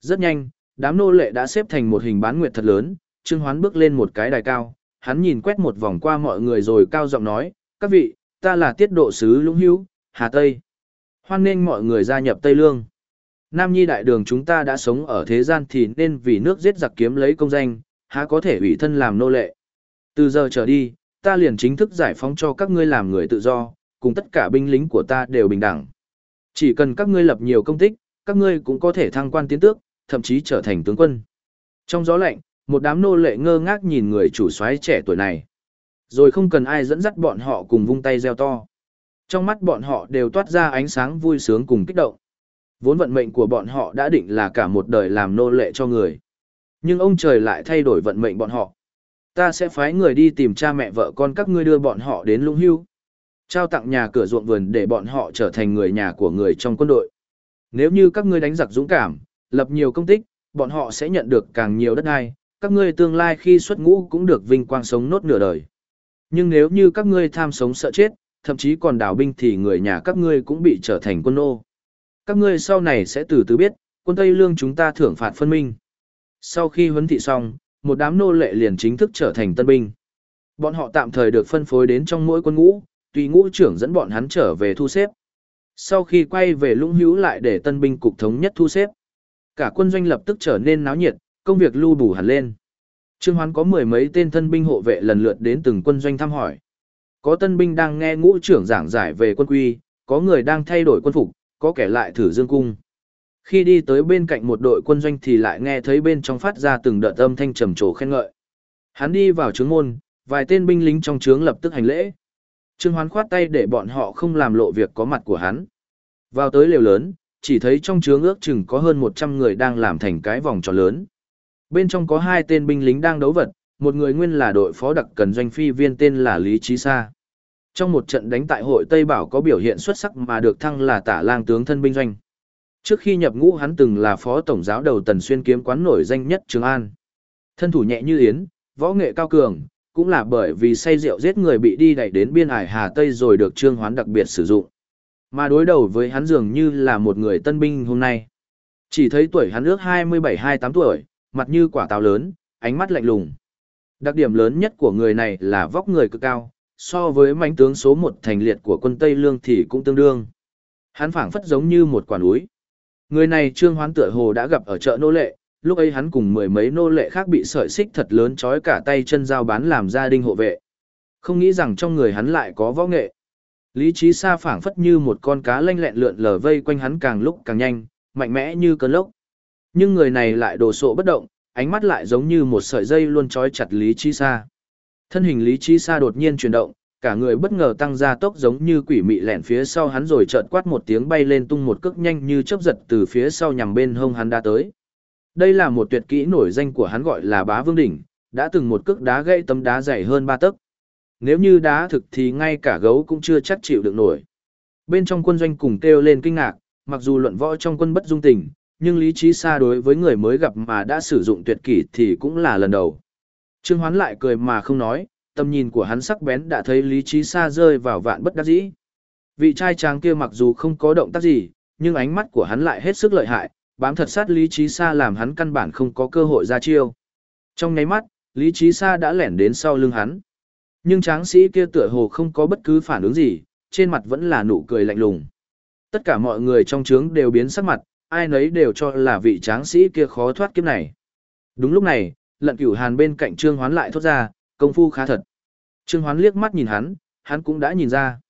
A: Rất nhanh, đám nô lệ đã xếp thành một hình bán nguyệt thật lớn, Trương Hoán bước lên một cái đài cao, hắn nhìn quét một vòng qua mọi người rồi cao giọng nói, các vị, ta là tiết độ sứ Lũng Hữu, Hà Tây. Hoan nghênh mọi người gia nhập Tây Lương. Nam Nhi đại đường chúng ta đã sống ở thế gian thì nên vì nước giết giặc kiếm lấy công danh, há có thể ủy thân làm nô lệ. Từ giờ trở đi, ta liền chính thức giải phóng cho các ngươi làm người tự do, cùng tất cả binh lính của ta đều bình đẳng. Chỉ cần các ngươi lập nhiều công tích, các ngươi cũng có thể thăng quan tiến tước, thậm chí trở thành tướng quân. Trong gió lạnh, một đám nô lệ ngơ ngác nhìn người chủ soái trẻ tuổi này. Rồi không cần ai dẫn dắt bọn họ cùng vung tay reo to. Trong mắt bọn họ đều toát ra ánh sáng vui sướng cùng kích động. Vốn vận mệnh của bọn họ đã định là cả một đời làm nô lệ cho người. Nhưng ông trời lại thay đổi vận mệnh bọn họ. Ta sẽ phái người đi tìm cha mẹ vợ con các ngươi đưa bọn họ đến lũng hưu. Trao tặng nhà cửa ruộng vườn để bọn họ trở thành người nhà của người trong quân đội. Nếu như các ngươi đánh giặc dũng cảm, lập nhiều công tích, bọn họ sẽ nhận được càng nhiều đất đai, các ngươi tương lai khi xuất ngũ cũng được vinh quang sống nốt nửa đời. Nhưng nếu như các ngươi tham sống sợ chết, thậm chí còn đảo binh thì người nhà các ngươi cũng bị trở thành quân nô. Các ngươi sau này sẽ từ từ biết, quân Tây Lương chúng ta thưởng phạt phân minh. Sau khi huấn thị xong, một đám nô lệ liền chính thức trở thành tân binh. Bọn họ tạm thời được phân phối đến trong mỗi quân ngũ, tùy ngũ trưởng dẫn bọn hắn trở về thu xếp. Sau khi quay về lũng hữu lại để tân binh cục thống nhất thu xếp. Cả quân doanh lập tức trở nên náo nhiệt, công việc lưu bù hẳn lên. Trương Hoán có mười mấy tên thân binh hộ vệ lần lượt đến từng quân doanh thăm hỏi. Có tân binh đang nghe ngũ trưởng giảng giải về quân quy, có người đang thay đổi quân phục, có kẻ lại thử dương cung. Khi đi tới bên cạnh một đội quân doanh thì lại nghe thấy bên trong phát ra từng đợt âm thanh trầm trồ khen ngợi. Hắn đi vào trướng môn, vài tên binh lính trong trướng lập tức hành lễ. Trương Hoán khoát tay để bọn họ không làm lộ việc có mặt của hắn. Vào tới lều lớn, chỉ thấy trong trướng ước chừng có hơn 100 người đang làm thành cái vòng tròn lớn. Bên trong có hai tên binh lính đang đấu vật, một người nguyên là đội phó đặc cần doanh phi viên tên là Lý Trí Sa. Trong một trận đánh tại hội Tây Bảo có biểu hiện xuất sắc mà được thăng là tả lang tướng thân binh doanh. Trước khi nhập ngũ hắn từng là phó tổng giáo đầu tần xuyên kiếm quán nổi danh nhất Trường An. Thân thủ nhẹ như yến, võ nghệ cao cường, cũng là bởi vì say rượu giết người bị đi đẩy đến biên ải Hà Tây rồi được Trương Hoán đặc biệt sử dụng. Mà đối đầu với hắn dường như là một người tân binh hôm nay. Chỉ thấy tuổi hắn ước 27-28 tuổi, mặt như quả táo lớn, ánh mắt lạnh lùng. Đặc điểm lớn nhất của người này là vóc người cực cao, so với mãnh tướng số một thành liệt của quân Tây Lương thì cũng tương đương. Hắn phảng phất giống như một quả núi. Người này Trương Hoán tựa hồ đã gặp ở chợ nô lệ, lúc ấy hắn cùng mười mấy nô lệ khác bị sợi xích thật lớn trói cả tay chân giao bán làm gia đình hộ vệ. Không nghĩ rằng trong người hắn lại có võ nghệ. Lý trí xa phảng phất như một con cá lanh lẹn lượn lờ vây quanh hắn càng lúc càng nhanh, mạnh mẽ như cơn lốc. Nhưng người này lại đồ sộ bất động, ánh mắt lại giống như một sợi dây luôn trói chặt Lý trí xa. Thân hình Lý Chi Sa đột nhiên chuyển động, cả người bất ngờ tăng ra tốc giống như quỷ mị lẹn phía sau hắn rồi chợt quát một tiếng bay lên tung một cước nhanh như chớp giật từ phía sau nhằm bên hông hắn đã tới. Đây là một tuyệt kỹ nổi danh của hắn gọi là Bá Vương đỉnh, đã từng một cước đá gãy tấm đá dày hơn ba tấc. Nếu như đá thực thì ngay cả gấu cũng chưa chắc chịu được nổi. Bên trong quân doanh cùng kêu lên kinh ngạc, mặc dù luận võ trong quân bất dung tình, nhưng lý trí xa đối với người mới gặp mà đã sử dụng tuyệt kỹ thì cũng là lần đầu. Trương Hoán lại cười mà không nói, tầm nhìn của hắn sắc bén đã thấy lý trí xa rơi vào vạn bất đắc dĩ. Vị trai tráng kia mặc dù không có động tác gì, nhưng ánh mắt của hắn lại hết sức lợi hại, bám thật sát lý trí xa làm hắn căn bản không có cơ hội ra chiêu. Trong nháy mắt, lý trí xa đã lẻn đến sau lưng hắn. Nhưng tráng sĩ kia tựa hồ không có bất cứ phản ứng gì, trên mặt vẫn là nụ cười lạnh lùng. Tất cả mọi người trong trướng đều biến sắc mặt, ai nấy đều cho là vị tráng sĩ kia khó thoát kiếp này. Đúng lúc này, lận cửu hàn bên cạnh trương hoán lại thốt ra, công phu khá thật. Trương hoán liếc mắt nhìn hắn, hắn cũng đã nhìn ra.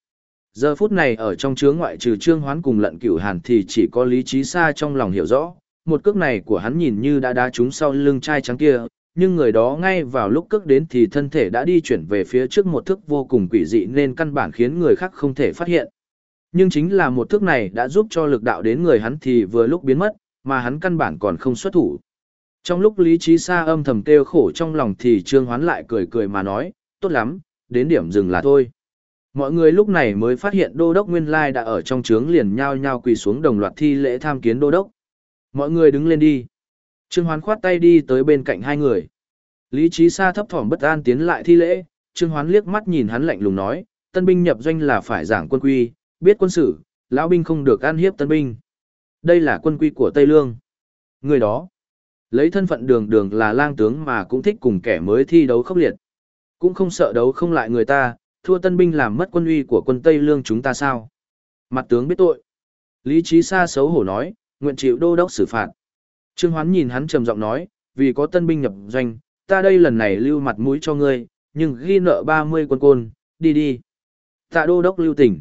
A: Giờ phút này ở trong trướng ngoại trừ trương hoán cùng lận cửu hàn thì chỉ có lý trí xa trong lòng hiểu rõ. Một cước này của hắn nhìn như đã đá trúng sau lưng trai trắng kia, nhưng người đó ngay vào lúc cước đến thì thân thể đã đi chuyển về phía trước một thức vô cùng quỷ dị nên căn bản khiến người khác không thể phát hiện. Nhưng chính là một thức này đã giúp cho lực đạo đến người hắn thì vừa lúc biến mất, mà hắn căn bản còn không xuất thủ. Trong lúc lý trí xa âm thầm kêu khổ trong lòng thì Trương Hoán lại cười cười mà nói, tốt lắm, đến điểm dừng là thôi. Mọi người lúc này mới phát hiện đô đốc Nguyên Lai đã ở trong trướng liền nhao nhao quỳ xuống đồng loạt thi lễ tham kiến đô đốc. Mọi người đứng lên đi. Trương Hoán khoát tay đi tới bên cạnh hai người. Lý trí xa thấp thỏm bất an tiến lại thi lễ, Trương Hoán liếc mắt nhìn hắn lạnh lùng nói, tân binh nhập doanh là phải giảng quân quy, biết quân sự, lão binh không được ăn hiếp tân binh. Đây là quân quy của Tây Lương. Người đó, lấy thân phận đường đường là lang tướng mà cũng thích cùng kẻ mới thi đấu khốc liệt. Cũng không sợ đấu không lại người ta, thua tân binh làm mất quân uy của quân Tây Lương chúng ta sao? Mặt tướng biết tội. Lý trí xa xấu hổ nói, nguyện chịu đô đốc xử phạt. Trương Hoán nhìn hắn trầm giọng nói, vì có tân binh nhập doanh, ta đây lần này lưu mặt mũi cho ngươi, nhưng ghi nợ 30 quân côn, đi đi. Tạ đô đốc lưu tỉnh.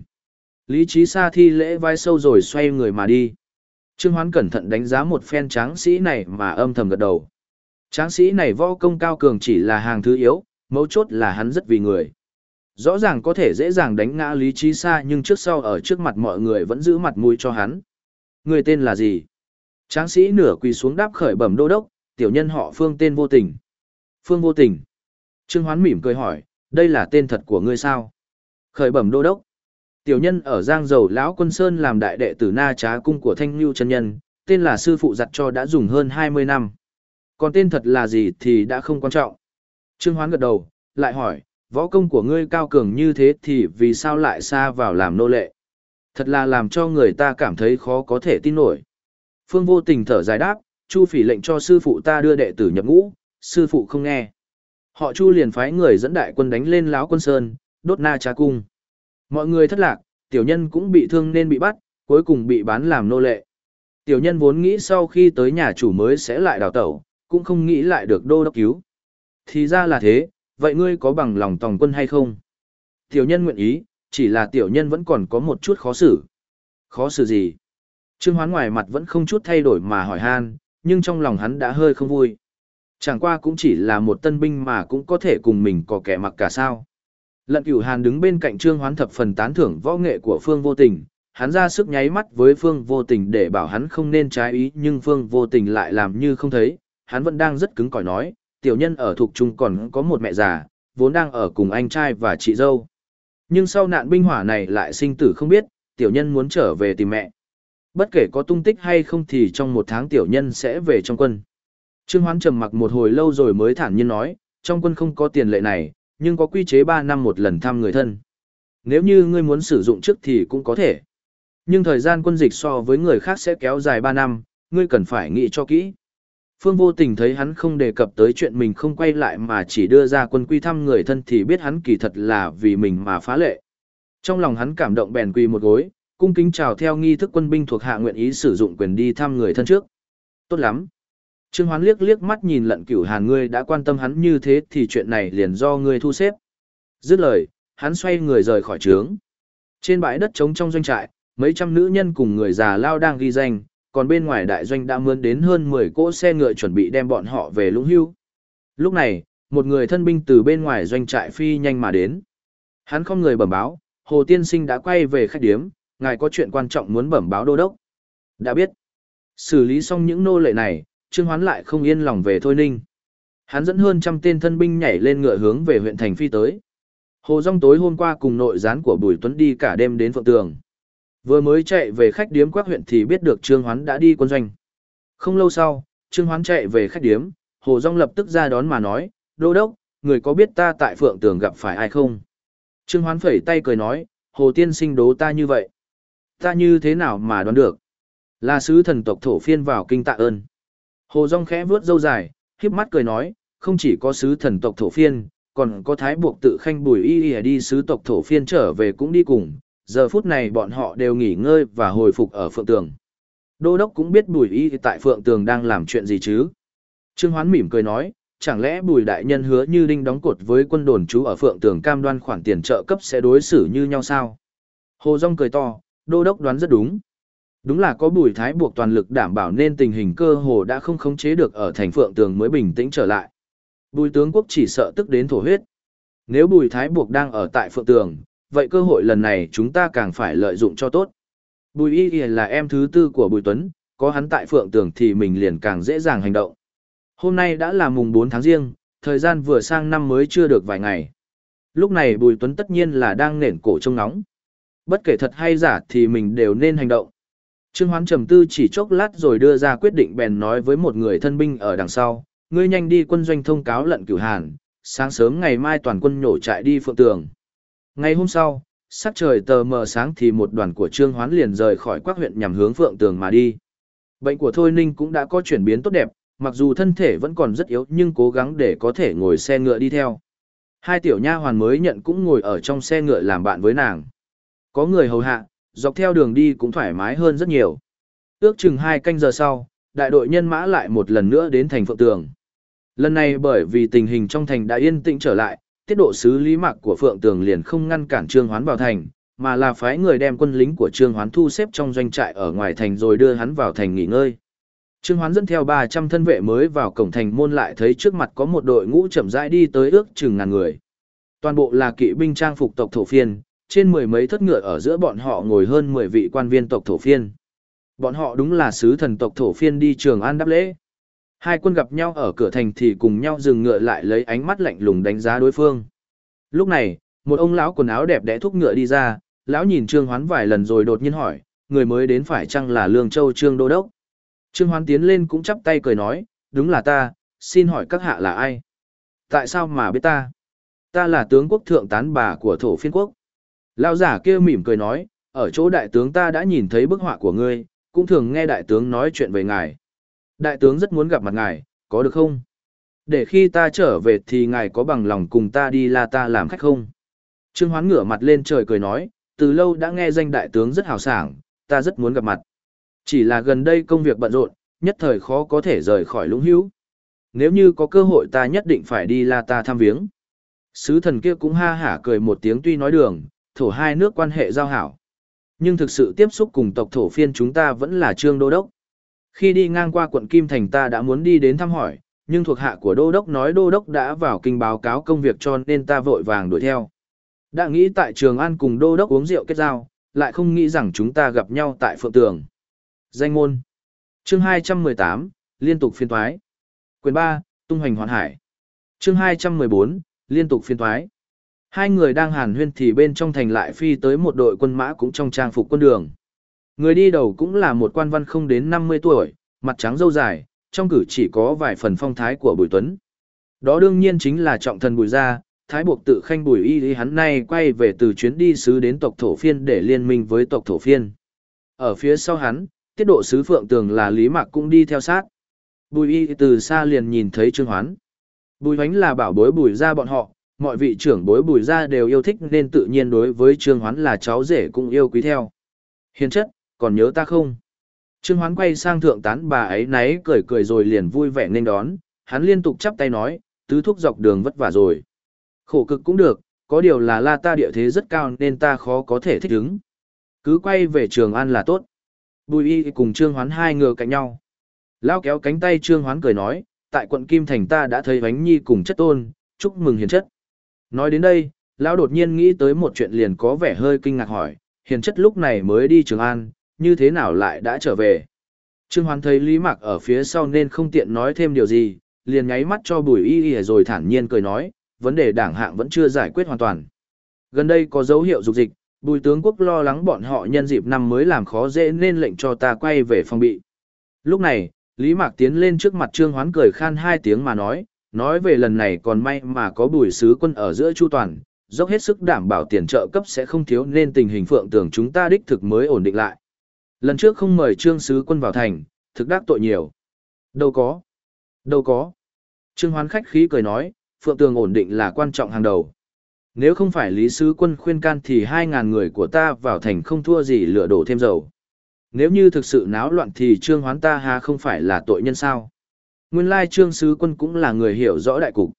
A: Lý trí xa thi lễ vai sâu rồi xoay người mà đi. Trương Hoán cẩn thận đánh giá một phen tráng sĩ này mà âm thầm gật đầu. Tráng sĩ này võ công cao cường chỉ là hàng thứ yếu, mấu chốt là hắn rất vì người. Rõ ràng có thể dễ dàng đánh ngã lý trí xa nhưng trước sau ở trước mặt mọi người vẫn giữ mặt mũi cho hắn. Người tên là gì? Tráng sĩ nửa quỳ xuống đáp khởi bẩm đô đốc, tiểu nhân họ Phương tên vô tình. Phương vô tình. Trương Hoán mỉm cười hỏi, đây là tên thật của ngươi sao? Khởi bẩm đô đốc. Tiểu nhân ở Giang Dầu lão Quân Sơn làm đại đệ tử Na Trá cung của Thanh Nưu chân nhân, tên là sư phụ giặt cho đã dùng hơn 20 năm. Còn tên thật là gì thì đã không quan trọng. Trương Hoán gật đầu, lại hỏi, võ công của ngươi cao cường như thế thì vì sao lại xa vào làm nô lệ? Thật là làm cho người ta cảm thấy khó có thể tin nổi. Phương vô tình thở dài đáp, Chu phỉ lệnh cho sư phụ ta đưa đệ tử nhập ngũ, sư phụ không nghe. Họ Chu liền phái người dẫn đại quân đánh lên lão quân sơn, đốt na trá cung. Mọi người thất lạc, tiểu nhân cũng bị thương nên bị bắt, cuối cùng bị bán làm nô lệ. Tiểu nhân vốn nghĩ sau khi tới nhà chủ mới sẽ lại đào tẩu, cũng không nghĩ lại được đô đốc cứu. Thì ra là thế, vậy ngươi có bằng lòng tòng quân hay không? Tiểu nhân nguyện ý, chỉ là tiểu nhân vẫn còn có một chút khó xử. Khó xử gì? Trương Hoán ngoài mặt vẫn không chút thay đổi mà hỏi han, nhưng trong lòng hắn đã hơi không vui. Chẳng qua cũng chỉ là một tân binh mà cũng có thể cùng mình có kẻ mặc cả sao. Lận cửu hàn đứng bên cạnh Trương Hoán thập phần tán thưởng võ nghệ của Phương Vô Tình, hắn ra sức nháy mắt với Phương Vô Tình để bảo hắn không nên trái ý nhưng Phương Vô Tình lại làm như không thấy, hắn vẫn đang rất cứng cỏi nói, tiểu nhân ở thuộc trung còn có một mẹ già, vốn đang ở cùng anh trai và chị dâu. Nhưng sau nạn binh hỏa này lại sinh tử không biết, tiểu nhân muốn trở về tìm mẹ. Bất kể có tung tích hay không thì trong một tháng tiểu nhân sẽ về trong quân. Trương Hoán trầm mặc một hồi lâu rồi mới thản nhiên nói, trong quân không có tiền lệ này, nhưng có quy chế 3 năm một lần thăm người thân. Nếu như ngươi muốn sử dụng trước thì cũng có thể. Nhưng thời gian quân dịch so với người khác sẽ kéo dài 3 năm, ngươi cần phải nghĩ cho kỹ. Phương vô tình thấy hắn không đề cập tới chuyện mình không quay lại mà chỉ đưa ra quân quy thăm người thân thì biết hắn kỳ thật là vì mình mà phá lệ. Trong lòng hắn cảm động bèn quỳ một gối, cung kính chào theo nghi thức quân binh thuộc hạ nguyện ý sử dụng quyền đi thăm người thân trước. Tốt lắm. Trương Hoán liếc liếc mắt nhìn lận cửu hàn ngươi đã quan tâm hắn như thế thì chuyện này liền do ngươi thu xếp. Dứt lời, hắn xoay người rời khỏi trướng. Trên bãi đất trống trong doanh trại, mấy trăm nữ nhân cùng người già lao đang ghi danh, còn bên ngoài đại doanh đã mướn đến hơn 10 cỗ xe ngựa chuẩn bị đem bọn họ về lũng hưu. Lúc này, một người thân binh từ bên ngoài doanh trại phi nhanh mà đến. Hắn không người bẩm báo, Hồ Tiên Sinh đã quay về khách điếm, ngài có chuyện quan trọng muốn bẩm báo đô đốc. Đã biết. Xử lý xong những nô lệ này, Trương Hoán lại không yên lòng về Thôi Ninh. Hắn dẫn hơn trăm tên thân binh nhảy lên ngựa hướng về huyện thành phi tới. Hồ Dung tối hôm qua cùng nội gián của Bùi Tuấn đi cả đêm đến Phượng Tường. Vừa mới chạy về khách điếm quắc huyện thì biết được Trương Hoán đã đi quân doanh. Không lâu sau, Trương Hoán chạy về khách điếm, Hồ Dung lập tức ra đón mà nói, Đô Đốc, người có biết ta tại Phượng Tường gặp phải ai không? Trương Hoán phẩy tay cười nói, Hồ Tiên sinh đố ta như vậy. Ta như thế nào mà đoán được? Là sứ thần tộc thổ phiên vào kinh tạ ơn. Hồ Dung khẽ vướt râu dài, khiếp mắt cười nói, không chỉ có sứ thần tộc thổ phiên, còn có thái buộc tự khanh bùi y y đi sứ tộc thổ phiên trở về cũng đi cùng, giờ phút này bọn họ đều nghỉ ngơi và hồi phục ở phượng tường. Đô đốc cũng biết bùi y tại phượng tường đang làm chuyện gì chứ. Trương Hoán mỉm cười nói, chẳng lẽ bùi đại nhân hứa như đinh đóng cột với quân đồn trú ở phượng tường cam đoan khoản tiền trợ cấp sẽ đối xử như nhau sao? Hồ Dung cười to, đô đốc đoán rất đúng. Đúng là có bùi thái buộc toàn lực đảm bảo nên tình hình cơ hồ đã không khống chế được ở thành phượng tường mới bình tĩnh trở lại. Bùi tướng quốc chỉ sợ tức đến thổ huyết. Nếu bùi thái buộc đang ở tại phượng tường, vậy cơ hội lần này chúng ta càng phải lợi dụng cho tốt. Bùi y là em thứ tư của bùi tuấn, có hắn tại phượng tường thì mình liền càng dễ dàng hành động. Hôm nay đã là mùng 4 tháng riêng, thời gian vừa sang năm mới chưa được vài ngày. Lúc này bùi tuấn tất nhiên là đang nền cổ trông nóng. Bất kể thật hay giả thì mình đều nên hành động. Trương Hoán trầm tư chỉ chốc lát rồi đưa ra quyết định bèn nói với một người thân binh ở đằng sau, ngươi nhanh đi quân doanh thông cáo lận cửu hàn, sáng sớm ngày mai toàn quân nhổ trại đi phượng tường. Ngày hôm sau, sắc trời tờ mờ sáng thì một đoàn của Trương Hoán liền rời khỏi các huyện nhằm hướng phượng tường mà đi. Bệnh của Thôi Ninh cũng đã có chuyển biến tốt đẹp, mặc dù thân thể vẫn còn rất yếu nhưng cố gắng để có thể ngồi xe ngựa đi theo. Hai tiểu nha hoàn mới nhận cũng ngồi ở trong xe ngựa làm bạn với nàng. Có người hầu hạ, dọc theo đường đi cũng thoải mái hơn rất nhiều. Ước chừng hai canh giờ sau, đại đội nhân mã lại một lần nữa đến thành Phượng Tường. Lần này bởi vì tình hình trong thành đã yên tĩnh trở lại, tiết độ sứ lý mạc của Phượng Tường liền không ngăn cản Trương Hoán vào thành, mà là phái người đem quân lính của Trương Hoán thu xếp trong doanh trại ở ngoài thành rồi đưa hắn vào thành nghỉ ngơi. Trương Hoán dẫn theo 300 thân vệ mới vào cổng thành môn lại thấy trước mặt có một đội ngũ chậm rãi đi tới ước chừng ngàn người. Toàn bộ là kỵ binh trang phục tộc thổ phiên, trên mười mấy thất ngựa ở giữa bọn họ ngồi hơn 10 vị quan viên tộc thổ phiên. Bọn họ đúng là sứ thần tộc thổ phiên đi trường an đáp lễ. Hai quân gặp nhau ở cửa thành thì cùng nhau dừng ngựa lại lấy ánh mắt lạnh lùng đánh giá đối phương. Lúc này, một ông lão quần áo đẹp đẽ thúc ngựa đi ra, lão nhìn Trương Hoán vài lần rồi đột nhiên hỏi, người mới đến phải chăng là Lương Châu Trương Đô Đốc? Trương Hoán tiến lên cũng chắp tay cười nói, đúng là ta, xin hỏi các hạ là ai? Tại sao mà biết ta? Ta là tướng quốc thượng tán bà của thổ phiên quốc. Lão giả kia mỉm cười nói, ở chỗ đại tướng ta đã nhìn thấy bức họa của ngươi, cũng thường nghe đại tướng nói chuyện về ngài. Đại tướng rất muốn gặp mặt ngài, có được không? Để khi ta trở về thì ngài có bằng lòng cùng ta đi la ta làm khách không? Trương Hoán ngửa mặt lên trời cười nói, từ lâu đã nghe danh đại tướng rất hào sảng, ta rất muốn gặp mặt. Chỉ là gần đây công việc bận rộn, nhất thời khó có thể rời khỏi lũng hữu. Nếu như có cơ hội ta nhất định phải đi la ta thăm viếng. Sứ thần kia cũng ha hả cười một tiếng tuy nói đường, thổ hai nước quan hệ giao hảo. Nhưng thực sự tiếp xúc cùng tộc thổ phiên chúng ta vẫn là trương đô đốc. Khi đi ngang qua quận Kim Thành ta đã muốn đi đến thăm hỏi, nhưng thuộc hạ của đô đốc nói đô đốc đã vào kinh báo cáo công việc cho nên ta vội vàng đuổi theo. Đã nghĩ tại trường ăn cùng đô đốc uống rượu kết giao, lại không nghĩ rằng chúng ta gặp nhau tại phượng tường. Danh ngôn Chương 218, liên tục phiên thoái. Quyền 3, tung hành hoàn hải. Chương 214, liên tục phiên thoái. Hai người đang hàn huyên thì bên trong thành lại phi tới một đội quân mã cũng trong trang phục quân đường. Người đi đầu cũng là một quan văn không đến 50 tuổi, mặt trắng râu dài, trong cử chỉ có vài phần phong thái của Bùi Tuấn. Đó đương nhiên chính là trọng thần Bùi Gia, thái buộc tự khanh Bùi Y hắn nay quay về từ chuyến đi sứ đến tộc thổ phiên để liên minh với tộc thổ phiên. Ở phía sau hắn, tiết độ sứ Phượng Tường là Lý Mạc cũng đi theo sát. Bùi Y từ xa liền nhìn thấy Trương Hoán. Bùi Hoánh là bảo bối Bùi Gia bọn họ, mọi vị trưởng bối Bùi Gia đều yêu thích nên tự nhiên đối với Trương Hoán là cháu rể cũng yêu quý theo. Hiền chất, còn nhớ ta không? Trương Hoán quay sang thượng tán bà ấy náy cười cười rồi liền vui vẻ nên đón, hắn liên tục chắp tay nói, tứ thúc dọc đường vất vả rồi. Khổ cực cũng được, có điều là la ta địa thế rất cao nên ta khó có thể thích ứng. Cứ quay về trường an là tốt. Bùi y cùng Trương Hoán hai ngựa cạnh nhau. Lao kéo cánh tay Trương Hoán cười nói, tại quận Kim Thành ta đã thấy Vánh Nhi cùng chất tôn, chúc mừng hiền chất. Nói đến đây, Lão đột nhiên nghĩ tới một chuyện liền có vẻ hơi kinh ngạc hỏi, hiền chất lúc này mới đi Trường An, như thế nào lại đã trở về. Trương Hoán thấy Lý Mạc ở phía sau nên không tiện nói thêm điều gì, liền nháy mắt cho bùi y y rồi thản nhiên cười nói, vấn đề đảng hạng vẫn chưa giải quyết hoàn toàn. Gần đây có dấu hiệu dục dịch, bùi tướng quốc lo lắng bọn họ nhân dịp năm mới làm khó dễ nên lệnh cho ta quay về phòng bị. Lúc này, Lý Mạc tiến lên trước mặt Trương Hoán cười khan hai tiếng mà nói, nói về lần này còn may mà có bùi sứ quân ở giữa chu toàn, dốc hết sức đảm bảo tiền trợ cấp sẽ không thiếu nên tình hình phượng tưởng chúng ta đích thực mới ổn định lại. Lần trước không mời trương sứ quân vào thành, thực đắc tội nhiều. Đâu có. Đâu có. Trương hoán khách khí cười nói, phượng tường ổn định là quan trọng hàng đầu. Nếu không phải lý sứ quân khuyên can thì hai ngàn người của ta vào thành không thua gì lửa đổ thêm dầu. Nếu như thực sự náo loạn thì trương hoán ta hà không phải là tội nhân sao. Nguyên lai trương sứ quân cũng là người hiểu rõ đại cục.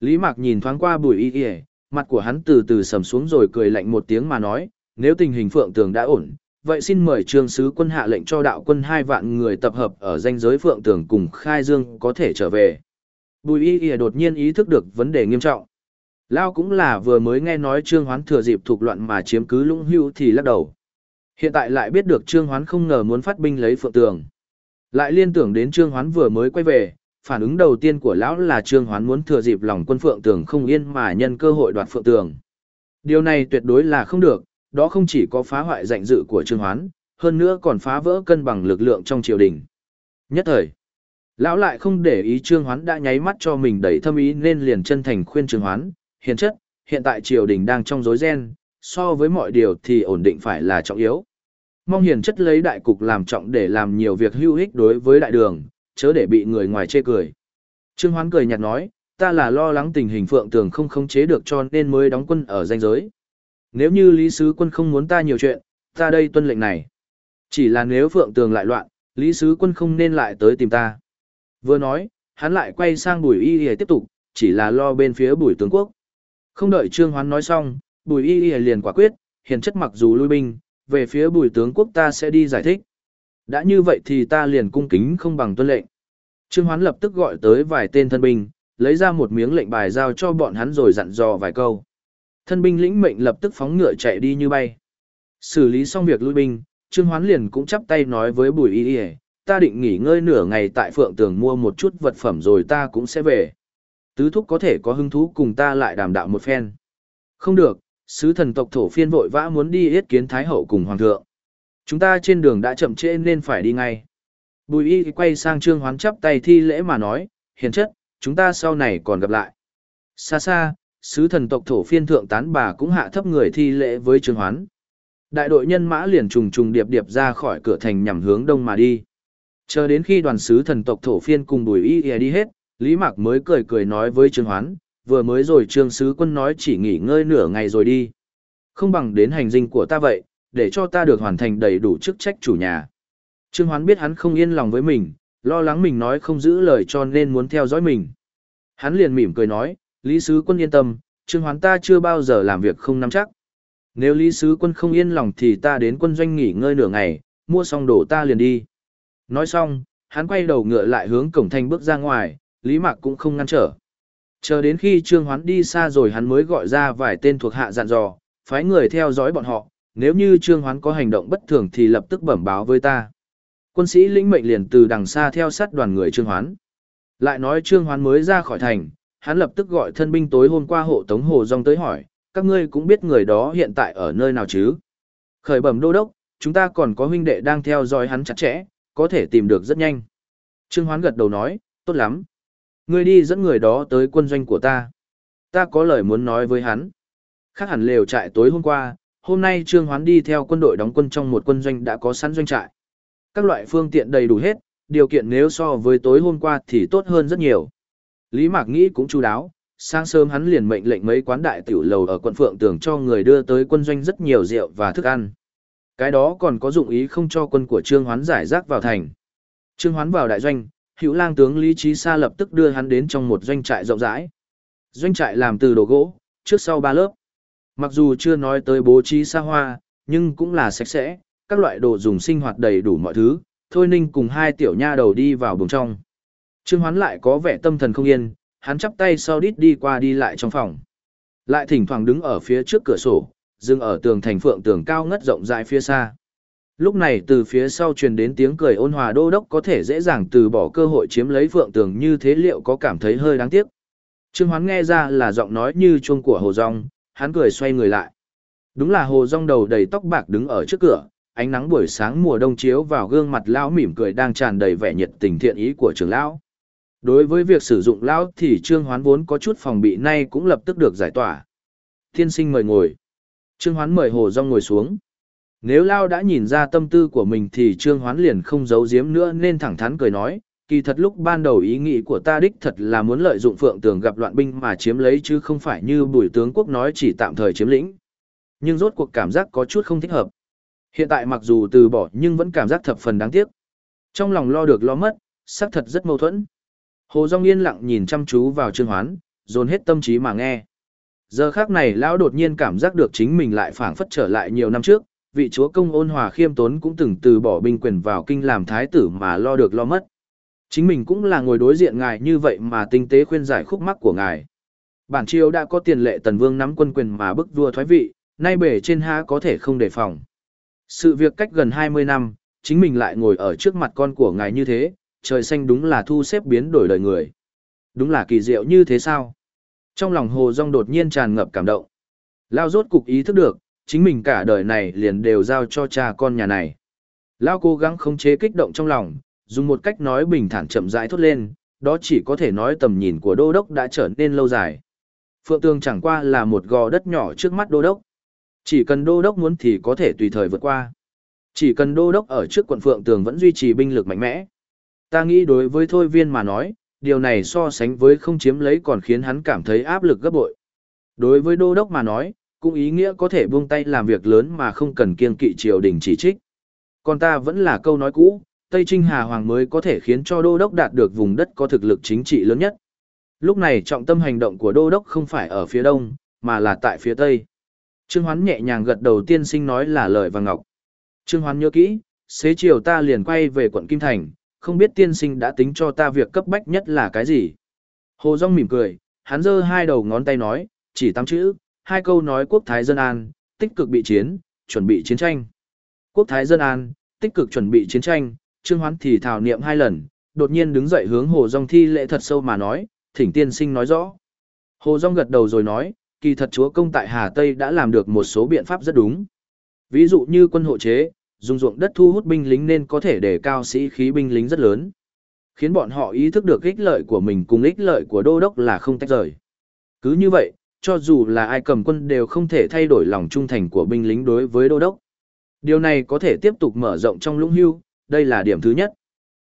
A: Lý Mạc nhìn thoáng qua bùi y y, mặt của hắn từ từ sầm xuống rồi cười lạnh một tiếng mà nói, nếu tình hình phượng tường đã ổn, vậy xin mời trương sứ quân hạ lệnh cho đạo quân hai vạn người tập hợp ở danh giới phượng tường cùng khai dương có thể trở về. Bùi y ỉa đột nhiên ý thức được vấn đề nghiêm trọng. Lao cũng là vừa mới nghe nói trương hoán thừa dịp thuộc loạn mà chiếm cứ lũng hưu thì lắc đầu. Hiện tại lại biết được trương hoán không ngờ muốn phát binh lấy phượng tường lại liên tưởng đến trương hoán vừa mới quay về phản ứng đầu tiên của lão là trương hoán muốn thừa dịp lòng quân phượng tường không yên mà nhân cơ hội đoạt phượng tường điều này tuyệt đối là không được đó không chỉ có phá hoại danh dự của Trương Hoán, hơn nữa còn phá vỡ cân bằng lực lượng trong triều đình. Nhất thời, lão lại không để ý Trương Hoán đã nháy mắt cho mình đẩy thâm ý nên liền chân thành khuyên Trương Hoán, hiện chất, hiện tại triều đình đang trong rối ren, so với mọi điều thì ổn định phải là trọng yếu. Mong hiền chất lấy đại cục làm trọng để làm nhiều việc hữu ích đối với đại đường, chớ để bị người ngoài chê cười. Trương Hoán cười nhạt nói, ta là lo lắng tình hình phượng tường không khống chế được cho nên mới đóng quân ở danh giới. Nếu như Lý Sứ Quân không muốn ta nhiều chuyện, ta đây tuân lệnh này. Chỉ là nếu Phượng Tường lại loạn, Lý Sứ Quân không nên lại tới tìm ta. Vừa nói, hắn lại quay sang Bùi Y Y tiếp tục, chỉ là lo bên phía Bùi Tướng Quốc. Không đợi Trương Hoán nói xong, Bùi Y Y liền quả quyết, hiền chất mặc dù lui binh, về phía Bùi Tướng Quốc ta sẽ đi giải thích. Đã như vậy thì ta liền cung kính không bằng tuân lệnh. Trương Hoán lập tức gọi tới vài tên thân binh, lấy ra một miếng lệnh bài giao cho bọn hắn rồi dặn dò vài câu. Thân binh lĩnh mệnh lập tức phóng ngựa chạy đi như bay. Xử lý xong việc lui binh, Trương Hoán liền cũng chắp tay nói với Bùi Y Y, ta định nghỉ ngơi nửa ngày tại Phượng Tường mua một chút vật phẩm rồi ta cũng sẽ về. Tứ thúc có thể có hứng thú cùng ta lại đàm đạo một phen. Không được, sứ thần tộc thổ phiên vội vã muốn đi yết kiến Thái Hậu cùng Hoàng thượng. Chúng ta trên đường đã chậm trễ nên phải đi ngay. Bùi y quay sang Trương Hoán chắp tay thi lễ mà nói, hiền chất, chúng ta sau này còn gặp lại. Xa xa, sứ thần tộc thổ phiên thượng tán bà cũng hạ thấp người thi lễ với Trương Hoán. Đại đội nhân mã liền trùng trùng điệp điệp ra khỏi cửa thành nhằm hướng đông mà đi. Chờ đến khi đoàn sứ thần tộc thổ phiên cùng bùi y đi hết, Lý Mạc mới cười cười nói với Trương Hoán, vừa mới rồi Trương Sứ Quân nói chỉ nghỉ ngơi nửa ngày rồi đi. Không bằng đến hành dinh của ta vậy, để cho ta được hoàn thành đầy đủ chức trách chủ nhà. Trương Hoán biết hắn không yên lòng với mình, lo lắng mình nói không giữ lời cho nên muốn theo dõi mình. Hắn liền mỉm cười nói, Lý Sứ Quân yên tâm, Trương Hoán ta chưa bao giờ làm việc không nắm chắc. Nếu Lý Sứ Quân không yên lòng thì ta đến quân doanh nghỉ ngơi nửa ngày, mua xong đồ ta liền đi. Nói xong, hắn quay đầu ngựa lại hướng cổng thành bước ra ngoài, Lý Mạc cũng không ngăn trở. Chờ đến khi Trương Hoán đi xa rồi hắn mới gọi ra vài tên thuộc hạ dặn dò, phái người theo dõi bọn họ, nếu như Trương Hoán có hành động bất thường thì lập tức bẩm báo với ta. Quân sĩ lĩnh mệnh liền từ đằng xa theo sát đoàn người Trương Hoán. Lại nói Trương Hoán mới ra khỏi thành, hắn lập tức gọi thân binh tối hôm qua hộ tống Hồ dông tới hỏi, các ngươi cũng biết người đó hiện tại ở nơi nào chứ? Khởi bẩm đô đốc, chúng ta còn có huynh đệ đang theo dõi hắn chặt chẽ, có thể tìm được rất nhanh. Trương Hoán gật đầu nói, tốt lắm. Ngươi đi dẫn người đó tới quân doanh của ta. Ta có lời muốn nói với hắn. Khác hẳn lều trại tối hôm qua, hôm nay Trương Hoán đi theo quân đội đóng quân trong một quân doanh đã có sẵn doanh trại. Các loại phương tiện đầy đủ hết, điều kiện nếu so với tối hôm qua thì tốt hơn rất nhiều. Lý Mạc nghĩ cũng chu đáo, sáng sớm hắn liền mệnh lệnh mấy quán đại tiểu lầu ở quận Phượng Tường cho người đưa tới quân doanh rất nhiều rượu và thức ăn. Cái đó còn có dụng ý không cho quân của Trương Hoán giải rác vào thành. Trương Hoán vào đại doanh, hữu lang tướng Lý Trí Sa lập tức đưa hắn đến trong một doanh trại rộng rãi. Doanh trại làm từ đồ gỗ, trước sau ba lớp. Mặc dù chưa nói tới bố trí xa hoa, nhưng cũng là sạch sẽ, các loại đồ dùng sinh hoạt đầy đủ mọi thứ. Thôi Ninh cùng hai tiểu nha đầu đi vào buồng trong. Trương Hoán lại có vẻ tâm thần không yên, hắn chắp tay sau đít đi qua đi lại trong phòng. Lại thỉnh thoảng đứng ở phía trước cửa sổ, dừng ở tường thành phượng tường cao ngất rộng rãi phía xa. Lúc này từ phía sau truyền đến tiếng cười ôn hòa đô đốc có thể dễ dàng từ bỏ cơ hội chiếm lấy phượng tường như thế liệu có cảm thấy hơi đáng tiếc. Trương Hoán nghe ra là giọng nói như chuông của Hồ Dung, hắn cười xoay người lại. Đúng là Hồ Dung đầu đầy tóc bạc đứng ở trước cửa, ánh nắng buổi sáng mùa đông chiếu vào gương mặt lão mỉm cười đang tràn đầy vẻ nhiệt tình thiện ý của trưởng lão. Đối với việc sử dụng lão thì Trương Hoán vốn có chút phòng bị nay cũng lập tức được giải tỏa. Thiên sinh mời ngồi. Trương Hoán mời Hồ Dung ngồi xuống. Nếu Lao đã nhìn ra tâm tư của mình thì Trương Hoán liền không giấu giếm nữa nên thẳng thắn cười nói, kỳ thật lúc ban đầu ý nghĩ của ta đích thật là muốn lợi dụng phượng tường gặp loạn binh mà chiếm lấy chứ không phải như bùi tướng quốc nói chỉ tạm thời chiếm lĩnh. Nhưng rốt cuộc cảm giác có chút không thích hợp. Hiện tại mặc dù từ bỏ nhưng vẫn cảm giác thập phần đáng tiếc. Trong lòng lo được lo mất, xác thật rất mâu thuẫn. Hồ Dung yên lặng nhìn chăm chú vào Trương Hoán, dồn hết tâm trí mà nghe. Giờ khác này lão đột nhiên cảm giác được chính mình lại phảng phất trở lại nhiều năm trước, vị chúa công ôn hòa khiêm tốn cũng từng từ bỏ binh quyền vào kinh làm thái tử mà lo được lo mất. Chính mình cũng là ngồi đối diện ngài như vậy mà tinh tế khuyên giải khúc mắc của ngài. Bản triều đã có tiền lệ tần vương nắm quân quyền mà bức vua thoái vị, nay bể trên ha có thể không đề phòng. Sự việc cách gần 20 năm, chính mình lại ngồi ở trước mặt con của ngài như thế, trời xanh đúng là thu xếp biến đổi đời người. Đúng là kỳ diệu như thế sao? Trong lòng Hồ rong đột nhiên tràn ngập cảm động. Lao rốt cục ý thức được, chính mình cả đời này liền đều giao cho cha con nhà này. Lao cố gắng khống chế kích động trong lòng, dùng một cách nói bình thản chậm rãi thốt lên, đó chỉ có thể nói tầm nhìn của đô đốc đã trở nên lâu dài. Phượng Tường chẳng qua là một gò đất nhỏ trước mắt đô đốc. Chỉ cần đô đốc muốn thì có thể tùy thời vượt qua. Chỉ cần đô đốc ở trước quận Phượng Tường vẫn duy trì binh lực mạnh mẽ. Ta nghĩ đối với thôi viên mà nói, điều này so sánh với không chiếm lấy còn khiến hắn cảm thấy áp lực gấp bội. Đối với đô đốc mà nói, cũng ý nghĩa có thể buông tay làm việc lớn mà không cần kiêng kỵ triều đình chỉ trích. Còn ta vẫn là câu nói cũ, Tây Trinh Hà Hoàng mới có thể khiến cho đô đốc đạt được vùng đất có thực lực chính trị lớn nhất. Lúc này trọng tâm hành động của đô đốc không phải ở phía đông, mà là tại phía tây. Trương Hoán nhẹ nhàng gật đầu tiên sinh nói là lời và ngọc. Trương Hoán nhớ kỹ, xế chiều ta liền quay về quận Kim Thành, không biết tiên sinh đã tính cho ta việc cấp bách nhất là cái gì. Hồ Dung mỉm cười, hắn giơ hai đầu ngón tay nói, chỉ tám chữ, hai câu nói quốc thái dân an, tích cực bị chiến, chuẩn bị chiến tranh. Quốc thái dân an, tích cực chuẩn bị chiến tranh, Trương Hoán thì thảo niệm hai lần, đột nhiên đứng dậy hướng Hồ Dung thi lễ thật sâu mà nói, thỉnh tiên sinh nói rõ. Hồ Dung gật đầu rồi nói, kỳ thật chúa công tại Hà Tây đã làm được một số biện pháp rất đúng. Ví dụ như quân hộ chế, dùng ruộng đất thu hút binh lính nên có thể để cao sĩ khí binh lính rất lớn. Khiến bọn họ ý thức được ích lợi của mình cùng ích lợi của đô đốc là không tách rời. Cứ như vậy, cho dù là ai cầm quân đều không thể thay đổi lòng trung thành của binh lính đối với đô đốc. Điều này có thể tiếp tục mở rộng trong lũng hưu, đây là điểm thứ nhất.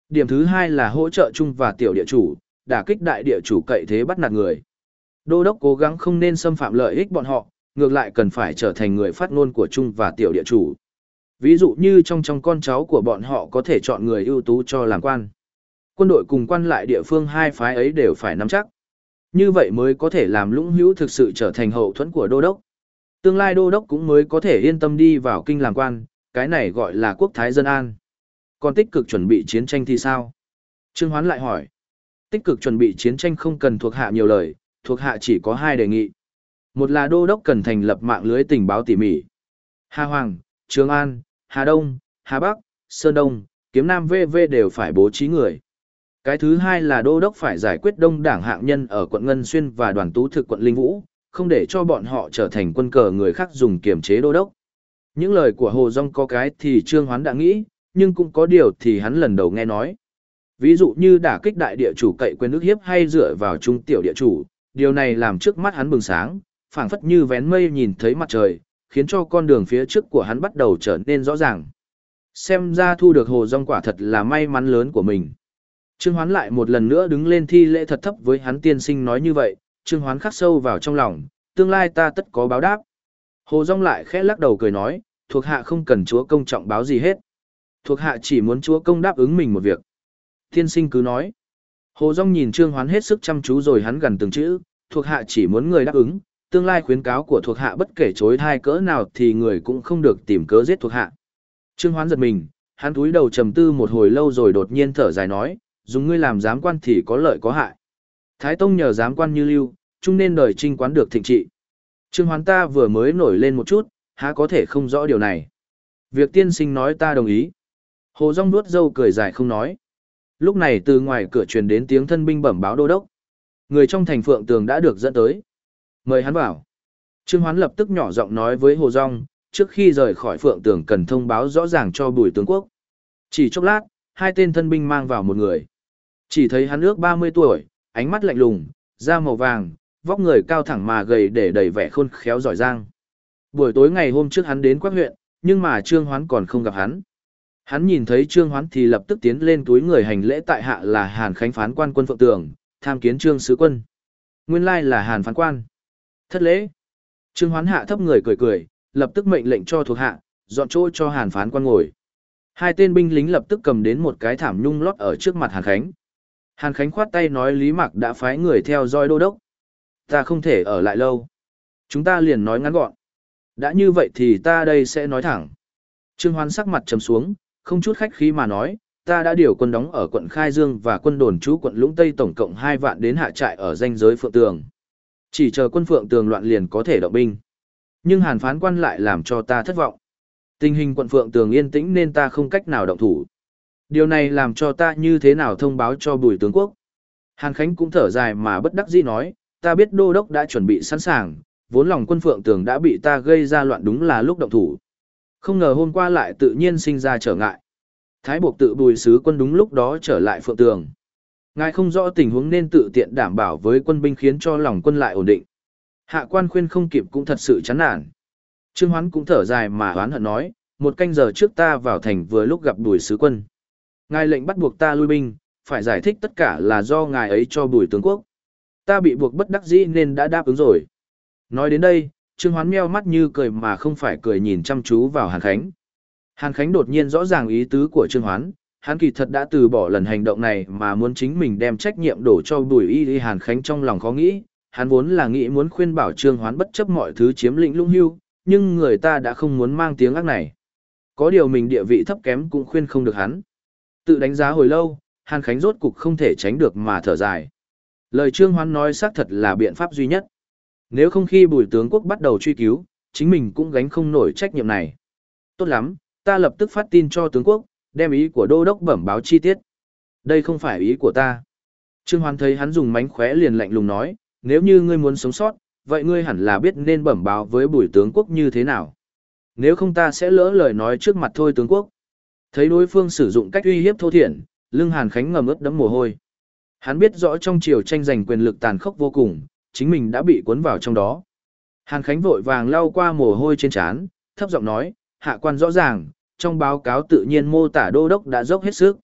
A: Điểm thứ hai là hỗ trợ chung và tiểu địa chủ, đả kích đại địa chủ cậy thế bắt nạt người. Đô đốc cố gắng không nên xâm phạm lợi ích bọn họ, ngược lại cần phải trở thành người phát ngôn của chung và tiểu địa chủ. Ví dụ như trong trong con cháu của bọn họ có thể chọn người ưu tú cho làm quan. Quân đội cùng quan lại địa phương hai phái ấy đều phải nắm chắc. Như vậy mới có thể làm lũng hữu thực sự trở thành hậu thuẫn của đô đốc. Tương lai đô đốc cũng mới có thể yên tâm đi vào kinh làm quan, cái này gọi là quốc thái dân an. Còn tích cực chuẩn bị chiến tranh thì sao? Trương Hoán lại hỏi. Tích cực chuẩn bị chiến tranh không cần thuộc hạ nhiều lời, thuộc hạ chỉ có hai đề nghị. Một là đô đốc cần thành lập mạng lưới tình báo tỉ mỉ. Hà Hoàng, Trường An, Hà Đông, Hà Bắc, Sơn Đông, Kiếm Nam VV đều phải bố trí người. Cái thứ hai là đô đốc phải giải quyết đông đảng hạng nhân ở quận Ngân Xuyên và đoàn tú thực quận Linh Vũ, không để cho bọn họ trở thành quân cờ người khác dùng kiểm chế đô đốc. Những lời của Hồ Dung có cái thì Trương Hoán đã nghĩ, nhưng cũng có điều thì hắn lần đầu nghe nói. Ví dụ như đả kích đại địa chủ cậy quyền nước hiếp hay dựa vào trung tiểu địa chủ, điều này làm trước mắt hắn bừng sáng, phảng phất như vén mây nhìn thấy mặt trời, khiến cho con đường phía trước của hắn bắt đầu trở nên rõ ràng. Xem ra thu được hồ Dung quả thật là may mắn lớn của mình. Trương Hoán lại một lần nữa đứng lên thi lễ thật thấp với hắn tiên sinh nói như vậy, Trương Hoán khắc sâu vào trong lòng, tương lai ta tất có báo đáp. Hồ Dung lại khẽ lắc đầu cười nói, thuộc hạ không cần chúa công trọng báo gì hết. Thuộc hạ chỉ muốn chúa công đáp ứng mình một việc. Tiên sinh cứ nói. Hồ Dung nhìn Trương Hoán hết sức chăm chú rồi hắn gần từng chữ, thuộc hạ chỉ muốn người đáp ứng, tương lai khuyến cáo của thuộc hạ bất kể chối thai cỡ nào thì người cũng không được tìm cớ giết thuộc hạ. Trương Hoán giật mình, hắn túi đầu trầm tư một hồi lâu rồi đột nhiên thở dài nói, dùng ngươi làm giám quan thì có lợi có hại. Thái Tông nhờ giám quan như lưu, chung nên đời trinh quán được thịnh trị. Trương Hoán ta vừa mới nổi lên một chút, há có thể không rõ điều này. Việc tiên sinh nói ta đồng ý. Hồ Dung nuốt dâu cười dài không nói. Lúc này từ ngoài cửa truyền đến tiếng thân binh bẩm báo đô đốc. Người trong thành phượng tường đã được dẫn tới. Mời hắn vào. Trương Hoán lập tức nhỏ giọng nói với Hồ Dung, trước khi rời khỏi phượng tường cần thông báo rõ ràng cho bùi tướng quốc. Chỉ chốc lát, hai tên thân binh mang vào một người. Chỉ thấy hắn ước 30 tuổi, ánh mắt lạnh lùng, da màu vàng, vóc người cao thẳng mà gầy để đầy vẻ khôn khéo giỏi giang. Buổi tối ngày hôm trước hắn đến quát huyện, nhưng mà Trương Hoán còn không gặp hắn. Hắn nhìn thấy Trương Hoán thì lập tức tiến lên túi người hành lễ tại hạ là Hàn Khánh phán quan quân Phượng Tường, tham kiến Trương Sứ Quân. Nguyên lai là Hàn phán quan. Thất lễ. Trương Hoán hạ thấp người cười cười, lập tức mệnh lệnh cho thuộc hạ, dọn chỗ cho Hàn phán quan ngồi. Hai tên binh lính lập tức cầm đến một cái thảm nhung lót ở trước mặt Hàn Khánh. Hàn Khánh khoát tay nói Lý Mạc đã phái người theo dõi đô đốc. Ta không thể ở lại lâu. Chúng ta liền nói ngắn gọn. Đã như vậy thì ta đây sẽ nói thẳng. Trương Hoán sắc mặt trầm xuống, không chút khách khí mà nói, ta đã điều quân đóng ở quận Khai Dương và quân đồn trú quận Lũng Tây tổng cộng 2 vạn đến hạ trại ở danh giới Phượng Tường. Chỉ chờ quân Phượng Tường loạn liền có thể động binh. Nhưng Hàn phán quan lại làm cho ta thất vọng. Tình hình quận Phượng Tường yên tĩnh nên ta không cách nào động thủ. Điều này làm cho ta như thế nào thông báo cho bùi tướng quốc. Hàn Khánh cũng thở dài mà bất đắc dĩ nói, ta biết đô đốc đã chuẩn bị sẵn sàng, vốn lòng quân Phượng Tường đã bị ta gây ra loạn đúng là lúc động thủ. Không ngờ hôm qua lại tự nhiên sinh ra trở ngại. Thái buộc tự bùi sứ quân đúng lúc đó trở lại Phượng Tường. Ngài không rõ tình huống nên tự tiện đảm bảo với quân binh khiến cho lòng quân lại ổn định. Hạ quan khuyên không kịp cũng thật sự chán nản. Trương Hoán cũng thở dài mà hoán hận nói, một canh giờ trước ta vào thành vừa lúc gặp bùi sứ quân. Ngài lệnh bắt buộc ta lui binh, phải giải thích tất cả là do ngài ấy cho bùi tướng quốc. Ta bị buộc bất đắc dĩ nên đã đáp ứng rồi. Nói đến đây, Trương Hoán meo mắt như cười mà không phải cười nhìn chăm chú vào Hàn Khánh. Hàn Khánh đột nhiên rõ ràng ý tứ của Trương Hoán, hắn kỳ thật đã từ bỏ lần hành động này mà muốn chính mình đem trách nhiệm đổ cho bùi y y Hàn Khánh trong lòng khó nghĩ. Hắn vốn là nghĩ muốn khuyên bảo Trương Hoán bất chấp mọi thứ chiếm lĩnh lũng hưu, nhưng người ta đã không muốn mang tiếng ác này. Có điều mình địa vị thấp kém cũng khuyên không được hắn. Tự đánh giá hồi lâu, Hàn Khánh rốt cục không thể tránh được mà thở dài. Lời Trương Hoán nói xác thật là biện pháp duy nhất. Nếu không khi bùi tướng quốc bắt đầu truy cứu, chính mình cũng gánh không nổi trách nhiệm này. Tốt lắm, Ta lập tức phát tin cho tướng quốc, đem ý của đô đốc bẩm báo chi tiết. Đây không phải ý của ta. Trương Hoán thấy hắn dùng mánh khóe liền lạnh lùng nói, nếu như ngươi muốn sống sót, vậy ngươi hẳn là biết nên bẩm báo với bùi tướng quốc như thế nào. Nếu không ta sẽ lỡ lời nói trước mặt thôi tướng quốc. Thấy đối phương sử dụng cách uy hiếp thô thiển, lưng Hàn Khánh ngầm ướt đẫm mồ hôi. Hắn biết rõ trong chiều tranh giành quyền lực tàn khốc vô cùng, chính mình đã bị cuốn vào trong đó. Hàn Khánh vội vàng lau qua mồ hôi trên trán, thấp giọng nói, hạ quan rõ ràng, trong báo cáo tự nhiên mô tả đô đốc đã dốc hết sức.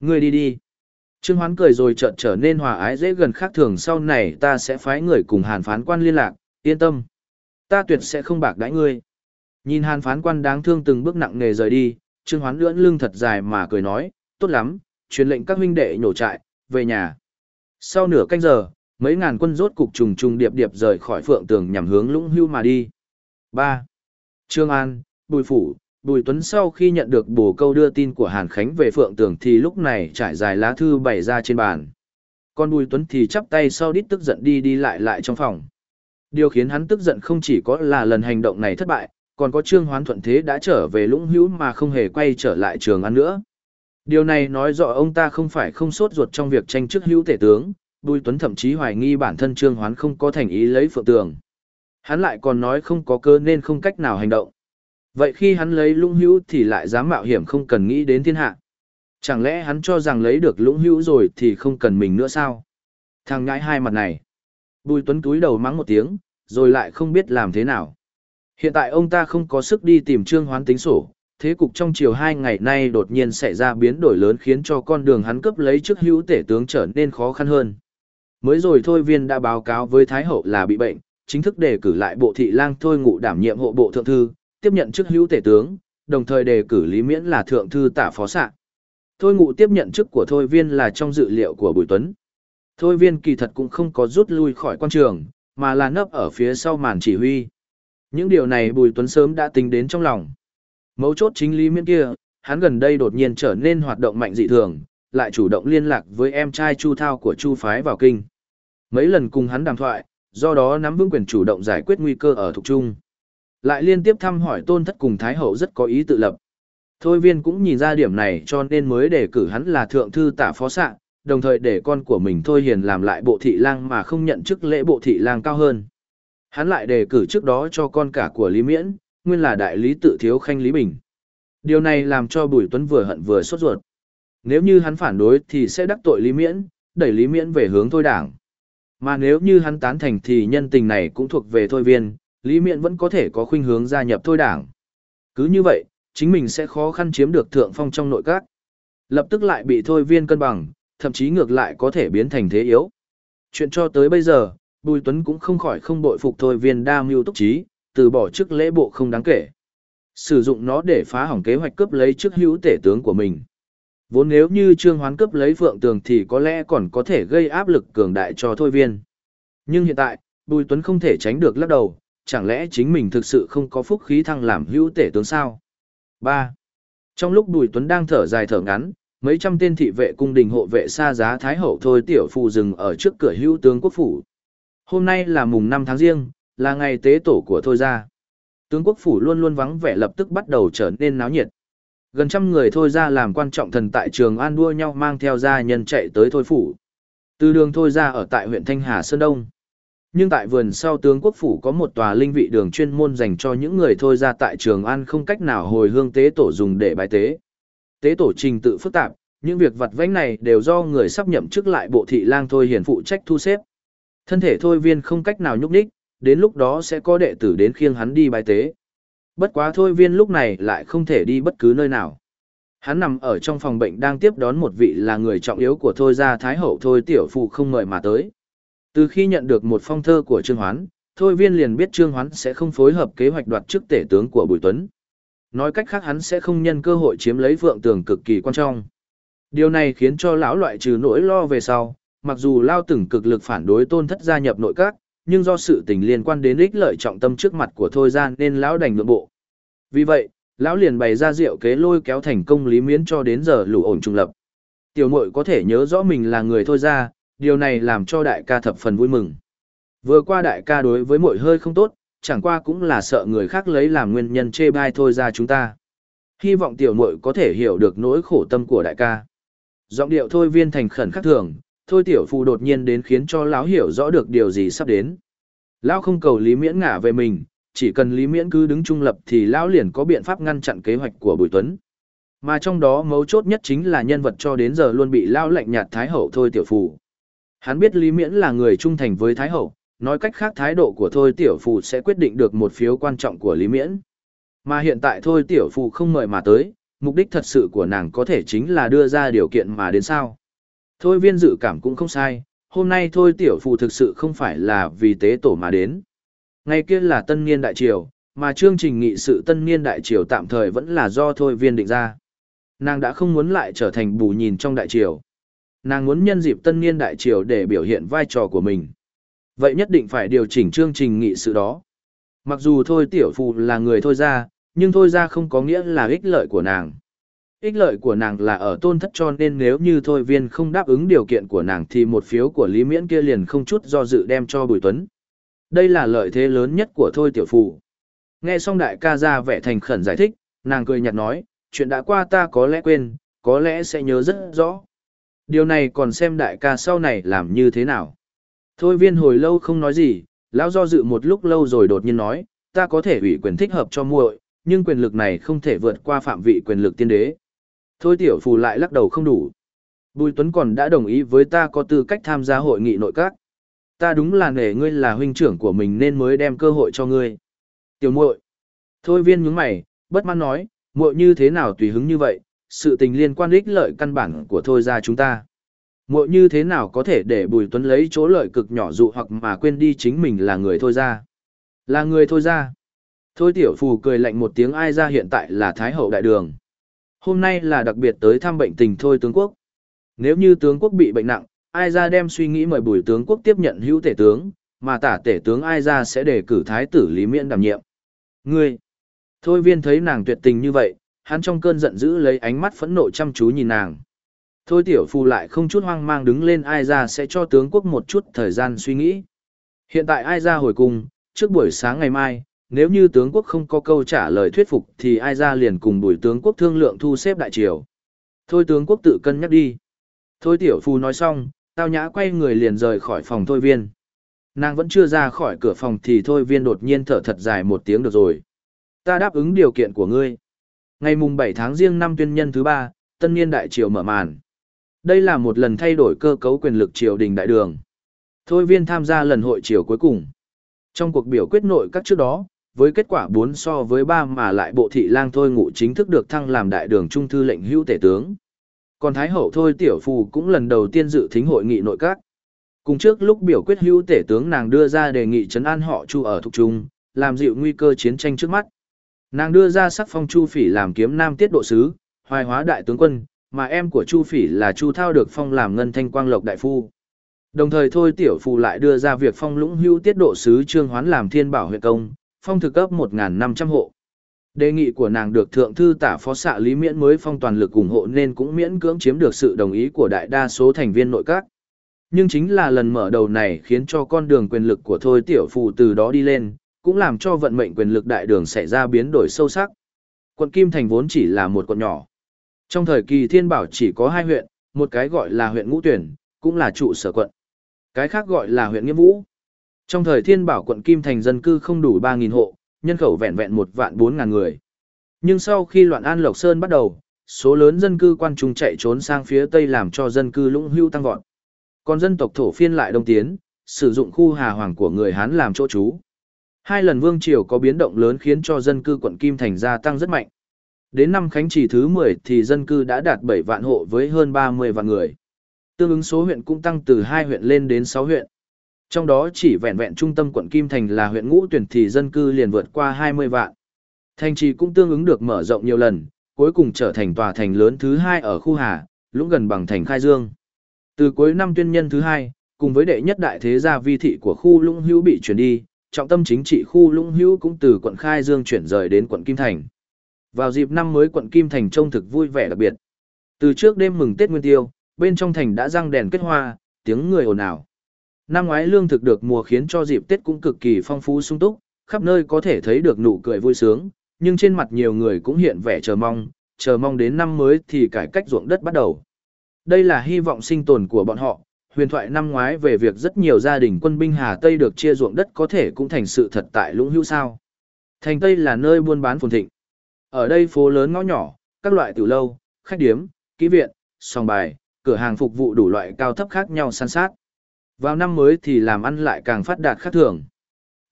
A: Ngươi đi đi. Trương Hoán cười rồi chợt trở nên hòa ái dễ gần khác thường sau này ta sẽ phái người cùng Hàn phán quan liên lạc, yên tâm. Ta tuyệt sẽ không bạc đãi ngươi. Nhìn Hàn phán quan đáng thương từng bước nặng nề rời đi, Trương Hoán lưỡn lưng thật dài mà cười nói, tốt lắm, truyền lệnh các huynh đệ nhổ trại, về nhà. Sau nửa canh giờ, mấy ngàn quân rốt cục trùng trùng điệp điệp rời khỏi phượng tường nhằm hướng lũng hưu mà đi. 3. Trương An, Bùi Phủ, Bùi Tuấn sau khi nhận được bổ câu đưa tin của Hàn Khánh về phượng tường thì lúc này trải dài lá thư bày ra trên bàn. Còn Bùi Tuấn thì chắp tay sau đít tức giận đi đi lại lại trong phòng. Điều khiến hắn tức giận không chỉ có là lần hành động này thất bại, còn có Trương Hoán thuận thế đã trở về lũng hữu mà không hề quay trở lại trường ăn nữa. Điều này nói rõ ông ta không phải không sốt ruột trong việc tranh chức hữu tể tướng, Bùi Tuấn thậm chí hoài nghi bản thân Trương Hoán không có thành ý lấy phượng tường. Hắn lại còn nói không có cơ nên không cách nào hành động. Vậy khi hắn lấy lũng hữu thì lại dám mạo hiểm không cần nghĩ đến thiên hạ. Chẳng lẽ hắn cho rằng lấy được lũng hữu rồi thì không cần mình nữa sao? Thằng ngãi hai mặt này. Bùi Tuấn túi đầu mắng một tiếng, rồi lại không biết làm thế nào. Hiện tại ông ta không có sức đi tìm Trương Hoán tính sổ, thế cục trong chiều hai ngày nay đột nhiên xảy ra biến đổi lớn khiến cho con đường hắn cấp lấy chức hữu tể tướng trở nên khó khăn hơn. Mới rồi thôi viên đã báo cáo với Thái Hậu là bị bệnh, chính thức đề cử lại bộ thị lang thôi ngụ đảm nhiệm hộ bộ thượng thư, tiếp nhận chức hữu tể tướng, đồng thời đề cử Lý Miễn là thượng thư tả phó sạ. Thôi ngụ tiếp nhận chức của thôi viên là trong dự liệu của Bùi Tuấn. Thôi viên kỳ thật cũng không có rút lui khỏi quan trường, mà là nấp ở phía sau màn chỉ huy. Những điều này Bùi Tuấn sớm đã tính đến trong lòng. Mấu chốt chính Lý Miễn kia, hắn gần đây đột nhiên trở nên hoạt động mạnh dị thường, lại chủ động liên lạc với em trai Chu Thao của Chu phái vào kinh. Mấy lần cùng hắn đàm thoại, do đó nắm vững quyền chủ động giải quyết nguy cơ ở Thục trung. Lại liên tiếp thăm hỏi tôn thất cùng Thái Hậu rất có ý tự lập. Thôi viên cũng nhìn ra điểm này cho nên mới đề cử hắn là thượng thư tả phó sạ, đồng thời để con của mình Thôi Hiền làm lại bộ thị lang mà không nhận chức lễ bộ thị lang cao hơn. Hắn lại đề cử trước đó cho con cả của Lý Miễn, nguyên là đại lý tự thiếu khanh Lý Bình. Điều này làm cho Bùi Tuấn vừa hận vừa sốt ruột. Nếu như hắn phản đối thì sẽ đắc tội Lý Miễn, đẩy Lý Miễn về hướng thôi đảng. Mà nếu như hắn tán thành thì nhân tình này cũng thuộc về thôi viên, Lý Miễn vẫn có thể có khuynh hướng gia nhập thôi đảng. Cứ như vậy, chính mình sẽ khó khăn chiếm được thượng phong trong nội các. Lập tức lại bị thôi viên cân bằng, thậm chí ngược lại có thể biến thành thế yếu. Chuyện cho tới bây giờ, Bùi Tuấn cũng không khỏi không bội phục thôi viên đa mưu túc trí, từ bỏ chức lễ bộ không đáng kể. Sử dụng nó để phá hỏng kế hoạch cướp lấy chức hữu tể tướng của mình. Vốn nếu như Trương Hoán cướp lấy Phượng Tường thì có lẽ còn có thể gây áp lực cường đại cho thôi viên. Nhưng hiện tại, Bùi Tuấn không thể tránh được lắc đầu, chẳng lẽ chính mình thực sự không có phúc khí thăng làm hữu tể tướng sao? 3. Trong lúc Bùi Tuấn đang thở dài thở ngắn, mấy trăm tên thị vệ cung đình hộ vệ xa giá Thái Hậu thôi tiểu phù dừng ở trước cửa hữu tướng quốc phủ. Hôm nay là mùng 5 tháng riêng, là ngày tế tổ của Thôi gia. Tướng quốc phủ luôn luôn vắng vẻ lập tức bắt đầu trở nên náo nhiệt. Gần trăm người Thôi gia làm quan trọng thần tại trường An đua nhau mang theo gia nhân chạy tới Thôi phủ. Từ đường Thôi gia ở tại huyện Thanh Hà Sơn Đông. Nhưng tại vườn sau tướng quốc phủ có một tòa linh vị đường chuyên môn dành cho những người Thôi gia tại trường An không cách nào hồi hương tế tổ dùng để bài tế. Tế tổ trình tự phức tạp, những việc vặt vãnh này đều do người sắp nhậm chức lại bộ thị lang Thôi hiền phụ trách thu xếp. Thân thể thôi viên không cách nào nhúc đích, đến lúc đó sẽ có đệ tử đến khiêng hắn đi bài tế. Bất quá thôi viên lúc này lại không thể đi bất cứ nơi nào. Hắn nằm ở trong phòng bệnh đang tiếp đón một vị là người trọng yếu của thôi gia thái hậu thôi tiểu phụ không mời mà tới. Từ khi nhận được một phong thơ của Trương Hoán, thôi viên liền biết Trương Hoán sẽ không phối hợp kế hoạch đoạt chức tể tướng của Bùi Tuấn. Nói cách khác hắn sẽ không nhân cơ hội chiếm lấy vượng tường cực kỳ quan trọng. Điều này khiến cho lão loại trừ nỗi lo về sau, mặc dù Lao từng cực lực phản đối tôn thất gia nhập nội các, nhưng do sự tình liên quan đến ích lợi trọng tâm trước mặt của Thôi Gian nên lão đành nội bộ. Vì vậy, lão liền bày ra rượu kế lôi kéo thành công lý miến cho đến giờ lũ ổn trung lập. Tiểu nội có thể nhớ rõ mình là người Thôi ra, điều này làm cho đại ca thập phần vui mừng. Vừa qua đại ca đối với mội hơi không tốt, chẳng qua cũng là sợ người khác lấy làm nguyên nhân chê bai Thôi ra chúng ta. Hy vọng tiểu nội có thể hiểu được nỗi khổ tâm của đại ca. Giọng điệu thôi viên thành khẩn khắc thường, thôi tiểu phù đột nhiên đến khiến cho lão hiểu rõ được điều gì sắp đến. Lão không cầu Lý Miễn ngả về mình, chỉ cần Lý Miễn cứ đứng trung lập thì lão liền có biện pháp ngăn chặn kế hoạch của Bùi Tuấn. Mà trong đó mấu chốt nhất chính là nhân vật cho đến giờ luôn bị lão lạnh nhạt Thái Hậu thôi tiểu phù. Hắn biết Lý Miễn là người trung thành với Thái Hậu, nói cách khác thái độ của thôi tiểu phù sẽ quyết định được một phiếu quan trọng của Lý Miễn. Mà hiện tại thôi tiểu phù không mời mà tới, mục đích thật sự của nàng có thể chính là đưa ra điều kiện mà đến sao. Thôi viên dự cảm cũng không sai, hôm nay thôi tiểu phụ thực sự không phải là vì tế tổ mà đến. Ngày kia là tân niên đại triều, mà chương trình nghị sự tân niên đại triều tạm thời vẫn là do thôi viên định ra. Nàng đã không muốn lại trở thành bù nhìn trong đại triều. Nàng muốn nhân dịp tân niên đại triều để biểu hiện vai trò của mình. Vậy nhất định phải điều chỉnh chương trình nghị sự đó. Mặc dù thôi tiểu phụ là người thôi ra, nhưng thôi ra không có nghĩa là ích lợi của nàng. Ích lợi của nàng là ở tôn thất cho nên nếu như thôi viên không đáp ứng điều kiện của nàng thì một phiếu của Lý Miễn kia liền không chút do dự đem cho Bùi Tuấn. Đây là lợi thế lớn nhất của thôi tiểu phù. Nghe xong đại ca ra vẻ thành khẩn giải thích, nàng cười nhạt nói, chuyện đã qua ta có lẽ quên, có lẽ sẽ nhớ rất rõ. Điều này còn xem đại ca sau này làm như thế nào. Thôi viên hồi lâu không nói gì, lão do dự một lúc lâu rồi đột nhiên nói, ta có thể ủy quyền thích hợp cho muội, nhưng quyền lực này không thể vượt qua phạm vị quyền lực tiên đế. Thôi tiểu phù lại lắc đầu không đủ. Bùi Tuấn còn đã đồng ý với ta có tư cách tham gia hội nghị nội các. Ta đúng là nể ngươi là huynh trưởng của mình nên mới đem cơ hội cho ngươi. Tiểu muội. Thôi viên nhướng mày, bất mãn nói, muội như thế nào tùy hứng như vậy, sự tình liên quan ích lợi căn bản của thôi ra chúng ta. Muội như thế nào có thể để Bùi Tuấn lấy chỗ lợi cực nhỏ dụ hoặc mà quên đi chính mình là người thôi ra. Là người thôi ra. Thôi tiểu phù cười lạnh một tiếng ai ra hiện tại là Thái Hậu Đại Đường. Hôm nay là đặc biệt tới thăm bệnh tình thôi tướng quốc. Nếu như tướng quốc bị bệnh nặng, ai ra đem suy nghĩ mời bùi tướng quốc tiếp nhận hữu tể tướng, mà tả tể tướng ai ra sẽ đề cử thái tử Lý Miễn đảm nhiệm. Ngươi! Thôi viên thấy nàng tuyệt tình như vậy, hắn trong cơn giận dữ lấy ánh mắt phẫn nộ chăm chú nhìn nàng. Thôi tiểu Phu lại không chút hoang mang đứng lên ai ra sẽ cho tướng quốc một chút thời gian suy nghĩ. Hiện tại ai ra hồi cung, trước buổi sáng ngày mai, nếu như tướng quốc không có câu trả lời thuyết phục thì ai ra liền cùng bùi tướng quốc thương lượng thu xếp đại triều. Thôi tướng quốc tự cân nhắc đi. Thôi tiểu phu nói xong, tao nhã quay người liền rời khỏi phòng thôi viên. Nàng vẫn chưa ra khỏi cửa phòng thì thôi viên đột nhiên thở thật dài một tiếng được rồi. Ta đáp ứng điều kiện của ngươi. Ngày mùng 7 tháng riêng năm tuyên nhân thứ ba, tân niên đại triều mở màn. Đây là một lần thay đổi cơ cấu quyền lực triều đình đại đường. Thôi viên tham gia lần hội triều cuối cùng. Trong cuộc biểu quyết nội các trước đó, với kết quả 4 so với 3 mà lại bộ thị lang thôi ngụ chính thức được thăng làm đại đường trung thư lệnh hữu tể tướng. Còn Thái Hậu thôi tiểu phù cũng lần đầu tiên dự thính hội nghị nội các. Cùng trước lúc biểu quyết hữu tể tướng nàng đưa ra đề nghị trấn an họ chu ở thuộc trung, làm dịu nguy cơ chiến tranh trước mắt. Nàng đưa ra sắc phong chu phỉ làm kiếm nam tiết độ sứ, hoài hóa đại tướng quân, mà em của chu phỉ là chu thao được phong làm ngân thanh quang lộc đại phu. Đồng thời thôi tiểu phù lại đưa ra việc phong lũng hữu tiết độ sứ trương hoán làm thiên bảo huyện công, phong thực cấp 1.500 hộ. Đề nghị của nàng được thượng thư tả phó xạ Lý Miễn mới phong toàn lực ủng hộ nên cũng miễn cưỡng chiếm được sự đồng ý của đại đa số thành viên nội các. Nhưng chính là lần mở đầu này khiến cho con đường quyền lực của Thôi Tiểu Phù từ đó đi lên, cũng làm cho vận mệnh quyền lực đại đường xảy ra biến đổi sâu sắc. Quận Kim Thành vốn chỉ là một quận nhỏ. Trong thời kỳ thiên bảo chỉ có hai huyện, một cái gọi là huyện Ngũ Tuyển, cũng là trụ sở quận. Cái khác gọi là huyện Nghĩa Vũ. Trong thời thiên bảo quận Kim Thành dân cư không đủ 3.000 hộ, nhân khẩu vẹn vẹn một vạn 4.000 người. Nhưng sau khi loạn an Lộc Sơn bắt đầu, số lớn dân cư quan trung chạy trốn sang phía Tây làm cho dân cư lũng hưu tăng vọt. Còn dân tộc thổ phiên lại đông tiến, sử dụng khu hà hoàng của người Hán làm chỗ trú. Hai lần vương triều có biến động lớn khiến cho dân cư quận Kim Thành gia tăng rất mạnh. Đến năm khánh chỉ thứ 10 thì dân cư đã đạt 7 vạn hộ với hơn 30 vạn người. Tương ứng số huyện cũng tăng từ 2 huyện lên đến 6 huyện. Trong đó chỉ vẹn vẹn trung tâm quận Kim Thành là huyện ngũ tuyển thì dân cư liền vượt qua 20 vạn. Thành trì cũng tương ứng được mở rộng nhiều lần, cuối cùng trở thành tòa thành lớn thứ hai ở khu Hà, lũng gần bằng thành Khai Dương. Từ cuối năm tuyên nhân thứ hai, cùng với đệ nhất đại thế gia vi thị của khu lũng hữu bị chuyển đi, trọng tâm chính trị khu lũng hữu cũng từ quận Khai Dương chuyển rời đến quận Kim Thành. Vào dịp năm mới quận Kim Thành trông thực vui vẻ đặc biệt. Từ trước đêm mừng Tết Nguyên Tiêu, bên trong thành đã răng đèn kết hoa, tiếng người ồn ào. Năm ngoái lương thực được mùa khiến cho dịp Tết cũng cực kỳ phong phú sung túc, khắp nơi có thể thấy được nụ cười vui sướng, nhưng trên mặt nhiều người cũng hiện vẻ chờ mong, chờ mong đến năm mới thì cải cách ruộng đất bắt đầu. Đây là hy vọng sinh tồn của bọn họ, huyền thoại năm ngoái về việc rất nhiều gia đình quân binh Hà Tây được chia ruộng đất có thể cũng thành sự thật tại Lũng Hữu sao. Thành Tây là nơi buôn bán phồn thịnh. Ở đây phố lớn ngõ nhỏ, các loại tiểu lâu, khách điếm, kỹ viện, sòng bài, cửa hàng phục vụ đủ loại cao thấp khác nhau san sát. Vào năm mới thì làm ăn lại càng phát đạt khác thường.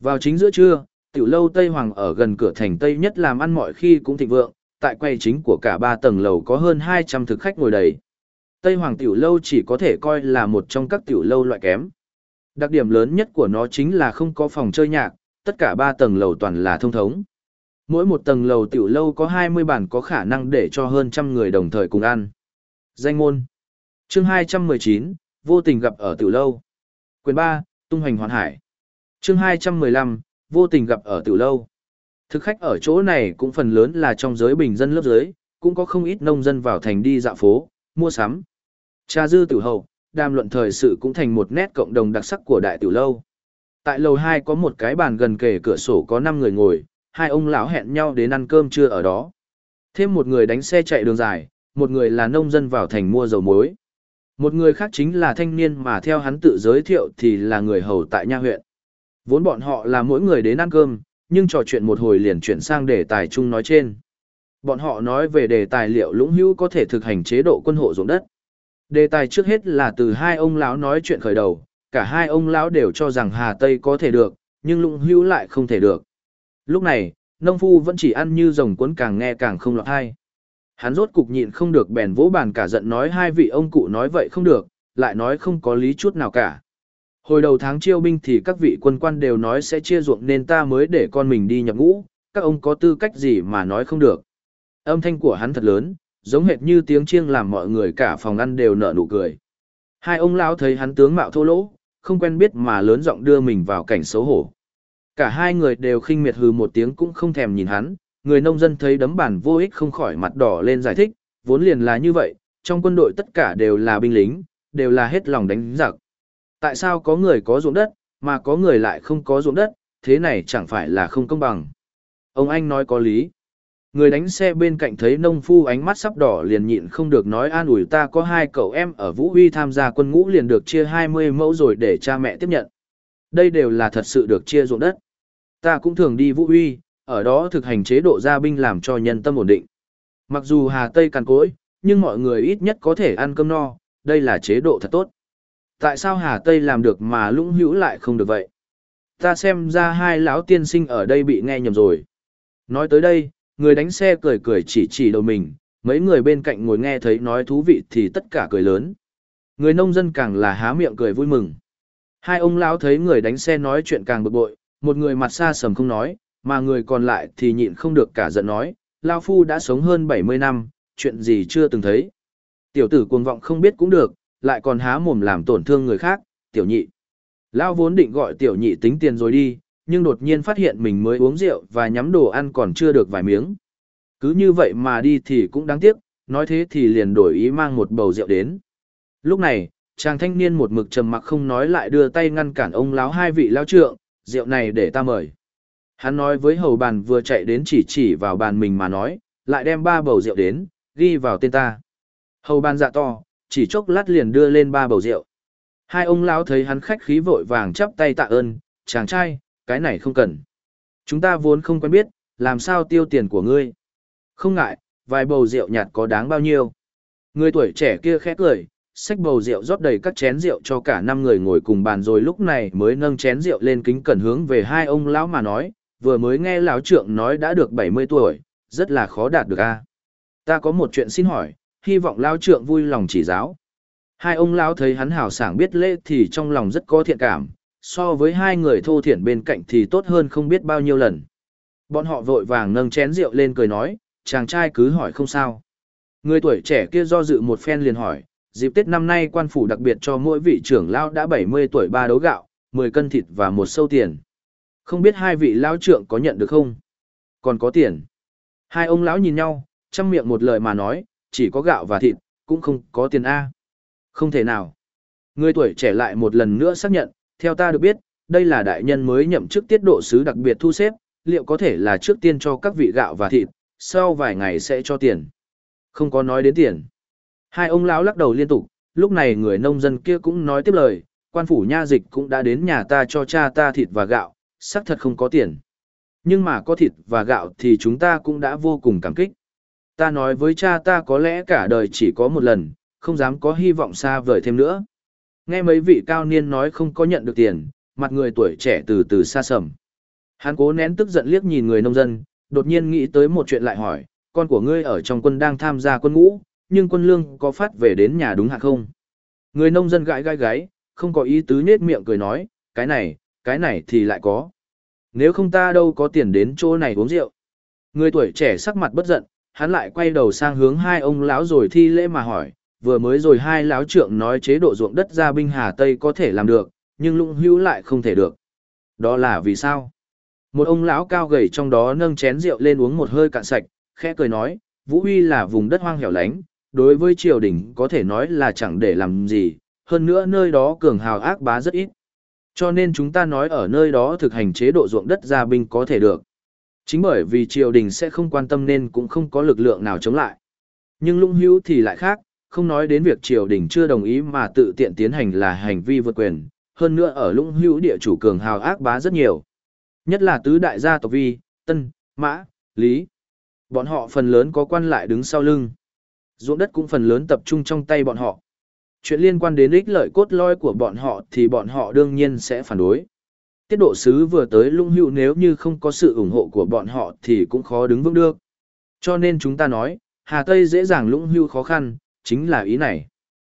A: Vào chính giữa trưa, tiểu lâu Tây Hoàng ở gần cửa thành Tây nhất làm ăn mọi khi cũng thịnh vượng, tại quầy chính của cả ba tầng lầu có hơn 200 thực khách ngồi đầy. Tây Hoàng tiểu lâu chỉ có thể coi là một trong các tiểu lâu loại kém. Đặc điểm lớn nhất của nó chính là không có phòng chơi nhạc, tất cả ba tầng lầu toàn là thông thống. Mỗi một tầng lầu tiểu lâu có 20 bàn có khả năng để cho hơn trăm người đồng thời cùng ăn. Danh ngôn Chương 219, vô tình gặp ở tiểu lâu. Quyền 3, tung hoành hoàn hải. Chương 215, vô tình gặp ở tiểu lâu. Thực khách ở chỗ này cũng phần lớn là trong giới bình dân lớp dưới, cũng có không ít nông dân vào thành đi dạo phố, mua sắm. Cha dư tiểu hậu, đàm luận thời sự cũng thành một nét cộng đồng đặc sắc của đại tiểu lâu. Tại lầu 2 có một cái bàn gần kề cửa sổ có 5 người ngồi, hai ông lão hẹn nhau đến ăn cơm trưa ở đó. Thêm một người đánh xe chạy đường dài, một người là nông dân vào thành mua dầu muối. Một người khác chính là thanh niên mà theo hắn tự giới thiệu thì là người hầu tại nha huyện. Vốn bọn họ là mỗi người đến ăn cơm, nhưng trò chuyện một hồi liền chuyển sang đề tài chung nói trên. Bọn họ nói về đề tài liệu lũng hữu có thể thực hành chế độ quân hộ ruộng đất. Đề tài trước hết là từ hai ông lão nói chuyện khởi đầu, cả hai ông lão đều cho rằng Hà Tây có thể được, nhưng lũng hữu lại không thể được. Lúc này, nông phu vẫn chỉ ăn như rồng cuốn càng nghe càng không lọt hay. Hắn rốt cục nhịn không được bèn vỗ bàn cả giận nói hai vị ông cụ nói vậy không được, lại nói không có lý chút nào cả. Hồi đầu tháng chiêu binh thì các vị quân quan đều nói sẽ chia ruộng nên ta mới để con mình đi nhập ngũ, các ông có tư cách gì mà nói không được. Âm thanh của hắn thật lớn, giống hệt như tiếng chiêng làm mọi người cả phòng ăn đều nở nụ cười. Hai ông lão thấy hắn tướng mạo thô lỗ, không quen biết mà lớn giọng đưa mình vào cảnh xấu hổ. Cả hai người đều khinh miệt hừ một tiếng cũng không thèm nhìn hắn, người nông dân thấy đấm bản vô ích không khỏi mặt đỏ lên giải thích, vốn liền là như vậy, trong quân đội tất cả đều là binh lính, đều là hết lòng đánh giặc. Tại sao có người có ruộng đất, mà có người lại không có ruộng đất, thế này chẳng phải là không công bằng. Ông anh nói có lý. Người đánh xe bên cạnh thấy nông phu ánh mắt sắp đỏ liền nhịn không được nói an ủi ta có hai cậu em ở Vũ Huy tham gia quân ngũ liền được chia 20 mẫu rồi để cha mẹ tiếp nhận. Đây đều là thật sự được chia ruộng đất. Ta cũng thường đi Vũ Huy, ở đó thực hành chế độ gia binh làm cho nhân tâm ổn định. Mặc dù Hà Tây cằn cỗi, nhưng mọi người ít nhất có thể ăn cơm no, đây là chế độ thật tốt. Tại sao Hà Tây làm được mà lũng hữu lại không được vậy? Ta xem ra hai lão tiên sinh ở đây bị nghe nhầm rồi. Nói tới đây, người đánh xe cười cười chỉ chỉ đầu mình, mấy người bên cạnh ngồi nghe thấy nói thú vị thì tất cả cười lớn. Người nông dân càng là há miệng cười vui mừng. Hai ông lão thấy người đánh xe nói chuyện càng bực bội, một người mặt xa sầm không nói, mà người còn lại thì nhịn không được cả giận nói, Lao Phu đã sống hơn 70 năm, chuyện gì chưa từng thấy. Tiểu tử cuồng vọng không biết cũng được, lại còn há mồm làm tổn thương người khác, tiểu nhị. Lao vốn định gọi tiểu nhị tính tiền rồi đi, nhưng đột nhiên phát hiện mình mới uống rượu và nhắm đồ ăn còn chưa được vài miếng. Cứ như vậy mà đi thì cũng đáng tiếc, nói thế thì liền đổi ý mang một bầu rượu đến. Lúc này, chàng thanh niên một mực trầm mặc không nói lại đưa tay ngăn cản ông lão hai vị lao trượng, rượu này để ta mời. Hắn nói với hầu bàn vừa chạy đến chỉ chỉ vào bàn mình mà nói, lại đem ba bầu rượu đến, ghi vào tên ta. Hầu bàn dạ to, chỉ chốc lát liền đưa lên ba bầu rượu. Hai ông lão thấy hắn khách khí vội vàng chắp tay tạ ơn, chàng trai, cái này không cần. Chúng ta vốn không quen biết, làm sao tiêu tiền của ngươi. Không ngại, vài bầu rượu nhạt có đáng bao nhiêu. Người tuổi trẻ kia khẽ cười, xách bầu rượu rót đầy các chén rượu cho cả năm người ngồi cùng bàn rồi lúc này mới nâng chén rượu lên kính cẩn hướng về hai ông lão mà nói, vừa mới nghe lão trượng nói đã được 70 tuổi, rất là khó đạt được a. Ta có một chuyện xin hỏi, hy vọng lão trượng vui lòng chỉ giáo. Hai ông lão thấy hắn hào sảng biết lễ thì trong lòng rất có thiện cảm, so với hai người thô thiển bên cạnh thì tốt hơn không biết bao nhiêu lần. Bọn họ vội vàng nâng chén rượu lên cười nói, chàng trai cứ hỏi không sao. Người tuổi trẻ kia do dự một phen liền hỏi, dịp Tết năm nay quan phủ đặc biệt cho mỗi vị trưởng lão đã 70 tuổi ba đấu gạo, 10 cân thịt và một sâu tiền. Không biết hai vị lão trượng có nhận được không? Còn có tiền. Hai ông lão nhìn nhau, chăm miệng một lời mà nói, chỉ có gạo và thịt, cũng không có tiền A. Không thể nào. Người tuổi trẻ lại một lần nữa xác nhận, theo ta được biết, đây là đại nhân mới nhậm chức tiết độ sứ đặc biệt thu xếp, liệu có thể là trước tiên cho các vị gạo và thịt, sau vài ngày sẽ cho tiền. Không có nói đến tiền. Hai ông lão lắc đầu liên tục, lúc này người nông dân kia cũng nói tiếp lời, quan phủ nha dịch cũng đã đến nhà ta cho cha ta thịt và gạo, xác thật không có tiền. Nhưng mà có thịt và gạo thì chúng ta cũng đã vô cùng cảm kích. Ta nói với cha ta có lẽ cả đời chỉ có một lần, không dám có hy vọng xa vời thêm nữa. Nghe mấy vị cao niên nói không có nhận được tiền, mặt người tuổi trẻ từ từ xa sầm. Hắn cố nén tức giận liếc nhìn người nông dân, đột nhiên nghĩ tới một chuyện lại hỏi, con của ngươi ở trong quân đang tham gia quân ngũ, nhưng quân lương có phát về đến nhà đúng hạn không? Người nông dân gãi gai gáy, không có ý tứ nết miệng cười nói, cái này, cái này thì lại có. Nếu không ta đâu có tiền đến chỗ này uống rượu. Người tuổi trẻ sắc mặt bất giận, hắn lại quay đầu sang hướng hai ông lão rồi thi lễ mà hỏi, vừa mới rồi hai lão trượng nói chế độ ruộng đất ra binh Hà Tây có thể làm được, nhưng lũng hữu lại không thể được. Đó là vì sao? Một ông lão cao gầy trong đó nâng chén rượu lên uống một hơi cạn sạch, khẽ cười nói, Vũ Huy là vùng đất hoang hẻo lánh, đối với triều đình có thể nói là chẳng để làm gì, hơn nữa nơi đó cường hào ác bá rất ít. Cho nên chúng ta nói ở nơi đó thực hành chế độ ruộng đất gia binh có thể được. Chính bởi vì triều đình sẽ không quan tâm nên cũng không có lực lượng nào chống lại. Nhưng lũng hữu thì lại khác, không nói đến việc triều đình chưa đồng ý mà tự tiện tiến hành là hành vi vượt quyền, hơn nữa ở lũng hữu địa chủ cường hào ác bá rất nhiều. Nhất là tứ đại gia tộc vi, tân, mã, lý. Bọn họ phần lớn có quan lại đứng sau lưng. Ruộng đất cũng phần lớn tập trung trong tay bọn họ. Chuyện liên quan đến ích lợi cốt lõi của bọn họ thì bọn họ đương nhiên sẽ phản đối. Tiết độ sứ vừa tới lung hữu nếu như không có sự ủng hộ của bọn họ thì cũng khó đứng vững được. Cho nên chúng ta nói, Hà Tây dễ dàng lũng hưu khó khăn, chính là ý này.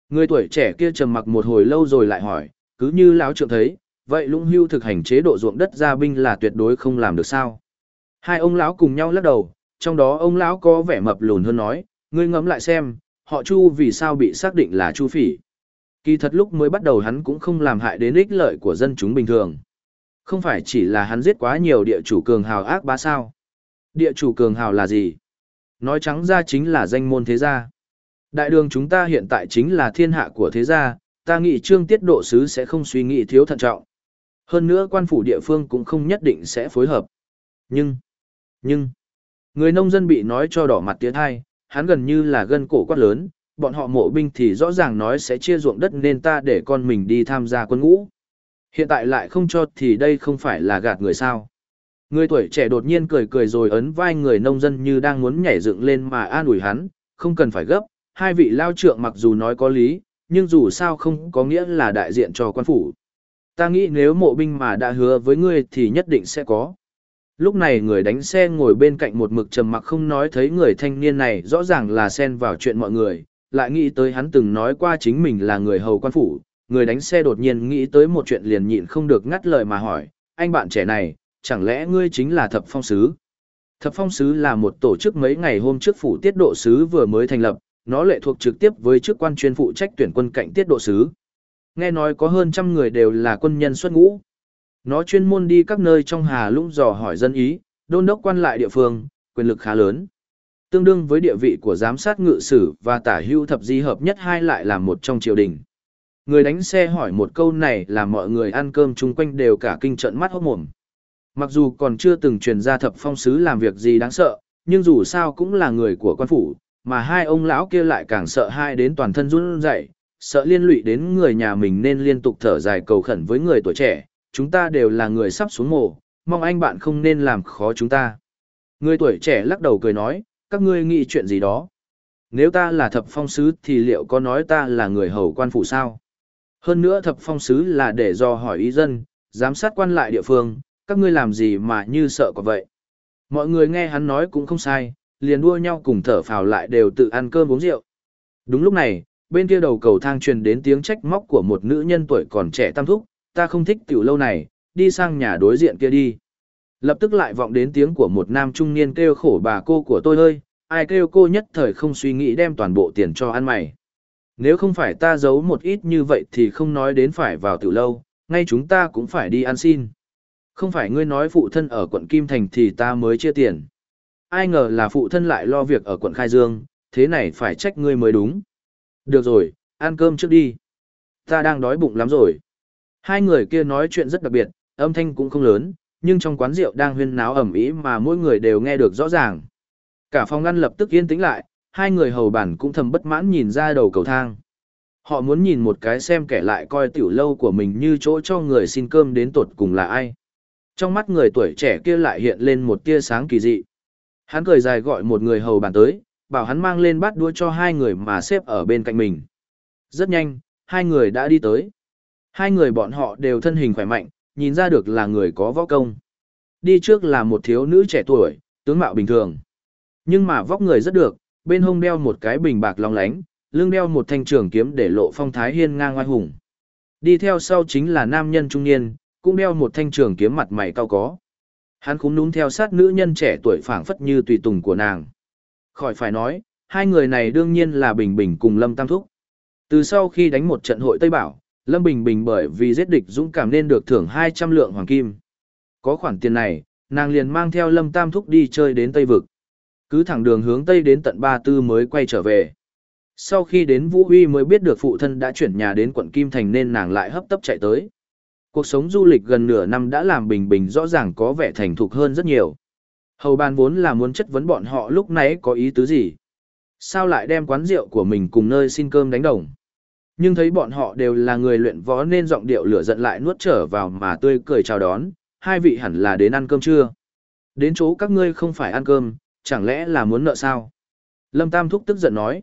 A: Người tuổi trẻ kia trầm mặc một hồi lâu rồi lại hỏi, cứ như lão trượng thấy, vậy lũng hưu thực hành chế độ ruộng đất gia binh là tuyệt đối không làm được sao? Hai ông lão cùng nhau lắc đầu, trong đó ông lão có vẻ mập lùn hơn nói, ngươi ngẫm lại xem, họ Chu vì sao bị xác định là Chu phỉ. Kỳ thật lúc mới bắt đầu hắn cũng không làm hại đến ích lợi của dân chúng bình thường. Không phải chỉ là hắn giết quá nhiều địa chủ cường hào ác bá sao. Địa chủ cường hào là gì? Nói trắng ra chính là danh môn thế gia. Đại đường chúng ta hiện tại chính là thiên hạ của thế gia, ta nghĩ trương tiết độ sứ sẽ không suy nghĩ thiếu thận trọng. Hơn nữa quan phủ địa phương cũng không nhất định sẽ phối hợp. Nhưng, nhưng, người nông dân bị nói cho đỏ mặt tiến thai, hắn gần như là gân cổ quát lớn, bọn họ mộ binh thì rõ ràng nói sẽ chia ruộng đất nên ta để con mình đi tham gia quân ngũ. Hiện tại lại không cho thì đây không phải là gạt người sao. Người tuổi trẻ đột nhiên cười cười rồi ấn vai người nông dân như đang muốn nhảy dựng lên mà an ủi hắn, không cần phải gấp, hai vị lao trượng mặc dù nói có lý, nhưng dù sao không có nghĩa là đại diện cho quan phủ. Ta nghĩ nếu mộ binh mà đã hứa với ngươi thì nhất định sẽ có. Lúc này người đánh xe ngồi bên cạnh một mực trầm mặc không nói thấy người thanh niên này rõ ràng là xen vào chuyện mọi người, lại nghĩ tới hắn từng nói qua chính mình là người hầu quan phủ, người đánh xe đột nhiên nghĩ tới một chuyện liền nhịn không được ngắt lời mà hỏi, anh bạn trẻ này, chẳng lẽ ngươi chính là thập phong sứ? Thập phong sứ là một tổ chức mấy ngày hôm trước phủ tiết độ sứ vừa mới thành lập, nó lệ thuộc trực tiếp với chức quan chuyên phụ trách tuyển quân cạnh tiết độ sứ. Nghe nói có hơn trăm người đều là quân nhân xuất ngũ. Nó chuyên môn đi các nơi trong Hà Lũng dò hỏi dân ý, đôn đốc quan lại địa phương, quyền lực khá lớn. Tương đương với địa vị của giám sát ngự sử và tả hưu thập di hợp nhất hai lại là một trong triều đình. Người đánh xe hỏi một câu này là mọi người ăn cơm chung quanh đều cả kinh trận mắt hốt mồm. Mặc dù còn chưa từng truyền ra thập phong sứ làm việc gì đáng sợ, nhưng dù sao cũng là người của quan phủ, mà hai ông lão kia lại càng sợ hai đến toàn thân run rẩy, sợ liên lụy đến người nhà mình nên liên tục thở dài cầu khẩn với người tuổi trẻ, chúng ta đều là người sắp xuống mồ, mong anh bạn không nên làm khó chúng ta. Người tuổi trẻ lắc đầu cười nói, các ngươi nghĩ chuyện gì đó. Nếu ta là thập phong sứ thì liệu có nói ta là người hầu quan phủ sao? Hơn nữa thập phong sứ là để do hỏi ý dân, giám sát quan lại địa phương, các ngươi làm gì mà như sợ có vậy. Mọi người nghe hắn nói cũng không sai, liền đua nhau cùng thở phào lại đều tự ăn cơm uống rượu. Đúng lúc này, bên kia đầu cầu thang truyền đến tiếng trách móc của một nữ nhân tuổi còn trẻ tam thúc, ta không thích tiểu lâu này, đi sang nhà đối diện kia đi. Lập tức lại vọng đến tiếng của một nam trung niên kêu khổ bà cô của tôi ơi, ai kêu cô nhất thời không suy nghĩ đem toàn bộ tiền cho ăn mày. Nếu không phải ta giấu một ít như vậy thì không nói đến phải vào tiểu lâu, ngay chúng ta cũng phải đi ăn xin. Không phải ngươi nói phụ thân ở quận Kim Thành thì ta mới chia tiền. Ai ngờ là phụ thân lại lo việc ở quận Khai Dương, thế này phải trách ngươi mới đúng. Được rồi, ăn cơm trước đi. Ta đang đói bụng lắm rồi. Hai người kia nói chuyện rất đặc biệt, âm thanh cũng không lớn, nhưng trong quán rượu đang huyên náo ẩm ý mà mỗi người đều nghe được rõ ràng. Cả phòng ngăn lập tức yên tĩnh lại, hai người hầu bản cũng thầm bất mãn nhìn ra đầu cầu thang. Họ muốn nhìn một cái xem kẻ lại coi tiểu lâu của mình như chỗ cho người xin cơm đến tột cùng là ai. Trong mắt người tuổi trẻ kia lại hiện lên một tia sáng kỳ dị. Hắn cười dài gọi một người hầu bàn tới, bảo hắn mang lên bát đũa cho hai người mà xếp ở bên cạnh mình. Rất nhanh, hai người đã đi tới. Hai người bọn họ đều thân hình khỏe mạnh, nhìn ra được là người có võ công. Đi trước là một thiếu nữ trẻ tuổi, tướng mạo bình thường. Nhưng mà vóc người rất được, bên hông đeo một cái bình bạc long lánh, lưng đeo một thanh trường kiếm để lộ phong thái hiên ngang oai hùng. Đi theo sau chính là nam nhân trung niên, cũng đeo một thanh trường kiếm mặt mày cao có. Hắn cũng núm theo sát nữ nhân trẻ tuổi phảng phất như tùy tùng của nàng. Khỏi phải nói, hai người này đương nhiên là Bình Bình cùng Lâm Tam Thúc. Từ sau khi đánh một trận hội Tây Bảo, Lâm Bình Bình bởi vì giết địch dũng cảm nên được thưởng 200 lượng hoàng kim. Có khoản tiền này, nàng liền mang theo Lâm Tam Thúc đi chơi đến Tây Vực. Cứ thẳng đường hướng Tây đến tận Ba Tư mới quay trở về. Sau khi đến Vũ Huy mới biết được phụ thân đã chuyển nhà đến quận Kim Thành nên nàng lại hấp tấp chạy tới. Cuộc sống du lịch gần nửa năm đã làm Bình Bình rõ ràng có vẻ thành thục hơn rất nhiều. Hầu ban vốn là muốn chất vấn bọn họ lúc nãy có ý tứ gì. Sao lại đem quán rượu của mình cùng nơi xin cơm đánh đồng. Nhưng thấy bọn họ đều là người luyện võ nên giọng điệu lửa giận lại nuốt trở vào mà tươi cười chào đón, hai vị hẳn là đến ăn cơm chưa? Đến chỗ các ngươi không phải ăn cơm, chẳng lẽ là muốn nợ sao? Lâm Tam Thúc tức giận nói.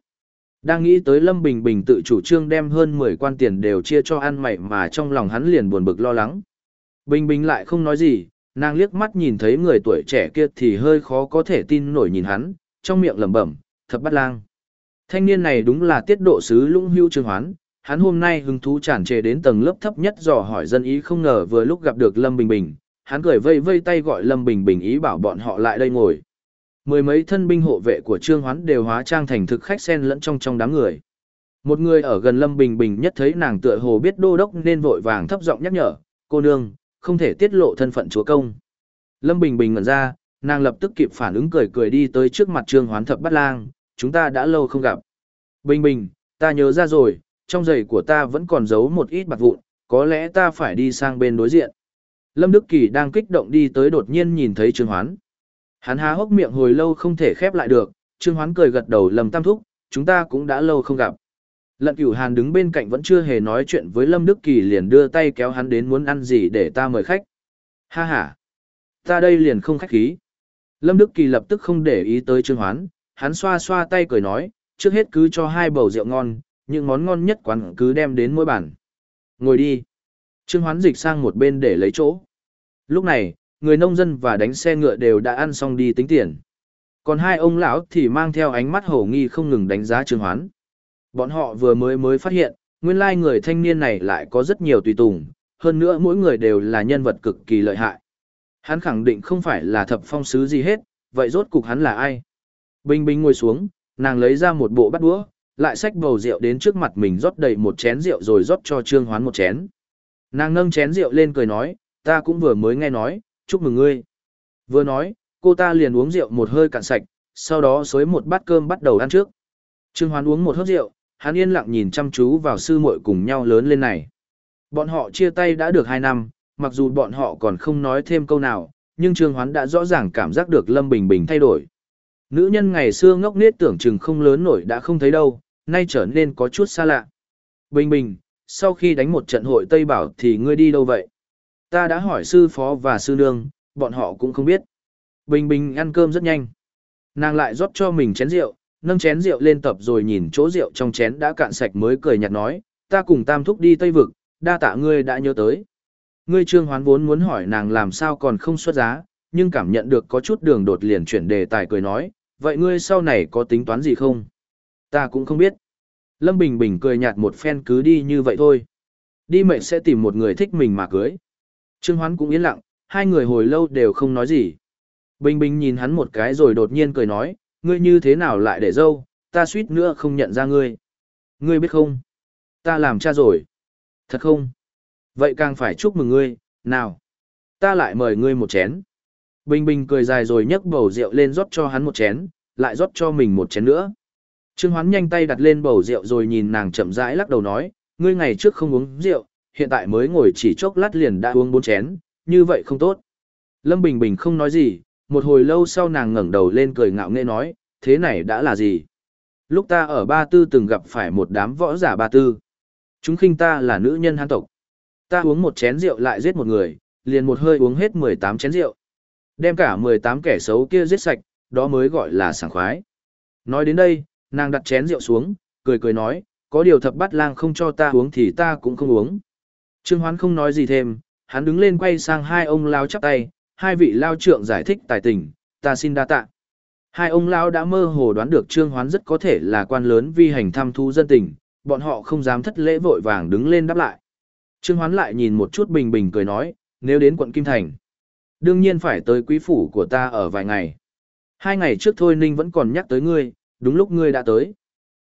A: Đang nghĩ tới Lâm Bình Bình tự chủ trương đem hơn 10 quan tiền đều chia cho ăn mày mà trong lòng hắn liền buồn bực lo lắng. Bình Bình lại không nói gì, nàng liếc mắt nhìn thấy người tuổi trẻ kia thì hơi khó có thể tin nổi nhìn hắn, trong miệng lẩm bẩm, thập bắt lang. Thanh niên này đúng là tiết độ sứ lũng hưu trương hoán, hắn hôm nay hứng thú tràn trề đến tầng lớp thấp nhất dò hỏi dân ý không ngờ vừa lúc gặp được Lâm Bình Bình, hắn cười vây vây tay gọi Lâm Bình Bình ý bảo bọn họ lại đây ngồi. Mười mấy thân binh hộ vệ của Trương Hoán đều hóa trang thành thực khách xen lẫn trong trong đám người. Một người ở gần Lâm Bình Bình nhất thấy nàng tựa hồ biết đô đốc nên vội vàng thấp giọng nhắc nhở, cô nương, không thể tiết lộ thân phận chúa công. Lâm Bình Bình ngẩn ra, nàng lập tức kịp phản ứng cười cười đi tới trước mặt Trương Hoán thập Bát lang, chúng ta đã lâu không gặp. Bình Bình, ta nhớ ra rồi, trong giày của ta vẫn còn giấu một ít bạc vụn, có lẽ ta phải đi sang bên đối diện. Lâm Đức Kỳ đang kích động đi tới đột nhiên nhìn thấy Trương Hoán. Hắn há hốc miệng hồi lâu không thể khép lại được, Trương Hoán cười gật đầu Lâm Tam Thúc, chúng ta cũng đã lâu không gặp. Lận cửu hàn đứng bên cạnh vẫn chưa hề nói chuyện với Lâm Đức Kỳ liền đưa tay kéo hắn đến muốn ăn gì để ta mời khách. Ha ha! Ta đây liền không khách khí. Lâm Đức Kỳ lập tức không để ý tới Trương Hoán, hắn xoa xoa tay cười nói, trước hết cứ cho hai bầu rượu ngon, những món ngon nhất quán cứ đem đến mỗi bàn. Ngồi đi. Trương Hoán dịch sang một bên để lấy chỗ. Lúc này, người nông dân và đánh xe ngựa đều đã ăn xong đi tính tiền. Còn hai ông lão thì mang theo ánh mắt hổ nghi không ngừng đánh giá Trương Hoán. Bọn họ vừa mới mới phát hiện, nguyên lai người thanh niên này lại có rất nhiều tùy tùng, hơn nữa mỗi người đều là nhân vật cực kỳ lợi hại. Hắn khẳng định không phải là thập phong sứ gì hết, vậy rốt cục hắn là ai? Bình Bình ngồi xuống, nàng lấy ra một bộ bát đũa, lại xách bầu rượu đến trước mặt mình rót đầy một chén rượu rồi rót cho Trương Hoán một chén. Nàng nâng chén rượu lên cười nói, ta cũng vừa mới nghe nói, chúc mừng ngươi. Vừa nói, cô ta liền uống rượu một hơi cạn sạch, sau đó xới một bát cơm bắt đầu ăn trước. Trương Hoán uống một hớp rượu, hắn yên lặng nhìn chăm chú vào sư muội cùng nhau lớn lên này. Bọn họ chia tay đã được hai năm, mặc dù bọn họ còn không nói thêm câu nào, nhưng Trương Hoán đã rõ ràng cảm giác được Lâm Bình Bình thay đổi. Nữ nhân ngày xưa ngốc nết tưởng chừng không lớn nổi đã không thấy đâu, nay trở nên có chút xa lạ. Bình Bình, sau khi đánh một trận hội Tây Bảo thì ngươi đi đâu vậy? Ta đã hỏi sư phó và sư nương, bọn họ cũng không biết. Bình Bình ăn cơm rất nhanh. Nàng lại rót cho mình chén rượu, nâng chén rượu lên tập rồi nhìn chỗ rượu trong chén đã cạn sạch mới cười nhạt nói, ta cùng tam thúc đi Tây Vực, đa tạ ngươi đã nhớ tới. Ngươi trương hoán vốn muốn hỏi nàng làm sao còn không xuất giá, nhưng cảm nhận được có chút đường đột liền chuyển đề tài cười nói, vậy ngươi sau này có tính toán gì không? Ta cũng không biết. Lâm Bình Bình cười nhạt một phen cứ đi như vậy thôi. Đi mệnh sẽ tìm một người thích mình mà cưới. Trương Hoán cũng yên lặng, hai người hồi lâu đều không nói gì. Bình Bình nhìn hắn một cái rồi đột nhiên cười nói, ngươi như thế nào lại để dâu, ta suýt nữa không nhận ra ngươi. Ngươi biết không? Ta làm cha rồi. Thật không? Vậy càng phải chúc mừng ngươi, nào. Ta lại mời ngươi một chén. Bình Bình cười dài rồi nhấc bầu rượu lên rót cho hắn một chén, lại rót cho mình một chén nữa. Trương Hoán nhanh tay đặt lên bầu rượu rồi nhìn nàng chậm rãi lắc đầu nói, ngươi ngày trước không uống rượu, hiện tại mới ngồi chỉ chốc lát liền đã uống bốn chén, như vậy không tốt. Lâm Bình Bình không nói gì, một hồi lâu sau nàng ngẩng đầu lên cười ngạo nghễ nói, thế này đã là gì? Lúc ta ở Ba Tư từng gặp phải một đám võ giả Ba Tư. Chúng khinh ta là nữ nhân hán tộc. Ta uống một chén rượu lại giết một người, liền một hơi uống hết 18 chén rượu. Đem cả 18 kẻ xấu kia giết sạch, đó mới gọi là sảng khoái. Nói đến đây, nàng đặt chén rượu xuống, cười cười nói, có điều thập bát lang không cho ta uống thì ta cũng không uống. Trương Hoán không nói gì thêm, hắn đứng lên quay sang hai ông lao chắp tay, hai vị lao trượng giải thích tài tình, ta xin đa tạ. Hai ông lao đã mơ hồ đoán được Trương Hoán rất có thể là quan lớn vi hành thăm thu dân tình, bọn họ không dám thất lễ vội vàng đứng lên đáp lại. Trương Hoán lại nhìn một chút bình bình cười nói, nếu đến quận Kim Thành, đương nhiên phải tới quý phủ của ta ở vài ngày. Hai ngày trước Thôi Ninh vẫn còn nhắc tới ngươi, đúng lúc ngươi đã tới.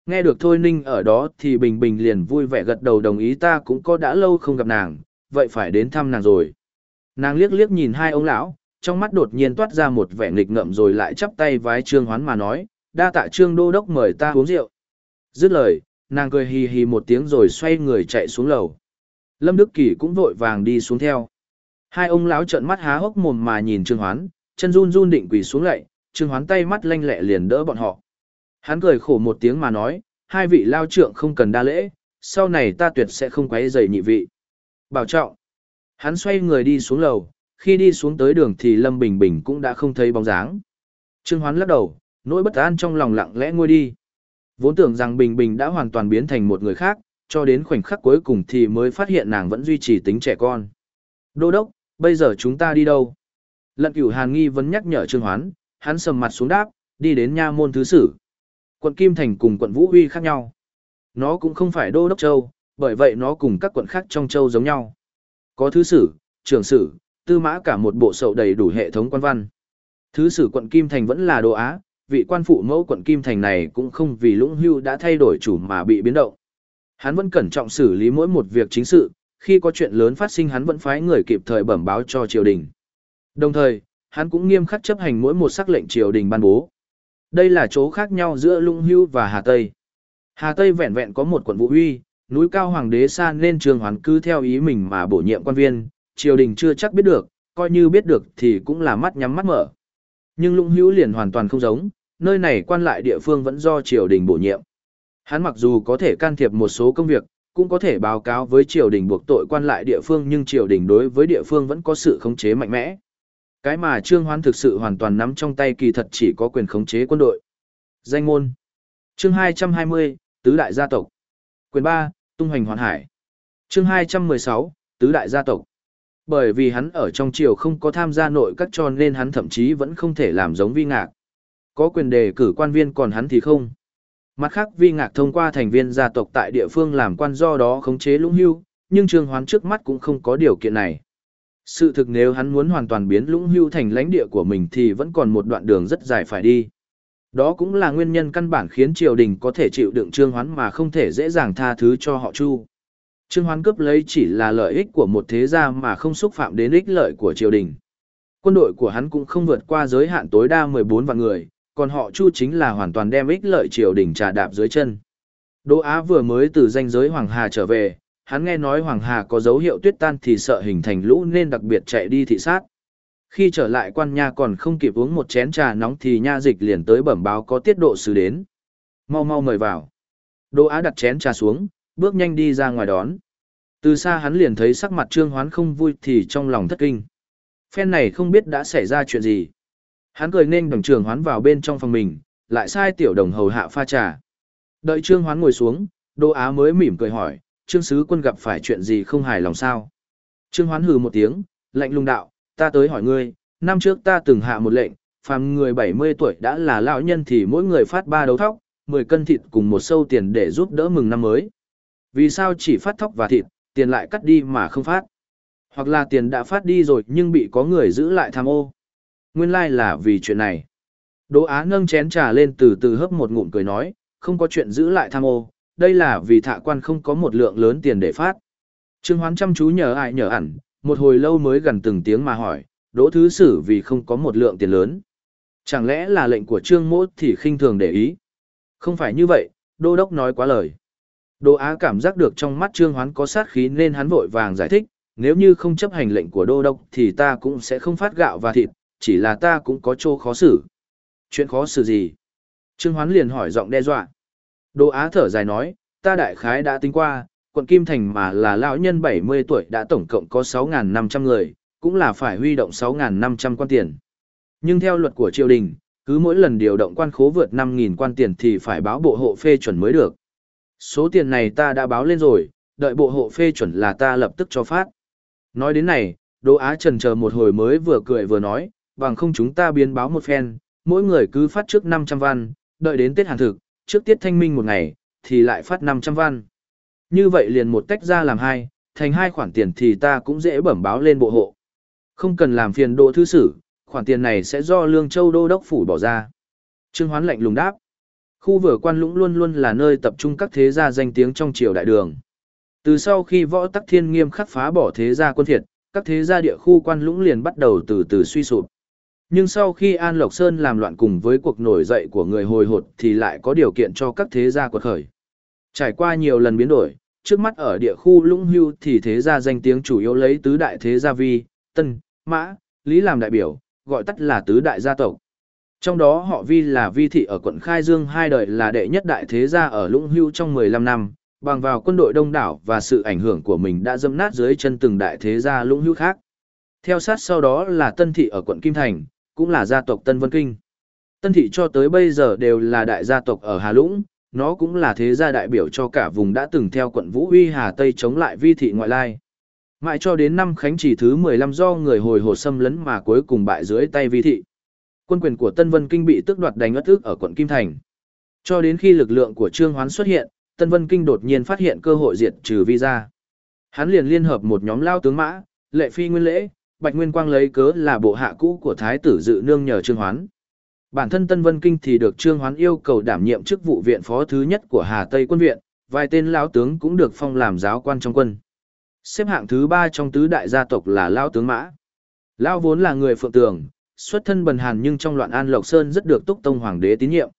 A: Nghe được Thôi Ninh ở đó thì Bình Bình liền vui vẻ gật đầu đồng ý ta cũng có đã lâu không gặp nàng, vậy phải đến thăm nàng rồi. Nàng liếc liếc nhìn hai ông lão, trong mắt đột nhiên toát ra một vẻ nghịch ngợm rồi lại chắp tay vái Trương Hoán mà nói, đa tạ Trương Đô Đốc mời ta uống rượu. Dứt lời, nàng cười hì hì một tiếng rồi xoay người chạy xuống lầu. Lâm Đức Kỳ cũng vội vàng đi xuống theo. Hai ông lão trợn mắt há hốc mồm mà nhìn Trương Hoán, chân run run định quỳ xuống lạy, Trương Hoán tay mắt lanh lẹ liền đỡ bọn họ. Hắn cười khổ một tiếng mà nói, hai vị lao trượng không cần đa lễ, sau này ta tuyệt sẽ không quấy rầy nhị vị. Bảo trọng. Hắn xoay người đi xuống lầu, khi đi xuống tới đường thì Lâm Bình Bình cũng đã không thấy bóng dáng. Trương Hoán lắc đầu, nỗi bất an trong lòng lặng lẽ ngôi đi. Vốn tưởng rằng Bình Bình đã hoàn toàn biến thành một người khác, cho đến khoảnh khắc cuối cùng thì mới phát hiện nàng vẫn duy trì tính trẻ con. Đô đốc, bây giờ chúng ta đi đâu? Lận cửu Hàn nghi vẫn nhắc nhở Trương Hoán, hắn sầm mặt xuống đáp, đi đến nha môn thứ sử. Quận Kim Thành cùng quận Vũ Huy khác nhau. Nó cũng không phải đô đốc châu, bởi vậy nó cùng các quận khác trong châu giống nhau. Có thứ sử, trưởng sử, tư mã cả một bộ sậu đầy đủ hệ thống quan văn. Thứ sử quận Kim Thành vẫn là đồ Á, vị quan phụ mẫu quận Kim Thành này cũng không vì lũng hưu đã thay đổi chủ mà bị biến động. Hắn vẫn cẩn trọng xử lý mỗi một việc chính sự, khi có chuyện lớn phát sinh hắn vẫn phái người kịp thời bẩm báo cho triều đình. Đồng thời, hắn cũng nghiêm khắc chấp hành mỗi một sắc lệnh triều đình ban bố. Đây là chỗ khác nhau giữa Lũng Hưu và Hà Tây. Hà Tây vẹn vẹn có một quận vũ huy, núi cao hoàng đế xa nên trường hoán cứ theo ý mình mà bổ nhiệm quan viên, triều đình chưa chắc biết được, coi như biết được thì cũng là mắt nhắm mắt mở. Nhưng Lũng Hưu liền hoàn toàn không giống, nơi này quan lại địa phương vẫn do triều đình bổ nhiệm. Hắn mặc dù có thể can thiệp một số công việc, cũng có thể báo cáo với triều đình buộc tội quan lại địa phương nhưng triều đình đối với địa phương vẫn có sự khống chế mạnh mẽ. Cái mà Trương Hoán thực sự hoàn toàn nắm trong tay kỳ thật chỉ có quyền khống chế quân đội. Danh ngôn Chương 220, Tứ đại gia tộc. Quyền 3, Tung hành hoàn hải. Chương 216, Tứ đại gia tộc. Bởi vì hắn ở trong triều không có tham gia nội các cho nên hắn thậm chí vẫn không thể làm giống vi ngạc. Có quyền đề cử quan viên còn hắn thì không. Mặt khác vi ngạc thông qua thành viên gia tộc tại địa phương làm quan do đó khống chế lũng hưu, nhưng Trương Hoán trước mắt cũng không có điều kiện này. Sự thực nếu hắn muốn hoàn toàn biến lũng hưu thành lãnh địa của mình thì vẫn còn một đoạn đường rất dài phải đi. Đó cũng là nguyên nhân căn bản khiến triều đình có thể chịu đựng Trương Hoán mà không thể dễ dàng tha thứ cho họ Chu. Trương Hoán cướp lấy chỉ là lợi ích của một thế gia mà không xúc phạm đến ích lợi của triều đình. Quân đội của hắn cũng không vượt qua giới hạn tối đa 14 vạn người, còn họ Chu chính là hoàn toàn đem ích lợi triều đình trà đạp dưới chân. Đỗ Á vừa mới từ danh giới Hoàng Hà trở về, hắn nghe nói Hoàng Hà có dấu hiệu tuyết tan thì sợ hình thành lũ nên đặc biệt chạy đi thị sát. Khi trở lại quan nha còn không kịp uống một chén trà nóng thì nha dịch liền tới bẩm báo có tiết độ sứ đến. Mau mau mời vào. Đỗ Á đặt chén trà xuống, bước nhanh đi ra ngoài đón. Từ xa hắn liền thấy sắc mặt Trương Hoán không vui thì trong lòng thất kinh. Phen này không biết đã xảy ra chuyện gì. Hắn cười nên đồng trường hoán vào bên trong phòng mình, lại sai tiểu đồng hầu hạ pha trà. Đợi Trương Hoán ngồi xuống, Đỗ Á mới mỉm cười hỏi, Trương Sứ Quân gặp phải chuyện gì không hài lòng sao? Trương Hoán hừ một tiếng, lạnh lùng đạo, ta tới hỏi ngươi, năm trước ta từng hạ một lệnh, phàm người 70 tuổi đã là lão nhân thì mỗi người phát ba đấu thóc, 10 cân thịt cùng một sâu tiền để giúp đỡ mừng năm mới. Vì sao chỉ phát thóc và thịt, tiền lại cắt đi mà không phát? Hoặc là tiền đã phát đi rồi nhưng bị có người giữ lại tham ô. Nguyên lai like là vì chuyện này. Đỗ Á nâng chén trà lên từ từ hấp một ngụm cười nói, không có chuyện giữ lại tham ô, đây là vì thạ quan không có một lượng lớn tiền để phát. Trương Hoán chăm chú nhờ ai nhờ ẩn, một hồi lâu mới gần từng tiếng mà hỏi, đỗ thứ sử vì không có một lượng tiền lớn. Chẳng lẽ là lệnh của Trương Mỗ thì khinh thường để ý? Không phải như vậy, đô đốc nói quá lời. Đỗ Á cảm giác được trong mắt Trương Hoán có sát khí nên hắn vội vàng giải thích, nếu như không chấp hành lệnh của đô đốc thì ta cũng sẽ không phát gạo và thịt, chỉ là ta cũng có chỗ khó xử. Chuyện khó xử gì? Trương Hoán liền hỏi giọng đe dọa. Đô Á thở dài nói, ta đại khái đã tính qua, quận Kim Thành mà là lão nhân 70 tuổi đã tổng cộng có 6.500 người, cũng là phải huy động 6.500 quan tiền. Nhưng theo luật của triều đình, cứ mỗi lần điều động quan khố vượt 5.000 quan tiền thì phải báo bộ hộ phê chuẩn mới được. Số tiền này ta đã báo lên rồi, đợi bộ hộ phê chuẩn là ta lập tức cho phát. Nói đến này, Đỗ Á trần chờ một hồi mới vừa cười vừa nói, bằng không chúng ta biến báo một phen, mỗi người cứ phát trước 500 văn, đợi đến Tết Hàn thực, trước Tiết Thanh Minh một ngày, thì lại phát 500 văn. Như vậy liền một tách ra làm hai, thành hai khoản tiền thì ta cũng dễ bẩm báo lên bộ hộ. Không cần làm phiền đô Thư Sử, khoản tiền này sẽ do Lương Châu Đô Đốc Phủ bỏ ra. Trương Hoán lạnh lùng đáp. Khu vừa quan lũng luôn luôn là nơi tập trung các thế gia danh tiếng trong triều đại đường. Từ sau khi võ tắc thiên nghiêm khắc phá bỏ thế gia quân thiệt, các thế gia địa khu quan lũng liền bắt đầu từ từ suy sụp. Nhưng sau khi An Lộc Sơn làm loạn cùng với cuộc nổi dậy của người hồi hột thì lại có điều kiện cho các thế gia quật khởi. Trải qua nhiều lần biến đổi, trước mắt ở địa khu lũng hưu thì thế gia danh tiếng chủ yếu lấy tứ đại thế gia vi, tân, mã, lý làm đại biểu, gọi tắt là tứ đại gia tộc. Trong đó họ vi là vi thị ở quận Khai Dương hai đời là đệ nhất đại thế gia ở lũng hưu trong 15 năm, bằng vào quân đội đông đảo và sự ảnh hưởng của mình đã dâm nát dưới chân từng đại thế gia lũng Hưu khác. Theo sát sau đó là Tân Thị ở quận Kim Thành, cũng là gia tộc Tân Vân Kinh. Tân Thị cho tới bây giờ đều là đại gia tộc ở Hà Lũng, nó cũng là thế gia đại biểu cho cả vùng đã từng theo quận Vũ Huy Hà Tây chống lại vi thị ngoại lai. Mãi cho đến năm khánh chỉ thứ 15 do người hồi hồ xâm lấn mà cuối cùng bại dưới tay vi thị. Quân quyền của Tân Vân Kinh bị tước đoạt đánh ất ức ở quận Kim Thành. Cho đến khi lực lượng của Trương Hoán xuất hiện, Tân Vân Kinh đột nhiên phát hiện cơ hội diệt trừ vi ra. Hắn liền liên hợp một nhóm lao tướng mã, lệ phi nguyên lễ, Bạch Nguyên Quang lấy cớ là bộ hạ cũ của Thái tử dự nương nhờ Trương Hoán. Bản thân Tân Vân Kinh thì được Trương Hoán yêu cầu đảm nhiệm chức vụ viện phó thứ nhất của Hà Tây quân viện, vài tên lão tướng cũng được phong làm giáo quan trong quân. Xếp hạng thứ ba trong tứ đại gia tộc là lão tướng Mã. Lão vốn là người phượng tường, xuất thân bần hàn nhưng trong loạn An Lộc Sơn rất được Túc Tông Hoàng đế tín nhiệm.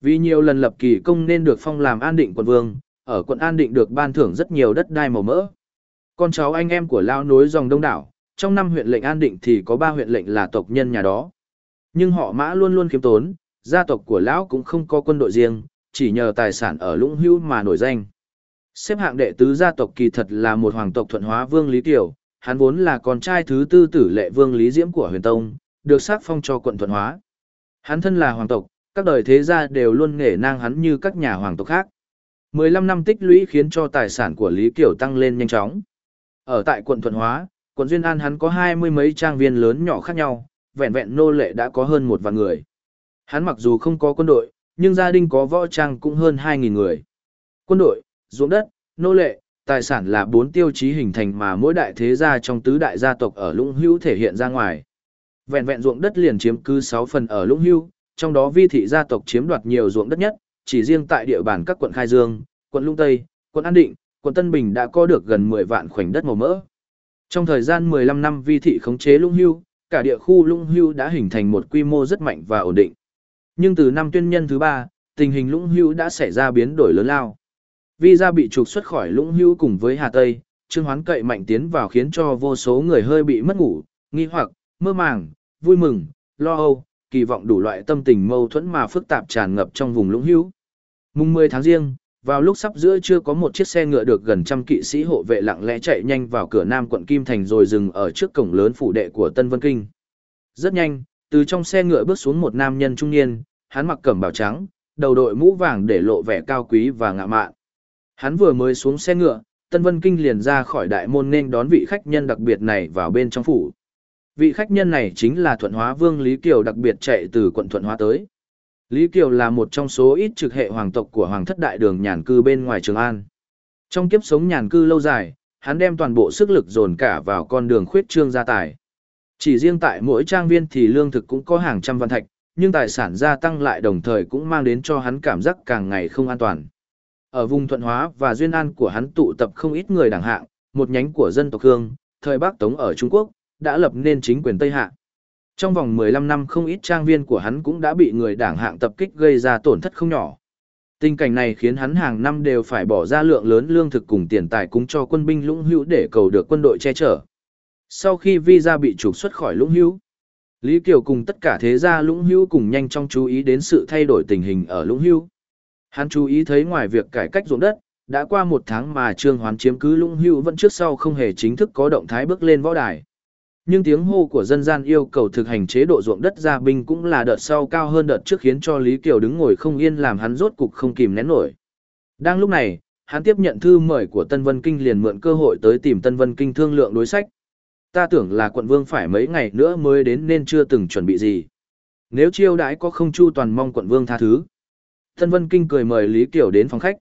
A: Vì nhiều lần lập kỳ công nên được phong làm an định quận vương, ở quận an định được ban thưởng rất nhiều đất đai màu mỡ. Con cháu anh em của lão nối dòng đông đảo, trong năm huyện lệnh an định thì có ba huyện lệnh là tộc nhân nhà đó. Nhưng họ mã luôn luôn khiêm tốn, gia tộc của Lão cũng không có quân đội riêng, chỉ nhờ tài sản ở lũng hưu mà nổi danh. Xếp hạng đệ tứ gia tộc kỳ thật là một hoàng tộc thuận hóa vương Lý Tiểu, hắn vốn là con trai thứ tư tử lệ vương Lý Diễm của huyền tông, được xác phong cho quận thuận hóa. Hắn thân là hoàng tộc, các đời thế gia đều luôn nghề nang hắn như các nhà hoàng tộc khác. 15 năm tích lũy khiến cho tài sản của Lý Kiều tăng lên nhanh chóng. Ở tại quận Thuận Hóa, quận Duyên An hắn có hai mươi mấy trang viên lớn nhỏ khác nhau, vẹn vẹn nô lệ đã có hơn một vạn người. Hắn mặc dù không có quân đội, nhưng gia đình có võ trang cũng hơn 2.000 người. Quân đội, ruộng đất, nô lệ, tài sản là bốn tiêu chí hình thành mà mỗi đại thế gia trong tứ đại gia tộc ở Lũng Hưu thể hiện ra ngoài. Vẹn vẹn ruộng đất liền chiếm cứ 6 phần ở Lũng Hưu, trong đó vi thị gia tộc chiếm đoạt nhiều ruộng đất nhất, chỉ riêng tại địa bàn các quận Khai Dương, quận Lũng Tây, quận An Định, quận Tân Bình đã có được gần 10 vạn khoảnh đất màu mỡ. Trong thời gian 15 năm vi thị khống chế Lũng Hưu, cả địa khu Lũng Hưu đã hình thành một quy mô rất mạnh và ổn định. Nhưng từ năm tuyên nhân thứ ba, tình hình Lũng Hưu đã xảy ra biến đổi lớn lao. Vi gia bị trục xuất khỏi Lũng Hưu cùng với Hà Tây, Trương Hoán cậy mạnh tiến vào khiến cho vô số người hơi bị mất ngủ, nghi hoặc, mơ màng, vui mừng, lo âu, kỳ vọng đủ loại tâm tình mâu thuẫn mà phức tạp tràn ngập trong vùng lũng Hưu. Mùng 10 tháng riêng, vào lúc sắp giữa chưa có một chiếc xe ngựa được gần trăm kỵ sĩ hộ vệ lặng lẽ chạy nhanh vào cửa nam quận Kim Thành rồi dừng ở trước cổng lớn phủ đệ của Tân Vân Kinh. Rất nhanh, từ trong xe ngựa bước xuống một nam nhân trung niên, hắn mặc cẩm bào trắng, đầu đội mũ vàng để lộ vẻ cao quý và ngạo mạn. Hắn vừa mới xuống xe ngựa, Tân Vân Kinh liền ra khỏi đại môn nên đón vị khách nhân đặc biệt này vào bên trong phủ. Vị khách nhân này chính là Thuận Hóa Vương Lý Kiều đặc biệt chạy từ quận Thuận Hóa tới. Lý Kiều là một trong số ít trực hệ hoàng tộc của Hoàng thất đại đường nhàn cư bên ngoài Trường An. Trong kiếp sống nhàn cư lâu dài, hắn đem toàn bộ sức lực dồn cả vào con đường khuyết trương gia tài. Chỉ riêng tại mỗi trang viên thì lương thực cũng có hàng trăm văn thạch, nhưng tài sản gia tăng lại đồng thời cũng mang đến cho hắn cảm giác càng ngày không an toàn. Ở vùng thuận hóa và duyên an của hắn tụ tập không ít người đẳng hạng, một nhánh của dân tộc Hương, thời Bắc Tống ở Trung Quốc, đã lập nên chính quyền Tây Hạ. Trong vòng 15 năm không ít trang viên của hắn cũng đã bị người đảng hạng tập kích gây ra tổn thất không nhỏ. Tình cảnh này khiến hắn hàng năm đều phải bỏ ra lượng lớn lương thực cùng tiền tài cúng cho quân binh lũng hữu để cầu được quân đội che chở. Sau khi visa bị trục xuất khỏi lũng hữu, Lý Kiều cùng tất cả thế gia lũng hữu cùng nhanh chóng chú ý đến sự thay đổi tình hình ở lũng hữu. Hắn chú ý thấy ngoài việc cải cách ruộng đất, đã qua một tháng mà Trương Hoán chiếm cứ lũng hữu vẫn trước sau không hề chính thức có động thái bước lên võ đài. Nhưng tiếng hô của dân gian yêu cầu thực hành chế độ ruộng đất gia binh cũng là đợt sau cao hơn đợt trước khiến cho Lý Kiều đứng ngồi không yên làm hắn rốt cục không kìm nén nổi. Đang lúc này, hắn tiếp nhận thư mời của Tân Vân Kinh liền mượn cơ hội tới tìm Tân Vân Kinh thương lượng đối sách. Ta tưởng là quận vương phải mấy ngày nữa mới đến nên chưa từng chuẩn bị gì. Nếu chiêu đãi có không chu toàn mong quận vương tha thứ. Tân Vân Kinh cười mời Lý Kiều đến phòng khách.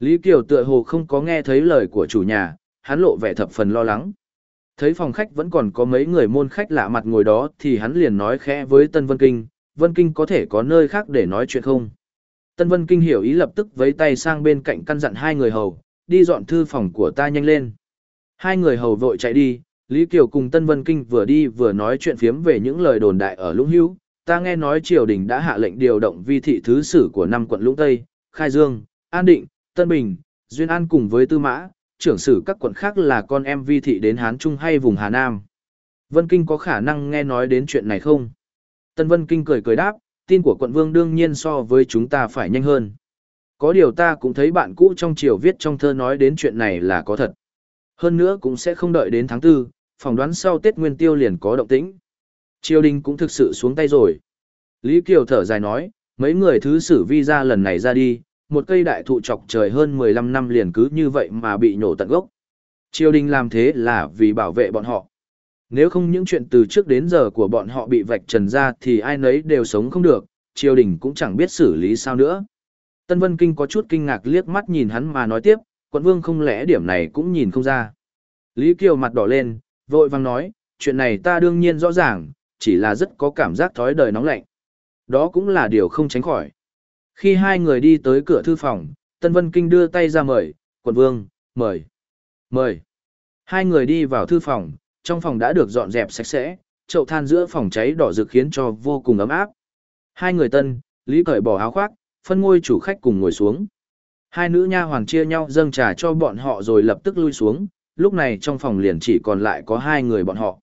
A: Lý Kiều tựa hồ không có nghe thấy lời của chủ nhà, hắn lộ vẻ thập phần lo lắng. Thấy phòng khách vẫn còn có mấy người môn khách lạ mặt ngồi đó thì hắn liền nói khẽ với Tân Vân Kinh, Vân Kinh có thể có nơi khác để nói chuyện không? Tân Vân Kinh hiểu ý lập tức với tay sang bên cạnh căn dặn hai người hầu, đi dọn thư phòng của ta nhanh lên. Hai người hầu vội chạy đi, Lý Kiều cùng Tân Vân Kinh vừa đi vừa nói chuyện phiếm về những lời đồn đại ở Lũng Hữu. Ta nghe nói triều đình đã hạ lệnh điều động vi thị thứ sử của năm quận Lũng Tây, Khai Dương, An Định, Tân Bình, Duyên An cùng với Tư Mã, trưởng sử các quận khác là con em vi thị đến Hán Trung hay vùng Hà Nam. Vân Kinh có khả năng nghe nói đến chuyện này không? Tân Vân Kinh cười cười đáp, tin của quận vương đương nhiên so với chúng ta phải nhanh hơn. Có điều ta cũng thấy bạn cũ trong triều viết trong thơ nói đến chuyện này là có thật. Hơn nữa cũng sẽ không đợi đến tháng 4, phỏng đoán sau Tết Nguyên Tiêu liền có động tĩnh. Triều đình cũng thực sự xuống tay rồi. Lý Kiều thở dài nói, mấy người thứ sử vi ra lần này ra đi, một cây đại thụ chọc trời hơn 15 năm liền cứ như vậy mà bị nhổ tận gốc. Triều đình làm thế là vì bảo vệ bọn họ. Nếu không những chuyện từ trước đến giờ của bọn họ bị vạch trần ra thì ai nấy đều sống không được, triều đình cũng chẳng biết xử lý sao nữa. Tân Vân Kinh có chút kinh ngạc liếc mắt nhìn hắn mà nói tiếp, quận vương không lẽ điểm này cũng nhìn không ra. Lý Kiều mặt đỏ lên, vội vàng nói, chuyện này ta đương nhiên rõ ràng, chỉ là rất có cảm giác thói đời nóng lạnh. Đó cũng là điều không tránh khỏi. Khi hai người đi tới cửa thư phòng, Tân Vân Kinh đưa tay ra mời, quận vương, mời, mời. Hai người đi vào thư phòng, trong phòng đã được dọn dẹp sạch sẽ, chậu than giữa phòng cháy đỏ rực khiến cho vô cùng ấm áp. Hai người tân, Lý cởi bỏ áo khoác, phân ngôi chủ khách cùng ngồi xuống. Hai nữ nha hoàng chia nhau dâng trà cho bọn họ rồi lập tức lui xuống, lúc này trong phòng liền chỉ còn lại có hai người bọn họ.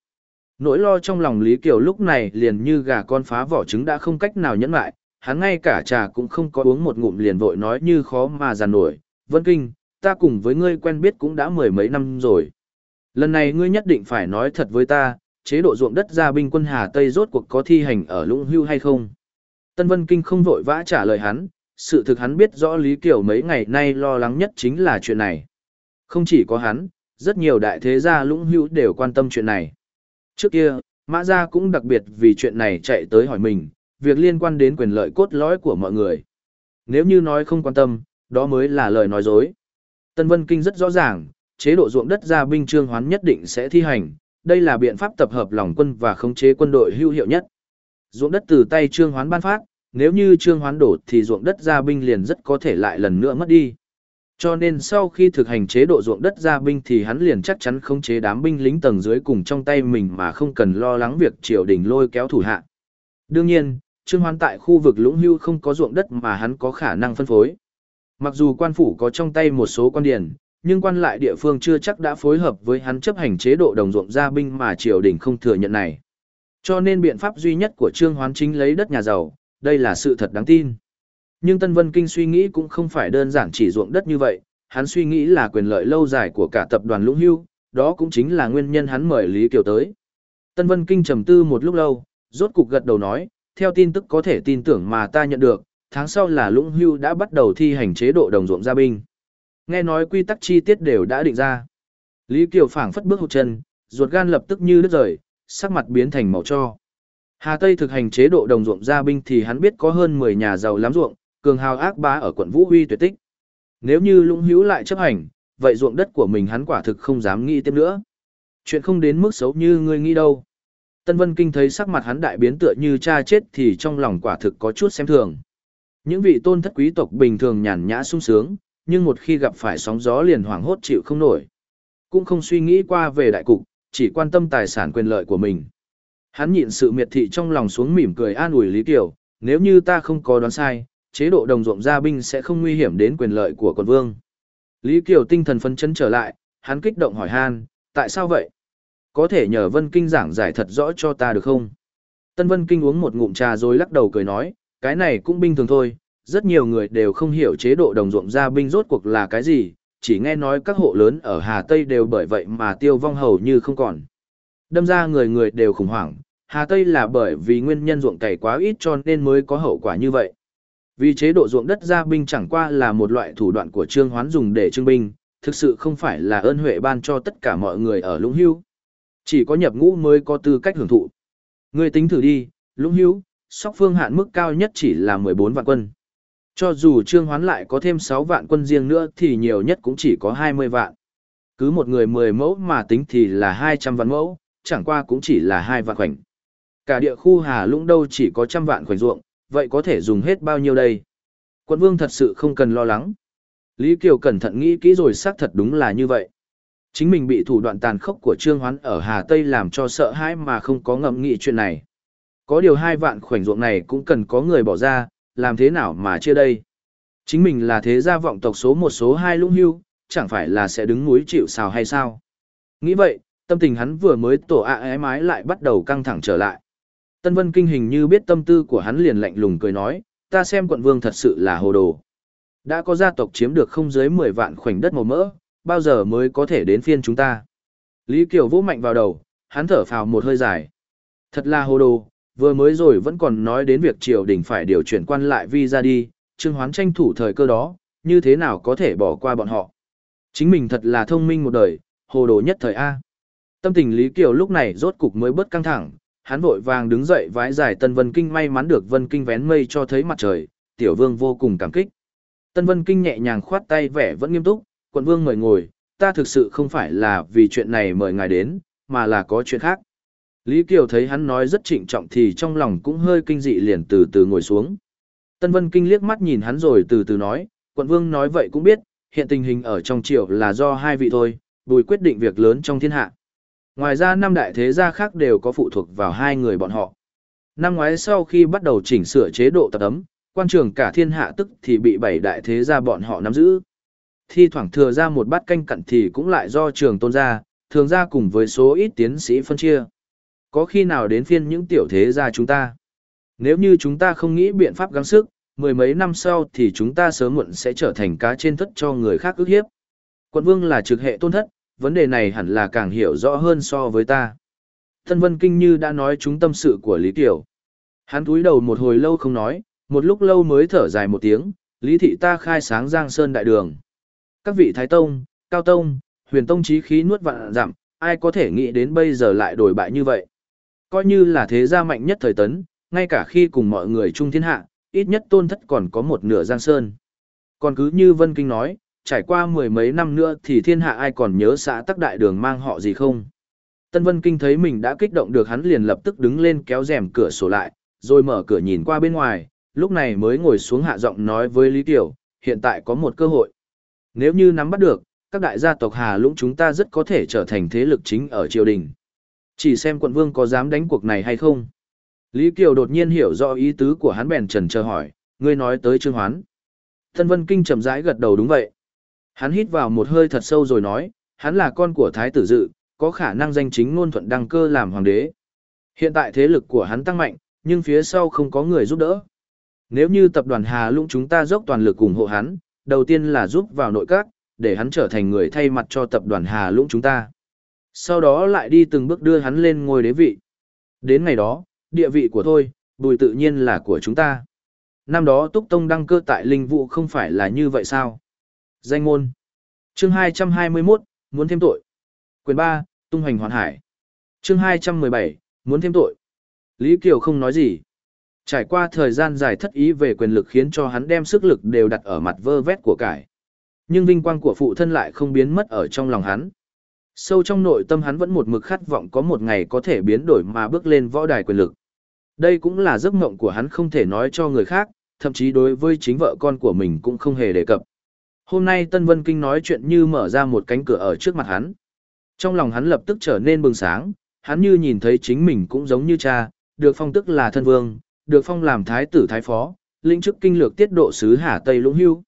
A: Nỗi lo trong lòng Lý Kiều lúc này liền như gà con phá vỏ trứng đã không cách nào nhẫn lại, hắn ngay cả trà cũng không có uống một ngụm liền vội nói như khó mà giàn nổi. Vân Kinh, ta cùng với ngươi quen biết cũng đã mười mấy năm rồi. Lần này ngươi nhất định phải nói thật với ta, chế độ ruộng đất gia binh quân Hà Tây rốt cuộc có thi hành ở Lũng Hưu hay không? Tân Vân Kinh không vội vã trả lời hắn, sự thực hắn biết rõ Lý Kiều mấy ngày nay lo lắng nhất chính là chuyện này. Không chỉ có hắn, rất nhiều đại thế gia Lũng Hưu đều quan tâm chuyện này. Trước kia, Mã Gia cũng đặc biệt vì chuyện này chạy tới hỏi mình, việc liên quan đến quyền lợi cốt lõi của mọi người. Nếu như nói không quan tâm, đó mới là lời nói dối. Tân Vân Kinh rất rõ ràng, chế độ ruộng đất gia binh trương hoán nhất định sẽ thi hành, đây là biện pháp tập hợp lòng quân và khống chế quân đội hữu hiệu nhất. Ruộng đất từ tay trương hoán ban phát, nếu như trương hoán đổ thì ruộng đất gia binh liền rất có thể lại lần nữa mất đi. Cho nên sau khi thực hành chế độ ruộng đất gia binh thì hắn liền chắc chắn khống chế đám binh lính tầng dưới cùng trong tay mình mà không cần lo lắng việc triều đình lôi kéo thủ hạ. Đương nhiên, Trương Hoán tại khu vực Lũng Hưu không có ruộng đất mà hắn có khả năng phân phối. Mặc dù quan phủ có trong tay một số quan điển, nhưng quan lại địa phương chưa chắc đã phối hợp với hắn chấp hành chế độ đồng ruộng gia binh mà triều đình không thừa nhận này. Cho nên biện pháp duy nhất của Trương Hoán chính lấy đất nhà giàu, đây là sự thật đáng tin. Nhưng Tân Vân Kinh suy nghĩ cũng không phải đơn giản chỉ ruộng đất như vậy, hắn suy nghĩ là quyền lợi lâu dài của cả tập đoàn Lũng Hưu, đó cũng chính là nguyên nhân hắn mời Lý Kiều tới. Tân Vân Kinh trầm tư một lúc lâu, rốt cục gật đầu nói, theo tin tức có thể tin tưởng mà ta nhận được, tháng sau là Lũng Hưu đã bắt đầu thi hành chế độ đồng ruộng gia binh. Nghe nói quy tắc chi tiết đều đã định ra. Lý Kiều phảng phất bước hụt chân, ruột gan lập tức như đứt rời, sắc mặt biến thành màu cho. Hà Tây thực hành chế độ đồng ruộng gia binh thì hắn biết có hơn 10 nhà giàu lắm ruộng, cường hào ác bá ở quận Vũ Huy tuyệt tích. Nếu như Lũng Hữu lại chấp hành, vậy ruộng đất của mình hắn quả thực không dám nghĩ tiếp nữa. Chuyện không đến mức xấu như ngươi nghĩ đâu. Tân Vân Kinh thấy sắc mặt hắn đại biến tựa như cha chết thì trong lòng quả thực có chút xem thường. Những vị tôn thất quý tộc bình thường nhàn nhã sung sướng, nhưng một khi gặp phải sóng gió liền hoảng hốt chịu không nổi. Cũng không suy nghĩ qua về đại cục, chỉ quan tâm tài sản quyền lợi của mình. Hắn nhịn sự miệt thị trong lòng xuống mỉm cười an ủi Lý Kiều, nếu như ta không có đoán sai, chế độ đồng ruộng gia binh sẽ không nguy hiểm đến quyền lợi của quận vương. Lý Kiều tinh thần phấn chấn trở lại, hắn kích động hỏi han, tại sao vậy? Có thể nhờ Vân Kinh giảng giải thật rõ cho ta được không? Tân Vân Kinh uống một ngụm trà rồi lắc đầu cười nói, cái này cũng bình thường thôi, rất nhiều người đều không hiểu chế độ đồng ruộng gia binh rốt cuộc là cái gì, chỉ nghe nói các hộ lớn ở Hà Tây đều bởi vậy mà tiêu vong hầu như không còn. Đâm ra người người đều khủng hoảng, Hà Tây là bởi vì nguyên nhân ruộng cày quá ít cho nên mới có hậu quả như vậy. Vì chế độ ruộng đất gia binh chẳng qua là một loại thủ đoạn của Trương Hoán dùng để trưng binh, thực sự không phải là ơn huệ ban cho tất cả mọi người ở Lũng Hưu. Chỉ có nhập ngũ mới có tư cách hưởng thụ. ngươi tính thử đi, Lũng hữu, sóc phương hạn mức cao nhất chỉ là 14 vạn quân. Cho dù Trương Hoán lại có thêm 6 vạn quân riêng nữa thì nhiều nhất cũng chỉ có 20 vạn. Cứ một người 10 mẫu mà tính thì là 200 vạn mẫu, chẳng qua cũng chỉ là 2 vạn khoảnh. Cả địa khu Hà Lũng đâu chỉ có trăm vạn khoảnh ruộng, vậy có thể dùng hết bao nhiêu đây? quân vương thật sự không cần lo lắng. Lý Kiều cẩn thận nghĩ kỹ rồi xác thật đúng là như vậy. Chính mình bị thủ đoạn tàn khốc của Trương Hoán ở Hà Tây làm cho sợ hãi mà không có ngậm nghĩ chuyện này. Có điều hai vạn khoảnh ruộng này cũng cần có người bỏ ra, làm thế nào mà chia đây? Chính mình là thế gia vọng tộc số một số hai lũng hưu, chẳng phải là sẽ đứng núi chịu sào hay sao? Nghĩ vậy, tâm tình hắn vừa mới tổ ạ ái mái lại bắt đầu căng thẳng trở lại. Tân Vân Kinh hình như biết tâm tư của hắn liền lạnh lùng cười nói, ta xem quận vương thật sự là hồ đồ. Đã có gia tộc chiếm được không dưới 10 vạn khoảnh đất màu mỡ, bao giờ mới có thể đến phiên chúng ta. Lý Kiều vỗ mạnh vào đầu, hắn thở phào một hơi dài. Thật là hồ đồ, vừa mới rồi vẫn còn nói đến việc triều đình phải điều chuyển quan lại vi ra đi, Trương Hoán tranh thủ thời cơ đó, như thế nào có thể bỏ qua bọn họ. Chính mình thật là thông minh một đời, hồ đồ nhất thời A. Tâm tình Lý Kiều lúc này rốt cục mới bớt căng thẳng, hắn vội vàng đứng dậy vái giải Tân Vân Kinh may mắn được Vân Kinh vén mây cho thấy mặt trời, tiểu vương vô cùng cảm kích. Tân Vân Kinh nhẹ nhàng khoát tay vẻ vẫn nghiêm túc, quận vương mời ngồi, ta thực sự không phải là vì chuyện này mời ngài đến, mà là có chuyện khác. Lý Kiều thấy hắn nói rất trịnh trọng thì trong lòng cũng hơi kinh dị liền từ từ ngồi xuống. Tân Vân Kinh liếc mắt nhìn hắn rồi từ từ nói, quận vương nói vậy cũng biết, hiện tình hình ở trong triều là do hai vị thôi, bùi quyết định việc lớn trong thiên hạ. Ngoài ra năm đại thế gia khác đều có phụ thuộc vào hai người bọn họ. Năm ngoái sau khi bắt đầu chỉnh sửa chế độ tập ấm, quan trường cả thiên hạ tức thì bị bảy đại thế gia bọn họ nắm giữ. Thi thoảng thừa ra một bát canh cặn thì cũng lại do trường tôn gia, thường ra cùng với số ít tiến sĩ phân chia. Có khi nào đến phiên những tiểu thế gia chúng ta? Nếu như chúng ta không nghĩ biện pháp gắng sức, mười mấy năm sau thì chúng ta sớm muộn sẽ trở thành cá trên thất cho người khác ức hiếp. Quận vương là trực hệ tôn thất, vấn đề này hẳn là càng hiểu rõ hơn so với ta. Thân Vân Kinh như đã nói chúng tâm sự của Lý Tiểu. Hắn cúi đầu một hồi lâu không nói, một lúc lâu mới thở dài một tiếng, Lý Thị ta khai sáng Giang Sơn Đại Đường. Các vị Thái Tông, Cao Tông, Huyền Tông trí khí nuốt vạn giảm, ai có thể nghĩ đến bây giờ lại đổi bại như vậy. Coi như là thế gia mạnh nhất thời tấn, ngay cả khi cùng mọi người chung thiên hạ, ít nhất tôn thất còn có một nửa Giang Sơn. Còn cứ như Vân Kinh nói, trải qua mười mấy năm nữa thì thiên hạ ai còn nhớ xã tắc đại đường mang họ gì không? Tân Vân Kinh thấy mình đã kích động được hắn liền lập tức đứng lên kéo rèm cửa sổ lại, rồi mở cửa nhìn qua bên ngoài, lúc này mới ngồi xuống hạ giọng nói với Lý Tiểu, hiện tại có một cơ hội. Nếu như nắm bắt được, các đại gia tộc Hà Lũng chúng ta rất có thể trở thành thế lực chính ở triều đình. Chỉ xem quận vương có dám đánh cuộc này hay không. Lý Kiều đột nhiên hiểu rõ ý tứ của hắn bèn trần chờ hỏi, ngươi nói tới Trương Hoán. thân Vân Kinh chậm rãi gật đầu đúng vậy. Hắn hít vào một hơi thật sâu rồi nói, hắn là con của Thái tử Dự, có khả năng danh chính ngôn thuận đăng cơ làm hoàng đế. Hiện tại thế lực của hắn tăng mạnh, nhưng phía sau không có người giúp đỡ. Nếu như tập đoàn Hà Lũng chúng ta dốc toàn lực ủng hộ hắn, đầu tiên là giúp vào nội các, để hắn trở thành người thay mặt cho tập đoàn Hà Lũng chúng ta. Sau đó lại đi từng bước đưa hắn lên ngôi đế vị. Đến ngày đó, địa vị của tôi, bùi tự nhiên là của chúng ta. Năm đó Túc Tông đăng cơ tại Linh vụ không phải là như vậy sao? Danh ngôn. Chương 221, muốn thêm tội. Quyền 3, tung hoành hoàn hải. Chương 217, muốn thêm tội. Lý Kiều không nói gì. Trải qua thời gian dài thất ý về quyền lực khiến cho hắn đem sức lực đều đặt ở mặt vơ vét của cải. Nhưng vinh quang của phụ thân lại không biến mất ở trong lòng hắn. Sâu trong nội tâm hắn vẫn một mực khát vọng có một ngày có thể biến đổi mà bước lên võ đài quyền lực. Đây cũng là giấc mộng của hắn không thể nói cho người khác, thậm chí đối với chính vợ con của mình cũng không hề đề cập. Hôm nay Tân Vân Kinh nói chuyện như mở ra một cánh cửa ở trước mặt hắn. Trong lòng hắn lập tức trở nên bừng sáng, hắn như nhìn thấy chính mình cũng giống như cha, được phong tức là thân vương, được phong làm thái tử thái phó, lĩnh chức kinh lược tiết độ sứ Hà Tây Lũng Hưu.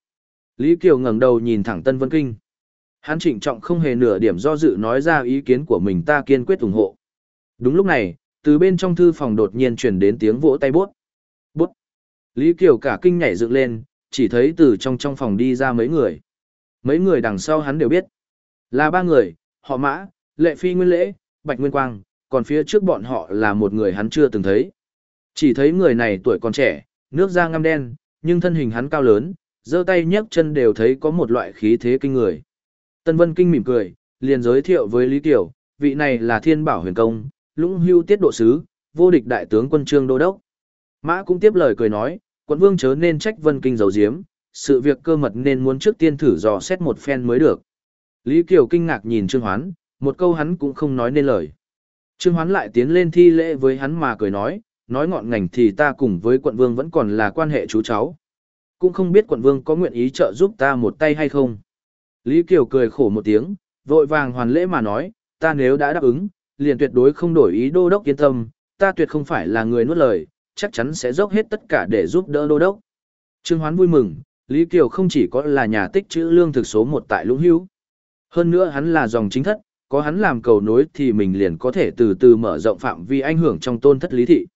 A: Lý Kiều ngẩng đầu nhìn thẳng Tân Vân Kinh. Hắn trịnh trọng không hề nửa điểm do dự nói ra ý kiến của mình ta kiên quyết ủng hộ. Đúng lúc này, từ bên trong thư phòng đột nhiên truyền đến tiếng vỗ tay bút. Bút. Lý Kiều cả kinh nhảy dựng lên, chỉ thấy từ trong trong phòng đi ra mấy người. Mấy người đằng sau hắn đều biết. Là ba người, họ mã, lệ phi nguyên lễ, bạch nguyên quang, còn phía trước bọn họ là một người hắn chưa từng thấy. Chỉ thấy người này tuổi còn trẻ, nước da ngăm đen, nhưng thân hình hắn cao lớn, giơ tay nhấc chân đều thấy có một loại khí thế kinh người. Tân Vân Kinh mỉm cười, liền giới thiệu với Lý Kiều, vị này là Thiên Bảo Huyền Công, Lũng Hưu Tiết Độ Sứ, vô địch đại tướng quân trương đô đốc. Mã cũng tiếp lời cười nói, quận vương chớ nên trách Vân Kinh dầu diếm, sự việc cơ mật nên muốn trước tiên thử dò xét một phen mới được. Lý Kiều kinh ngạc nhìn Trương Hoán, một câu hắn cũng không nói nên lời. Trương Hoán lại tiến lên thi lễ với hắn mà cười nói, nói ngọn ngành thì ta cùng với quận vương vẫn còn là quan hệ chú cháu. Cũng không biết quận vương có nguyện ý trợ giúp ta một tay hay không. Lý Kiều cười khổ một tiếng, vội vàng hoàn lễ mà nói, ta nếu đã đáp ứng, liền tuyệt đối không đổi ý đô đốc yên tâm, ta tuyệt không phải là người nuốt lời, chắc chắn sẽ dốc hết tất cả để giúp đỡ đô đốc. Trương Hoán vui mừng, Lý Kiều không chỉ có là nhà tích trữ lương thực số một tại Lũng Hữu. Hơn nữa hắn là dòng chính thất, có hắn làm cầu nối thì mình liền có thể từ từ mở rộng phạm vi ảnh hưởng trong tôn thất lý thị.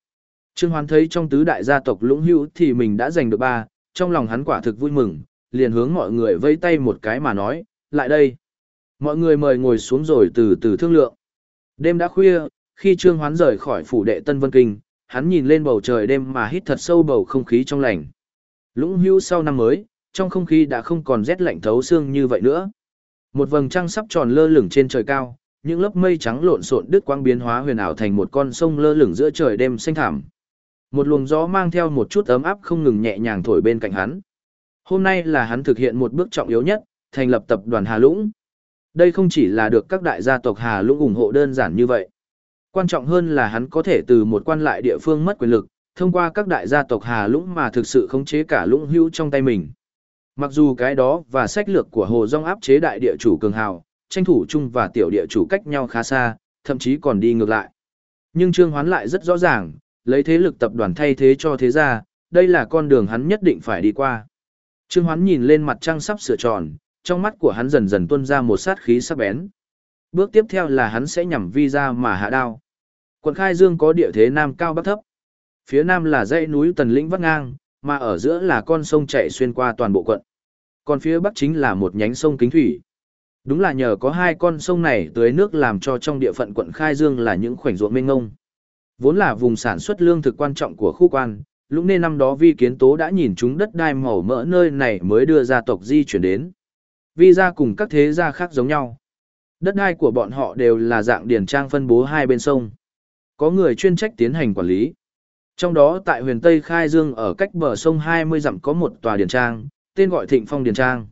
A: Trương Hoán thấy trong tứ đại gia tộc Lũng Hữu thì mình đã giành được ba, trong lòng hắn quả thực vui mừng, liền hướng mọi người vẫy tay một cái mà nói, lại đây. Mọi người mời ngồi xuống rồi từ từ thương lượng. Đêm đã khuya, khi Trương Hoán rời khỏi phủ đệ Tân Vân Kinh, hắn nhìn lên bầu trời đêm mà hít thật sâu bầu không khí trong lành. Lũng hưu sau năm mới, trong không khí đã không còn rét lạnh thấu xương như vậy nữa. Một vầng trăng sắp tròn lơ lửng trên trời cao, những lớp mây trắng lộn xộn đứt quang biến hóa huyền ảo thành một con sông lơ lửng giữa trời đêm xanh thẳm. Một luồng gió mang theo một chút ấm áp không ngừng nhẹ nhàng thổi bên cạnh hắn. Hôm nay là hắn thực hiện một bước trọng yếu nhất, thành lập tập đoàn Hà Lũng. Đây không chỉ là được các đại gia tộc Hà Lũng ủng hộ đơn giản như vậy. Quan trọng hơn là hắn có thể từ một quan lại địa phương mất quyền lực, thông qua các đại gia tộc Hà Lũng mà thực sự khống chế cả Lũng Hữu trong tay mình. Mặc dù cái đó và sách lược của Hồ Dung áp chế đại địa chủ cường hào, tranh thủ chung và tiểu địa chủ cách nhau khá xa, thậm chí còn đi ngược lại. Nhưng Trương Hoán lại rất rõ ràng, lấy thế lực tập đoàn thay thế cho thế gia, đây là con đường hắn nhất định phải đi qua. Trương Hoán nhìn lên mặt trăng sắp sửa tròn, trong mắt của hắn dần dần tuôn ra một sát khí sắc bén. Bước tiếp theo là hắn sẽ nhằm vi ra mà hạ đao. Quận Khai Dương có địa thế nam cao bắc thấp. Phía nam là dãy núi Tần Lĩnh vắt ngang, mà ở giữa là con sông chảy xuyên qua toàn bộ quận. Còn phía bắc chính là một nhánh sông Kính Thủy. Đúng là nhờ có hai con sông này tưới nước làm cho trong địa phận quận Khai Dương là những khoảnh ruộng mênh ngông. Vốn là vùng sản xuất lương thực quan trọng của khu quan, lúc nên năm đó vi kiến tố đã nhìn chúng đất đai màu mỡ nơi này mới đưa gia tộc di chuyển đến. Vi gia cùng các thế gia khác giống nhau. Đất đai của bọn họ đều là dạng điển trang phân bố hai bên sông. Có người chuyên trách tiến hành quản lý. Trong đó tại huyền Tây Khai Dương ở cách bờ sông 20 dặm có một tòa điển trang, tên gọi Thịnh Phong Điển Trang.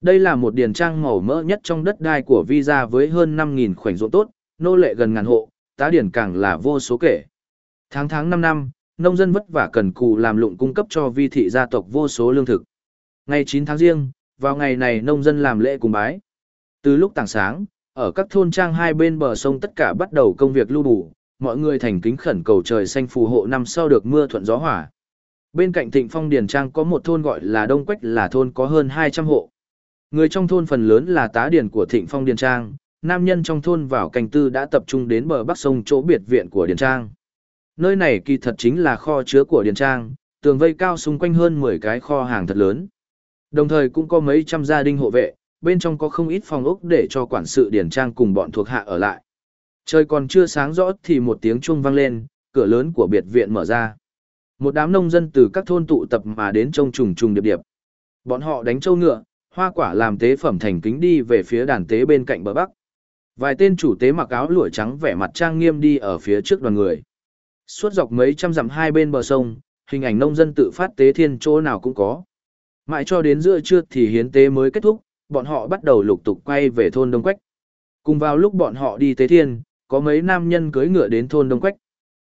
A: Đây là một điển trang màu mỡ nhất trong đất đai của Vi gia với hơn 5.000 khoảnh ruộng tốt, nô lệ gần ngàn hộ, tá điển càng là vô số kể. Tháng tháng 5 năm, nông dân vất vả cần cù làm lụng cung cấp cho vi thị gia tộc vô số lương thực. Ngày 9 tháng riêng, vào ngày này nông dân làm lễ cùng bái. Từ lúc tảng sáng, ở các thôn trang hai bên bờ sông tất cả bắt đầu công việc lưu đủ, mọi người thành kính khẩn cầu trời xanh phù hộ năm sau được mưa thuận gió hỏa. Bên cạnh Thịnh Phong Điền Trang có một thôn gọi là Đông Quách là thôn có hơn 200 hộ. Người trong thôn phần lớn là tá điền của Thịnh Phong Điền Trang, nam nhân trong thôn vào canh tư đã tập trung đến bờ bắc sông chỗ biệt viện của Điền Trang. Nơi này kỳ thật chính là kho chứa của Điền Trang, tường vây cao xung quanh hơn 10 cái kho hàng thật lớn. Đồng thời cũng có mấy trăm gia đình hộ vệ, bên trong có không ít phòng ốc để cho quản sự Điền Trang cùng bọn thuộc hạ ở lại. Trời còn chưa sáng rõ thì một tiếng chuông vang lên, cửa lớn của biệt viện mở ra. Một đám nông dân từ các thôn tụ tập mà đến trông trùng trùng điệp điệp. Bọn họ đánh trâu ngựa, hoa quả làm tế phẩm thành kính đi về phía đàn tế bên cạnh bờ bắc. Vài tên chủ tế mặc áo lụa trắng vẻ mặt trang nghiêm đi ở phía trước đoàn người. Suốt dọc mấy trăm dặm hai bên bờ sông, hình ảnh nông dân tự phát tế thiên chỗ nào cũng có. Mãi cho đến giữa trưa thì hiến tế mới kết thúc, bọn họ bắt đầu lục tục quay về thôn Đông Quách. Cùng vào lúc bọn họ đi tế thiên, có mấy nam nhân cưỡi ngựa đến thôn Đông Quách.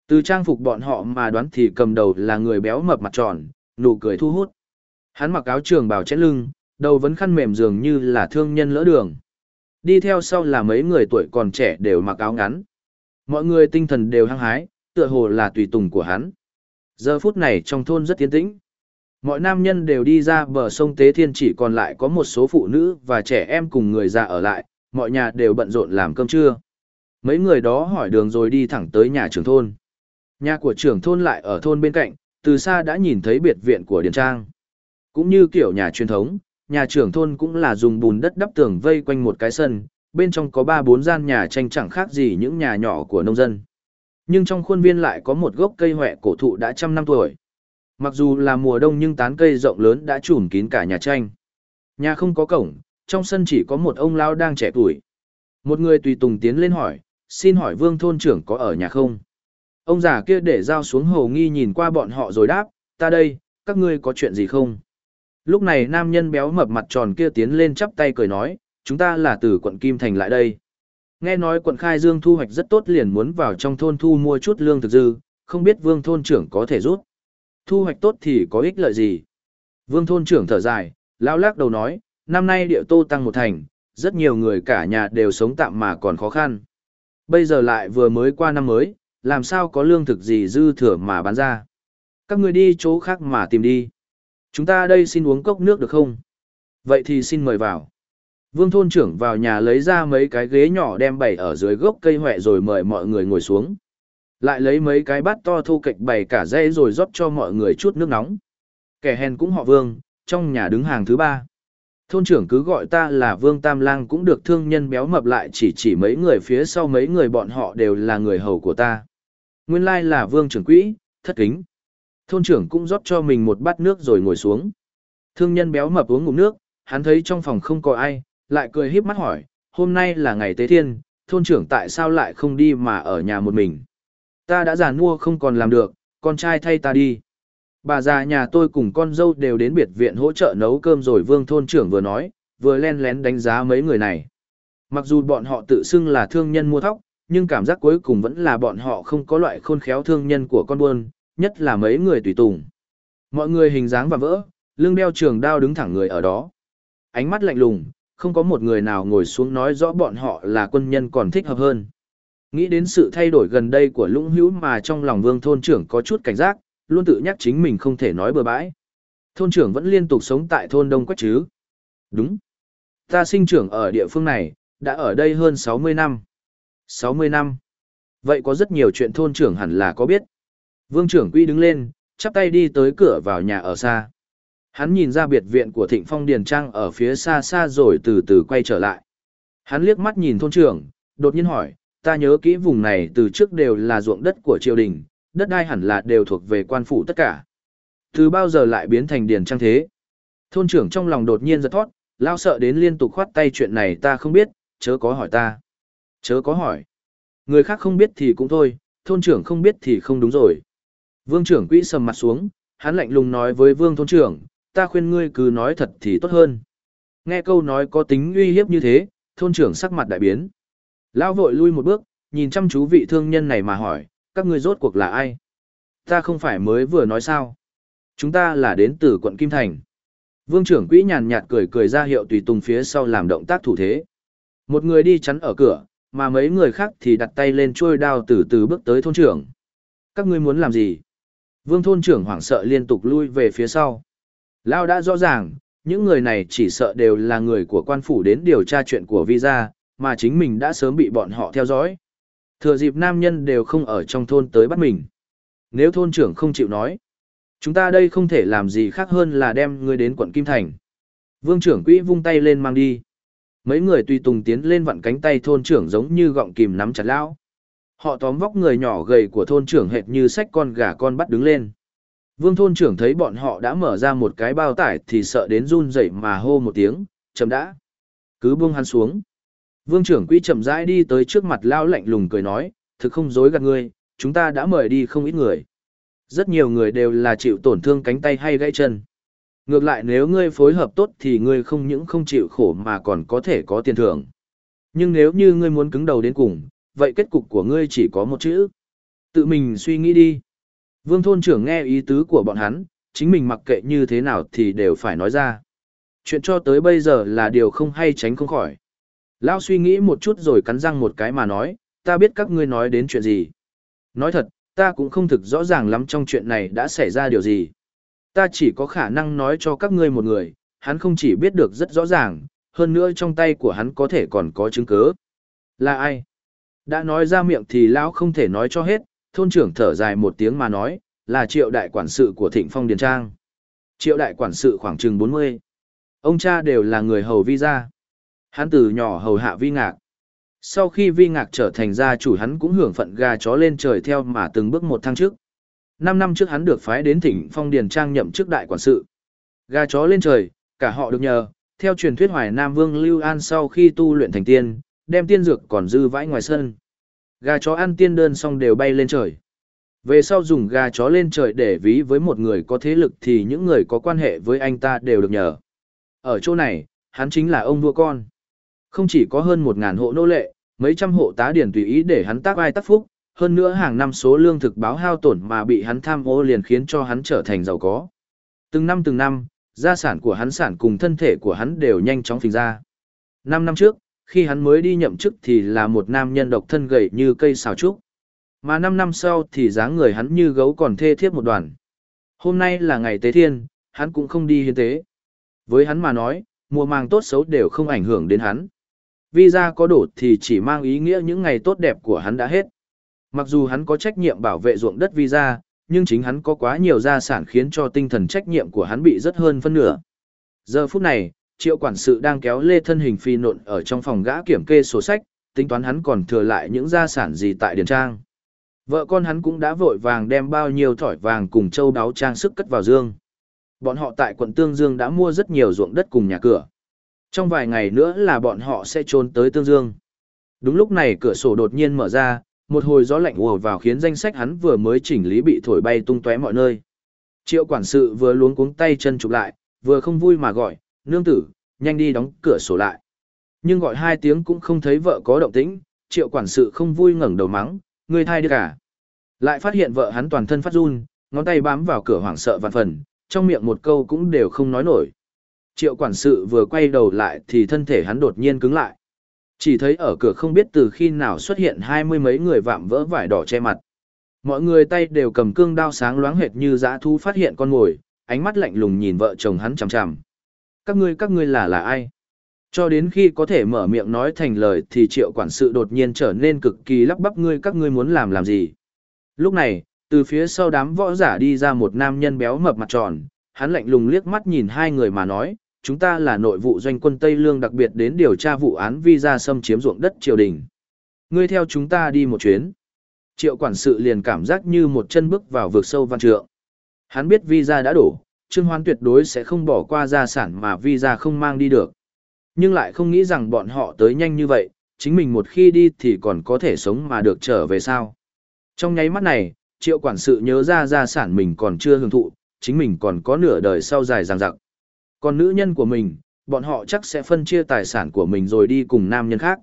A: Từ trang phục bọn họ mà đoán thì cầm đầu là người béo mập mặt tròn, nụ cười thu hút. Hắn mặc áo trường bào chét lưng, đầu vẫn khăn mềm dường như là thương nhân lỡ đường. Đi theo sau là mấy người tuổi còn trẻ đều mặc áo ngắn. Mọi người tinh thần đều hăng hái, tựa hồ là tùy tùng của hắn. Giờ phút này trong thôn rất tiến tĩnh. Mọi nam nhân đều đi ra bờ sông Tế Thiên chỉ còn lại có một số phụ nữ và trẻ em cùng người già ở lại, mọi nhà đều bận rộn làm cơm trưa. Mấy người đó hỏi đường rồi đi thẳng tới nhà trưởng thôn. Nhà của trưởng thôn lại ở thôn bên cạnh, từ xa đã nhìn thấy biệt viện của Điền Trang. Cũng như kiểu nhà truyền thống, nhà trưởng thôn cũng là dùng bùn đất đắp tường vây quanh một cái sân, bên trong có ba bốn gian nhà tranh chẳng khác gì những nhà nhỏ của nông dân. Nhưng trong khuôn viên lại có một gốc cây huệ cổ thụ đã trăm năm tuổi. Mặc dù là mùa đông nhưng tán cây rộng lớn đã trùm kín cả nhà tranh. Nhà không có cổng, trong sân chỉ có một ông lao đang trẻ tuổi. Một người tùy tùng tiến lên hỏi, xin hỏi vương thôn trưởng có ở nhà không? Ông già kia để dao xuống hồ nghi nhìn qua bọn họ rồi đáp, ta đây, các ngươi có chuyện gì không? Lúc này nam nhân béo mập mặt tròn kia tiến lên chắp tay cười nói, chúng ta là từ quận Kim Thành lại đây. Nghe nói quận Khai Dương thu hoạch rất tốt liền muốn vào trong thôn thu mua chút lương thực dư, không biết vương thôn trưởng có thể rút. Thu hoạch tốt thì có ích lợi gì? Vương thôn trưởng thở dài, lao lắc đầu nói, năm nay địa tô tăng một thành, rất nhiều người cả nhà đều sống tạm mà còn khó khăn. Bây giờ lại vừa mới qua năm mới, làm sao có lương thực gì dư thừa mà bán ra. Các người đi chỗ khác mà tìm đi. Chúng ta đây xin uống cốc nước được không? Vậy thì xin mời vào. Vương thôn trưởng vào nhà lấy ra mấy cái ghế nhỏ đem bày ở dưới gốc cây huệ rồi mời mọi người ngồi xuống. Lại lấy mấy cái bát to thu kịch bày cả dây rồi rót cho mọi người chút nước nóng. Kẻ hèn cũng họ Vương, trong nhà đứng hàng thứ ba. Thôn trưởng cứ gọi ta là Vương Tam Lang cũng được thương nhân béo mập lại chỉ chỉ mấy người phía sau mấy người bọn họ đều là người hầu của ta. Nguyên lai là Vương trưởng quỹ, thất kính. Thôn trưởng cũng rót cho mình một bát nước rồi ngồi xuống. Thương nhân béo mập uống ngụm nước, hắn thấy trong phòng không có ai, lại cười híp mắt hỏi, hôm nay là ngày tế thiên, thôn trưởng tại sao lại không đi mà ở nhà một mình. Ta đã già mua không còn làm được, con trai thay ta đi. Bà già nhà tôi cùng con dâu đều đến biệt viện hỗ trợ nấu cơm rồi vương thôn trưởng vừa nói, vừa len lén đánh giá mấy người này. Mặc dù bọn họ tự xưng là thương nhân mua thóc, nhưng cảm giác cuối cùng vẫn là bọn họ không có loại khôn khéo thương nhân của con buôn, nhất là mấy người tùy tùng. Mọi người hình dáng và vỡ, lưng đeo trường đao đứng thẳng người ở đó. Ánh mắt lạnh lùng, không có một người nào ngồi xuống nói rõ bọn họ là quân nhân còn thích hợp hơn. Nghĩ đến sự thay đổi gần đây của lũng hữu mà trong lòng vương thôn trưởng có chút cảnh giác, luôn tự nhắc chính mình không thể nói bừa bãi. Thôn trưởng vẫn liên tục sống tại thôn Đông Quách chứ. Đúng. Ta sinh trưởng ở địa phương này, đã ở đây hơn 60 năm. 60 năm. Vậy có rất nhiều chuyện thôn trưởng hẳn là có biết. Vương trưởng quy đứng lên, chắp tay đi tới cửa vào nhà ở xa. Hắn nhìn ra biệt viện của Thịnh Phong Điền Trang ở phía xa xa rồi từ từ quay trở lại. Hắn liếc mắt nhìn thôn trưởng, đột nhiên hỏi, ta nhớ kỹ vùng này từ trước đều là ruộng đất của triều đình, đất đai hẳn là đều thuộc về quan phủ tất cả. Từ bao giờ lại biến thành Điền Trang thế? Thôn trưởng trong lòng đột nhiên giật thoát, lao sợ đến liên tục khoát tay chuyện này ta không biết, chớ có hỏi ta. Chớ có hỏi. Người khác không biết thì cũng thôi, thôn trưởng không biết thì không đúng rồi. Vương trưởng quỹ sầm mặt xuống, hắn lạnh lùng nói với vương thôn trưởng, ta khuyên ngươi cứ nói thật thì tốt hơn. Nghe câu nói có tính uy hiếp như thế, thôn trưởng sắc mặt đại biến. Lao vội lui một bước, nhìn chăm chú vị thương nhân này mà hỏi, các ngươi rốt cuộc là ai? Ta không phải mới vừa nói sao? Chúng ta là đến từ quận Kim Thành. Vương trưởng quỹ nhàn nhạt cười cười ra hiệu tùy tùng phía sau làm động tác thủ thế. Một người đi chắn ở cửa, mà mấy người khác thì đặt tay lên trôi đao từ từ bước tới thôn trưởng. Các ngươi muốn làm gì? Vương thôn trưởng hoảng sợ liên tục lui về phía sau. Lao đã rõ ràng, những người này chỉ sợ đều là người của quan phủ đến điều tra chuyện của visa, mà chính mình đã sớm bị bọn họ theo dõi. Thừa dịp nam nhân đều không ở trong thôn tới bắt mình. Nếu thôn trưởng không chịu nói, chúng ta đây không thể làm gì khác hơn là đem người đến quận Kim Thành. Vương trưởng quỹ vung tay lên mang đi. Mấy người tùy tùng tiến lên vặn cánh tay thôn trưởng giống như gọng kìm nắm chặt lão. Họ tóm vóc người nhỏ gầy của thôn trưởng hệt như sách con gà con bắt đứng lên. Vương thôn trưởng thấy bọn họ đã mở ra một cái bao tải thì sợ đến run rẩy mà hô một tiếng, chậm đã. Cứ buông hắn xuống. Vương trưởng quỹ chậm rãi đi tới trước mặt lao lạnh lùng cười nói, thực không dối gạt ngươi, chúng ta đã mời đi không ít người. Rất nhiều người đều là chịu tổn thương cánh tay hay gãy chân. Ngược lại nếu ngươi phối hợp tốt thì ngươi không những không chịu khổ mà còn có thể có tiền thưởng. Nhưng nếu như ngươi muốn cứng đầu đến cùng, vậy kết cục của ngươi chỉ có một chữ. Tự mình suy nghĩ đi. Vương thôn trưởng nghe ý tứ của bọn hắn, chính mình mặc kệ như thế nào thì đều phải nói ra. Chuyện cho tới bây giờ là điều không hay tránh không khỏi. Lao suy nghĩ một chút rồi cắn răng một cái mà nói, ta biết các ngươi nói đến chuyện gì. Nói thật, ta cũng không thực rõ ràng lắm trong chuyện này đã xảy ra điều gì. Ta chỉ có khả năng nói cho các ngươi một người, hắn không chỉ biết được rất rõ ràng, hơn nữa trong tay của hắn có thể còn có chứng cứ. Là ai? Đã nói ra miệng thì lão không thể nói cho hết, thôn trưởng thở dài một tiếng mà nói, là triệu đại quản sự của thịnh phong điền trang. Triệu đại quản sự khoảng chừng 40. Ông cha đều là người hầu vi gia. Hắn từ nhỏ hầu hạ vi ngạc. Sau khi vi ngạc trở thành gia chủ hắn cũng hưởng phận gà chó lên trời theo mà từng bước một thăng trước. Năm năm trước hắn được phái đến thịnh phong điền trang nhậm chức đại quản sự. Gà chó lên trời, cả họ được nhờ, theo truyền thuyết Hoài Nam Vương Lưu An sau khi tu luyện thành tiên, đem tiên dược còn dư vãi ngoài sân. Gà chó ăn tiên đơn xong đều bay lên trời. Về sau dùng gà chó lên trời để ví với một người có thế lực thì những người có quan hệ với anh ta đều được nhờ. Ở chỗ này, hắn chính là ông vua con. Không chỉ có hơn một ngàn hộ nô lệ, mấy trăm hộ tá điển tùy ý để hắn tác ai tác phúc, hơn nữa hàng năm số lương thực báo hao tổn mà bị hắn tham ô liền khiến cho hắn trở thành giàu có. Từng năm từng năm, gia sản của hắn sản cùng thân thể của hắn đều nhanh chóng phình ra. Năm năm trước, khi hắn mới đi nhậm chức thì là một nam nhân độc thân gầy như cây xào trúc. Mà năm năm sau thì dáng người hắn như gấu còn thê thiếp một đoàn. Hôm nay là ngày tế thiên, hắn cũng không đi hiến tế. Với hắn mà nói, mùa màng tốt xấu đều không ảnh hưởng đến hắn. Visa có đổ thì chỉ mang ý nghĩa những ngày tốt đẹp của hắn đã hết. Mặc dù hắn có trách nhiệm bảo vệ ruộng đất visa, nhưng chính hắn có quá nhiều gia sản khiến cho tinh thần trách nhiệm của hắn bị rất hơn phân nửa. Giờ phút này, triệu quản sự đang kéo lê thân hình phi nộn ở trong phòng gã kiểm kê sổ sách, tính toán hắn còn thừa lại những gia sản gì tại điền trang. Vợ con hắn cũng đã vội vàng đem bao nhiêu thỏi vàng cùng châu đáo trang sức cất vào dương. Bọn họ tại quận Tương Dương đã mua rất nhiều ruộng đất cùng nhà cửa. Trong vài ngày nữa là bọn họ sẽ trốn tới Tương Dương. Đúng lúc này cửa sổ đột nhiên mở ra, một hồi gió lạnh ùa vào khiến danh sách hắn vừa mới chỉnh lý bị thổi bay tung tóe mọi nơi. Triệu quản sự vừa luống cuống tay chân chụp lại, vừa không vui mà gọi, nương tử, nhanh đi đóng cửa sổ lại. Nhưng gọi hai tiếng cũng không thấy vợ có động tĩnh, triệu quản sự không vui ngẩng đầu mắng, ngươi thai đi cả. Lại phát hiện vợ hắn toàn thân phát run, ngón tay bám vào cửa hoảng sợ vạn phần, trong miệng một câu cũng đều không nói nổi. Triệu quản sự vừa quay đầu lại thì thân thể hắn đột nhiên cứng lại. Chỉ thấy ở cửa không biết từ khi nào xuất hiện hai mươi mấy người vạm vỡ vải đỏ che mặt. Mọi người tay đều cầm cương đao sáng loáng hệt như dã thú phát hiện con mồi, ánh mắt lạnh lùng nhìn vợ chồng hắn chằm chằm. Các ngươi các ngươi là là ai? Cho đến khi có thể mở miệng nói thành lời thì triệu quản sự đột nhiên trở nên cực kỳ lắp bắp ngươi các ngươi muốn làm làm gì. Lúc này, từ phía sau đám võ giả đi ra một nam nhân béo mập mặt tròn, hắn lạnh lùng liếc mắt nhìn hai người mà nói, chúng ta là nội vụ doanh quân Tây Lương đặc biệt đến điều tra vụ án visa xâm chiếm ruộng đất triều đình. Ngươi theo chúng ta đi một chuyến. Triệu quản sự liền cảm giác như một chân bước vào vực sâu văn trượng. Hắn biết visa đã đổ, Trương Hoan tuyệt đối sẽ không bỏ qua gia sản mà visa không mang đi được. Nhưng lại không nghĩ rằng bọn họ tới nhanh như vậy, chính mình một khi đi thì còn có thể sống mà được trở về sao. Trong nháy mắt này, triệu quản sự nhớ ra gia sản mình còn chưa hưởng thụ, chính mình còn có nửa đời sau dài dằng dặc. Còn nữ nhân của mình, bọn họ chắc sẽ phân chia tài sản của mình rồi đi cùng nam nhân khác.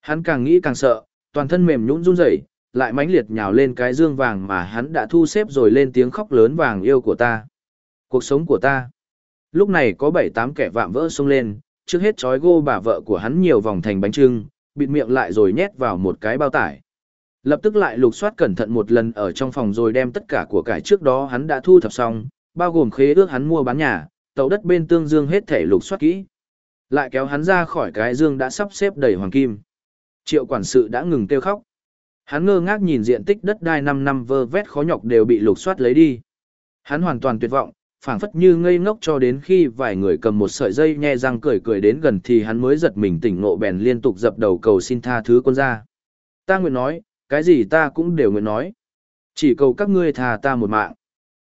A: Hắn càng nghĩ càng sợ, toàn thân mềm nhũn run rẩy, lại mãnh liệt nhào lên cái dương vàng mà hắn đã thu xếp rồi lên tiếng khóc lớn vàng yêu của ta. Cuộc sống của ta. Lúc này có bảy tám kẻ vạm vỡ xông lên, trước hết trói gô bà vợ của hắn nhiều vòng thành bánh trưng, bịt miệng lại rồi nhét vào một cái bao tải. Lập tức lại lục soát cẩn thận một lần ở trong phòng rồi đem tất cả của cải trước đó hắn đã thu thập xong, bao gồm khế ước hắn mua bán nhà, tàu đất bên tương dương hết thể lục soát kỹ. Lại kéo hắn ra khỏi cái dương đã sắp xếp đầy hoàng kim. Triệu quản sự đã ngừng kêu khóc. Hắn ngơ ngác nhìn diện tích đất đai 5 năm vơ vét khó nhọc đều bị lục soát lấy đi. Hắn hoàn toàn tuyệt vọng, phảng phất như ngây ngốc cho đến khi vài người cầm một sợi dây nhe răng cười cười đến gần thì hắn mới giật mình tỉnh ngộ bèn liên tục dập đầu cầu xin tha thứ quân gia. Ta nguyện nói, cái gì ta cũng đều nguyện nói. Chỉ cầu các ngươi tha ta một mạng.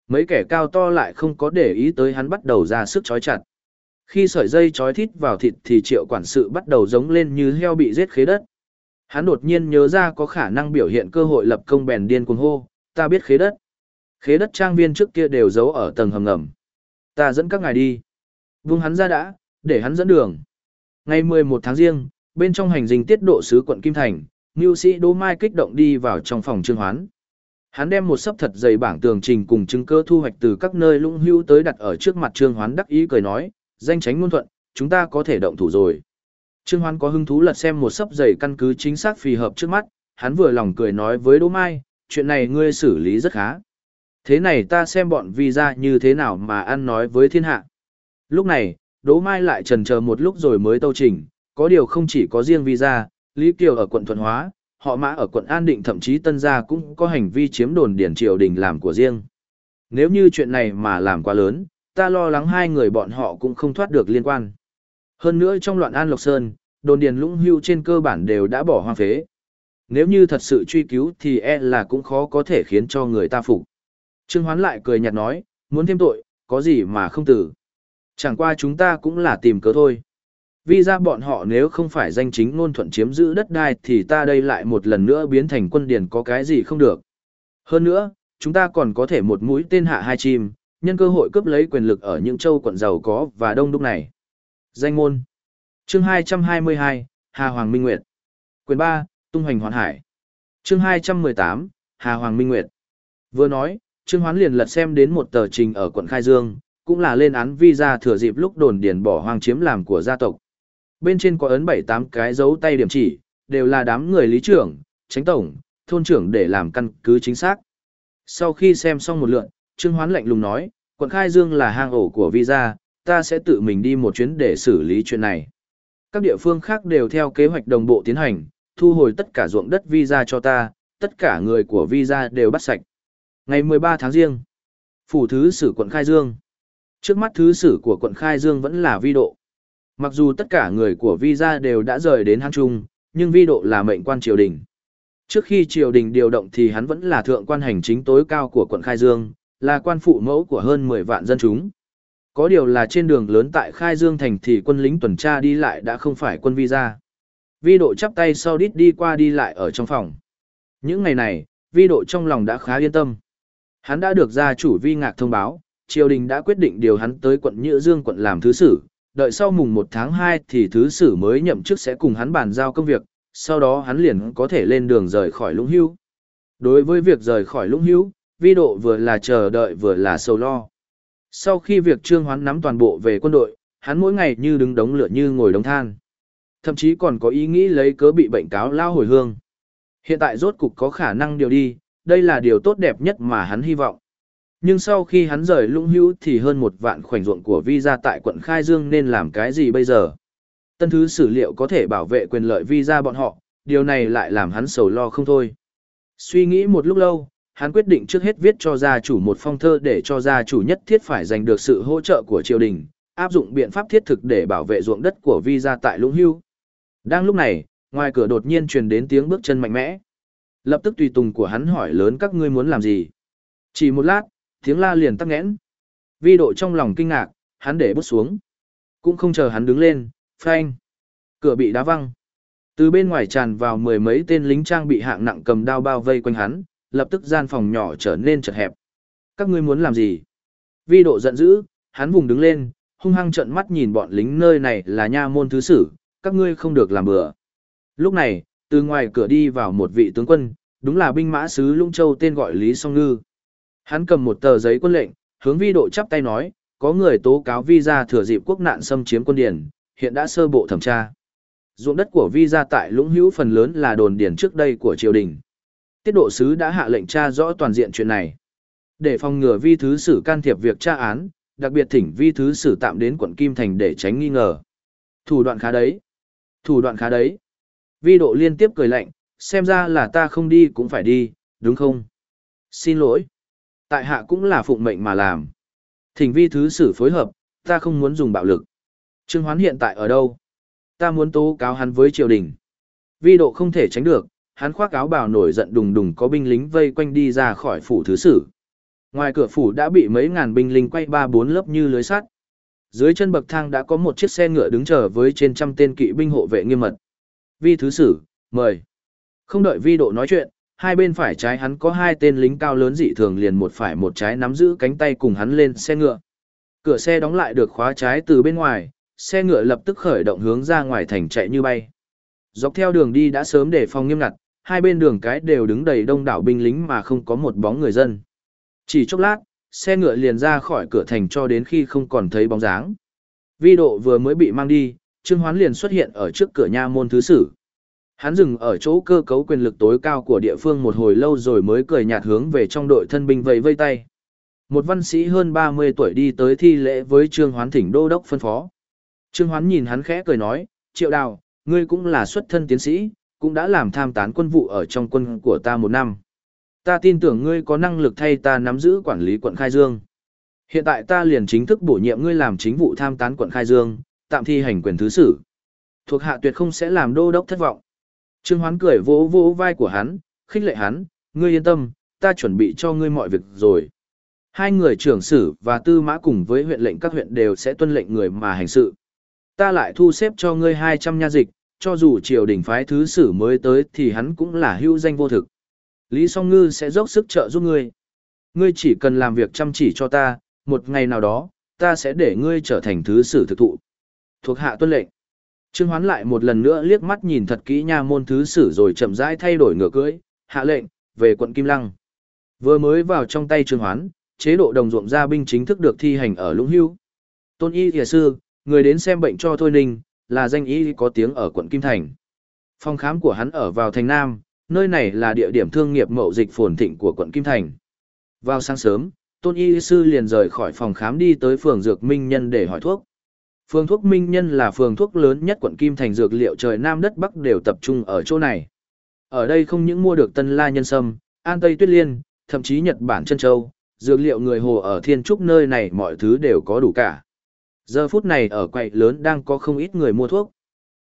A: Mấy kẻ cao to lại không có để ý tới hắn bắt đầu ra sức chói chặt. Khi sợi dây chói thít vào thịt thì triệu quản sự bắt đầu giống lên như heo bị giết khế đất. Hắn đột nhiên nhớ ra có khả năng biểu hiện cơ hội lập công bèn điên cuồng hô, ta biết khế đất. Khế đất trang viên trước kia đều giấu ở tầng hầm ngầm. Ta dẫn các ngài đi. Vung hắn ra đã, để hắn dẫn đường. Ngày 11 tháng riêng, bên trong hành dinh tiết độ sứ quận Kim Thành, Ngưu sĩ Đỗ Mai kích động đi vào trong phòng trương hoán. Hắn đem một sấp thật dày bảng tường trình cùng chứng cơ thu hoạch từ các nơi lũng hữu tới đặt ở trước mặt trương hoán đắc ý cười nói, danh tránh ngôn thuận, chúng ta có thể động thủ rồi. Trương hoán có hứng thú lật xem một sấp dày căn cứ chính xác phì hợp trước mắt, hắn vừa lòng cười nói với Đỗ Mai, chuyện này ngươi xử lý rất khá. Thế này ta xem bọn vi ra như thế nào mà ăn nói với thiên hạ. Lúc này, Đỗ Mai lại trần chờ một lúc rồi mới tâu trình, có điều không chỉ có riêng vi ra, Lý Kiều ở quận Thuận Hóa, họ mã ở quận An Định thậm chí Tân Gia cũng có hành vi chiếm đồn điển triều đình làm của riêng. Nếu như chuyện này mà làm quá lớn, ta lo lắng hai người bọn họ cũng không thoát được liên quan. Hơn nữa trong loạn An Lộc Sơn, đồn điền lũng hưu trên cơ bản đều đã bỏ hoang phế. Nếu như thật sự truy cứu thì e là cũng khó có thể khiến cho người ta phục. Trương Hoán lại cười nhạt nói, muốn thêm tội, có gì mà không tử. Chẳng qua chúng ta cũng là tìm cớ thôi. Vì ra bọn họ nếu không phải danh chính ngôn thuận chiếm giữ đất đai thì ta đây lại một lần nữa biến thành quân điền có cái gì không được. Hơn nữa, chúng ta còn có thể một mũi tên hạ hai chim, nhân cơ hội cướp lấy quyền lực ở những châu quận giàu có và đông đúc này. Danh môn Chương 222, Hà Hoàng Minh Nguyệt Quyền 3, Tung Hoành Hoàn Hải Chương 218, Hà Hoàng Minh Nguyệt Vừa nói, Trương Hoán liền lật xem đến một tờ trình ở quận Khai Dương, cũng là lên án visa thừa dịp lúc đồn điền bỏ hoang chiếm làm của gia tộc. Bên trên có ấn 7-8 cái dấu tay điểm chỉ, đều là đám người lý trưởng, tránh tổng, thôn trưởng để làm căn cứ chính xác. Sau khi xem xong một lượt, Trương Hoán lạnh lùng nói, quận Khai Dương là hang ổ của visa, ta sẽ tự mình đi một chuyến để xử lý chuyện này. Các địa phương khác đều theo kế hoạch đồng bộ tiến hành, thu hồi tất cả ruộng đất visa cho ta, tất cả người của visa đều bắt sạch. Ngày 13 tháng riêng, phủ thứ sử quận Khai Dương. Trước mắt thứ sử của quận Khai Dương vẫn là vi độ. Mặc dù tất cả người của Vi gia đều đã rời đến Hang Trung, nhưng vi độ là mệnh quan triều đình. Trước khi triều đình điều động thì hắn vẫn là thượng quan hành chính tối cao của quận Khai Dương, là quan phụ mẫu của hơn 10 vạn dân chúng. Có điều là trên đường lớn tại Khai Dương thành thì quân lính tuần tra đi lại đã không phải quân Vi gia. Vi độ chắp tay sau đít đi qua đi lại ở trong phòng. Những ngày này, vi độ trong lòng đã khá yên tâm. Hắn đã được gia chủ vi ngạc thông báo, triều đình đã quyết định điều hắn tới quận Nhữ Dương quận làm thứ sử, đợi sau mùng 1 tháng 2 thì thứ sử mới nhậm chức sẽ cùng hắn bàn giao công việc, sau đó hắn liền có thể lên đường rời khỏi lũng hưu. Đối với việc rời khỏi lũng hưu, vi độ vừa là chờ đợi vừa là sầu lo. Sau khi việc trương hoán nắm toàn bộ về quân đội, hắn mỗi ngày như đứng đống lửa như ngồi đống than. Thậm chí còn có ý nghĩ lấy cớ bị bệnh cáo lao hồi hương. Hiện tại rốt cục có khả năng điều đi, đây là điều tốt đẹp nhất mà hắn hy vọng. Nhưng sau khi hắn rời lũng hữu thì hơn một vạn khoảnh ruộng của visa tại quận Khai Dương nên làm cái gì bây giờ? Tân thứ sử liệu có thể bảo vệ quyền lợi visa bọn họ, điều này lại làm hắn sầu lo không thôi. Suy nghĩ một lúc lâu, hắn quyết định trước hết viết cho gia chủ một phong thơ để cho gia chủ nhất thiết phải giành được sự hỗ trợ của triều đình, áp dụng biện pháp thiết thực để bảo vệ ruộng đất của visa tại lũng hưu. Đang lúc này, ngoài cửa đột nhiên truyền đến tiếng bước chân mạnh mẽ. Lập tức tùy tùng của hắn hỏi lớn các ngươi muốn làm gì. Chỉ một lát, tiếng la liền tắc nghẽn. Vi độ trong lòng kinh ngạc, hắn để bút xuống. Cũng không chờ hắn đứng lên, phanh. Cửa bị đá văng. Từ bên ngoài tràn vào mười mấy tên lính trang bị hạng nặng cầm đao bao vây quanh hắn, lập tức gian phòng nhỏ trở nên chật hẹp. Các ngươi muốn làm gì? Vi độ giận dữ, hắn vùng đứng lên, hung hăng trợn mắt nhìn bọn lính nơi này là nha môn thứ sử, các ngươi không được làm bừa. Lúc này, từ ngoài cửa đi vào một vị tướng quân, đúng là binh mã sứ Lũng Châu tên gọi Lý Song Ngư. Hắn cầm một tờ giấy quân lệnh, hướng vi độ chắp tay nói, có người tố cáo vi ra thừa dịp quốc nạn xâm chiếm quân điển, hiện đã sơ bộ thẩm tra. Ruộng đất của vi ra tại Lũng Hữu phần lớn là đồn điển trước đây của triều đình. Tiết độ sứ đã hạ lệnh tra rõ toàn diện chuyện này. Để phòng ngừa vi thứ sử can thiệp việc tra án, đặc biệt thỉnh vi thứ sử tạm đến quận Kim Thành để tránh nghi ngờ. Thủ đoạn khá đấy. Thủ đoạn khá đấy. Vi độ liên tiếp cười lạnh, xem ra là ta không đi cũng phải đi, đúng không? Xin lỗi. Tại hạ cũng là phụng mệnh mà làm. Thỉnh vi thứ sử phối hợp, ta không muốn dùng bạo lực. Trương Hoán hiện tại ở đâu? Ta muốn tố cáo hắn với triều đình. Vi độ không thể tránh được, hắn khoác áo bào nổi giận đùng đùng có binh lính vây quanh đi ra khỏi phủ thứ sử. Ngoài cửa phủ đã bị mấy ngàn binh lính quay ba bốn lớp như lưới sắt. Dưới chân bậc thang đã có một chiếc xe ngựa đứng chờ với trên trăm tên kỵ binh hộ vệ nghiêm mật. Vi thứ sử, mời. Không đợi vi độ nói chuyện, hai bên phải trái hắn có hai tên lính cao lớn dị thường liền một phải một trái nắm giữ cánh tay cùng hắn lên xe ngựa. Cửa xe đóng lại được khóa trái từ bên ngoài, xe ngựa lập tức khởi động hướng ra ngoài thành chạy như bay. Dọc theo đường đi đã sớm để phòng nghiêm ngặt, hai bên đường cái đều đứng đầy đông đảo binh lính mà không có một bóng người dân. Chỉ chốc lát, xe ngựa liền ra khỏi cửa thành cho đến khi không còn thấy bóng dáng. Vi độ vừa mới bị mang đi, Trương Hoán liền xuất hiện ở trước cửa nha môn thứ sử. Hắn dừng ở chỗ cơ cấu quyền lực tối cao của địa phương một hồi lâu rồi mới cười nhạt hướng về trong đội thân binh vẫy vây tay. Một văn sĩ hơn 30 tuổi đi tới thi lễ với Trương Hoán thỉnh đô đốc phân phó. Trương Hoán nhìn hắn khẽ cười nói, triệu đào, ngươi cũng là xuất thân tiến sĩ, cũng đã làm tham tán quân vụ ở trong quân của ta một năm. Ta tin tưởng ngươi có năng lực thay ta nắm giữ quản lý quận Khai Dương. Hiện tại ta liền chính thức bổ nhiệm ngươi làm chính vụ tham tán quận Khai Dương, tạm thi hành quyền thứ sử. Thuộc hạ tuyệt không sẽ làm đô đốc thất vọng. Trương Hoán cười vỗ vỗ vai của hắn, khích lệ hắn, ngươi yên tâm, ta chuẩn bị cho ngươi mọi việc rồi. Hai người trưởng sử và tư mã cùng với huyện lệnh các huyện đều sẽ tuân lệnh người mà hành sự. Ta lại thu xếp cho ngươi 200 nha dịch, cho dù triều đình phái thứ sử mới tới thì hắn cũng là hưu danh vô thực. Lý Song Ngư sẽ dốc sức trợ giúp ngươi. Ngươi chỉ cần làm việc chăm chỉ cho ta, một ngày nào đó, ta sẽ để ngươi trở thành thứ sử thực thụ. Thuộc hạ tuân lệnh. Trương Hoán lại một lần nữa liếc mắt nhìn thật kỹ nha môn thứ sử rồi chậm rãi thay đổi ngựa cưỡi, hạ lệnh, về quận Kim Lăng. Vừa mới vào trong tay Trương Hoán, chế độ đồng ruộng gia binh chính thức được thi hành ở Lũng Hưu. Tôn Y Thìa Sư, người đến xem bệnh cho Thôi Ninh, là danh y có tiếng ở quận Kim Thành. Phòng khám của hắn ở vào thành Nam, nơi này là địa điểm thương nghiệp mậu dịch phồn thịnh của quận Kim Thành. Vào sáng sớm, Tôn Y Sư liền rời khỏi phòng khám đi tới phường Dược Minh Nhân để hỏi thuốc. Phường thuốc Minh Nhân là phường thuốc lớn nhất quận Kim Thành dược liệu trời Nam đất Bắc đều tập trung ở chỗ này. Ở đây không những mua được tân la nhân sâm, an tây tuyết liên, thậm chí Nhật Bản chân châu, dược liệu người hồ ở thiên trúc nơi này mọi thứ đều có đủ cả. Giờ phút này ở quầy lớn đang có không ít người mua thuốc.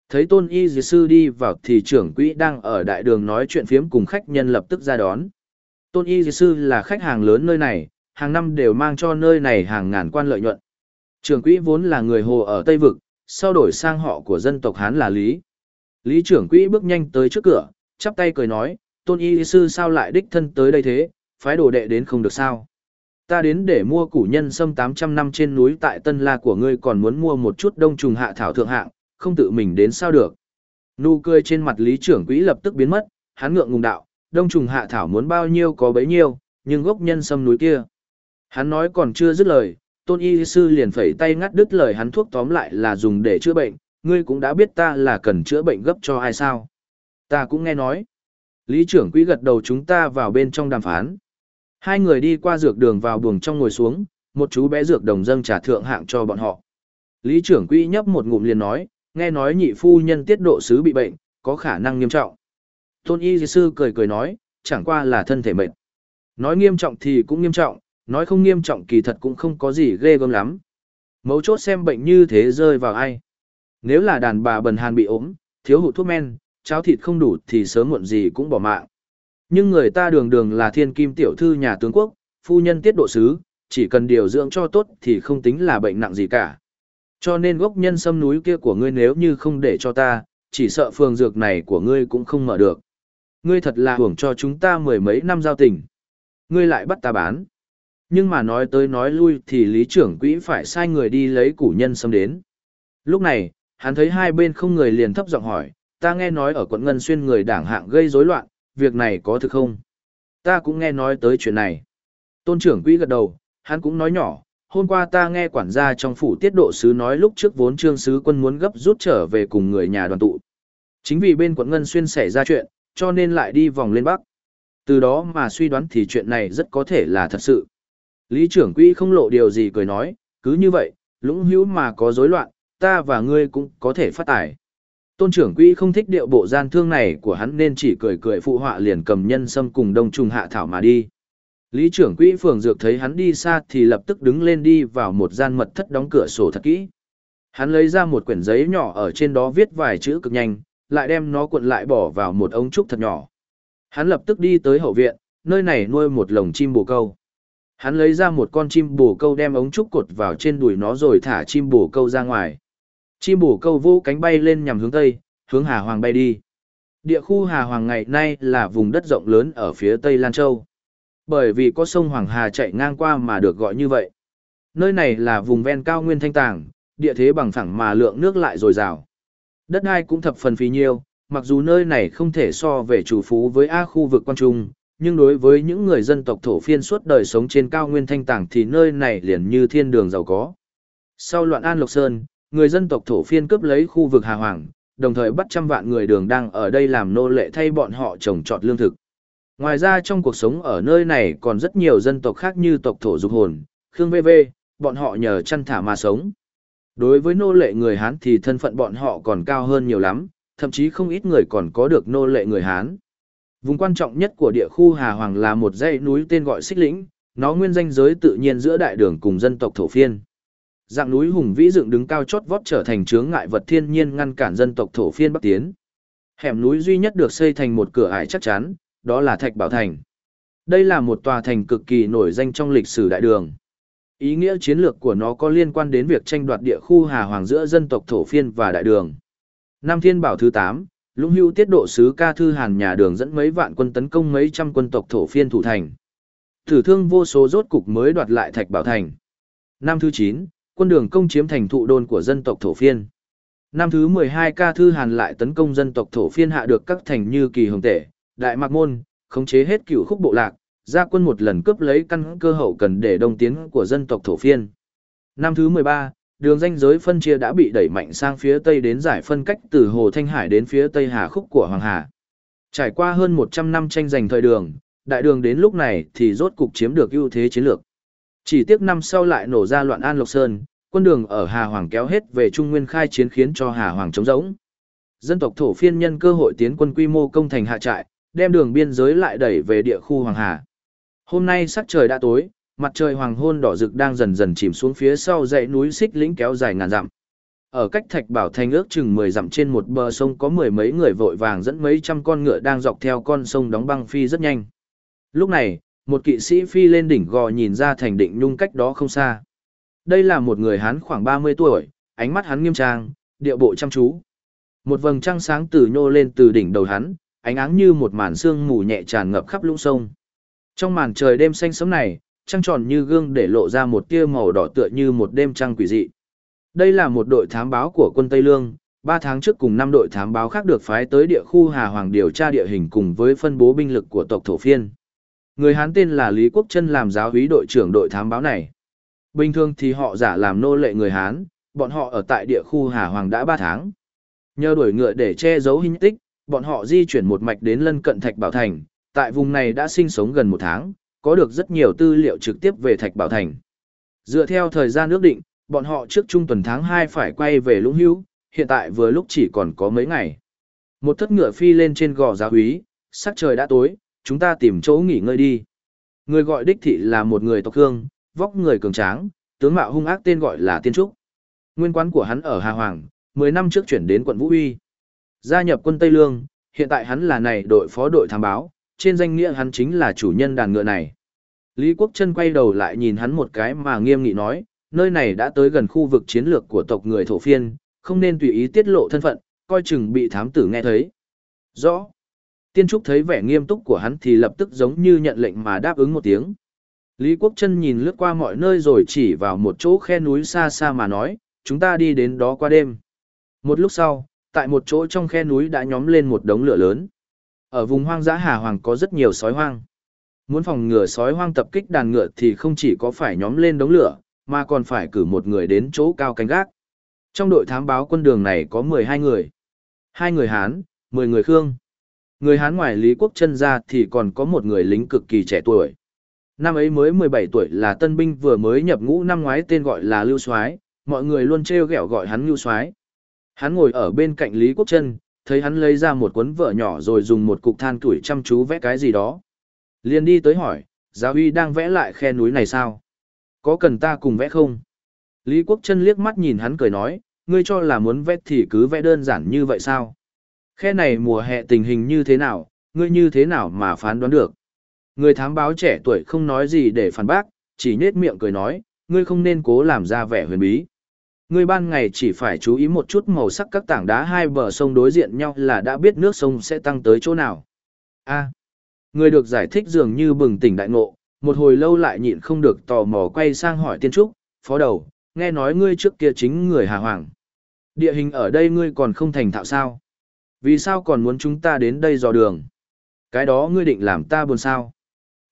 A: Thấy tôn y dì sư đi vào thì trưởng quỹ đang ở đại đường nói chuyện phiếm cùng khách nhân lập tức ra đón. Tôn y dì sư là khách hàng lớn nơi này, hàng năm đều mang cho nơi này hàng ngàn quan lợi nhuận. Trưởng quỹ vốn là người hồ ở Tây Vực, sau đổi sang họ của dân tộc Hán là Lý. Lý trưởng quỹ bước nhanh tới trước cửa, chắp tay cười nói, tôn y sư sao lại đích thân tới đây thế, phái đồ đệ đến không được sao. Ta đến để mua củ nhân sâm 800 năm trên núi tại Tân La của ngươi còn muốn mua một chút đông trùng hạ thảo thượng hạng, không tự mình đến sao được. Nụ cười trên mặt lý trưởng quỹ lập tức biến mất, hắn ngượng ngùng đạo, đông trùng hạ thảo muốn bao nhiêu có bấy nhiêu, nhưng gốc nhân sâm núi kia. Hắn nói còn chưa dứt lời, tôn y sư liền phẩy tay ngắt đứt lời hắn thuốc tóm lại là dùng để chữa bệnh, ngươi cũng đã biết ta là cần chữa bệnh gấp cho ai sao. Ta cũng nghe nói. Lý trưởng quỹ gật đầu chúng ta vào bên trong đàm phán. Hai người đi qua dược đường vào buồng trong ngồi xuống, một chú bé dược đồng dâng trả thượng hạng cho bọn họ. Lý trưởng quỹ nhấp một ngụm liền nói, nghe nói nhị phu nhân tiết độ sứ bị bệnh, có khả năng nghiêm trọng. Tôn y sư cười cười nói, chẳng qua là thân thể mệt. Nói nghiêm trọng thì cũng nghiêm trọng, nói không nghiêm trọng kỳ thật cũng không có gì ghê gớm lắm. Mấu chốt xem bệnh như thế rơi vào ai. Nếu là đàn bà bần hàn bị ốm, thiếu hụt thuốc men, cháo thịt không đủ thì sớm muộn gì cũng bỏ mạng. Nhưng người ta đường đường là thiên kim tiểu thư nhà tướng quốc, phu nhân tiết độ sứ, chỉ cần điều dưỡng cho tốt thì không tính là bệnh nặng gì cả. Cho nên gốc nhân sâm núi kia của ngươi nếu như không để cho ta, chỉ sợ phường dược này của ngươi cũng không mở được. Ngươi thật là hưởng cho chúng ta mười mấy năm giao tình. Ngươi lại bắt ta bán. Nhưng mà nói tới nói lui thì lý trưởng quỹ phải sai người đi lấy củ nhân sâm đến. Lúc này, hắn thấy hai bên không người liền thấp giọng hỏi, ta nghe nói ở quận Ngân Xuyên người đảng hạng gây rối loạn, việc này có thực không? Ta cũng nghe nói tới chuyện này. Tôn trưởng quỹ gật đầu, hắn cũng nói nhỏ, hôm qua ta nghe quản gia trong phủ tiết độ sứ nói lúc trước vốn trương sứ quân muốn gấp rút trở về cùng người nhà đoàn tụ. Chính vì bên quận Ngân Xuyên xảy ra chuyện, cho nên lại đi vòng lên Bắc. Từ đó mà suy đoán thì chuyện này rất có thể là thật sự. Lý trưởng quỹ không lộ điều gì cười nói, cứ như vậy, lũng hữu mà có rối loạn, ta và ngươi cũng có thể phát tài. Tôn trưởng quỹ không thích điệu bộ gian thương này của hắn nên chỉ cười cười phụ họa liền cầm nhân sâm cùng đông trùng hạ thảo mà đi. Lý trưởng quỹ phường dược thấy hắn đi xa thì lập tức đứng lên đi vào một gian mật thất đóng cửa sổ thật kỹ. Hắn lấy ra một quyển giấy nhỏ ở trên đó viết vài chữ cực nhanh, lại đem nó cuộn lại bỏ vào một ống trúc thật nhỏ. Hắn lập tức đi tới hậu viện, nơi này nuôi một lồng chim bồ câu. Hắn lấy ra một con chim bồ câu đem ống trúc cột vào trên đùi nó rồi thả chim bồ câu ra ngoài. Chim bồ câu vô cánh bay lên nhằm hướng tây, hướng Hà Hoàng bay đi. Địa khu Hà Hoàng ngày nay là vùng đất rộng lớn ở phía tây Lan Châu. Bởi vì có sông Hoàng Hà chạy ngang qua mà được gọi như vậy. Nơi này là vùng ven cao nguyên thanh tàng, địa thế bằng phẳng mà lượng nước lại dồi dào. Đất đai cũng thập phần phí nhiêu, mặc dù nơi này không thể so về chủ phú với A khu vực quan trung, nhưng đối với những người dân tộc thổ phiên suốt đời sống trên cao nguyên thanh tảng thì nơi này liền như thiên đường giàu có. Sau loạn An Lộc Sơn, người dân tộc thổ phiên cướp lấy khu vực Hà Hoàng, đồng thời bắt trăm vạn người đường đang ở đây làm nô lệ thay bọn họ trồng trọt lương thực. Ngoài ra trong cuộc sống ở nơi này còn rất nhiều dân tộc khác như tộc thổ dục hồn, Khương VV, bọn họ nhờ chăn thả mà sống. Đối với nô lệ người Hán thì thân phận bọn họ còn cao hơn nhiều lắm, thậm chí không ít người còn có được nô lệ người Hán. Vùng quan trọng nhất của địa khu Hà Hoàng là một dãy núi tên gọi Xích Lĩnh, nó nguyên danh giới tự nhiên giữa đại đường cùng dân tộc thổ phiên. Dạng núi hùng vĩ dựng đứng cao chót vót trở thành chướng ngại vật thiên nhiên ngăn cản dân tộc thổ phiên bắc tiến. Hẻm núi duy nhất được xây thành một cửa ải chắc chắn, đó là Thạch Bảo Thành. Đây là một tòa thành cực kỳ nổi danh trong lịch sử đại đường. Ý nghĩa chiến lược của nó có liên quan đến việc tranh đoạt địa khu Hà Hoàng giữa dân tộc thổ phiên và đại đường. Năm Thiên Bảo thứ 8, Lũng Hưu tiết độ sứ Ca Thư Hàn nhà đường dẫn mấy vạn quân tấn công mấy trăm quân tộc thổ phiên thủ thành. thử thương vô số rốt cục mới đoạt lại Thạch Bảo Thành. Năm thứ 9, quân đường công chiếm thành thụ đôn của dân tộc thổ phiên. Năm thứ 12 Ca Thư Hàn lại tấn công dân tộc thổ phiên hạ được các thành như Kỳ Hồng Tể, Đại Mạc Môn, khống chế hết cửu khúc bộ lạc, ra quân một lần cướp lấy căn cơ hậu cần để đông tiến của dân tộc thổ phiên. Năm thứ 13, đường danh giới phân chia đã bị đẩy mạnh sang phía tây đến giải phân cách từ Hồ Thanh Hải đến phía tây Hà Khúc của Hoàng Hà. Trải qua hơn 100 năm tranh giành thời đường, đại đường đến lúc này thì rốt cục chiếm được ưu thế chiến lược. Chỉ tiếc năm sau lại nổ ra loạn An Lộc Sơn, quân đường ở Hà Hoàng kéo hết về Trung Nguyên khai chiến khiến cho Hà Hoàng trống rỗng. Dân tộc thổ phiên nhân cơ hội tiến quân quy mô công thành hạ trại, đem đường biên giới lại đẩy về địa khu Hoàng Hà. Hôm nay sắc trời đã tối, mặt trời hoàng hôn đỏ rực đang dần dần chìm xuống phía sau dãy núi xích lĩnh kéo dài ngàn dặm. Ở cách Thạch Bảo Thành ước chừng 10 dặm trên một bờ sông có mười mấy người vội vàng dẫn mấy trăm con ngựa đang dọc theo con sông đóng băng phi rất nhanh. Lúc này, một kỵ sĩ phi lên đỉnh gò nhìn ra thành định nhung cách đó không xa. Đây là một người Hán khoảng 30 tuổi, ánh mắt hắn nghiêm trang, điệu bộ chăm chú. Một vầng trăng sáng từ nhô lên từ đỉnh đầu hắn, ánh áng như một màn sương mù nhẹ tràn ngập khắp lũng sông. Trong màn trời đêm xanh sớm này, trăng tròn như gương để lộ ra một tia màu đỏ tựa như một đêm trăng quỷ dị. Đây là một đội thám báo của quân Tây Lương, ba tháng trước cùng năm đội thám báo khác được phái tới địa khu Hà Hoàng điều tra địa hình cùng với phân bố binh lực của tộc thổ phiên. Người Hán tên là Lý Quốc Trân làm giáo úy đội trưởng đội thám báo này. Bình thường thì họ giả làm nô lệ người Hán, bọn họ ở tại địa khu Hà Hoàng đã ba tháng. Nhờ đuổi ngựa để che giấu hình tích, bọn họ di chuyển một mạch đến lân cận Thạch Bảo Thành, tại vùng này đã sinh sống gần một tháng, có được rất nhiều tư liệu trực tiếp về Thạch Bảo Thành. Dựa theo thời gian ước định, bọn họ trước trung tuần tháng 2 phải quay về Lũng Hữu, hiện tại vừa lúc chỉ còn có mấy ngày. Một thất ngựa phi lên trên gò giáo úy, sắc trời đã tối, chúng ta tìm chỗ nghỉ ngơi đi. Người gọi đích thị là một người tộc hương, vóc người cường tráng, tướng mạo hung ác tên gọi là Tiên Trúc. Nguyên quán của hắn ở Hà Hoàng, 10 năm trước chuyển đến quận Vũ Uy. Gia nhập quân Tây Lương, hiện tại hắn là này đội phó đội thám báo, trên danh nghĩa hắn chính là chủ nhân đàn ngựa này. Lý Quốc Trân quay đầu lại nhìn hắn một cái mà nghiêm nghị nói, nơi này đã tới gần khu vực chiến lược của tộc người thổ phiên, không nên tùy ý tiết lộ thân phận, coi chừng bị thám tử nghe thấy. Rõ. Tiên Trúc thấy vẻ nghiêm túc của hắn thì lập tức giống như nhận lệnh mà đáp ứng một tiếng. Lý Quốc Trân nhìn lướt qua mọi nơi rồi chỉ vào một chỗ khe núi xa xa mà nói, chúng ta đi đến đó qua đêm. Một lúc sau, tại một chỗ trong khe núi đã nhóm lên một đống lửa lớn. Ở vùng hoang dã Hà Hoàng có rất nhiều sói hoang. Muốn phòng ngừa sói hoang tập kích đàn ngựa thì không chỉ có phải nhóm lên đống lửa, mà còn phải cử một người đến chỗ cao canh gác. Trong đội thám báo quân đường này có 12 người. Hai người Hán, 10 người Khương. Người Hán ngoài Lý Quốc chân ra thì còn có một người lính cực kỳ trẻ tuổi. Năm ấy mới 17 tuổi là tân binh vừa mới nhập ngũ năm ngoái tên gọi là Lưu Soái, mọi người luôn trêu ghẹo gọi hắn Lưu Soái. Hắn ngồi ở bên cạnh Lý Quốc Chân, thấy hắn lấy ra một cuốn vợ nhỏ rồi dùng một cục than tuổi chăm chú vẽ cái gì đó. Liền đi tới hỏi, giáo uy đang vẽ lại khe núi này sao? Có cần ta cùng vẽ không? Lý Quốc Trân liếc mắt nhìn hắn cười nói, ngươi cho là muốn vẽ thì cứ vẽ đơn giản như vậy sao? Khe này mùa hè tình hình như thế nào, ngươi như thế nào mà phán đoán được? Người thám báo trẻ tuổi không nói gì để phản bác, chỉ nết miệng cười nói, ngươi không nên cố làm ra vẻ huyền bí. Ngươi ban ngày chỉ phải chú ý một chút màu sắc các tảng đá hai bờ sông đối diện nhau là đã biết nước sông sẽ tăng tới chỗ nào. A. À, người được giải thích dường như bừng tỉnh đại ngộ, một hồi lâu lại nhịn không được tò mò quay sang hỏi tiên trúc, phó đầu, nghe nói ngươi trước kia chính người Hà Hoàng. Địa hình ở đây ngươi còn không thành thạo sao? Vì sao còn muốn chúng ta đến đây dò đường? Cái đó ngươi định làm ta buồn sao?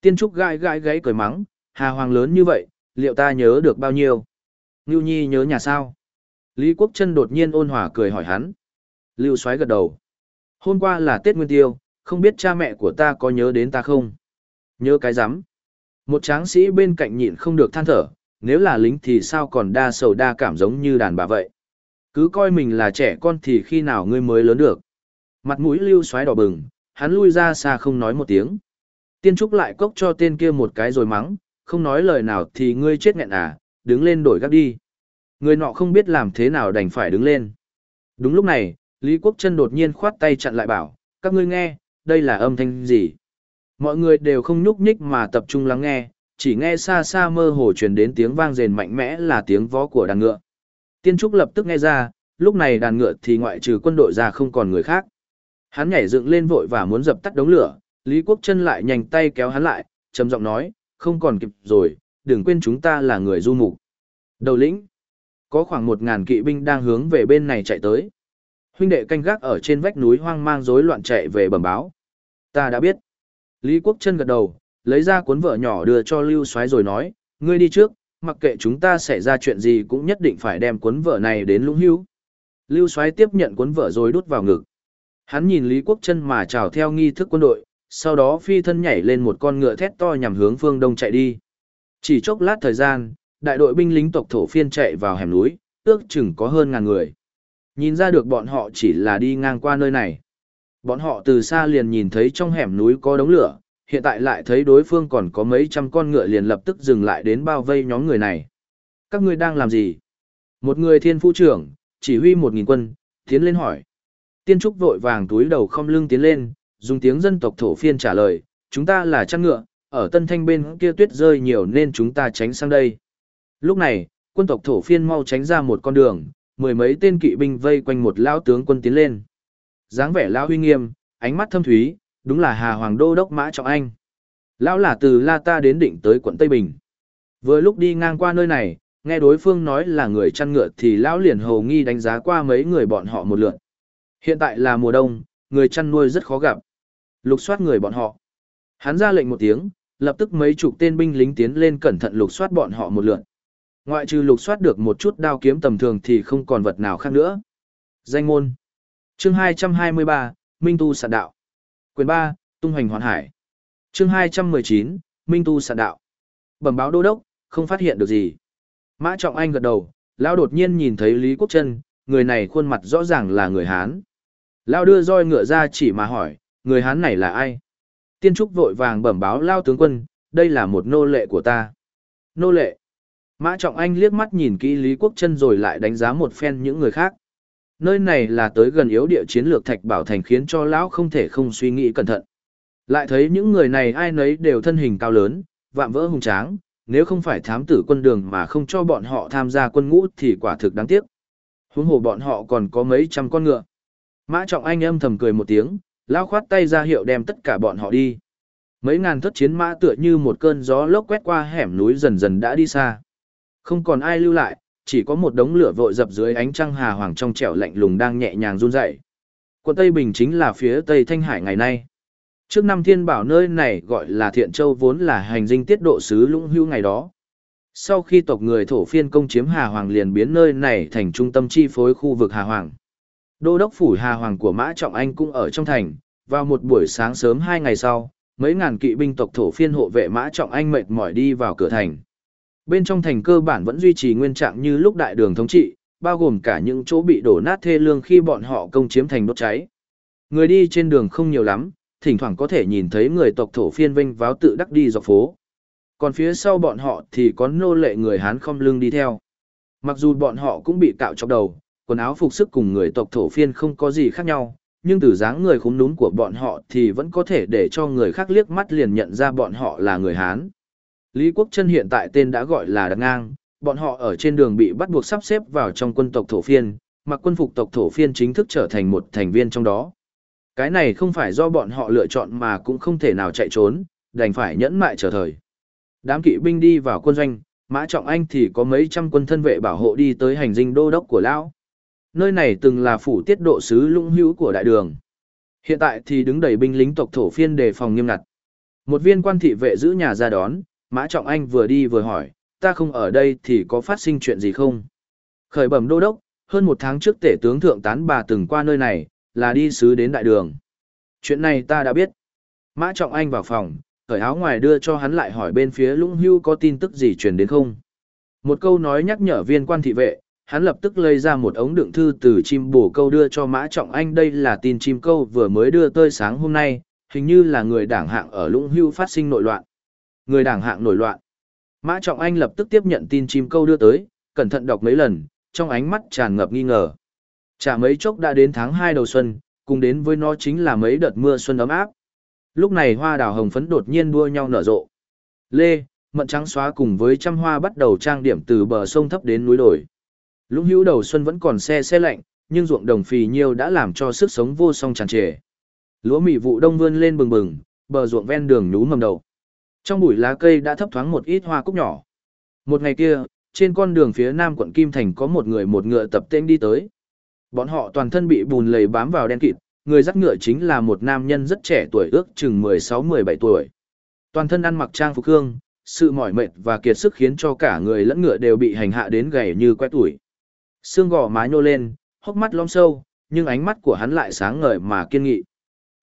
A: Tiên trúc gãi gãi gáy cười mắng, Hà Hoàng lớn như vậy, liệu ta nhớ được bao nhiêu? Ngưu Nhi nhớ nhà sao? Lý Quốc Trân đột nhiên ôn hòa cười hỏi hắn. Lưu Soái gật đầu. Hôm qua là Tết Nguyên Tiêu, không biết cha mẹ của ta có nhớ đến ta không? Nhớ cái rắm Một tráng sĩ bên cạnh nhịn không được than thở, nếu là lính thì sao còn đa sầu đa cảm giống như đàn bà vậy. Cứ coi mình là trẻ con thì khi nào ngươi mới lớn được. Mặt mũi lưu Soái đỏ bừng, hắn lui ra xa không nói một tiếng. Tiên Trúc lại cốc cho tên kia một cái rồi mắng, không nói lời nào thì ngươi chết nghẹn à, đứng lên đổi gác đi. Người nọ không biết làm thế nào đành phải đứng lên. Đúng lúc này, Lý Quốc Trân đột nhiên khoát tay chặn lại bảo, các ngươi nghe, đây là âm thanh gì? Mọi người đều không nhúc nhích mà tập trung lắng nghe, chỉ nghe xa xa mơ hồ truyền đến tiếng vang rền mạnh mẽ là tiếng vó của đàn ngựa. Tiên Trúc lập tức nghe ra, lúc này đàn ngựa thì ngoại trừ quân đội ra không còn người khác. Hắn nhảy dựng lên vội và muốn dập tắt đống lửa, Lý Quốc Trân lại nhanh tay kéo hắn lại, trầm giọng nói, không còn kịp rồi, đừng quên chúng ta là người du mục. Đầu lĩnh, có khoảng một ngàn kỵ binh đang hướng về bên này chạy tới. Huynh đệ canh gác ở trên vách núi hoang mang rối loạn chạy về bẩm báo. Ta đã biết. Lý Quốc Trân gật đầu, lấy ra cuốn vợ nhỏ đưa cho Lưu Soái rồi nói, ngươi đi trước, mặc kệ chúng ta xảy ra chuyện gì cũng nhất định phải đem cuốn vợ này đến lũng hưu. Lưu Soái tiếp nhận cuốn vợ rồi đút vào ngực. Hắn nhìn Lý Quốc Trân mà chào theo nghi thức quân đội, sau đó phi thân nhảy lên một con ngựa thét to nhằm hướng phương đông chạy đi. Chỉ chốc lát thời gian, đại đội binh lính tộc thổ phiên chạy vào hẻm núi, ước chừng có hơn ngàn người. Nhìn ra được bọn họ chỉ là đi ngang qua nơi này. Bọn họ từ xa liền nhìn thấy trong hẻm núi có đống lửa, hiện tại lại thấy đối phương còn có mấy trăm con ngựa liền lập tức dừng lại đến bao vây nhóm người này. Các ngươi đang làm gì? Một người thiên phu trưởng, chỉ huy một nghìn quân, tiến lên hỏi. Tiên Trúc vội vàng túi đầu không lưng tiến lên, dùng tiếng dân tộc thổ phiên trả lời, chúng ta là chăn ngựa, ở Tân Thanh bên kia tuyết rơi nhiều nên chúng ta tránh sang đây. Lúc này, quân tộc thổ phiên mau tránh ra một con đường, mười mấy tên kỵ binh vây quanh một lão tướng quân tiến lên. dáng vẻ lão huy nghiêm, ánh mắt thâm thúy, đúng là Hà Hoàng Đô đốc Mã Trọng Anh. Lão là từ La Ta đến định tới quận Tây Bình. Vừa lúc đi ngang qua nơi này, nghe đối phương nói là người chăn ngựa thì lão liền hầu nghi đánh giá qua mấy người bọn họ một lượt. Hiện tại là mùa đông, người chăn nuôi rất khó gặp. Lục soát người bọn họ. Hắn ra lệnh một tiếng, lập tức mấy chục tên binh lính tiến lên cẩn thận lục soát bọn họ một lượt. Ngoại trừ lục soát được một chút đao kiếm tầm thường thì không còn vật nào khác nữa. Danh môn. Chương 223, Minh Tu Sạn Đạo. Quyền 3, Tung Hoành Hoàn Hải. Chương 219, Minh Tu Sạn Đạo. Bẩm báo đô đốc, không phát hiện được gì. Mã Trọng Anh gật đầu, lão đột nhiên nhìn thấy Lý Quốc Trân, người này khuôn mặt rõ ràng là người Hán. Lão đưa roi ngựa ra chỉ mà hỏi, người Hán này là ai? Tiên Trúc vội vàng bẩm báo Lao tướng quân, đây là một nô lệ của ta. Nô lệ. Mã Trọng Anh liếc mắt nhìn kỹ Lý Quốc Trân rồi lại đánh giá một phen những người khác. Nơi này là tới gần yếu địa chiến lược Thạch Bảo Thành khiến cho lão không thể không suy nghĩ cẩn thận. Lại thấy những người này ai nấy đều thân hình cao lớn, vạm vỡ hùng tráng, nếu không phải thám tử quân đường mà không cho bọn họ tham gia quân ngũ thì quả thực đáng tiếc. Huống hồ bọn họ còn có mấy trăm con ngựa. Mã Trọng Anh âm thầm cười một tiếng, lão khoát tay ra hiệu đem tất cả bọn họ đi. Mấy ngàn thất chiến mã tựa như một cơn gió lốc quét qua hẻm núi dần dần đã đi xa. Không còn ai lưu lại, chỉ có một đống lửa vội dập dưới ánh trăng hà hoàng trong trẻo lạnh lùng đang nhẹ nhàng run dậy. Quận Tây Bình chính là phía Tây Thanh Hải ngày nay. Trước năm thiên bảo nơi này gọi là Thiện Châu vốn là hành dinh tiết độ sứ lũng hưu ngày đó. Sau khi tộc người thổ phiên công chiếm Hà Hoàng liền biến nơi này thành trung tâm chi phối khu vực Hà Hoàng. Đô đốc phủ Hà Hoàng của Mã Trọng Anh cũng ở trong thành, vào một buổi sáng sớm hai ngày sau, mấy ngàn kỵ binh tộc thổ phiên hộ vệ Mã Trọng Anh mệt mỏi đi vào cửa thành. Bên trong thành cơ bản vẫn duy trì nguyên trạng như lúc đại đường thống trị, bao gồm cả những chỗ bị đổ nát thê lương khi bọn họ công chiếm thành đốt cháy. Người đi trên đường không nhiều lắm, thỉnh thoảng có thể nhìn thấy người tộc thổ phiên vinh váo tự đắc đi dọc phố. Còn phía sau bọn họ thì có nô lệ người Hán không lưng đi theo. Mặc dù bọn họ cũng bị cạo chọc đầu, quần áo phục sức cùng người tộc thổ phiên không có gì khác nhau, nhưng từ dáng người khúm núm của bọn họ thì vẫn có thể để cho người khác liếc mắt liền nhận ra bọn họ là người Hán. Lý Quốc Trân hiện tại tên đã gọi là Đặc Ngang, bọn họ ở trên đường bị bắt buộc sắp xếp vào trong quân tộc thổ phiên, mặc quân phục tộc thổ phiên chính thức trở thành một thành viên trong đó. Cái này không phải do bọn họ lựa chọn mà cũng không thể nào chạy trốn, đành phải nhẫn mại chờ thời. Đám kỵ binh đi vào quân doanh, Mã Trọng Anh thì có mấy trăm quân thân vệ bảo hộ đi tới hành dinh đô đốc của Lão. Nơi này từng là phủ tiết độ sứ lũng hữu của đại đường. Hiện tại thì đứng đầy binh lính tộc thổ phiên đề phòng nghiêm ngặt. Một viên quan thị vệ giữ nhà ra đón, Mã Trọng Anh vừa đi vừa hỏi, ta không ở đây thì có phát sinh chuyện gì không? Khởi bẩm đô đốc, hơn một tháng trước tể tướng thượng tán bà từng qua nơi này, là đi sứ đến đại đường. Chuyện này ta đã biết. Mã Trọng Anh vào phòng, cởi áo ngoài đưa cho hắn lại hỏi bên phía lũng hưu có tin tức gì truyền đến không. Một câu nói nhắc nhở viên quan thị vệ, hắn lập tức lấy ra một ống đựng thư từ chim bổ câu đưa cho Mã Trọng Anh đây là tin chim câu vừa mới đưa tơi sáng hôm nay, hình như là người đảng hạng ở lũng hưu phát sinh nội loạn. Người đảng hạng nổi loạn. Mã Trọng Anh lập tức tiếp nhận tin chim câu đưa tới, cẩn thận đọc mấy lần, trong ánh mắt tràn ngập nghi ngờ. Chả mấy chốc đã đến tháng 2 đầu xuân, cùng đến với nó chính là mấy đợt mưa xuân ấm áp. Lúc này hoa đào hồng phấn đột nhiên đua nhau nở rộ. Lê, mận trắng xóa cùng với trăm hoa bắt đầu trang điểm từ bờ sông thấp đến núi đồi. Lũng hữu đầu xuân vẫn còn xe xe lạnh, nhưng ruộng đồng phì nhiêu đã làm cho sức sống vô song tràn trề. Lúa mì vụ đông vươn lên bừng bừng, bờ ruộng ven đường nhú mầm đầu. Trong bụi lá cây đã thấp thoáng một ít hoa cúc nhỏ. Một ngày kia, trên con đường phía nam quận Kim Thành có một người một ngựa tập tên đi tới. Bọn họ toàn thân bị bùn lầy bám vào đen kịt, người dắt ngựa chính là một nam nhân rất trẻ tuổi ước chừng 16-17 tuổi. Toàn thân ăn mặc trang phục hương, sự mỏi mệt và kiệt sức khiến cho cả người lẫn ngựa đều bị hành hạ đến gầy như quét tuổi. Xương gò má nhô lên, hốc mắt lõm sâu, nhưng ánh mắt của hắn lại sáng ngời mà kiên nghị.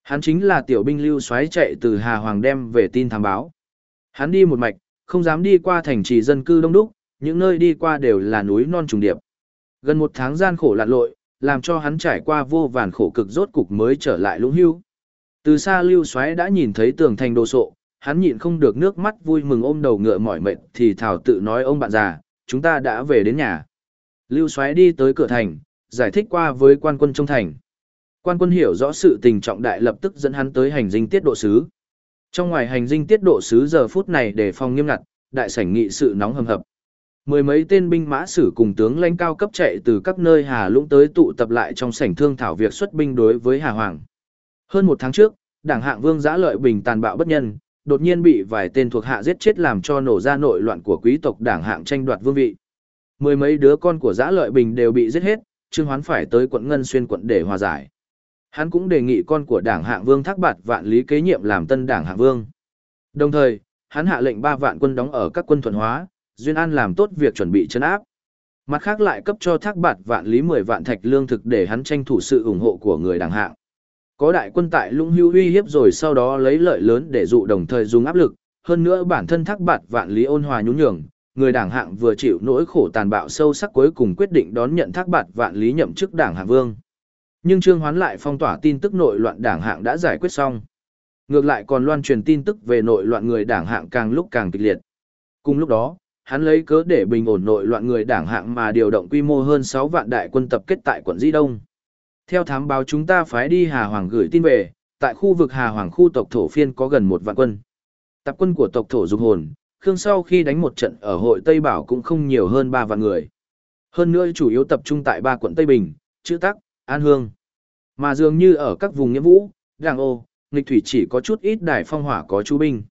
A: Hắn chính là tiểu binh lưu xoáy chạy từ Hà Hoàng đem về tin thám báo. Hắn đi một mạch, không dám đi qua thành trì dân cư đông đúc, những nơi đi qua đều là núi non trùng điệp. Gần một tháng gian khổ lặn lội, làm cho hắn trải qua vô vàn khổ cực rốt cục mới trở lại lũng hưu. Từ xa lưu xoáy đã nhìn thấy tường thành đồ sộ, hắn nhịn không được nước mắt vui mừng ôm đầu ngựa mỏi mệt thì thảo tự nói ông bạn già, chúng ta đã về đến nhà. Lưu Soái đi tới cửa thành, giải thích qua với quan quân trong thành. Quan quân hiểu rõ sự tình trọng đại lập tức dẫn hắn tới hành dinh tiết độ sứ. Trong ngoài hành dinh tiết độ sứ giờ phút này để phòng nghiêm ngặt, đại sảnh nghị sự nóng hầm hập. Mười mấy tên binh mã sử cùng tướng lãnh cao cấp chạy từ các nơi Hà Lũng tới tụ tập lại trong sảnh thương thảo việc xuất binh đối với Hà Hoàng. Hơn một tháng trước, đảng hạng vương giã lợi bình tàn bạo bất nhân, đột nhiên bị vài tên thuộc hạ giết chết làm cho nổ ra nội loạn của quý tộc đảng hạng tranh đoạt vương vị. Mười mấy đứa con của giã lợi bình đều bị giết hết, Trương Hoán phải tới quận Ngân Xuyên quận để hòa giải. Hắn cũng đề nghị con của đảng hạng vương thác bạt vạn lý kế nhiệm làm tân đảng hạng vương. Đồng thời, hắn hạ lệnh ba vạn quân đóng ở các quân thuận hóa, Duyên An làm tốt việc chuẩn bị chấn áp. Mặt khác lại cấp cho thác bạt vạn lý 10 vạn thạch lương thực để hắn tranh thủ sự ủng hộ của người đảng hạng. Có đại quân tại lũng hưu uy hiếp rồi sau đó lấy lợi lớn để dụ đồng thời dùng áp lực, hơn nữa bản thân thác bạt vạn lý ôn hòa nhún nhường, người đảng hạng vừa chịu nỗi khổ tàn bạo sâu sắc cuối cùng quyết định đón nhận thác bạt vạn lý nhậm chức đảng hạng vương. Nhưng Trương Hoán lại phong tỏa tin tức nội loạn đảng hạng đã giải quyết xong. Ngược lại còn loan truyền tin tức về nội loạn người đảng hạng càng lúc càng kịch liệt. Cùng lúc đó, hắn lấy cớ để bình ổn nội loạn người đảng hạng mà điều động quy mô hơn 6 vạn đại quân tập kết tại quận Di Đông. Theo thám báo chúng ta phái đi Hà Hoàng gửi tin về, tại khu vực Hà Hoàng khu tộc thổ phiên có gần một vạn quân. Tập quân của tộc thổ dục hồn, Khương sau khi đánh một trận ở hội Tây Bảo cũng không nhiều hơn 3 vạn người. Hơn nữa chủ yếu tập trung tại ba quận Tây Bình, Chữ Tắc, An Hương. Mà dường như ở các vùng nghĩa vũ, Đảng Ô, nghịch thủy chỉ có chút ít đài phong hỏa có chú binh.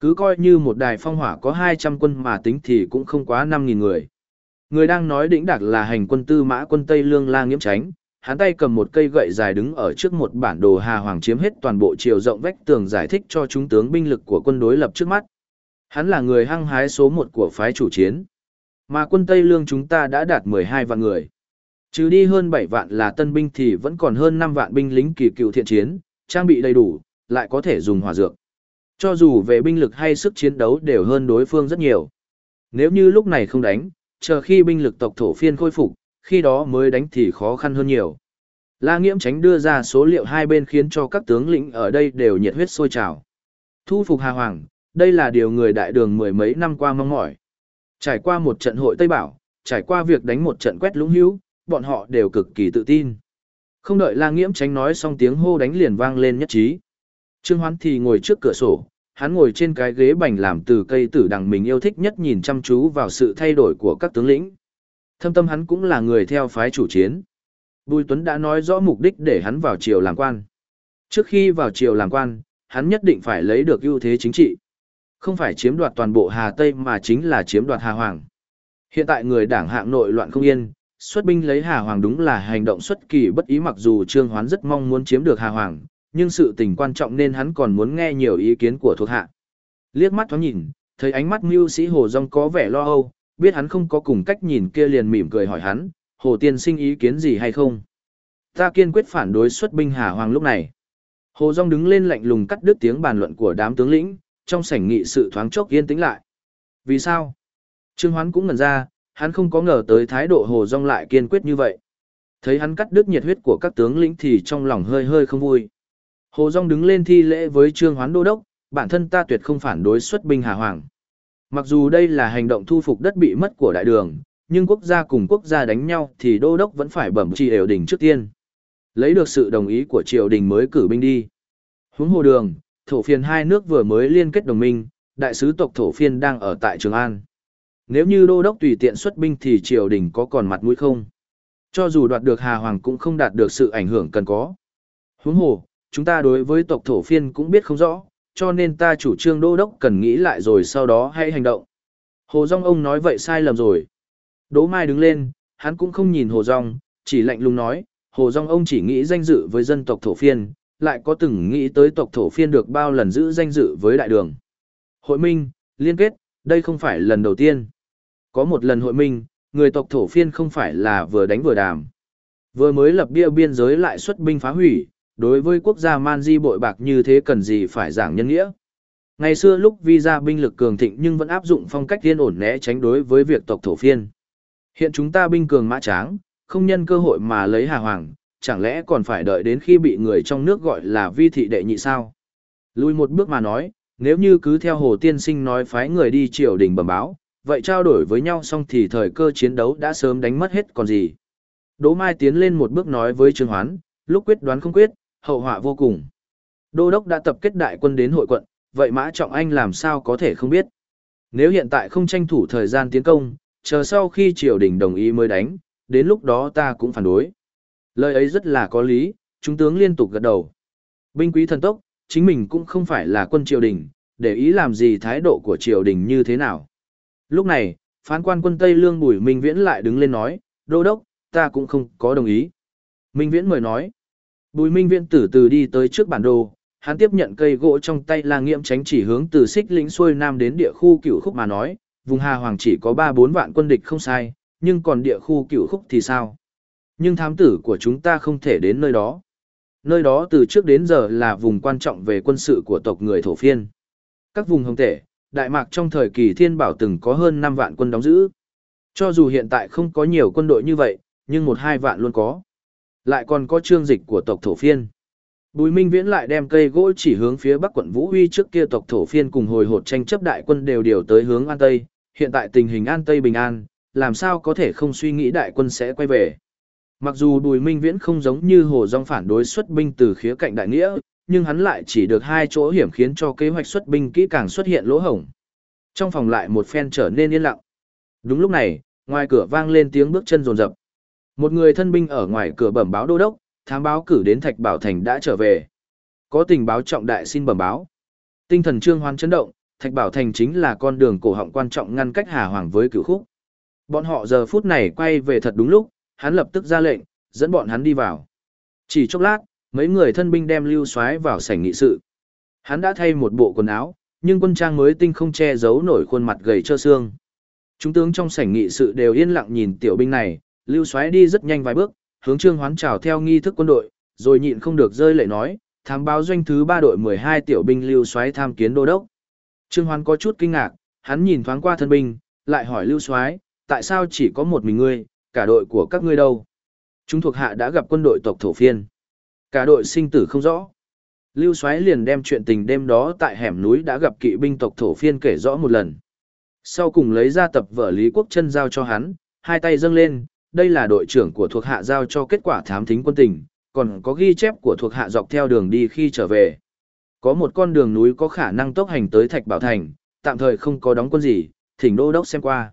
A: Cứ coi như một đài phong hỏa có 200 quân mà tính thì cũng không quá 5.000 người. Người đang nói đỉnh đặc là hành quân tư mã quân Tây Lương La Nghiễm Tránh, hắn tay cầm một cây gậy dài đứng ở trước một bản đồ Hà Hoàng chiếm hết toàn bộ chiều rộng vách tường giải thích cho chúng tướng binh lực của quân đối lập trước mắt. Hắn là người hăng hái số một của phái chủ chiến. Mà quân Tây Lương chúng ta đã đạt 12 vạn người. Trừ đi hơn 7 vạn là tân binh thì vẫn còn hơn 5 vạn binh lính kỳ cựu thiện chiến, trang bị đầy đủ, lại có thể dùng hỏa dược. Cho dù về binh lực hay sức chiến đấu đều hơn đối phương rất nhiều. Nếu như lúc này không đánh, chờ khi binh lực tộc thổ phiên khôi phục, khi đó mới đánh thì khó khăn hơn nhiều. La Nghiễm tránh đưa ra số liệu hai bên khiến cho các tướng lĩnh ở đây đều nhiệt huyết sôi trào. Thu phục Hà Hoàng, đây là điều người đại đường mười mấy năm qua mong mỏi. Trải qua một trận hội Tây Bảo, trải qua việc đánh một trận quét lũng hữu, bọn họ đều cực kỳ tự tin. Không đợi La Nghiễm tránh nói xong tiếng hô đánh liền vang lên nhất trí. Trương Hoán thì ngồi trước cửa sổ, hắn ngồi trên cái ghế bành làm từ cây tử đằng mình yêu thích nhất nhìn chăm chú vào sự thay đổi của các tướng lĩnh. Thâm tâm hắn cũng là người theo phái chủ chiến. Bùi Tuấn đã nói rõ mục đích để hắn vào triều làm quan. Trước khi vào triều làm quan, hắn nhất định phải lấy được ưu thế chính trị. Không phải chiếm đoạt toàn bộ Hà Tây mà chính là chiếm đoạt Hà Hoàng. Hiện tại người đảng hạng nội loạn không yên, xuất binh lấy Hà Hoàng đúng là hành động xuất kỳ bất ý mặc dù Trương Hoán rất mong muốn chiếm được Hà Hoàng, nhưng sự tình quan trọng nên hắn còn muốn nghe nhiều ý kiến của thuộc hạ. Liếc mắt thoáng nhìn, thấy ánh mắt mưu sĩ Hồ Dung có vẻ lo âu, biết hắn không có cùng cách nhìn kia liền mỉm cười hỏi hắn, Hồ Tiên sinh ý kiến gì hay không? Ta kiên quyết phản đối xuất binh Hà Hoàng lúc này. Hồ Dung đứng lên lạnh lùng cắt đứt tiếng bàn luận của đám tướng lĩnh, trong sảnh nghị sự thoáng chốc yên tĩnh lại. Vì sao? Trương Hoán cũng ngẩn ra, hắn không có ngờ tới thái độ Hồ Dung lại kiên quyết như vậy. Thấy hắn cắt đứt nhiệt huyết của các tướng lĩnh thì trong lòng hơi hơi không vui. Hồ Dung đứng lên thi lễ với Trương Hoán đô đốc, bản thân ta tuyệt không phản đối xuất binh Hà Hoàng. Mặc dù đây là hành động thu phục đất bị mất của đại đường, nhưng quốc gia cùng quốc gia đánh nhau thì đô đốc vẫn phải bẩm trì đều đình trước tiên. Lấy được sự đồng ý của triều đình mới cử binh đi. Huống hồ đường, thổ phiên hai nước vừa mới liên kết đồng minh, đại sứ tộc thổ phiên đang ở tại Trường An. Nếu như đô đốc tùy tiện xuất binh thì triều đình có còn mặt mũi không? Cho dù đoạt được Hà Hoàng cũng không đạt được sự ảnh hưởng cần có. Huống hồ, chúng ta đối với tộc thổ phiên cũng biết không rõ, cho nên ta chủ trương đô đốc cần nghĩ lại rồi sau đó hãy hành động. Hồ Dung ông nói vậy sai lầm rồi. Đỗ Mai đứng lên, hắn cũng không nhìn Hồ Dung, chỉ lạnh lùng nói, Hồ Dung ông chỉ nghĩ danh dự với dân tộc thổ phiên, lại có từng nghĩ tới tộc thổ phiên được bao lần giữ danh dự với đại đường. Hội minh, liên kết, đây không phải lần đầu tiên. Có một lần hội minh, người tộc thổ phiên không phải là vừa đánh vừa đàm. Vừa mới lập bia biên giới lại xuất binh phá hủy, đối với quốc gia man di bội bạc như thế cần gì phải giảng nhân nghĩa. Ngày xưa lúc visa binh lực cường thịnh nhưng vẫn áp dụng phong cách tiên ổn né tránh đối với việc tộc thổ phiên. Hiện chúng ta binh cường mã tráng, không nhân cơ hội mà lấy hà hoàng, chẳng lẽ còn phải đợi đến khi bị người trong nước gọi là vi thị đệ nhị sao? Lùi một bước mà nói, nếu như cứ theo Hồ Tiên Sinh nói phái người đi triều đình bẩm báo, vậy trao đổi với nhau xong thì thời cơ chiến đấu đã sớm đánh mất hết còn gì. Đỗ Mai tiến lên một bước nói với Trương Hoán, lúc quyết đoán không quyết, hậu họa vô cùng. Đô đốc đã tập kết đại quân đến hội quận, vậy Mã Trọng Anh làm sao có thể không biết. Nếu hiện tại không tranh thủ thời gian tiến công, chờ sau khi triều đình đồng ý mới đánh, đến lúc đó ta cũng phản đối. Lời ấy rất là có lý, chúng tướng liên tục gật đầu. Binh quý thần tốc, chính mình cũng không phải là quân triều đình, để ý làm gì thái độ của triều đình như thế nào. Lúc này, phán quan quân Tây Lương Bùi Minh Viễn lại đứng lên nói, đô đốc, ta cũng không có đồng ý. Minh Viễn mời nói, Bùi Minh Viễn từ từ đi tới trước bản đồ, hắn tiếp nhận cây gỗ trong tay là nghiệm tránh chỉ hướng từ xích lĩnh xuôi nam đến địa khu cửu khúc mà nói, vùng Hà Hoàng chỉ có 3-4 vạn quân địch không sai, nhưng còn địa khu cửu khúc thì sao? Nhưng thám tử của chúng ta không thể đến nơi đó. Nơi đó từ trước đến giờ là vùng quan trọng về quân sự của tộc người thổ phiên. Các vùng hồng tể, Đại Mạc trong thời kỳ thiên bảo từng có hơn 5 vạn quân đóng giữ. Cho dù hiện tại không có nhiều quân đội như vậy, nhưng một hai vạn luôn có. Lại còn có trương dịch của tộc thổ phiên. Bùi Minh Viễn lại đem cây gỗ chỉ hướng phía bắc quận Vũ Huy trước kia tộc thổ phiên cùng hồi hột tranh chấp đại quân đều điều tới hướng An Tây. Hiện tại tình hình An Tây bình an, làm sao có thể không suy nghĩ đại quân sẽ quay về. Mặc dù Bùi Minh Viễn không giống như Hồ Dung phản đối xuất binh từ khía cạnh đại nghĩa, nhưng hắn lại chỉ được hai chỗ hiểm khiến cho kế hoạch xuất binh kỹ càng xuất hiện lỗ hổng. Trong phòng lại một phen trở nên yên lặng. Đúng lúc này, ngoài cửa vang lên tiếng bước chân rồn rập. Một người thân binh ở ngoài cửa bẩm báo đô đốc, thám báo cử đến Thạch Bảo Thành đã trở về. Có tình báo trọng đại xin bẩm báo. Tinh thần Trương Hoan chấn động, Thạch Bảo Thành chính là con đường cổ họng quan trọng ngăn cách Hà Hoàng với cửu khúc. Bọn họ giờ phút này quay về thật đúng lúc, hắn lập tức ra lệnh, dẫn bọn hắn đi vào. Chỉ chốc lát, mấy người thân binh đem lưu soái vào sảnh nghị sự. Hắn đã thay một bộ quần áo, nhưng quân trang mới tinh không che giấu nổi khuôn mặt gầy trơ xương. Chúng tướng trong sảnh nghị sự đều yên lặng nhìn tiểu binh này, lưu soái đi rất nhanh vài bước, hướng Trương Hoán chào theo nghi thức quân đội, rồi nhịn không được rơi lệ nói, thám báo doanh thứ ba đội 12 tiểu binh lưu soái tham kiến đô đốc. Trương Hoán có chút kinh ngạc, hắn nhìn thoáng qua thân binh, lại hỏi lưu soái, tại sao chỉ có một mình ngươi, cả đội của các ngươi đâu? Chúng thuộc hạ đã gặp quân đội tộc thổ phiên. Cả đội sinh tử không rõ. Lưu Soái liền đem chuyện tình đêm đó tại hẻm núi đã gặp kỵ binh tộc thổ phiên kể rõ một lần. Sau cùng lấy ra tập vở Lý Quốc chân giao cho hắn, hai tay dâng lên, đây là đội trưởng của thuộc hạ giao cho kết quả thám thính quân tình, còn có ghi chép của thuộc hạ dọc theo đường đi khi trở về. Có một con đường núi có khả năng tốc hành tới Thạch Bảo Thành, tạm thời không có đóng quân gì, thỉnh đô đốc xem qua.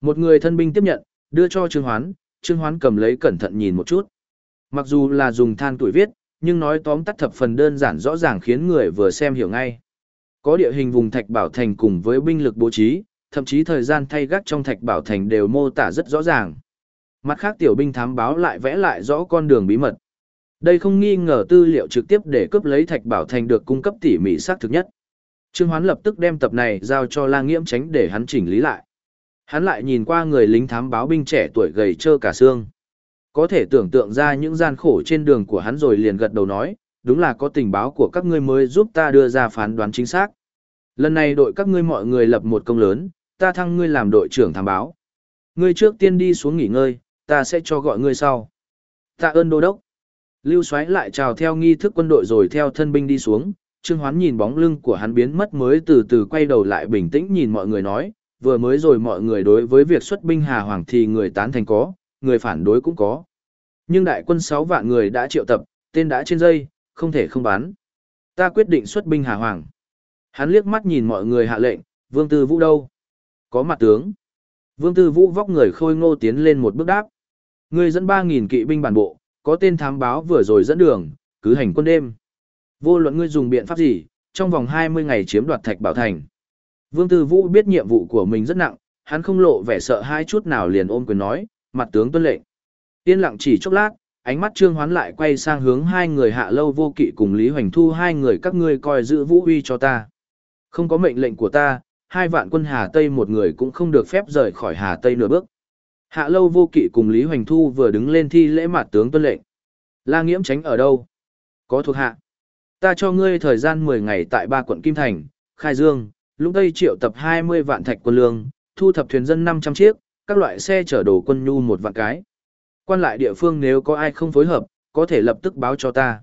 A: Một người thân binh tiếp nhận, đưa cho Trương Hoán, Trương Hoán cầm lấy cẩn thận nhìn một chút. Mặc dù là dùng than tuổi viết, nhưng nói tóm tắt thập phần đơn giản rõ ràng khiến người vừa xem hiểu ngay. Có địa hình vùng Thạch Bảo Thành cùng với binh lực bố trí, thậm chí thời gian thay gác trong Thạch Bảo Thành đều mô tả rất rõ ràng. Mặt khác tiểu binh thám báo lại vẽ lại rõ con đường bí mật. Đây không nghi ngờ tư liệu trực tiếp để cướp lấy Thạch Bảo Thành được cung cấp tỉ mỉ xác thực nhất. Trương Hoán lập tức đem tập này giao cho La Nghiễm tránh để hắn chỉnh lý lại. Hắn lại nhìn qua người lính thám báo binh trẻ tuổi gầy trơ cả xương. Có thể tưởng tượng ra những gian khổ trên đường của hắn rồi liền gật đầu nói, đúng là có tình báo của các ngươi mới giúp ta đưa ra phán đoán chính xác. Lần này đội các ngươi mọi người lập một công lớn, ta thăng ngươi làm đội trưởng thám báo. Ngươi trước tiên đi xuống nghỉ ngơi, ta sẽ cho gọi ngươi sau. Tạ ơn đô đốc. Lưu xoáy lại chào theo nghi thức quân đội rồi theo thân binh đi xuống, Trương Hoán nhìn bóng lưng của hắn biến mất mới từ từ quay đầu lại bình tĩnh nhìn mọi người nói, vừa mới rồi mọi người đối với việc xuất binh Hà Hoàng thì người tán thành có, người phản đối cũng có. Nhưng đại quân 6 vạn người đã triệu tập, tên đã trên dây, không thể không bán. Ta quyết định xuất binh Hà Hoàng. Hắn liếc mắt nhìn mọi người hạ lệnh, Vương Tư Vũ đâu? Có mặt tướng. Vương Tư Vũ vóc người khôi ngô tiến lên một bước đáp. Người dẫn 3.000 kỵ binh bản bộ, có tên thám báo vừa rồi dẫn đường, cứ hành quân đêm. Vô luận ngươi dùng biện pháp gì, trong vòng 20 ngày chiếm đoạt Thạch Bảo Thành. Vương Tư Vũ biết nhiệm vụ của mình rất nặng, hắn không lộ vẻ sợ hai chút nào liền ôm quyền nói, mặt tướng tuân lệnh. Yên lặng chỉ chốc lát, ánh mắt Trương Hoán lại quay sang hướng hai người hạ lâu vô kỵ cùng Lý Hoành Thu hai người các ngươi coi giữ vũ uy cho ta. Không có mệnh lệnh của ta, hai vạn quân Hà Tây một người cũng không được phép rời khỏi Hà Tây nửa bước. Hạ lâu vô kỵ cùng Lý Hoành Thu vừa đứng lên thi lễ mặt tướng tuân lệnh. La Nghiễm tránh ở đâu? Có thuộc hạ. Ta cho ngươi thời gian 10 ngày tại ba quận Kim Thành, Khai Dương, Lũng Tây triệu tập 20 vạn thạch quân lương, thu thập thuyền dân 500 chiếc, các loại xe chở đồ quân nhu một vạn cái. Quan lại địa phương nếu có ai không phối hợp, có thể lập tức báo cho ta.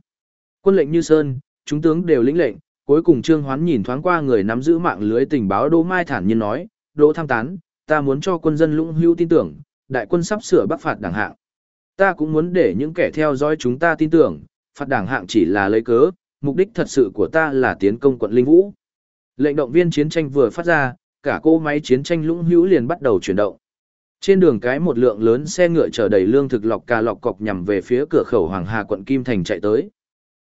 A: Quân lệnh như Sơn, chúng tướng đều lĩnh lệnh, cuối cùng Trương Hoán nhìn thoáng qua người nắm giữ mạng lưới tình báo Đỗ Mai thản nhiên nói, Đỗ tham tán, ta muốn cho quân dân lũng hữu tin tưởng, đại quân sắp sửa bắc phạt đảng hạng. Ta cũng muốn để những kẻ theo dõi chúng ta tin tưởng, phạt đảng hạng chỉ là lấy cớ, mục đích thật sự của ta là tiến công quận Linh Vũ. Lệnh động viên chiến tranh vừa phát ra, cả cô máy chiến tranh lũng hữu liền bắt đầu chuyển động. Trên đường cái một lượng lớn xe ngựa chở đầy lương thực lọc cà lọc cọc nhằm về phía cửa khẩu Hoàng Hà quận Kim Thành chạy tới.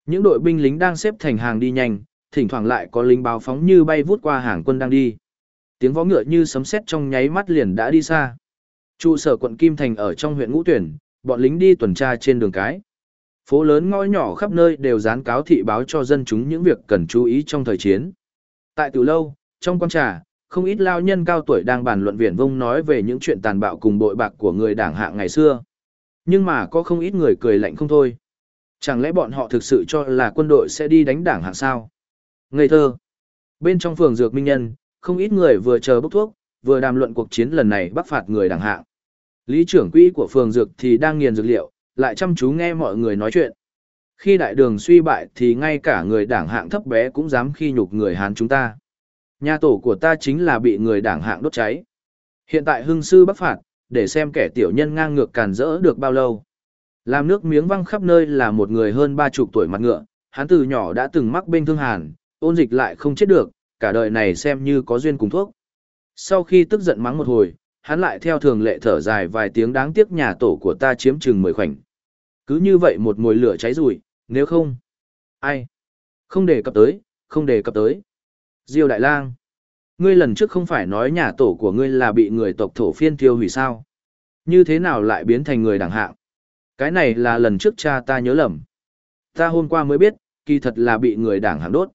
A: Những đội binh lính đang xếp thành hàng đi nhanh, thỉnh thoảng lại có lính báo phóng như bay vút qua hàng quân đang đi. Tiếng vó ngựa như sấm sét trong nháy mắt liền đã đi xa. Trụ sở quận Kim Thành ở trong huyện Ngũ Tuyển, bọn lính đi tuần tra trên đường cái. Phố lớn ngõ nhỏ khắp nơi đều dán cáo thị báo cho dân chúng những việc cần chú ý trong thời chiến. Tại từ lâu, trong quan trà, không ít lao nhân cao tuổi đang bàn luận viển vông nói về những chuyện tàn bạo cùng bội bạc của người đảng hạng ngày xưa. Nhưng mà có không ít người cười lạnh không thôi. Chẳng lẽ bọn họ thực sự cho là quân đội sẽ đi đánh đảng hạng sao? Ngây thơ. Bên trong phường dược minh nhân, không ít người vừa chờ bốc thuốc, vừa đàm luận cuộc chiến lần này bắt phạt người đảng hạng. Lý trưởng quỹ của phường dược thì đang nghiền dược liệu, lại chăm chú nghe mọi người nói chuyện. Khi đại đường suy bại thì ngay cả người đảng hạng thấp bé cũng dám khi nhục người Hán chúng ta. Nhà tổ của ta chính là bị người đảng hạng đốt cháy. Hiện tại hưng sư bắc phạt, để xem kẻ tiểu nhân ngang ngược càn rỡ được bao lâu. Làm nước miếng văng khắp nơi là một người hơn ba chục tuổi mặt ngựa, hắn từ nhỏ đã từng mắc bên thương hàn, ôn dịch lại không chết được, cả đời này xem như có duyên cùng thuốc. Sau khi tức giận mắng một hồi, hắn lại theo thường lệ thở dài vài tiếng đáng tiếc nhà tổ của ta chiếm chừng mười khoảnh. Cứ như vậy một mồi lửa cháy rủi, nếu không... Ai? Không đề cập tới, không đề cập tới. Diêu Đại Lang, ngươi lần trước không phải nói nhà tổ của ngươi là bị người tộc thổ phiên tiêu hủy sao? Như thế nào lại biến thành người đẳng hạng? Cái này là lần trước cha ta nhớ lầm. Ta hôm qua mới biết, kỳ thật là bị người đảng hạng đốt.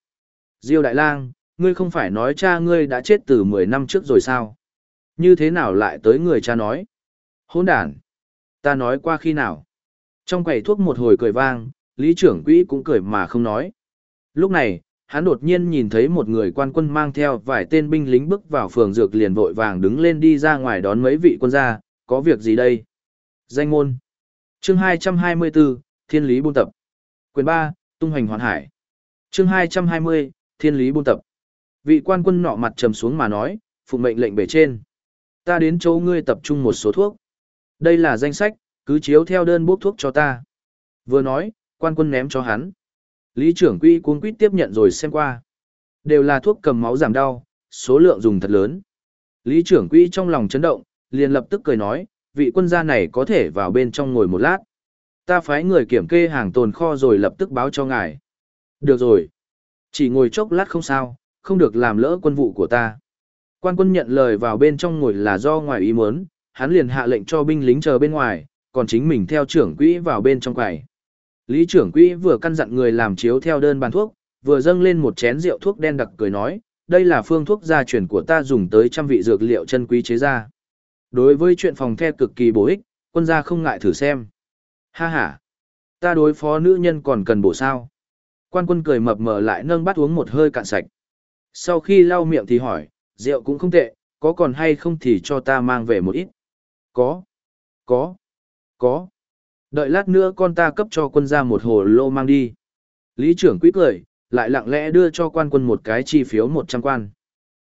A: Diêu Đại Lang, ngươi không phải nói cha ngươi đã chết từ 10 năm trước rồi sao? Như thế nào lại tới người cha nói? Hỗn đản! Ta nói qua khi nào? Trong quầy thuốc một hồi cười vang, lý trưởng quỹ cũng cười mà không nói. Lúc này, hắn đột nhiên nhìn thấy một người quan quân mang theo vài tên binh lính bước vào phường dược liền vội vàng đứng lên đi ra ngoài đón mấy vị quân gia, có việc gì đây? Danh ngôn. Chương 224, Thiên lý buôn tập. Quyền 3, Tung hành hoàn hải. Chương 220, Thiên lý buôn tập. Vị quan quân nọ mặt trầm xuống mà nói, phụ mệnh lệnh bề trên. Ta đến chỗ ngươi tập trung một số thuốc. Đây là danh sách, cứ chiếu theo đơn bốc thuốc cho ta. Vừa nói, quan quân ném cho hắn. Lý trưởng quỹ cuống quýt tiếp nhận rồi xem qua. Đều là thuốc cầm máu giảm đau, số lượng dùng thật lớn. Lý trưởng quỹ trong lòng chấn động, liền lập tức cười nói, vị quân gia này có thể vào bên trong ngồi một lát. Ta phái người kiểm kê hàng tồn kho rồi lập tức báo cho ngài. Được rồi. Chỉ ngồi chốc lát không sao, không được làm lỡ quân vụ của ta. Quan quân nhận lời vào bên trong ngồi là do ngoài ý muốn, hắn liền hạ lệnh cho binh lính chờ bên ngoài, còn chính mình theo trưởng quỹ vào bên trong quầy. Lý trưởng quỹ vừa căn dặn người làm chiếu theo đơn bàn thuốc, vừa dâng lên một chén rượu thuốc đen đặc cười nói, đây là phương thuốc gia truyền của ta dùng tới trăm vị dược liệu chân quý chế ra. Đối với chuyện phòng the cực kỳ bổ ích, quân gia không ngại thử xem. Ha ha, ta đối phó nữ nhân còn cần bổ sao. Quan quân cười mập mờ lại nâng bát uống một hơi cạn sạch. Sau khi lau miệng thì hỏi, rượu cũng không tệ, có còn hay không thì cho ta mang về một ít. Có, có, có. Đợi lát nữa con ta cấp cho quân ra một hồ lô mang đi. Lý trưởng quý cười, lại lặng lẽ đưa cho quan quân một cái chi phiếu 100 quan.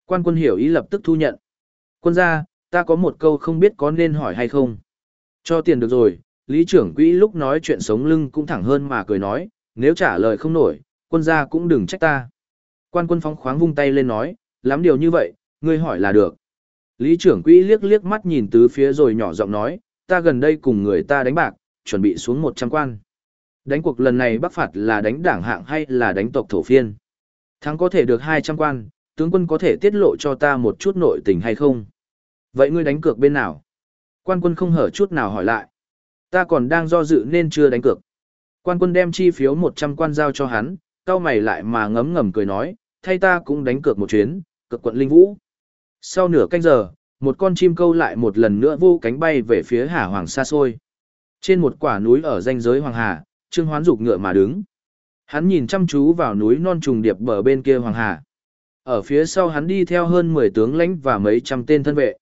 A: Quan quân hiểu ý lập tức thu nhận. Quân ra, ta có một câu không biết có nên hỏi hay không. Cho tiền được rồi, lý trưởng quỹ lúc nói chuyện sống lưng cũng thẳng hơn mà cười nói, nếu trả lời không nổi, quân gia cũng đừng trách ta. Quan quân phóng khoáng vung tay lên nói, lắm điều như vậy, ngươi hỏi là được. Lý trưởng quỹ liếc liếc mắt nhìn tứ phía rồi nhỏ giọng nói, ta gần đây cùng người ta đánh bạc, chuẩn bị xuống 100 quan. Đánh cuộc lần này bắc phạt là đánh đảng hạng hay là đánh tộc thổ phiên? Thắng có thể được 200 quan, tướng quân có thể tiết lộ cho ta một chút nội tình hay không? Vậy ngươi đánh cược bên nào? Quan quân không hở chút nào hỏi lại. Ta còn đang do dự nên chưa đánh cược. Quan quân đem chi phiếu 100 quan giao cho hắn, cao mày lại mà ngấm ngầm cười nói, thay ta cũng đánh cược một chuyến, cực quận Linh Vũ. Sau nửa canh giờ, một con chim câu lại một lần nữa vô cánh bay về phía Hà Hoàng xa xôi. Trên một quả núi ở danh giới Hoàng Hà, Trương Hoán dục ngựa mà đứng. Hắn nhìn chăm chú vào núi non trùng điệp bờ bên kia Hoàng Hà. Ở phía sau hắn đi theo hơn 10 tướng lãnh và mấy trăm tên thân vệ.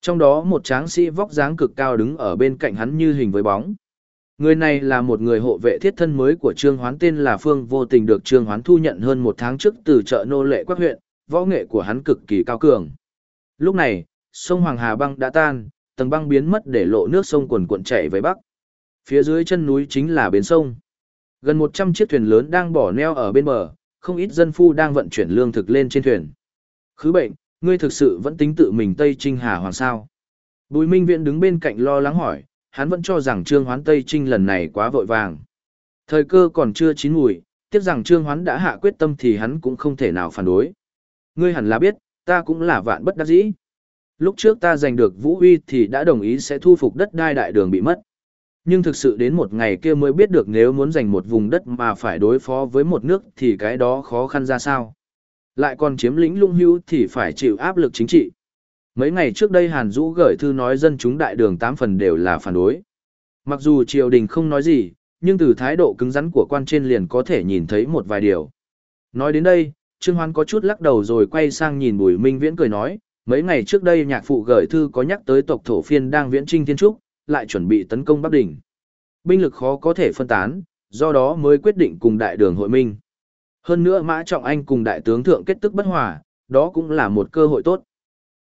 A: Trong đó một tráng sĩ vóc dáng cực cao đứng ở bên cạnh hắn như hình với bóng. Người này là một người hộ vệ thiết thân mới của Trương Hoán tên là Phương Vô Tình được Trương Hoán thu nhận hơn một tháng trước từ chợ nô lệ quắc huyện, võ nghệ của hắn cực kỳ cao cường. Lúc này, sông Hoàng Hà băng đã tan, tầng băng biến mất để lộ nước sông quần cuộn chảy về bắc. Phía dưới chân núi chính là bến sông. Gần 100 chiếc thuyền lớn đang bỏ neo ở bên bờ, không ít dân phu đang vận chuyển lương thực lên trên thuyền. Khứ bệnh, ngươi thực sự vẫn tính tự mình Tây Trinh Hà Hoàng sao? Bùi Minh Viễn đứng bên cạnh lo lắng hỏi, hắn vẫn cho rằng Trương Hoán Tây Trinh lần này quá vội vàng. Thời cơ còn chưa chín mùi, tiếc rằng Trương Hoán đã hạ quyết tâm thì hắn cũng không thể nào phản đối. Ngươi hẳn là biết, ta cũng là vạn bất đắc dĩ. Lúc trước ta giành được Vũ Huy thì đã đồng ý sẽ thu phục đất đai đại đường bị mất. Nhưng thực sự đến một ngày kia mới biết được nếu muốn giành một vùng đất mà phải đối phó với một nước thì cái đó khó khăn ra sao. Lại còn chiếm lĩnh lung hữu thì phải chịu áp lực chính trị. Mấy ngày trước đây Hàn Dũ gửi thư nói dân chúng đại đường tám phần đều là phản đối. Mặc dù triều đình không nói gì, nhưng từ thái độ cứng rắn của quan trên liền có thể nhìn thấy một vài điều. Nói đến đây, Trương Hoan có chút lắc đầu rồi quay sang nhìn Bùi Minh Viễn cười nói, mấy ngày trước đây nhạc phụ gửi thư có nhắc tới tộc thổ phiên đang viễn trinh thiên trúc, lại chuẩn bị tấn công Bắc Đỉnh. Binh lực khó có thể phân tán, do đó mới quyết định cùng đại đường hội minh. Hơn nữa Mã Trọng Anh cùng đại tướng thượng kết tức bất hòa, đó cũng là một cơ hội tốt.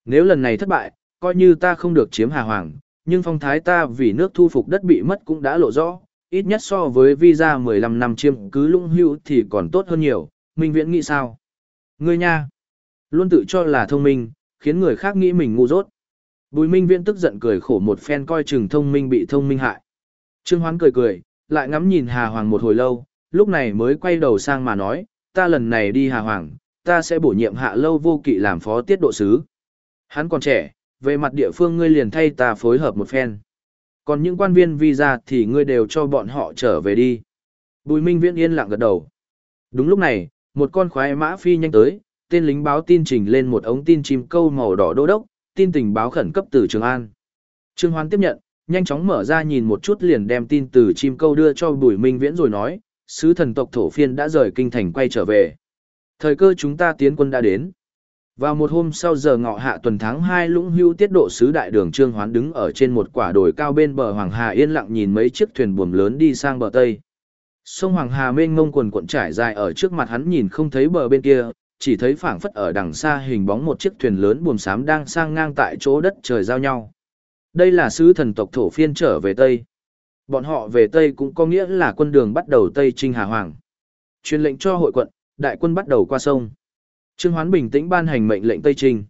A: Nếu lần này thất bại, coi như ta không được chiếm Hà Hoàng, nhưng phong thái ta vì nước thu phục đất bị mất cũng đã lộ rõ, ít nhất so với visa 15 năm chiêm cứ lũng hữu thì còn tốt hơn nhiều, Minh Viễn nghĩ sao? Ngươi nha, luôn tự cho là thông minh, khiến người khác nghĩ mình ngu dốt. Bùi Minh Viễn tức giận cười khổ một phen coi chừng thông minh bị thông minh hại. Trương Hoán cười cười, lại ngắm nhìn Hà Hoàng một hồi lâu, lúc này mới quay đầu sang mà nói, ta lần này đi Hà Hoàng, ta sẽ bổ nhiệm hạ lâu vô kỵ làm phó tiết độ sứ. Hắn còn trẻ, về mặt địa phương ngươi liền thay ta phối hợp một phen. Còn những quan viên visa thì ngươi đều cho bọn họ trở về đi. Bùi Minh Viễn yên lặng gật đầu. Đúng lúc này, một con khoái mã phi nhanh tới, tên lính báo tin trình lên một ống tin chim câu màu đỏ đô đốc, tin tình báo khẩn cấp từ Trường An. Trương Hoan tiếp nhận, nhanh chóng mở ra nhìn một chút liền đem tin từ chim câu đưa cho Bùi Minh Viễn rồi nói, sứ thần tộc thổ phiên đã rời kinh thành quay trở về. Thời cơ chúng ta tiến quân đã đến. Vào một hôm sau giờ ngọ hạ tuần tháng 2 lũng hưu tiết độ sứ đại đường Trương Hoán đứng ở trên một quả đồi cao bên bờ Hoàng Hà yên lặng nhìn mấy chiếc thuyền buồm lớn đi sang bờ Tây. Sông Hoàng Hà mênh mông quần cuộn trải dài ở trước mặt hắn nhìn không thấy bờ bên kia, chỉ thấy phảng phất ở đằng xa hình bóng một chiếc thuyền lớn buồm xám đang sang ngang tại chỗ đất trời giao nhau. Đây là sứ thần tộc thổ phiên trở về Tây. Bọn họ về Tây cũng có nghĩa là quân đường bắt đầu Tây Trinh Hà Hoàng. Truyền lệnh cho hội quận, đại quân bắt đầu qua sông. Trương Hoán bình tĩnh ban hành mệnh lệnh Tây Trinh.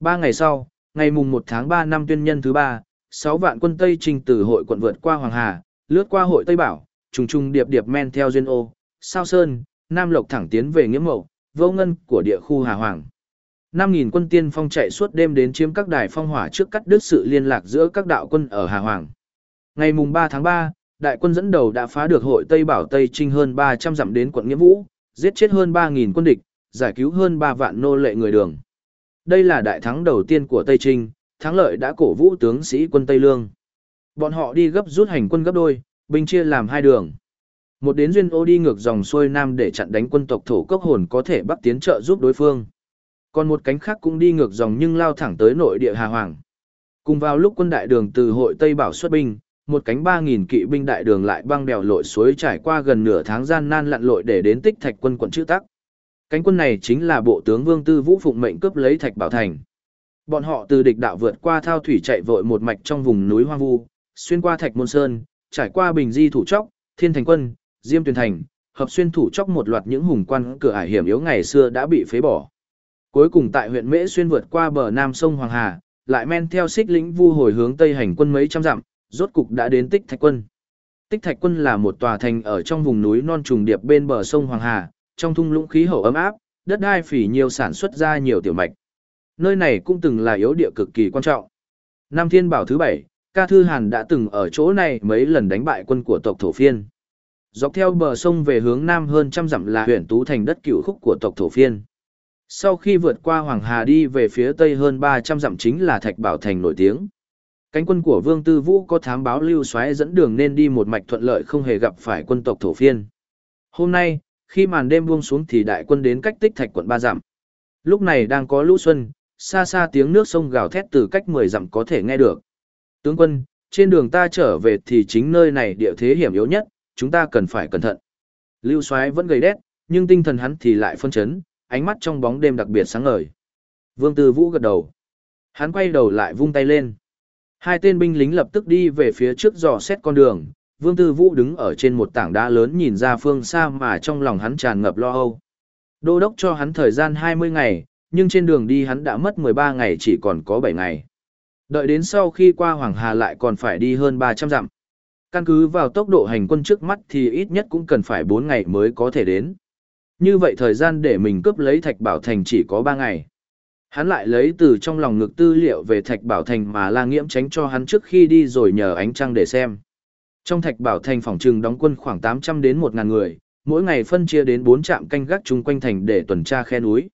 A: Ba ngày sau, ngày mùng 1 tháng 3 năm tuyên nhân thứ ba, 6 vạn quân Tây Trinh từ hội quận vượt qua Hoàng Hà, lướt qua hội Tây Bảo, trùng trùng điệp điệp men theo duyên ô, sao sơn, Nam Lộc thẳng tiến về nghĩa mậu, vô ngân của địa khu Hà Hoàng. 5.000 quân tiên phong chạy suốt đêm đến chiếm các đài phong hỏa trước cắt đứt sự liên lạc giữa các đạo quân ở Hà Hoàng. Ngày mùng 3 tháng 3, đại quân dẫn đầu đã phá được hội Tây Bảo Tây Trinh hơn 300 dặm đến quận Nghĩa Vũ, giết chết hơn 3.000 quân địch, giải cứu hơn 3 vạn nô lệ người đường. Đây là đại thắng đầu tiên của Tây Trinh, thắng lợi đã cổ vũ tướng sĩ quân Tây Lương. Bọn họ đi gấp rút hành quân gấp đôi, binh chia làm hai đường. Một đến duyên ô đi ngược dòng xuôi nam để chặn đánh quân tộc thổ cốc hồn có thể bắc tiến trợ giúp đối phương. Còn một cánh khác cũng đi ngược dòng nhưng lao thẳng tới nội địa Hà Hoàng. Cùng vào lúc quân đại đường từ hội Tây Bảo xuất binh, một cánh 3.000 kỵ binh đại đường lại băng đèo lội suối trải qua gần nửa tháng gian nan lặn lội để đến tích thạch quân quận chữ tắc. Cánh quân này chính là bộ tướng Vương Tư Vũ phụng mệnh cướp lấy Thạch Bảo Thành. Bọn họ từ địch đạo vượt qua thao thủy chạy vội một mạch trong vùng núi hoang vu, xuyên qua Thạch Môn Sơn, trải qua Bình Di thủ chóc, Thiên Thành quân, Diêm Tuyền Thành, hợp xuyên thủ chóc một loạt những hùng quan cửa ải hiểm yếu ngày xưa đã bị phế bỏ. Cuối cùng tại huyện Mễ xuyên vượt qua bờ nam sông Hoàng Hà, lại men theo xích lĩnh vu hồi hướng tây hành quân mấy trăm dặm, rốt cục đã đến Tích Thạch quân. Tích Thạch quân là một tòa thành ở trong vùng núi non trùng điệp bên bờ sông Hoàng Hà, trong thung lũng khí hậu ấm áp, đất đai phỉ nhiều sản xuất ra nhiều tiểu mạch. Nơi này cũng từng là yếu địa cực kỳ quan trọng. Nam Thiên Bảo thứ bảy, Ca Thư Hàn đã từng ở chỗ này mấy lần đánh bại quân của tộc Thổ Phiên. Dọc theo bờ sông về hướng nam hơn trăm dặm là huyện Tú Thành đất cựu khúc của tộc Thổ Phiên. Sau khi vượt qua Hoàng Hà đi về phía tây hơn 300 dặm chính là Thạch Bảo Thành nổi tiếng. Cánh quân của Vương Tư Vũ có thám báo lưu xoáy dẫn đường nên đi một mạch thuận lợi không hề gặp phải quân tộc Thổ Phiên. Hôm nay, khi màn đêm buông xuống thì đại quân đến cách tích thạch quận ba dặm. Lúc này đang có lũ xuân, xa xa tiếng nước sông gào thét từ cách 10 dặm có thể nghe được. Tướng quân, trên đường ta trở về thì chính nơi này địa thế hiểm yếu nhất, chúng ta cần phải cẩn thận. Lưu Soái vẫn gầy đét, nhưng tinh thần hắn thì lại phân chấn, ánh mắt trong bóng đêm đặc biệt sáng ngời. Vương Tư Vũ gật đầu. Hắn quay đầu lại vung tay lên. Hai tên binh lính lập tức đi về phía trước dò xét con đường, Vương Tư Vũ đứng ở trên một tảng đá lớn nhìn ra phương xa mà trong lòng hắn tràn ngập lo âu. Đô đốc cho hắn thời gian 20 ngày, nhưng trên đường đi hắn đã mất 13 ngày chỉ còn có 7 ngày. Đợi đến sau khi qua Hoàng Hà lại còn phải đi hơn 300 dặm. Căn cứ vào tốc độ hành quân trước mắt thì ít nhất cũng cần phải 4 ngày mới có thể đến. Như vậy thời gian để mình cướp lấy Thạch Bảo Thành chỉ có 3 ngày. Hắn lại lấy từ trong lòng ngực tư liệu về Thạch Bảo Thành mà La Nghiễm tránh cho hắn trước khi đi rồi nhờ ánh trăng để xem. Trong Thạch Bảo Thành phòng trừng đóng quân khoảng 800 đến 1000 người, mỗi ngày phân chia đến 4 trạm canh gác chung quanh thành để tuần tra khe núi.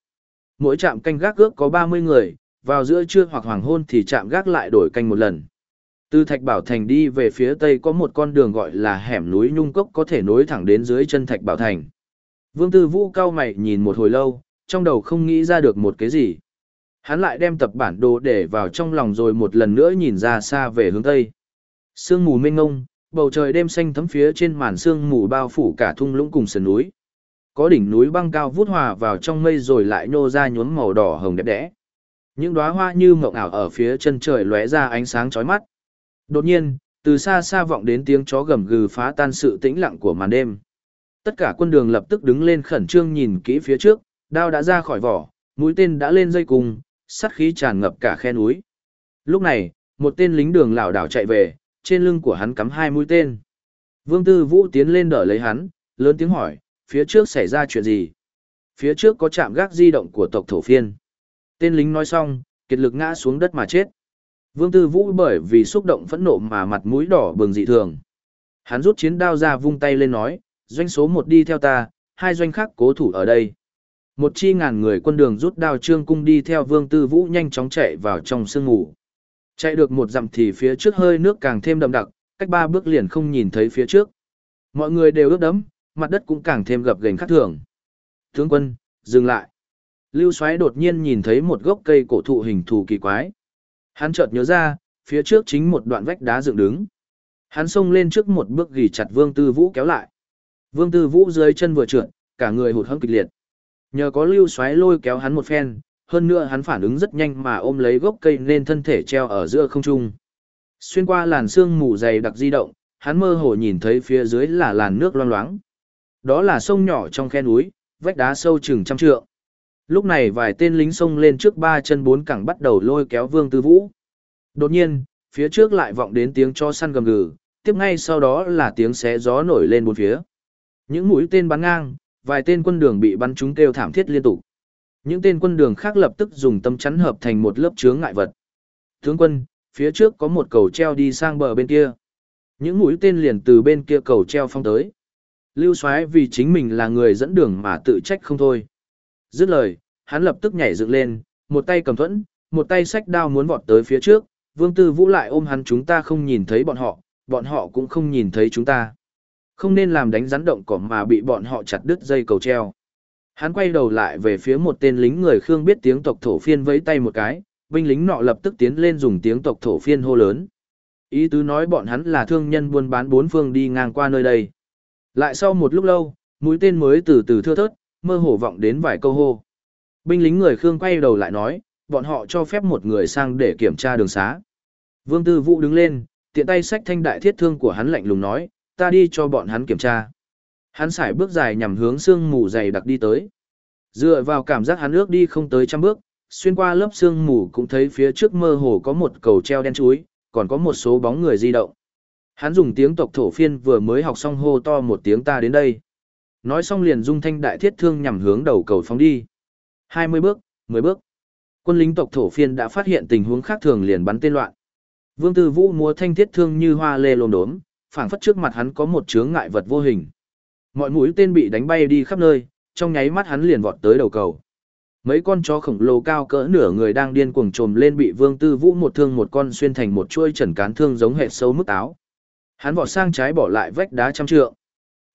A: Mỗi trạm canh gác ước có 30 người, vào giữa trưa hoặc hoàng hôn thì trạm gác lại đổi canh một lần. Từ Thạch Bảo Thành đi về phía tây có một con đường gọi là hẻm núi Nhung Cốc có thể nối thẳng đến dưới chân Thạch Bảo Thành. Vương Tư Vũ cao mày nhìn một hồi lâu, trong đầu không nghĩ ra được một cái gì. Hắn lại đem tập bản đồ để vào trong lòng rồi một lần nữa nhìn ra xa về hướng tây. Sương mù mênh ngông, bầu trời đêm xanh thấm phía trên màn sương mù bao phủ cả thung lũng cùng sườn núi. Có đỉnh núi băng cao vút hòa vào trong mây rồi lại nhô ra nhuốm màu đỏ hồng đẹp đẽ. Những đóa hoa như mộng ảo ở phía chân trời lóe ra ánh sáng chói mắt. Đột nhiên, từ xa xa vọng đến tiếng chó gầm gừ phá tan sự tĩnh lặng của màn đêm. Tất cả quân đường lập tức đứng lên khẩn trương nhìn kỹ phía trước, đao đã ra khỏi vỏ, mũi tên đã lên dây cùng, sắt khí tràn ngập cả khe núi. Lúc này, một tên lính đường lảo đảo chạy về, trên lưng của hắn cắm hai mũi tên. Vương Tư Vũ tiến lên đỡ lấy hắn, lớn tiếng hỏi, phía trước xảy ra chuyện gì? Phía trước có trạm gác di động của tộc thổ phiên. Tên lính nói xong, kiệt lực ngã xuống đất mà chết. Vương Tư Vũ bởi vì xúc động phẫn nộ mà mặt mũi đỏ bừng dị thường. Hắn rút chiến đao ra vung tay lên nói, doanh số một đi theo ta, hai doanh khác cố thủ ở đây. Một chi ngàn người quân đường rút đao trương cung đi theo Vương Tư Vũ nhanh chóng chạy vào trong sương ngủ. Chạy được một dặm thì phía trước hơi nước càng thêm đậm đặc, cách ba bước liền không nhìn thấy phía trước. Mọi người đều ướt đẫm, mặt đất cũng càng thêm gập ghềnh khác thường. Tướng quân, dừng lại. Lưu Soái đột nhiên nhìn thấy một gốc cây cổ thụ hình thù kỳ quái. Hắn chợt nhớ ra, phía trước chính một đoạn vách đá dựng đứng. Hắn xông lên trước một bước gỉ chặt Vương Tư Vũ kéo lại. Vương Tư Vũ dưới chân vừa trượt, cả người hụt hẫng kịch liệt. Nhờ có Lưu Soái lôi kéo hắn một phen, hơn nữa hắn phản ứng rất nhanh mà ôm lấy gốc cây nên thân thể treo ở giữa không trung. Xuyên qua làn sương mù dày đặc di động, hắn mơ hồ nhìn thấy phía dưới là làn nước loang loáng. Đó là sông nhỏ trong khe núi, vách đá sâu chừng trăm trượng. Lúc này vài tên lính xông lên trước ba chân bốn cẳng bắt đầu lôi kéo Vương Tư Vũ. Đột nhiên, phía trước lại vọng đến tiếng cho săn gầm gừ, tiếp ngay sau đó là tiếng xé gió nổi lên bốn phía. Những mũi tên bắn ngang, vài tên quân đường bị bắn trúng kêu thảm thiết liên tục. Những tên quân đường khác lập tức dùng tâm chắn hợp thành một lớp chướng ngại vật. Tướng quân, phía trước có một cầu treo đi sang bờ bên kia. Những mũi tên liền từ bên kia cầu treo phong tới. Lưu Soái vì chính mình là người dẫn đường mà tự trách không thôi. Dứt lời, hắn lập tức nhảy dựng lên, một tay cầm thuẫn, một tay xách đao muốn vọt tới phía trước, Vương Tư Vũ lại ôm hắn chúng ta không nhìn thấy bọn họ, bọn họ cũng không nhìn thấy chúng ta. Không nên làm đánh rắn động cỏ mà bị bọn họ chặt đứt dây cầu treo. Hắn quay đầu lại về phía một tên lính người Khương biết tiếng tộc thổ phiên vẫy tay một cái, binh lính nọ lập tức tiến lên dùng tiếng tộc thổ phiên hô lớn. Ý tứ nói bọn hắn là thương nhân buôn bán bốn phương đi ngang qua nơi đây. Lại sau một lúc lâu, mũi tên mới từ từ thưa thớt, mơ hồ vọng đến vài câu hô. Binh lính người Khương quay đầu lại nói, bọn họ cho phép một người sang để kiểm tra đường xá. Vương Tư Vũ đứng lên, tiện tay xách thanh đại thiết thương của hắn lạnh lùng nói, ta đi cho bọn hắn kiểm tra. Hắn xài bước dài nhằm hướng sương mù dày đặc đi tới. Dựa vào cảm giác hắn ước đi không tới trăm bước, xuyên qua lớp sương mù cũng thấy phía trước mơ hồ có một cầu treo đen chuối, còn có một số bóng người di động. Hắn dùng tiếng tộc thổ phiên vừa mới học xong hô to một tiếng ta đến đây. Nói xong liền dung thanh đại thiết thương nhằm hướng đầu cầu phóng đi. 20 bước, 10 bước. Quân lính tộc thổ phiên đã phát hiện tình huống khác thường liền bắn tên loạn. Vương Tư Vũ múa thanh thiết thương như hoa lê lồm đốm, phảng phất trước mặt hắn có một chướng ngại vật vô hình. Mọi mũi tên bị đánh bay đi khắp nơi, trong nháy mắt hắn liền vọt tới đầu cầu. Mấy con chó khổng lồ cao cỡ nửa người đang điên cuồng trồm lên bị Vương Tư Vũ một thương một con xuyên thành một chuôi trần cán thương giống hệt sâu mức táo. Hắn vọt sang trái bỏ lại vách đá trăm trượng.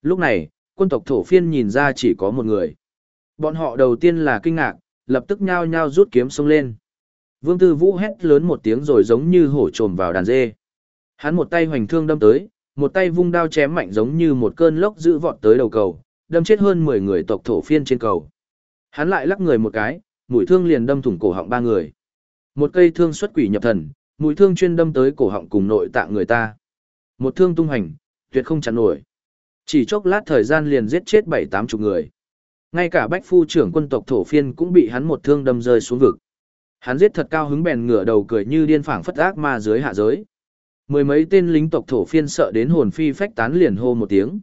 A: Lúc này, quân tộc thổ phiên nhìn ra chỉ có một người. Bọn họ đầu tiên là kinh ngạc, lập tức nhao nhao rút kiếm xông lên. Vương Tư Vũ hét lớn một tiếng rồi giống như hổ trồm vào đàn dê. Hắn một tay hoành thương đâm tới, một tay vung đao chém mạnh giống như một cơn lốc dữ vọt tới đầu cầu, đâm chết hơn 10 người tộc thổ phiên trên cầu. Hắn lại lắc người một cái, mũi thương liền đâm thủng cổ họng ba người. Một cây thương xuất quỷ nhập thần, mũi thương chuyên đâm tới cổ họng cùng nội tạng người ta. Một thương tung hành, tuyệt không chặn nổi. Chỉ chốc lát thời gian liền giết chết bảy tám chục người. Ngay cả bách phu trưởng quân tộc thổ phiên cũng bị hắn một thương đâm rơi xuống vực. Hắn giết thật cao hứng bèn ngửa đầu cười như điên phảng phất ác ma dưới hạ giới. Mười mấy tên lính tộc thổ phiên sợ đến hồn phi phách tán liền hô một tiếng.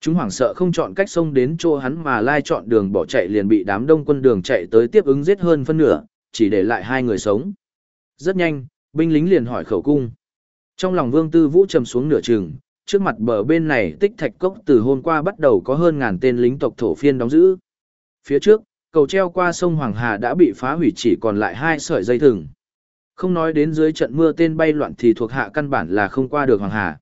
A: Chúng hoảng sợ không chọn cách xông đến chỗ hắn mà lai chọn đường bỏ chạy liền bị đám đông quân đường chạy tới tiếp ứng giết hơn phân nửa, chỉ để lại hai người sống. Rất nhanh, binh lính liền hỏi khẩu cung. Trong lòng Vương Tư Vũ trầm xuống nửa chừng, trước mặt bờ bên này tích thạch cốc từ hôm qua bắt đầu có hơn ngàn tên lính tộc thổ phiên đóng giữ. Phía trước, cầu treo qua sông Hoàng Hà đã bị phá hủy chỉ còn lại hai sợi dây thừng. Không nói đến dưới trận mưa tên bay loạn thì thuộc hạ căn bản là không qua được Hoàng Hà.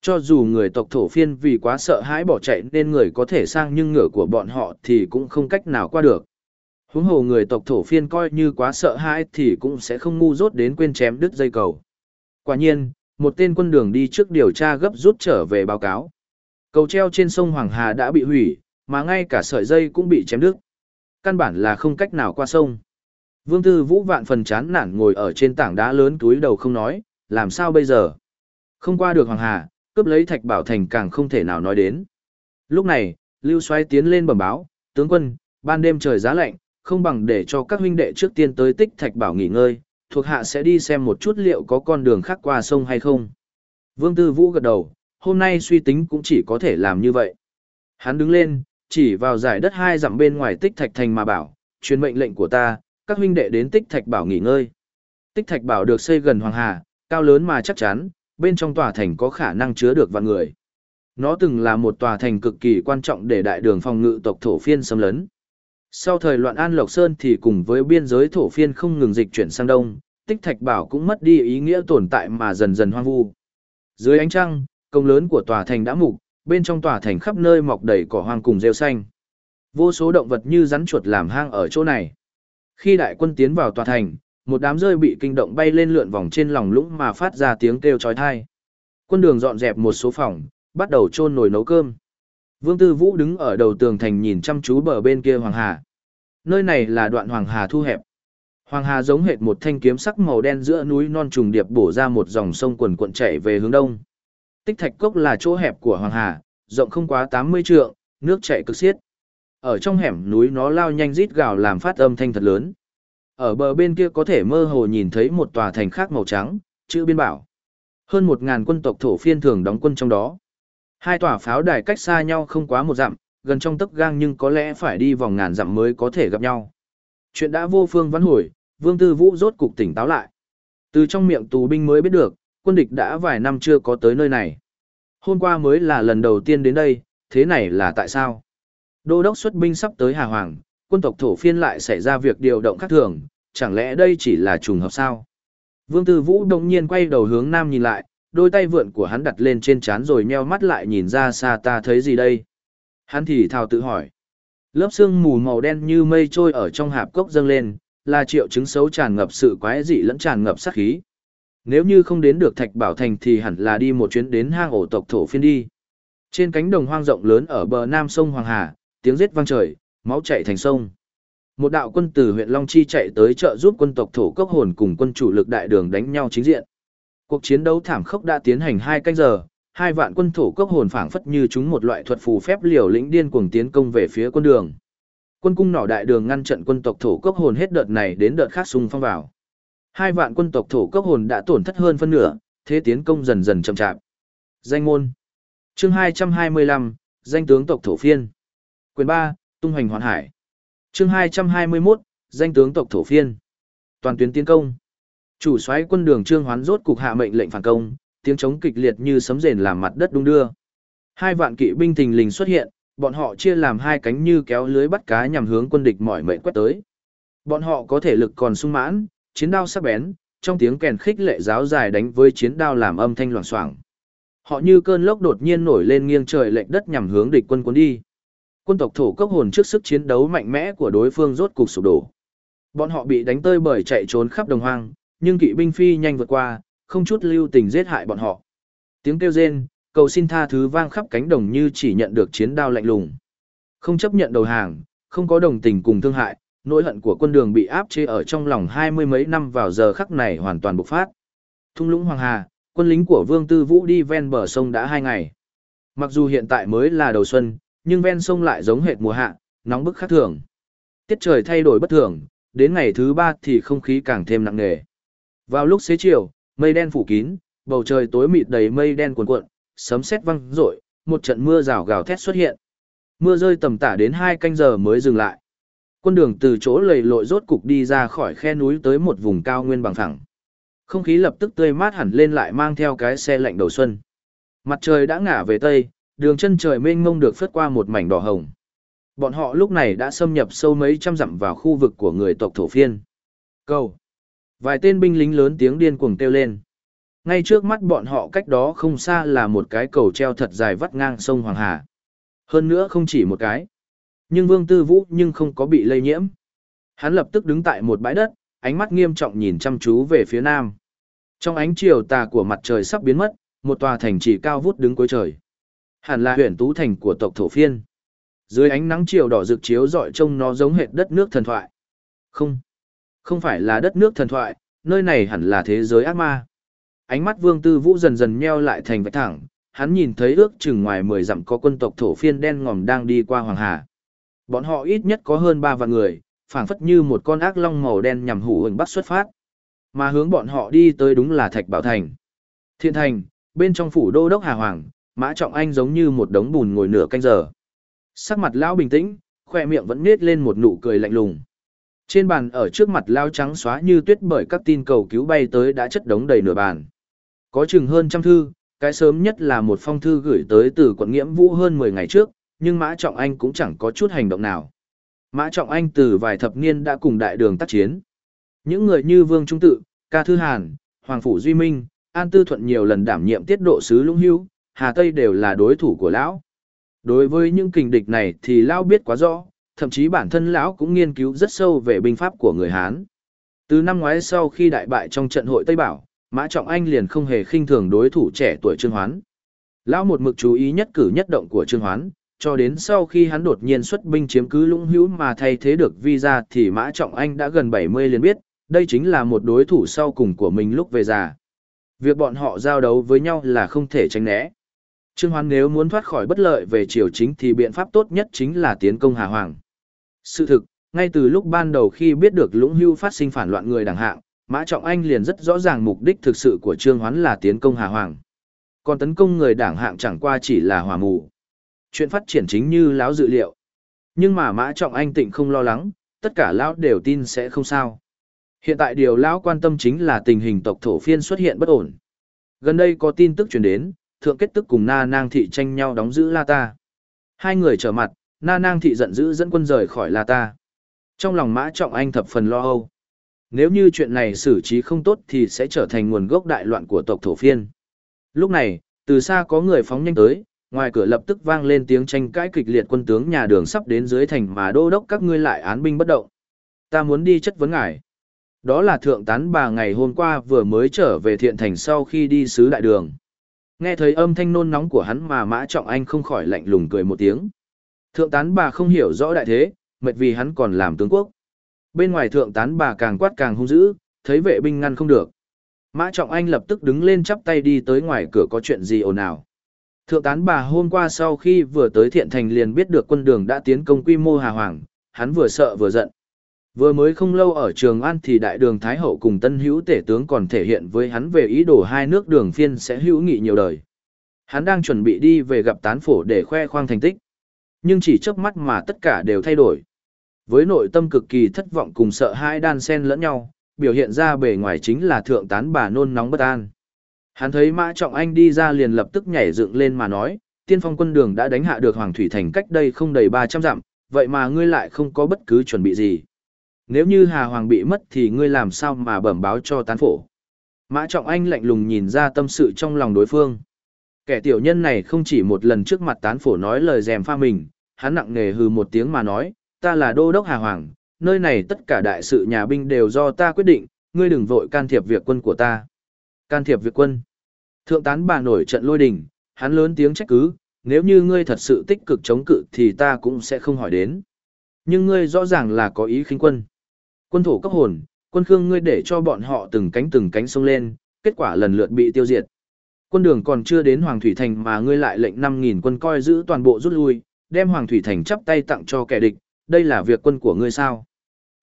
A: Cho dù người tộc thổ phiên vì quá sợ hãi bỏ chạy nên người có thể sang nhưng ngựa của bọn họ thì cũng không cách nào qua được. Huống hồ người tộc thổ phiên coi như quá sợ hãi thì cũng sẽ không ngu dốt đến quên chém đứt dây cầu. Quả nhiên, một tên quân đường đi trước điều tra gấp rút trở về báo cáo. Cầu treo trên sông Hoàng Hà đã bị hủy, mà ngay cả sợi dây cũng bị chém đứt. Căn bản là không cách nào qua sông. Vương Tư Vũ vạn phần chán nản ngồi ở trên tảng đá lớn túi đầu không nói, làm sao bây giờ? Không qua được Hoàng Hà, cướp lấy Thạch Bảo Thành càng không thể nào nói đến. Lúc này, Lưu Xoay tiến lên bẩm báo, tướng quân, ban đêm trời giá lạnh, không bằng để cho các huynh đệ trước tiên tới tích Thạch Bảo nghỉ ngơi, thuộc hạ sẽ đi xem một chút liệu có con đường khác qua sông hay không. Vương Tư Vũ gật đầu, hôm nay suy tính cũng chỉ có thể làm như vậy. Hắn đứng lên, chỉ vào giải đất hai dặm bên ngoài tích thạch thành mà bảo, truyền mệnh lệnh của ta, các huynh đệ đến tích thạch bảo nghỉ ngơi. Tích thạch bảo được xây gần Hoàng Hà, cao lớn mà chắc chắn, bên trong tòa thành có khả năng chứa được vạn người. Nó từng là một tòa thành cực kỳ quan trọng để đại đường phòng ngự tộc thổ phiên xâm lấn. Sau thời loạn An Lộc Sơn thì cùng với biên giới thổ phiên không ngừng dịch chuyển sang đông, tích thạch bảo cũng mất đi ý nghĩa tồn tại mà dần dần hoang vu. Dưới ánh trăng, công lớn của tòa thành đã mục, bên trong tòa thành khắp nơi mọc đầy cỏ hoang cùng rêu xanh. Vô số động vật như rắn chuột làm hang ở chỗ này. Khi đại quân tiến vào tòa thành, một đám rơi bị kinh động bay lên lượn vòng trên lòng lũng mà phát ra tiếng kêu chói tai. Quân đường dọn dẹp một số phòng, bắt đầu chôn nồi nấu cơm. Vương Tư Vũ đứng ở đầu tường thành nhìn chăm chú bờ bên kia Hoàng Hà. Nơi này là đoạn Hoàng Hà thu hẹp. Hoàng Hà giống hệt một thanh kiếm sắc màu đen giữa núi non trùng điệp bổ ra một dòng sông quần cuộn chảy về hướng đông. Tích Thạch Cốc là chỗ hẹp của Hoàng Hà, rộng không quá 80 trượng, nước chảy cực xiết. Ở trong hẻm núi nó lao nhanh rít gào làm phát âm thanh thật lớn. Ở bờ bên kia có thể mơ hồ nhìn thấy một tòa thành khác màu trắng, chữ biên bảo. Hơn một ngàn quân tộc thổ phiên thường đóng quân trong đó. Hai tòa pháo đài cách xa nhau không quá một dặm, gần trong tấc gang nhưng có lẽ phải đi vòng ngàn dặm mới có thể gặp nhau. Chuyện đã vô phương vãn hồi, Vương Tư Vũ rốt cục tỉnh táo lại. Từ trong miệng tù binh mới biết được, quân địch đã vài năm chưa có tới nơi này. Hôm qua mới là lần đầu tiên đến đây, thế này là tại sao? Đô đốc xuất binh sắp tới Hà Hoàng, quân tộc thổ phiên lại xảy ra việc điều động khác thường, chẳng lẽ đây chỉ là trùng hợp sao? Vương Tư Vũ đồng nhiên quay đầu hướng nam nhìn lại, đôi tay vượn của hắn đặt lên trên trán rồi nheo mắt lại nhìn ra xa ta thấy gì đây. Hắn thì thào tự hỏi. Lớp sương mù màu đen như mây trôi ở trong hạp cốc dâng lên, là triệu chứng xấu tràn ngập sự quái dị lẫn tràn ngập sát khí. Nếu như không đến được Thạch Bảo Thành thì hẳn là đi một chuyến đến hang ổ tộc thổ phiên đi. Trên cánh đồng hoang rộng lớn ở bờ nam sông Hoàng Hà, tiếng giết vang trời, máu chảy thành sông. Một đạo quân từ huyện Long Chi chạy tới trợ giúp quân tộc thổ cốc hồn cùng quân chủ lực đại đường đánh nhau chính diện. Cuộc chiến đấu thảm khốc đã tiến hành hai canh giờ, hai vạn quân thổ cốc hồn phảng phất như chúng một loại thuật phù phép liều lĩnh điên cuồng tiến công về phía quân đường. Quân cung nỏ đại đường ngăn trận quân tộc thổ cốc hồn hết đợt này đến đợt khác xung phong vào. Hai vạn quân tộc thổ cốc hồn đã tổn thất hơn phân nửa, thế tiến công dần dần chậm chạp. Danh môn. Chương 225, danh tướng tộc thổ phiên. Quyền 3, tung hoành hoàn hải. Chương 221, danh tướng tộc thổ phiên. Toàn tuyến tiến công. Chủ soái quân đường Trương Hoán rốt cục hạ mệnh lệnh phản công, tiếng chống kịch liệt như sấm rền làm mặt đất đung đưa. Hai vạn kỵ binh thình lình xuất hiện, bọn họ chia làm hai cánh như kéo lưới bắt cá nhằm hướng quân địch mỏi mệnh quét tới. Bọn họ có thể lực còn sung mãn, chiến đao sắc bén, trong tiếng kèn khích lệ giáo dài đánh với chiến đao làm âm thanh loảng xoảng. Họ như cơn lốc đột nhiên nổi lên nghiêng trời lệch đất nhằm hướng địch quân cuốn đi. Quân tộc thổ cốc hồn trước sức chiến đấu mạnh mẽ của đối phương rốt cục sụp đổ. Bọn họ bị đánh tơi bởi chạy trốn khắp đồng hoang, nhưng kỵ binh phi nhanh vượt qua, không chút lưu tình giết hại bọn họ. Tiếng kêu rên, cầu xin tha thứ vang khắp cánh đồng như chỉ nhận được chiến đao lạnh lùng. Không chấp nhận đầu hàng, không có đồng tình cùng thương hại, nỗi hận của quân đường bị áp chế ở trong lòng hai mươi mấy năm vào giờ khắc này hoàn toàn bộc phát. Thung lũng Hoàng Hà, quân lính của Vương Tư Vũ đi ven bờ sông đã hai ngày. Mặc dù hiện tại mới là đầu xuân, nhưng ven sông lại giống hệt mùa hạ, nóng bức khác thường. Tiết trời thay đổi bất thường, đến ngày thứ ba thì không khí càng thêm nặng nề. Vào lúc xế chiều, mây đen phủ kín, bầu trời tối mịt đầy mây đen cuồn cuộn, sấm sét vang rội, một trận mưa rào gào thét xuất hiện. Mưa rơi tầm tả đến hai canh giờ mới dừng lại. Quân đường từ chỗ lầy lội rốt cục đi ra khỏi khe núi tới một vùng cao nguyên bằng phẳng. Không khí lập tức tươi mát hẳn lên lại mang theo cái xe lạnh đầu xuân. Mặt trời đã ngả về tây, đường chân trời mênh mông được phất qua một mảnh đỏ hồng. Bọn họ lúc này đã xâm nhập sâu mấy trăm dặm vào khu vực của người tộc thổ phiên. Cầu. Vài tên binh lính lớn tiếng điên cuồng kêu lên. Ngay trước mắt bọn họ cách đó không xa là một cái cầu treo thật dài vắt ngang sông Hoàng Hà. Hơn nữa không chỉ một cái. Nhưng Vương Tư Vũ nhưng không có bị lây nhiễm. Hắn lập tức đứng tại một bãi đất, ánh mắt nghiêm trọng nhìn chăm chú về phía nam. Trong ánh chiều tà của mặt trời sắp biến mất, một tòa thành trì cao vút đứng cuối trời. Hẳn là huyện tú thành của tộc thổ phiên. Dưới ánh nắng chiều đỏ rực chiếu rọi trông nó giống hệt đất nước thần thoại. Không, không phải là đất nước thần thoại, nơi này hẳn là thế giới ác ma. Ánh mắt Vương Tư Vũ dần dần nheo lại thành vạch thẳng, hắn nhìn thấy ước chừng ngoài mười dặm có quân tộc thổ phiên đen ngòm đang đi qua Hoàng Hà. Bọn họ ít nhất có hơn ba vạn người, phảng phất như một con ác long màu đen nhằm hủ ứng bắt xuất phát. Mà hướng bọn họ đi tới đúng là Thạch Bảo Thành. Thiên Thành, bên trong phủ đô đốc Hà Hoàng, Mã Trọng Anh giống như một đống bùn ngồi nửa canh giờ. Sắc mặt lão bình tĩnh, khoe miệng vẫn nết lên một nụ cười lạnh lùng. Trên bàn ở trước mặt lão trắng xóa như tuyết bởi các tin cầu cứu bay tới đã chất đống đầy nửa bàn. Có chừng hơn trăm thư, cái sớm nhất là một phong thư gửi tới từ quận Nghiễm Vũ hơn 10 ngày trước, nhưng Mã Trọng Anh cũng chẳng có chút hành động nào. Mã Trọng Anh từ vài thập niên đã cùng đại đường tác chiến. Những người như Vương Trung Tự, Ca Thư Hàn, Hoàng Phủ Duy Minh, An Tư Thuận nhiều lần đảm nhiệm tiết độ sứ Lũng Hưu, Hà Tây đều là đối thủ của lão. Đối với những kình địch này thì lão biết quá rõ, thậm chí bản thân lão cũng nghiên cứu rất sâu về binh pháp của người Hán. Từ năm ngoái sau khi đại bại trong trận hội Tây Bảo, Mã Trọng Anh liền không hề khinh thường đối thủ trẻ tuổi Trương Hoán. Lão một mực chú ý nhất cử nhất động của Trương Hoán, cho đến sau khi hắn đột nhiên xuất binh chiếm cứ lũng hữu mà thay thế được visa thì Mã Trọng Anh đã gần 70 liền biết, đây chính là một đối thủ sau cùng của mình lúc về già. Việc bọn họ giao đấu với nhau là không thể tránh né. Trương Hoán nếu muốn thoát khỏi bất lợi về triều chính thì biện pháp tốt nhất chính là tiến công Hà Hoàng. Sự thực, ngay từ lúc ban đầu khi biết được lũng hưu phát sinh phản loạn người đảng hạng, Mã Trọng Anh liền rất rõ ràng mục đích thực sự của Trương Hoán là tiến công Hà Hoàng. Còn tấn công người đảng hạng chẳng qua chỉ là hòa mù. Chuyện phát triển chính như lão dự liệu. Nhưng mà Mã Trọng Anh tịnh không lo lắng, tất cả lão đều tin sẽ không sao. Hiện tại điều lão quan tâm chính là tình hình tộc thổ phiên xuất hiện bất ổn. Gần đây có tin tức truyền đến, thượng kết tức cùng Na Nang thị tranh nhau đóng giữ La Ta. Hai người trở mặt, Na Nang thị giận dữ dẫn quân rời khỏi La Ta. Trong lòng Mã Trọng Anh thập phần lo âu. Nếu như chuyện này xử trí không tốt thì sẽ trở thành nguồn gốc đại loạn của tộc thổ phiên. Lúc này, từ xa có người phóng nhanh tới, ngoài cửa lập tức vang lên tiếng tranh cãi kịch liệt quân tướng nhà đường sắp đến dưới thành mà đô đốc các ngươi lại án binh bất động. Ta muốn đi chất vấn ngài. Đó là thượng tán bà ngày hôm qua vừa mới trở về thiện thành sau khi đi sứ đại đường. Nghe thấy âm thanh nôn nóng của hắn mà Mã Trọng Anh không khỏi lạnh lùng cười một tiếng. Thượng tán bà không hiểu rõ đại thế, mệt vì hắn còn làm tướng quốc. Bên ngoài thượng tán bà càng quát càng hung dữ, thấy vệ binh ngăn không được. Mã Trọng Anh lập tức đứng lên chắp tay đi tới ngoài cửa có chuyện gì ồn ào. Thượng tán bà hôm qua sau khi vừa tới thiện thành liền biết được quân đường đã tiến công quy mô hà hoàng, hắn vừa sợ vừa giận. Vừa mới không lâu ở Trường An thì đại đường Thái Hậu cùng tân hữu tể tướng còn thể hiện với hắn về ý đồ hai nước đường phiên sẽ hữu nghị nhiều đời. Hắn đang chuẩn bị đi về gặp tán phổ để khoe khoang thành tích. Nhưng chỉ chớp mắt mà tất cả đều thay đổi. Với nội tâm cực kỳ thất vọng cùng sợ hãi đan xen lẫn nhau, biểu hiện ra bề ngoài chính là thượng tán bà nôn nóng bất an. Hắn thấy Mã Trọng Anh đi ra liền lập tức nhảy dựng lên mà nói, tiên phong quân đường đã đánh hạ được Hoàng Thủy Thành cách đây không đầy 300 dặm, vậy mà ngươi lại không có bất cứ chuẩn bị gì. Nếu như Hà Hoàng bị mất thì ngươi làm sao mà bẩm báo cho tán phổ. Mã Trọng Anh lạnh lùng nhìn ra tâm sự trong lòng đối phương. Kẻ tiểu nhân này không chỉ một lần trước mặt tán phổ nói lời dèm pha mình, hắn nặng nề hừ một tiếng mà nói, ta là đô đốc Hà Hoàng, nơi này tất cả đại sự nhà binh đều do ta quyết định, ngươi đừng vội can thiệp việc quân của ta. Can thiệp việc quân. Thượng tán bà nổi trận lôi đình, hắn lớn tiếng trách cứ, nếu như ngươi thật sự tích cực chống cự thì ta cũng sẽ không hỏi đến. Nhưng ngươi rõ ràng là có ý khinh quân. Quân thổ cấp hồn, quân khương ngươi để cho bọn họ từng cánh từng cánh sông lên, kết quả lần lượt bị tiêu diệt. Quân đường còn chưa đến Hoàng Thủy Thành mà ngươi lại lệnh 5.000 quân coi giữ toàn bộ rút lui, đem Hoàng Thủy Thành chắp tay tặng cho kẻ địch, đây là việc quân của ngươi sao.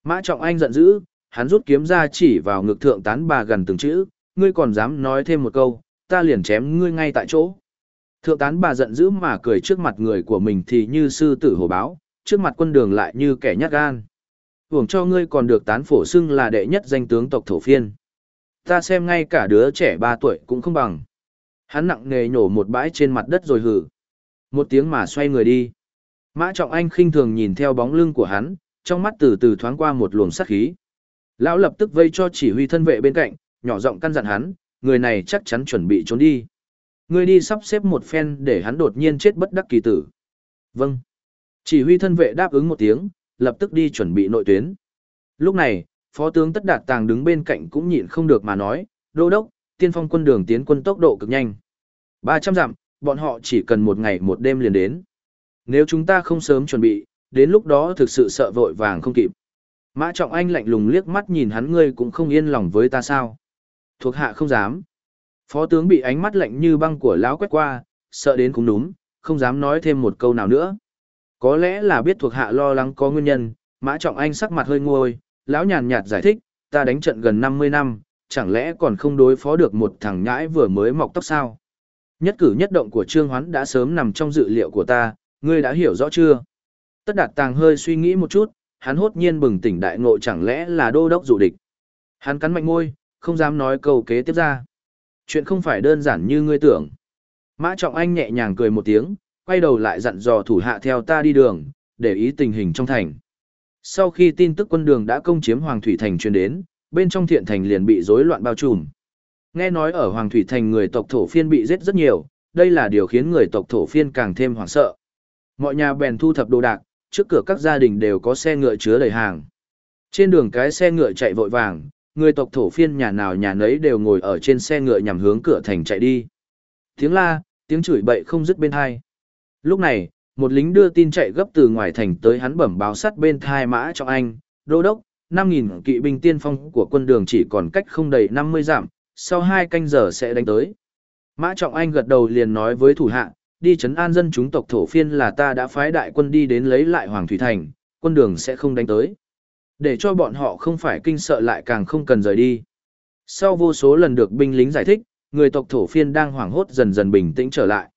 A: Mã Trọng Anh giận dữ, hắn rút kiếm ra chỉ vào ngực thượng tán bà gần từng chữ, ngươi còn dám nói thêm một câu, ta liền chém ngươi ngay tại chỗ. Thượng tán bà giận dữ mà cười trước mặt người của mình thì như sư tử hổ báo, trước mặt quân đường lại như kẻ nhát gan. Hưởng cho ngươi còn được tán phổ xưng là đệ nhất danh tướng tộc thổ phiên. Ta xem ngay cả đứa trẻ 3 tuổi cũng không bằng. Hắn nặng nề nhổ một bãi trên mặt đất rồi hử. Một tiếng mà xoay người đi. Mã Trọng Anh khinh thường nhìn theo bóng lưng của hắn, trong mắt từ từ thoáng qua một luồng sát khí. Lão lập tức vây cho chỉ huy thân vệ bên cạnh, nhỏ giọng căn dặn hắn, người này chắc chắn chuẩn bị trốn đi. Ngươi đi sắp xếp một phen để hắn đột nhiên chết bất đắc kỳ tử. Vâng. Chỉ huy thân vệ đáp ứng một tiếng, lập tức đi chuẩn bị nội tuyến. Lúc này, Phó tướng Tất Đạt Tàng đứng bên cạnh cũng nhịn không được mà nói, Đô đốc, tiên phong quân đường tiến quân tốc độ cực nhanh. 300 dặm, bọn họ chỉ cần một ngày một đêm liền đến. Nếu chúng ta không sớm chuẩn bị, đến lúc đó thực sự sợ vội vàng không kịp. Mã Trọng Anh lạnh lùng liếc mắt nhìn hắn ngươi cũng không yên lòng với ta sao. Thuộc hạ không dám. Phó tướng bị ánh mắt lạnh như băng của lão quét qua, sợ đến cũng đúng, không dám nói thêm một câu nào nữa. Có lẽ là biết thuộc hạ lo lắng có nguyên nhân, Mã Trọng Anh sắc mặt hơi nguôi, lão nhàn nhạt giải thích, ta đánh trận gần 50 năm, chẳng lẽ còn không đối phó được một thằng nhãi vừa mới mọc tóc sao? Nhất cử nhất động của Trương Hoán đã sớm nằm trong dự liệu của ta, ngươi đã hiểu rõ chưa? Tất đạt tàng hơi suy nghĩ một chút, hắn hốt nhiên bừng tỉnh đại ngộ chẳng lẽ là đô đốc dụ địch. Hắn cắn mạnh môi, không dám nói câu kế tiếp ra. Chuyện không phải đơn giản như ngươi tưởng. Mã Trọng Anh nhẹ nhàng cười một tiếng, quay đầu lại dặn dò thủ hạ theo ta đi đường, để ý tình hình trong thành. Sau khi tin tức quân đường đã công chiếm Hoàng Thủy Thành truyền đến, bên trong thiện thành liền bị rối loạn bao trùm. Nghe nói ở Hoàng Thủy Thành người tộc thổ phiên bị giết rất nhiều, đây là điều khiến người tộc thổ phiên càng thêm hoảng sợ. Mọi nhà bèn thu thập đồ đạc, trước cửa các gia đình đều có xe ngựa chứa đầy hàng. Trên đường cái xe ngựa chạy vội vàng, người tộc thổ phiên nhà nào nhà nấy đều ngồi ở trên xe ngựa nhằm hướng cửa thành chạy đi. Tiếng la, tiếng chửi bậy không dứt bên hai. Lúc này, một lính đưa tin chạy gấp từ ngoài thành tới hắn bẩm báo sắt bên thai mã cho anh, đô đốc, 5.000 kỵ binh tiên phong của quân đường chỉ còn cách không đầy 50 giảm, sau hai canh giờ sẽ đánh tới. Mã Trọng Anh gật đầu liền nói với thủ hạ, đi chấn an dân chúng tộc thổ phiên là ta đã phái đại quân đi đến lấy lại Hoàng Thủy Thành, quân đường sẽ không đánh tới. Để cho bọn họ không phải kinh sợ lại càng không cần rời đi. Sau vô số lần được binh lính giải thích, người tộc thổ phiên đang hoảng hốt dần dần bình tĩnh trở lại.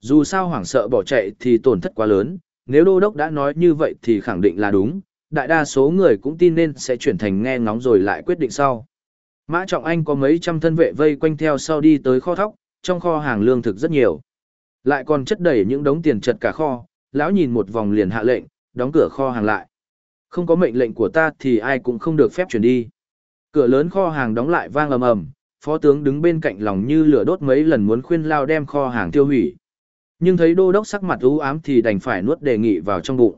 A: Dù sao hoảng sợ bỏ chạy thì tổn thất quá lớn, nếu đô đốc đã nói như vậy thì khẳng định là đúng, đại đa số người cũng tin nên sẽ chuyển thành nghe ngóng rồi lại quyết định sau. Mã Trọng Anh có mấy trăm thân vệ vây quanh theo sau đi tới kho thóc, trong kho hàng lương thực rất nhiều. Lại còn chất đầy những đống tiền chật cả kho, lão nhìn một vòng liền hạ lệnh, đóng cửa kho hàng lại. Không có mệnh lệnh của ta thì ai cũng không được phép chuyển đi. Cửa lớn kho hàng đóng lại vang ầm ầm, phó tướng đứng bên cạnh lòng như lửa đốt mấy lần muốn khuyên lao đem kho hàng tiêu hủy. Nhưng thấy đô đốc sắc mặt u ám thì đành phải nuốt đề nghị vào trong bụng.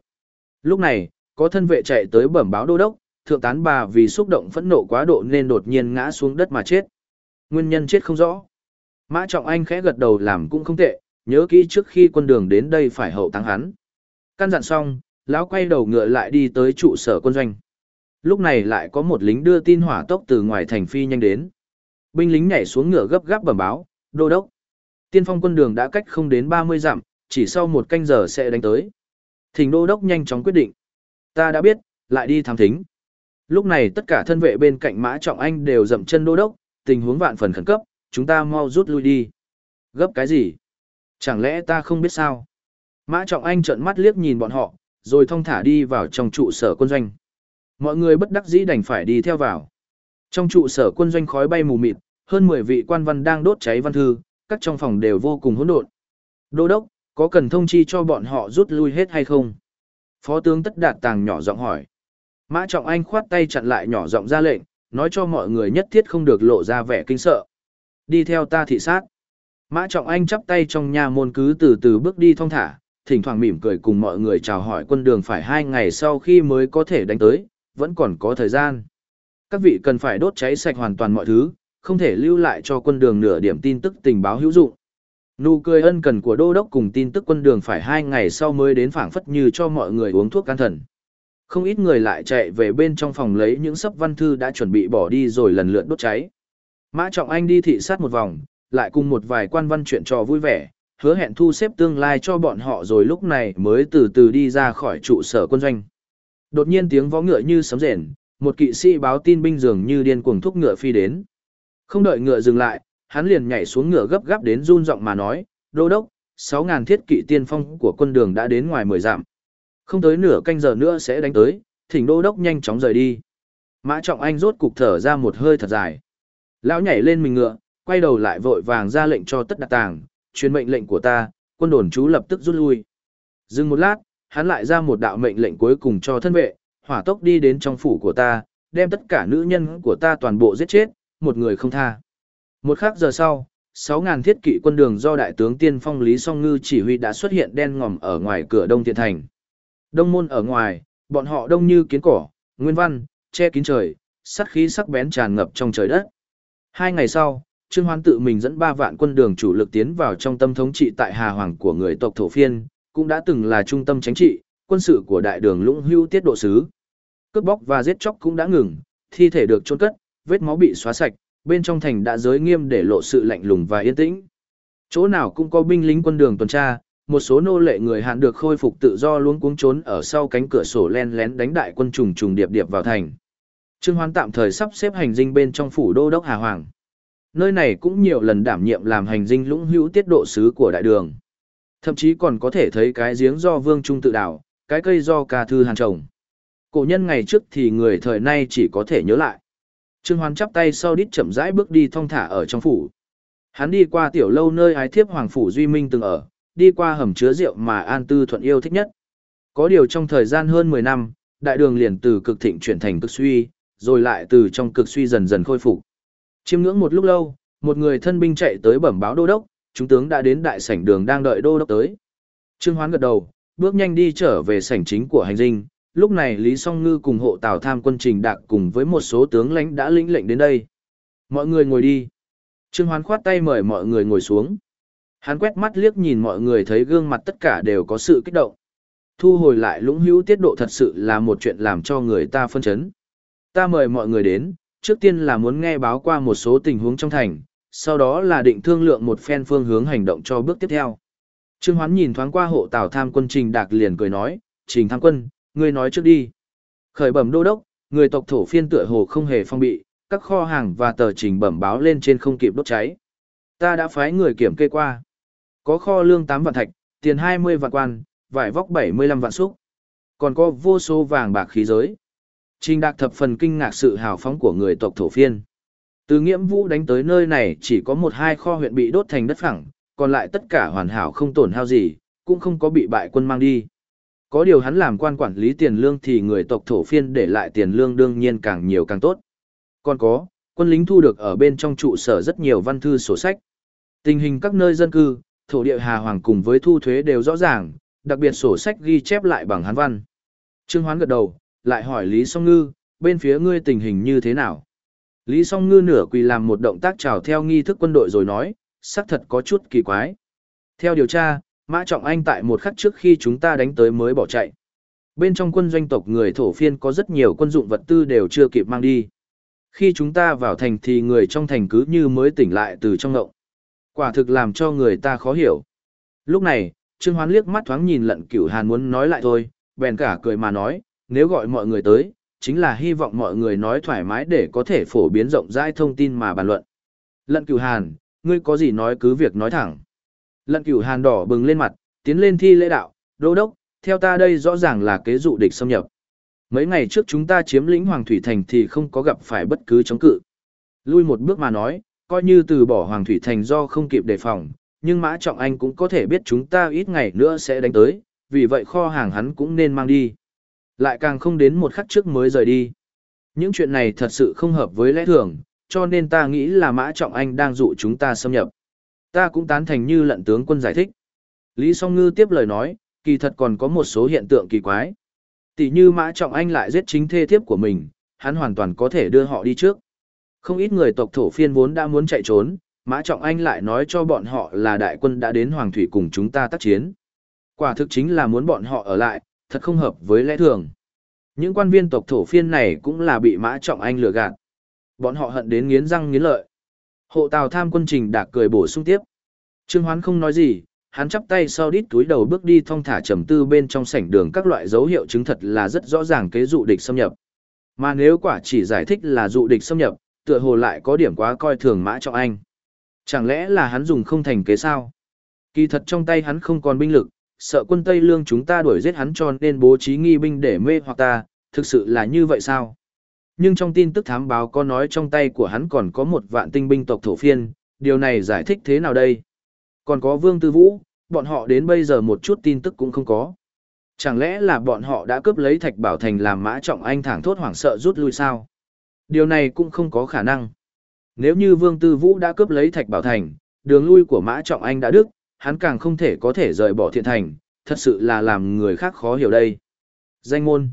A: Lúc này, có thân vệ chạy tới bẩm báo đô đốc, thượng tán bà vì xúc động phẫn nộ quá độ nên đột nhiên ngã xuống đất mà chết. Nguyên nhân chết không rõ. Mã Trọng Anh khẽ gật đầu làm cũng không tệ, nhớ kỹ trước khi quân đường đến đây phải hậu táng hắn. Căn dặn xong, lão quay đầu ngựa lại đi tới trụ sở quân doanh. Lúc này lại có một lính đưa tin hỏa tốc từ ngoài thành phi nhanh đến. Binh lính nhảy xuống ngựa gấp gáp bẩm báo, đô đốc. Tiên phong quân đường đã cách không đến 30 dặm, chỉ sau một canh giờ sẽ đánh tới. Thỉnh đô đốc nhanh chóng quyết định. Ta đã biết, lại đi thám thính. Lúc này tất cả thân vệ bên cạnh Mã Trọng Anh đều dậm chân đô đốc, tình huống vạn phần khẩn cấp, chúng ta mau rút lui đi. Gấp cái gì? Chẳng lẽ ta không biết sao? Mã Trọng Anh trợn mắt liếc nhìn bọn họ, rồi thong thả đi vào trong trụ sở quân doanh. Mọi người bất đắc dĩ đành phải đi theo vào. Trong trụ sở quân doanh khói bay mù mịt, hơn 10 vị quan văn đang đốt cháy văn thư, các trong phòng đều vô cùng hỗn độn. Đô đốc, có cần thông chi cho bọn họ rút lui hết hay không? Phó tướng Tất Đạt Tàng nhỏ giọng hỏi. Mã Trọng Anh khoát tay chặn lại nhỏ giọng ra lệnh, nói cho mọi người nhất thiết không được lộ ra vẻ kinh sợ. Đi theo ta thị sát. Mã Trọng Anh chắp tay trong nhà môn cứ từ từ bước đi thong thả, thỉnh thoảng mỉm cười cùng mọi người chào hỏi quân đường phải hai ngày sau khi mới có thể đánh tới, vẫn còn có thời gian. Các vị cần phải đốt cháy sạch hoàn toàn mọi thứ, không thể lưu lại cho quân đường nửa điểm tin tức tình báo hữu dụng. Nụ cười ân cần của đô đốc cùng tin tức quân đường phải hai ngày sau mới đến phảng phất như cho mọi người uống thuốc can thần. Không ít người lại chạy về bên trong phòng lấy những sấp văn thư đã chuẩn bị bỏ đi rồi lần lượt đốt cháy. Mã Trọng Anh đi thị sát một vòng, lại cùng một vài quan văn chuyện trò vui vẻ, hứa hẹn thu xếp tương lai cho bọn họ rồi lúc này mới từ từ đi ra khỏi trụ sở quân doanh. Đột nhiên tiếng vó ngựa như sấm rền, một kỵ sĩ báo tin binh dường như điên cuồng thúc ngựa phi đến. Không đợi ngựa dừng lại, hắn liền nhảy xuống ngựa gấp gáp đến run giọng mà nói, đô đốc, 6.000 thiết kỵ tiên phong của quân đường đã đến ngoài 10 dặm. Không tới nửa canh giờ nữa sẽ đánh tới, thỉnh đô đốc nhanh chóng rời đi. Mã Trọng Anh rốt cục thở ra một hơi thật dài. Lão nhảy lên mình ngựa, quay đầu lại vội vàng ra lệnh cho tất đặt tàng, truyền mệnh lệnh của ta, quân đồn chú lập tức rút lui. Dừng một lát, hắn lại ra một đạo mệnh lệnh cuối cùng cho thân vệ, hỏa tốc đi đến trong phủ của ta, đem tất cả nữ nhân của ta toàn bộ giết chết, một người không tha. Một khắc giờ sau, 6.000 thiết kỵ quân đường do đại tướng tiên phong Lý Song Ngư chỉ huy đã xuất hiện đen ngòm ở ngoài cửa đông thiện thành. Đông môn ở ngoài, bọn họ đông như kiến cỏ, nguyên văn, che kín trời, sát khí sắc bén tràn ngập trong trời đất. Hai ngày sau, Trương Hoán tự mình dẫn ba vạn quân đường chủ lực tiến vào trong tâm thống trị tại Hà Hoàng của người tộc Thổ Phiên, cũng đã từng là trung tâm chính trị, quân sự của đại đường lũng hưu tiết độ sứ. Cướp bóc và giết chóc cũng đã ngừng, thi thể được chôn cất, vết máu bị xóa sạch, bên trong thành đã giới nghiêm để lộ sự lạnh lùng và yên tĩnh. Chỗ nào cũng có binh lính quân đường tuần tra, một số nô lệ người Hàn được khôi phục tự do luống cuống trốn ở sau cánh cửa sổ len lén đánh đại quân trùng trùng điệp điệp vào thành. Trương Hoán tạm thời sắp xếp hành dinh bên trong phủ đô đốc Hà Hoàng. Nơi này cũng nhiều lần đảm nhiệm làm hành dinh lũng hữu tiết độ sứ của đại đường. Thậm chí còn có thể thấy cái giếng do Vương Trung tự đào, cái cây do ca thư hàn trồng. Cổ nhân ngày trước thì người thời nay chỉ có thể nhớ lại. Trương Hoán chắp tay sau đít chậm rãi bước đi thong thả ở trong phủ. Hắn đi qua tiểu lâu nơi ái thiếp hoàng phủ Duy Minh từng ở, đi qua hầm chứa rượu mà An Tư Thuận yêu thích nhất. Có điều trong thời gian hơn 10 năm, đại đường liền từ cực thịnh chuyển thành cực suy, rồi lại từ trong cực suy dần dần khôi phục. Chiêm ngưỡng một lúc lâu, một người thân binh chạy tới bẩm báo đô đốc, chúng tướng đã đến đại sảnh đường đang đợi đô đốc tới. Trương Hoán gật đầu, bước nhanh đi trở về sảnh chính của hành dinh, lúc này Lý Song Ngư cùng hộ tào tham quân trình đạc cùng với một số tướng lãnh đã lĩnh lệnh đến đây. Mọi người ngồi đi. Trương Hoán khoát tay mời mọi người ngồi xuống. Hắn quét mắt liếc nhìn mọi người thấy gương mặt tất cả đều có sự kích động. Thu hồi lại lũng hữu tiết độ thật sự là một chuyện làm cho người ta phân chấn. Ta mời mọi người đến, trước tiên là muốn nghe báo qua một số tình huống trong thành, sau đó là định thương lượng một phen phương hướng hành động cho bước tiếp theo. Trương Hoán nhìn thoáng qua hộ tào tham quân Trình Đạc liền cười nói, Trình tham quân, ngươi nói trước đi. Khởi bẩm đô đốc, người tộc thổ phiên tựa hồ không hề phong bị, các kho hàng và tờ trình bẩm báo lên trên không kịp đốt cháy. Ta đã phái người kiểm kê qua. Có kho lương 8 vạn thạch, tiền 20 vạn quan, vải vóc 75 vạn xúc. Còn có vô số vàng bạc khí giới. Trình Đạc thập phần kinh ngạc sự hào phóng của người tộc thổ phiên. Từ nghiễm vũ đánh tới nơi này chỉ có một hai kho huyện bị đốt thành đất phẳng, còn lại tất cả hoàn hảo không tổn hao gì, cũng không có bị bại quân mang đi. Có điều hắn làm quan quản lý tiền lương thì người tộc thổ phiên để lại tiền lương đương nhiên càng nhiều càng tốt. Còn có, Quân lính thu được ở bên trong trụ sở rất nhiều văn thư sổ sách. Tình hình các nơi dân cư, thổ địa Hà Hoàng cùng với thu thuế đều rõ ràng, đặc biệt sổ sách ghi chép lại bằng hán văn. Trương Hoán gật đầu, lại hỏi Lý Song Ngư, bên phía ngươi tình hình như thế nào? Lý Song Ngư nửa quỳ làm một động tác chào theo nghi thức quân đội rồi nói, xác thật có chút kỳ quái. Theo điều tra, Mã Trọng Anh tại một khắc trước khi chúng ta đánh tới mới bỏ chạy. Bên trong quân doanh tộc người thổ phiên có rất nhiều quân dụng vật tư đều chưa kịp mang đi. Khi chúng ta vào thành thì người trong thành cứ như mới tỉnh lại từ trong ngộng. Quả thực làm cho người ta khó hiểu. Lúc này, Trương Hoán liếc mắt thoáng nhìn lận cửu hàn muốn nói lại thôi, bèn cả cười mà nói, nếu gọi mọi người tới, chính là hy vọng mọi người nói thoải mái để có thể phổ biến rộng rãi thông tin mà bàn luận. Lận cửu hàn, ngươi có gì nói cứ việc nói thẳng. Lận cửu hàn đỏ bừng lên mặt, tiến lên thi lễ đạo, đô đốc, theo ta đây rõ ràng là kế dụ địch xâm nhập. Mấy ngày trước chúng ta chiếm lĩnh Hoàng Thủy Thành thì không có gặp phải bất cứ chống cự. Lui một bước mà nói, coi như từ bỏ Hoàng Thủy Thành do không kịp đề phòng, nhưng Mã Trọng Anh cũng có thể biết chúng ta ít ngày nữa sẽ đánh tới, vì vậy kho hàng hắn cũng nên mang đi. Lại càng không đến một khắc trước mới rời đi. Những chuyện này thật sự không hợp với lẽ thường, cho nên ta nghĩ là Mã Trọng Anh đang dụ chúng ta xâm nhập. Ta cũng tán thành như lận tướng quân giải thích. Lý Song Ngư tiếp lời nói, kỳ thật còn có một số hiện tượng kỳ quái. Tỷ như Mã Trọng Anh lại giết chính thê thiếp của mình, hắn hoàn toàn có thể đưa họ đi trước. Không ít người tộc thổ phiên vốn đã muốn chạy trốn, Mã Trọng Anh lại nói cho bọn họ là đại quân đã đến Hoàng Thủy cùng chúng ta tác chiến. Quả thực chính là muốn bọn họ ở lại, thật không hợp với lẽ thường. Những quan viên tộc thổ phiên này cũng là bị Mã Trọng Anh lừa gạt. Bọn họ hận đến nghiến răng nghiến lợi. Hộ Tào tham quân trình đạc cười bổ sung tiếp. Trương Hoán không nói gì, hắn chắp tay sau đít túi đầu bước đi thong thả trầm tư bên trong sảnh đường các loại dấu hiệu chứng thật là rất rõ ràng kế dụ địch xâm nhập. Mà nếu quả chỉ giải thích là dụ địch xâm nhập, tựa hồ lại có điểm quá coi thường Mã cho Anh. Chẳng lẽ là hắn dùng không thành kế sao? Kỳ thật trong tay hắn không còn binh lực, sợ quân Tây Lương chúng ta đuổi giết hắn cho nên bố trí nghi binh để mê hoặc ta, thực sự là như vậy sao? Nhưng trong tin tức thám báo có nói trong tay của hắn còn có một vạn tinh binh tộc thổ phiên, điều này giải thích thế nào đây? Còn có Vương Tư Vũ, bọn họ đến bây giờ một chút tin tức cũng không có. Chẳng lẽ là bọn họ đã cướp lấy Thạch Bảo Thành làm mã trọng anh thẳng thốt hoảng sợ rút lui sao? Điều này cũng không có khả năng. Nếu như Vương Tư Vũ đã cướp lấy Thạch Bảo Thành, đường lui của mã trọng anh đã đứt, hắn càng không thể có thể rời bỏ thiện thành, thật sự là làm người khác khó hiểu đây. Danh môn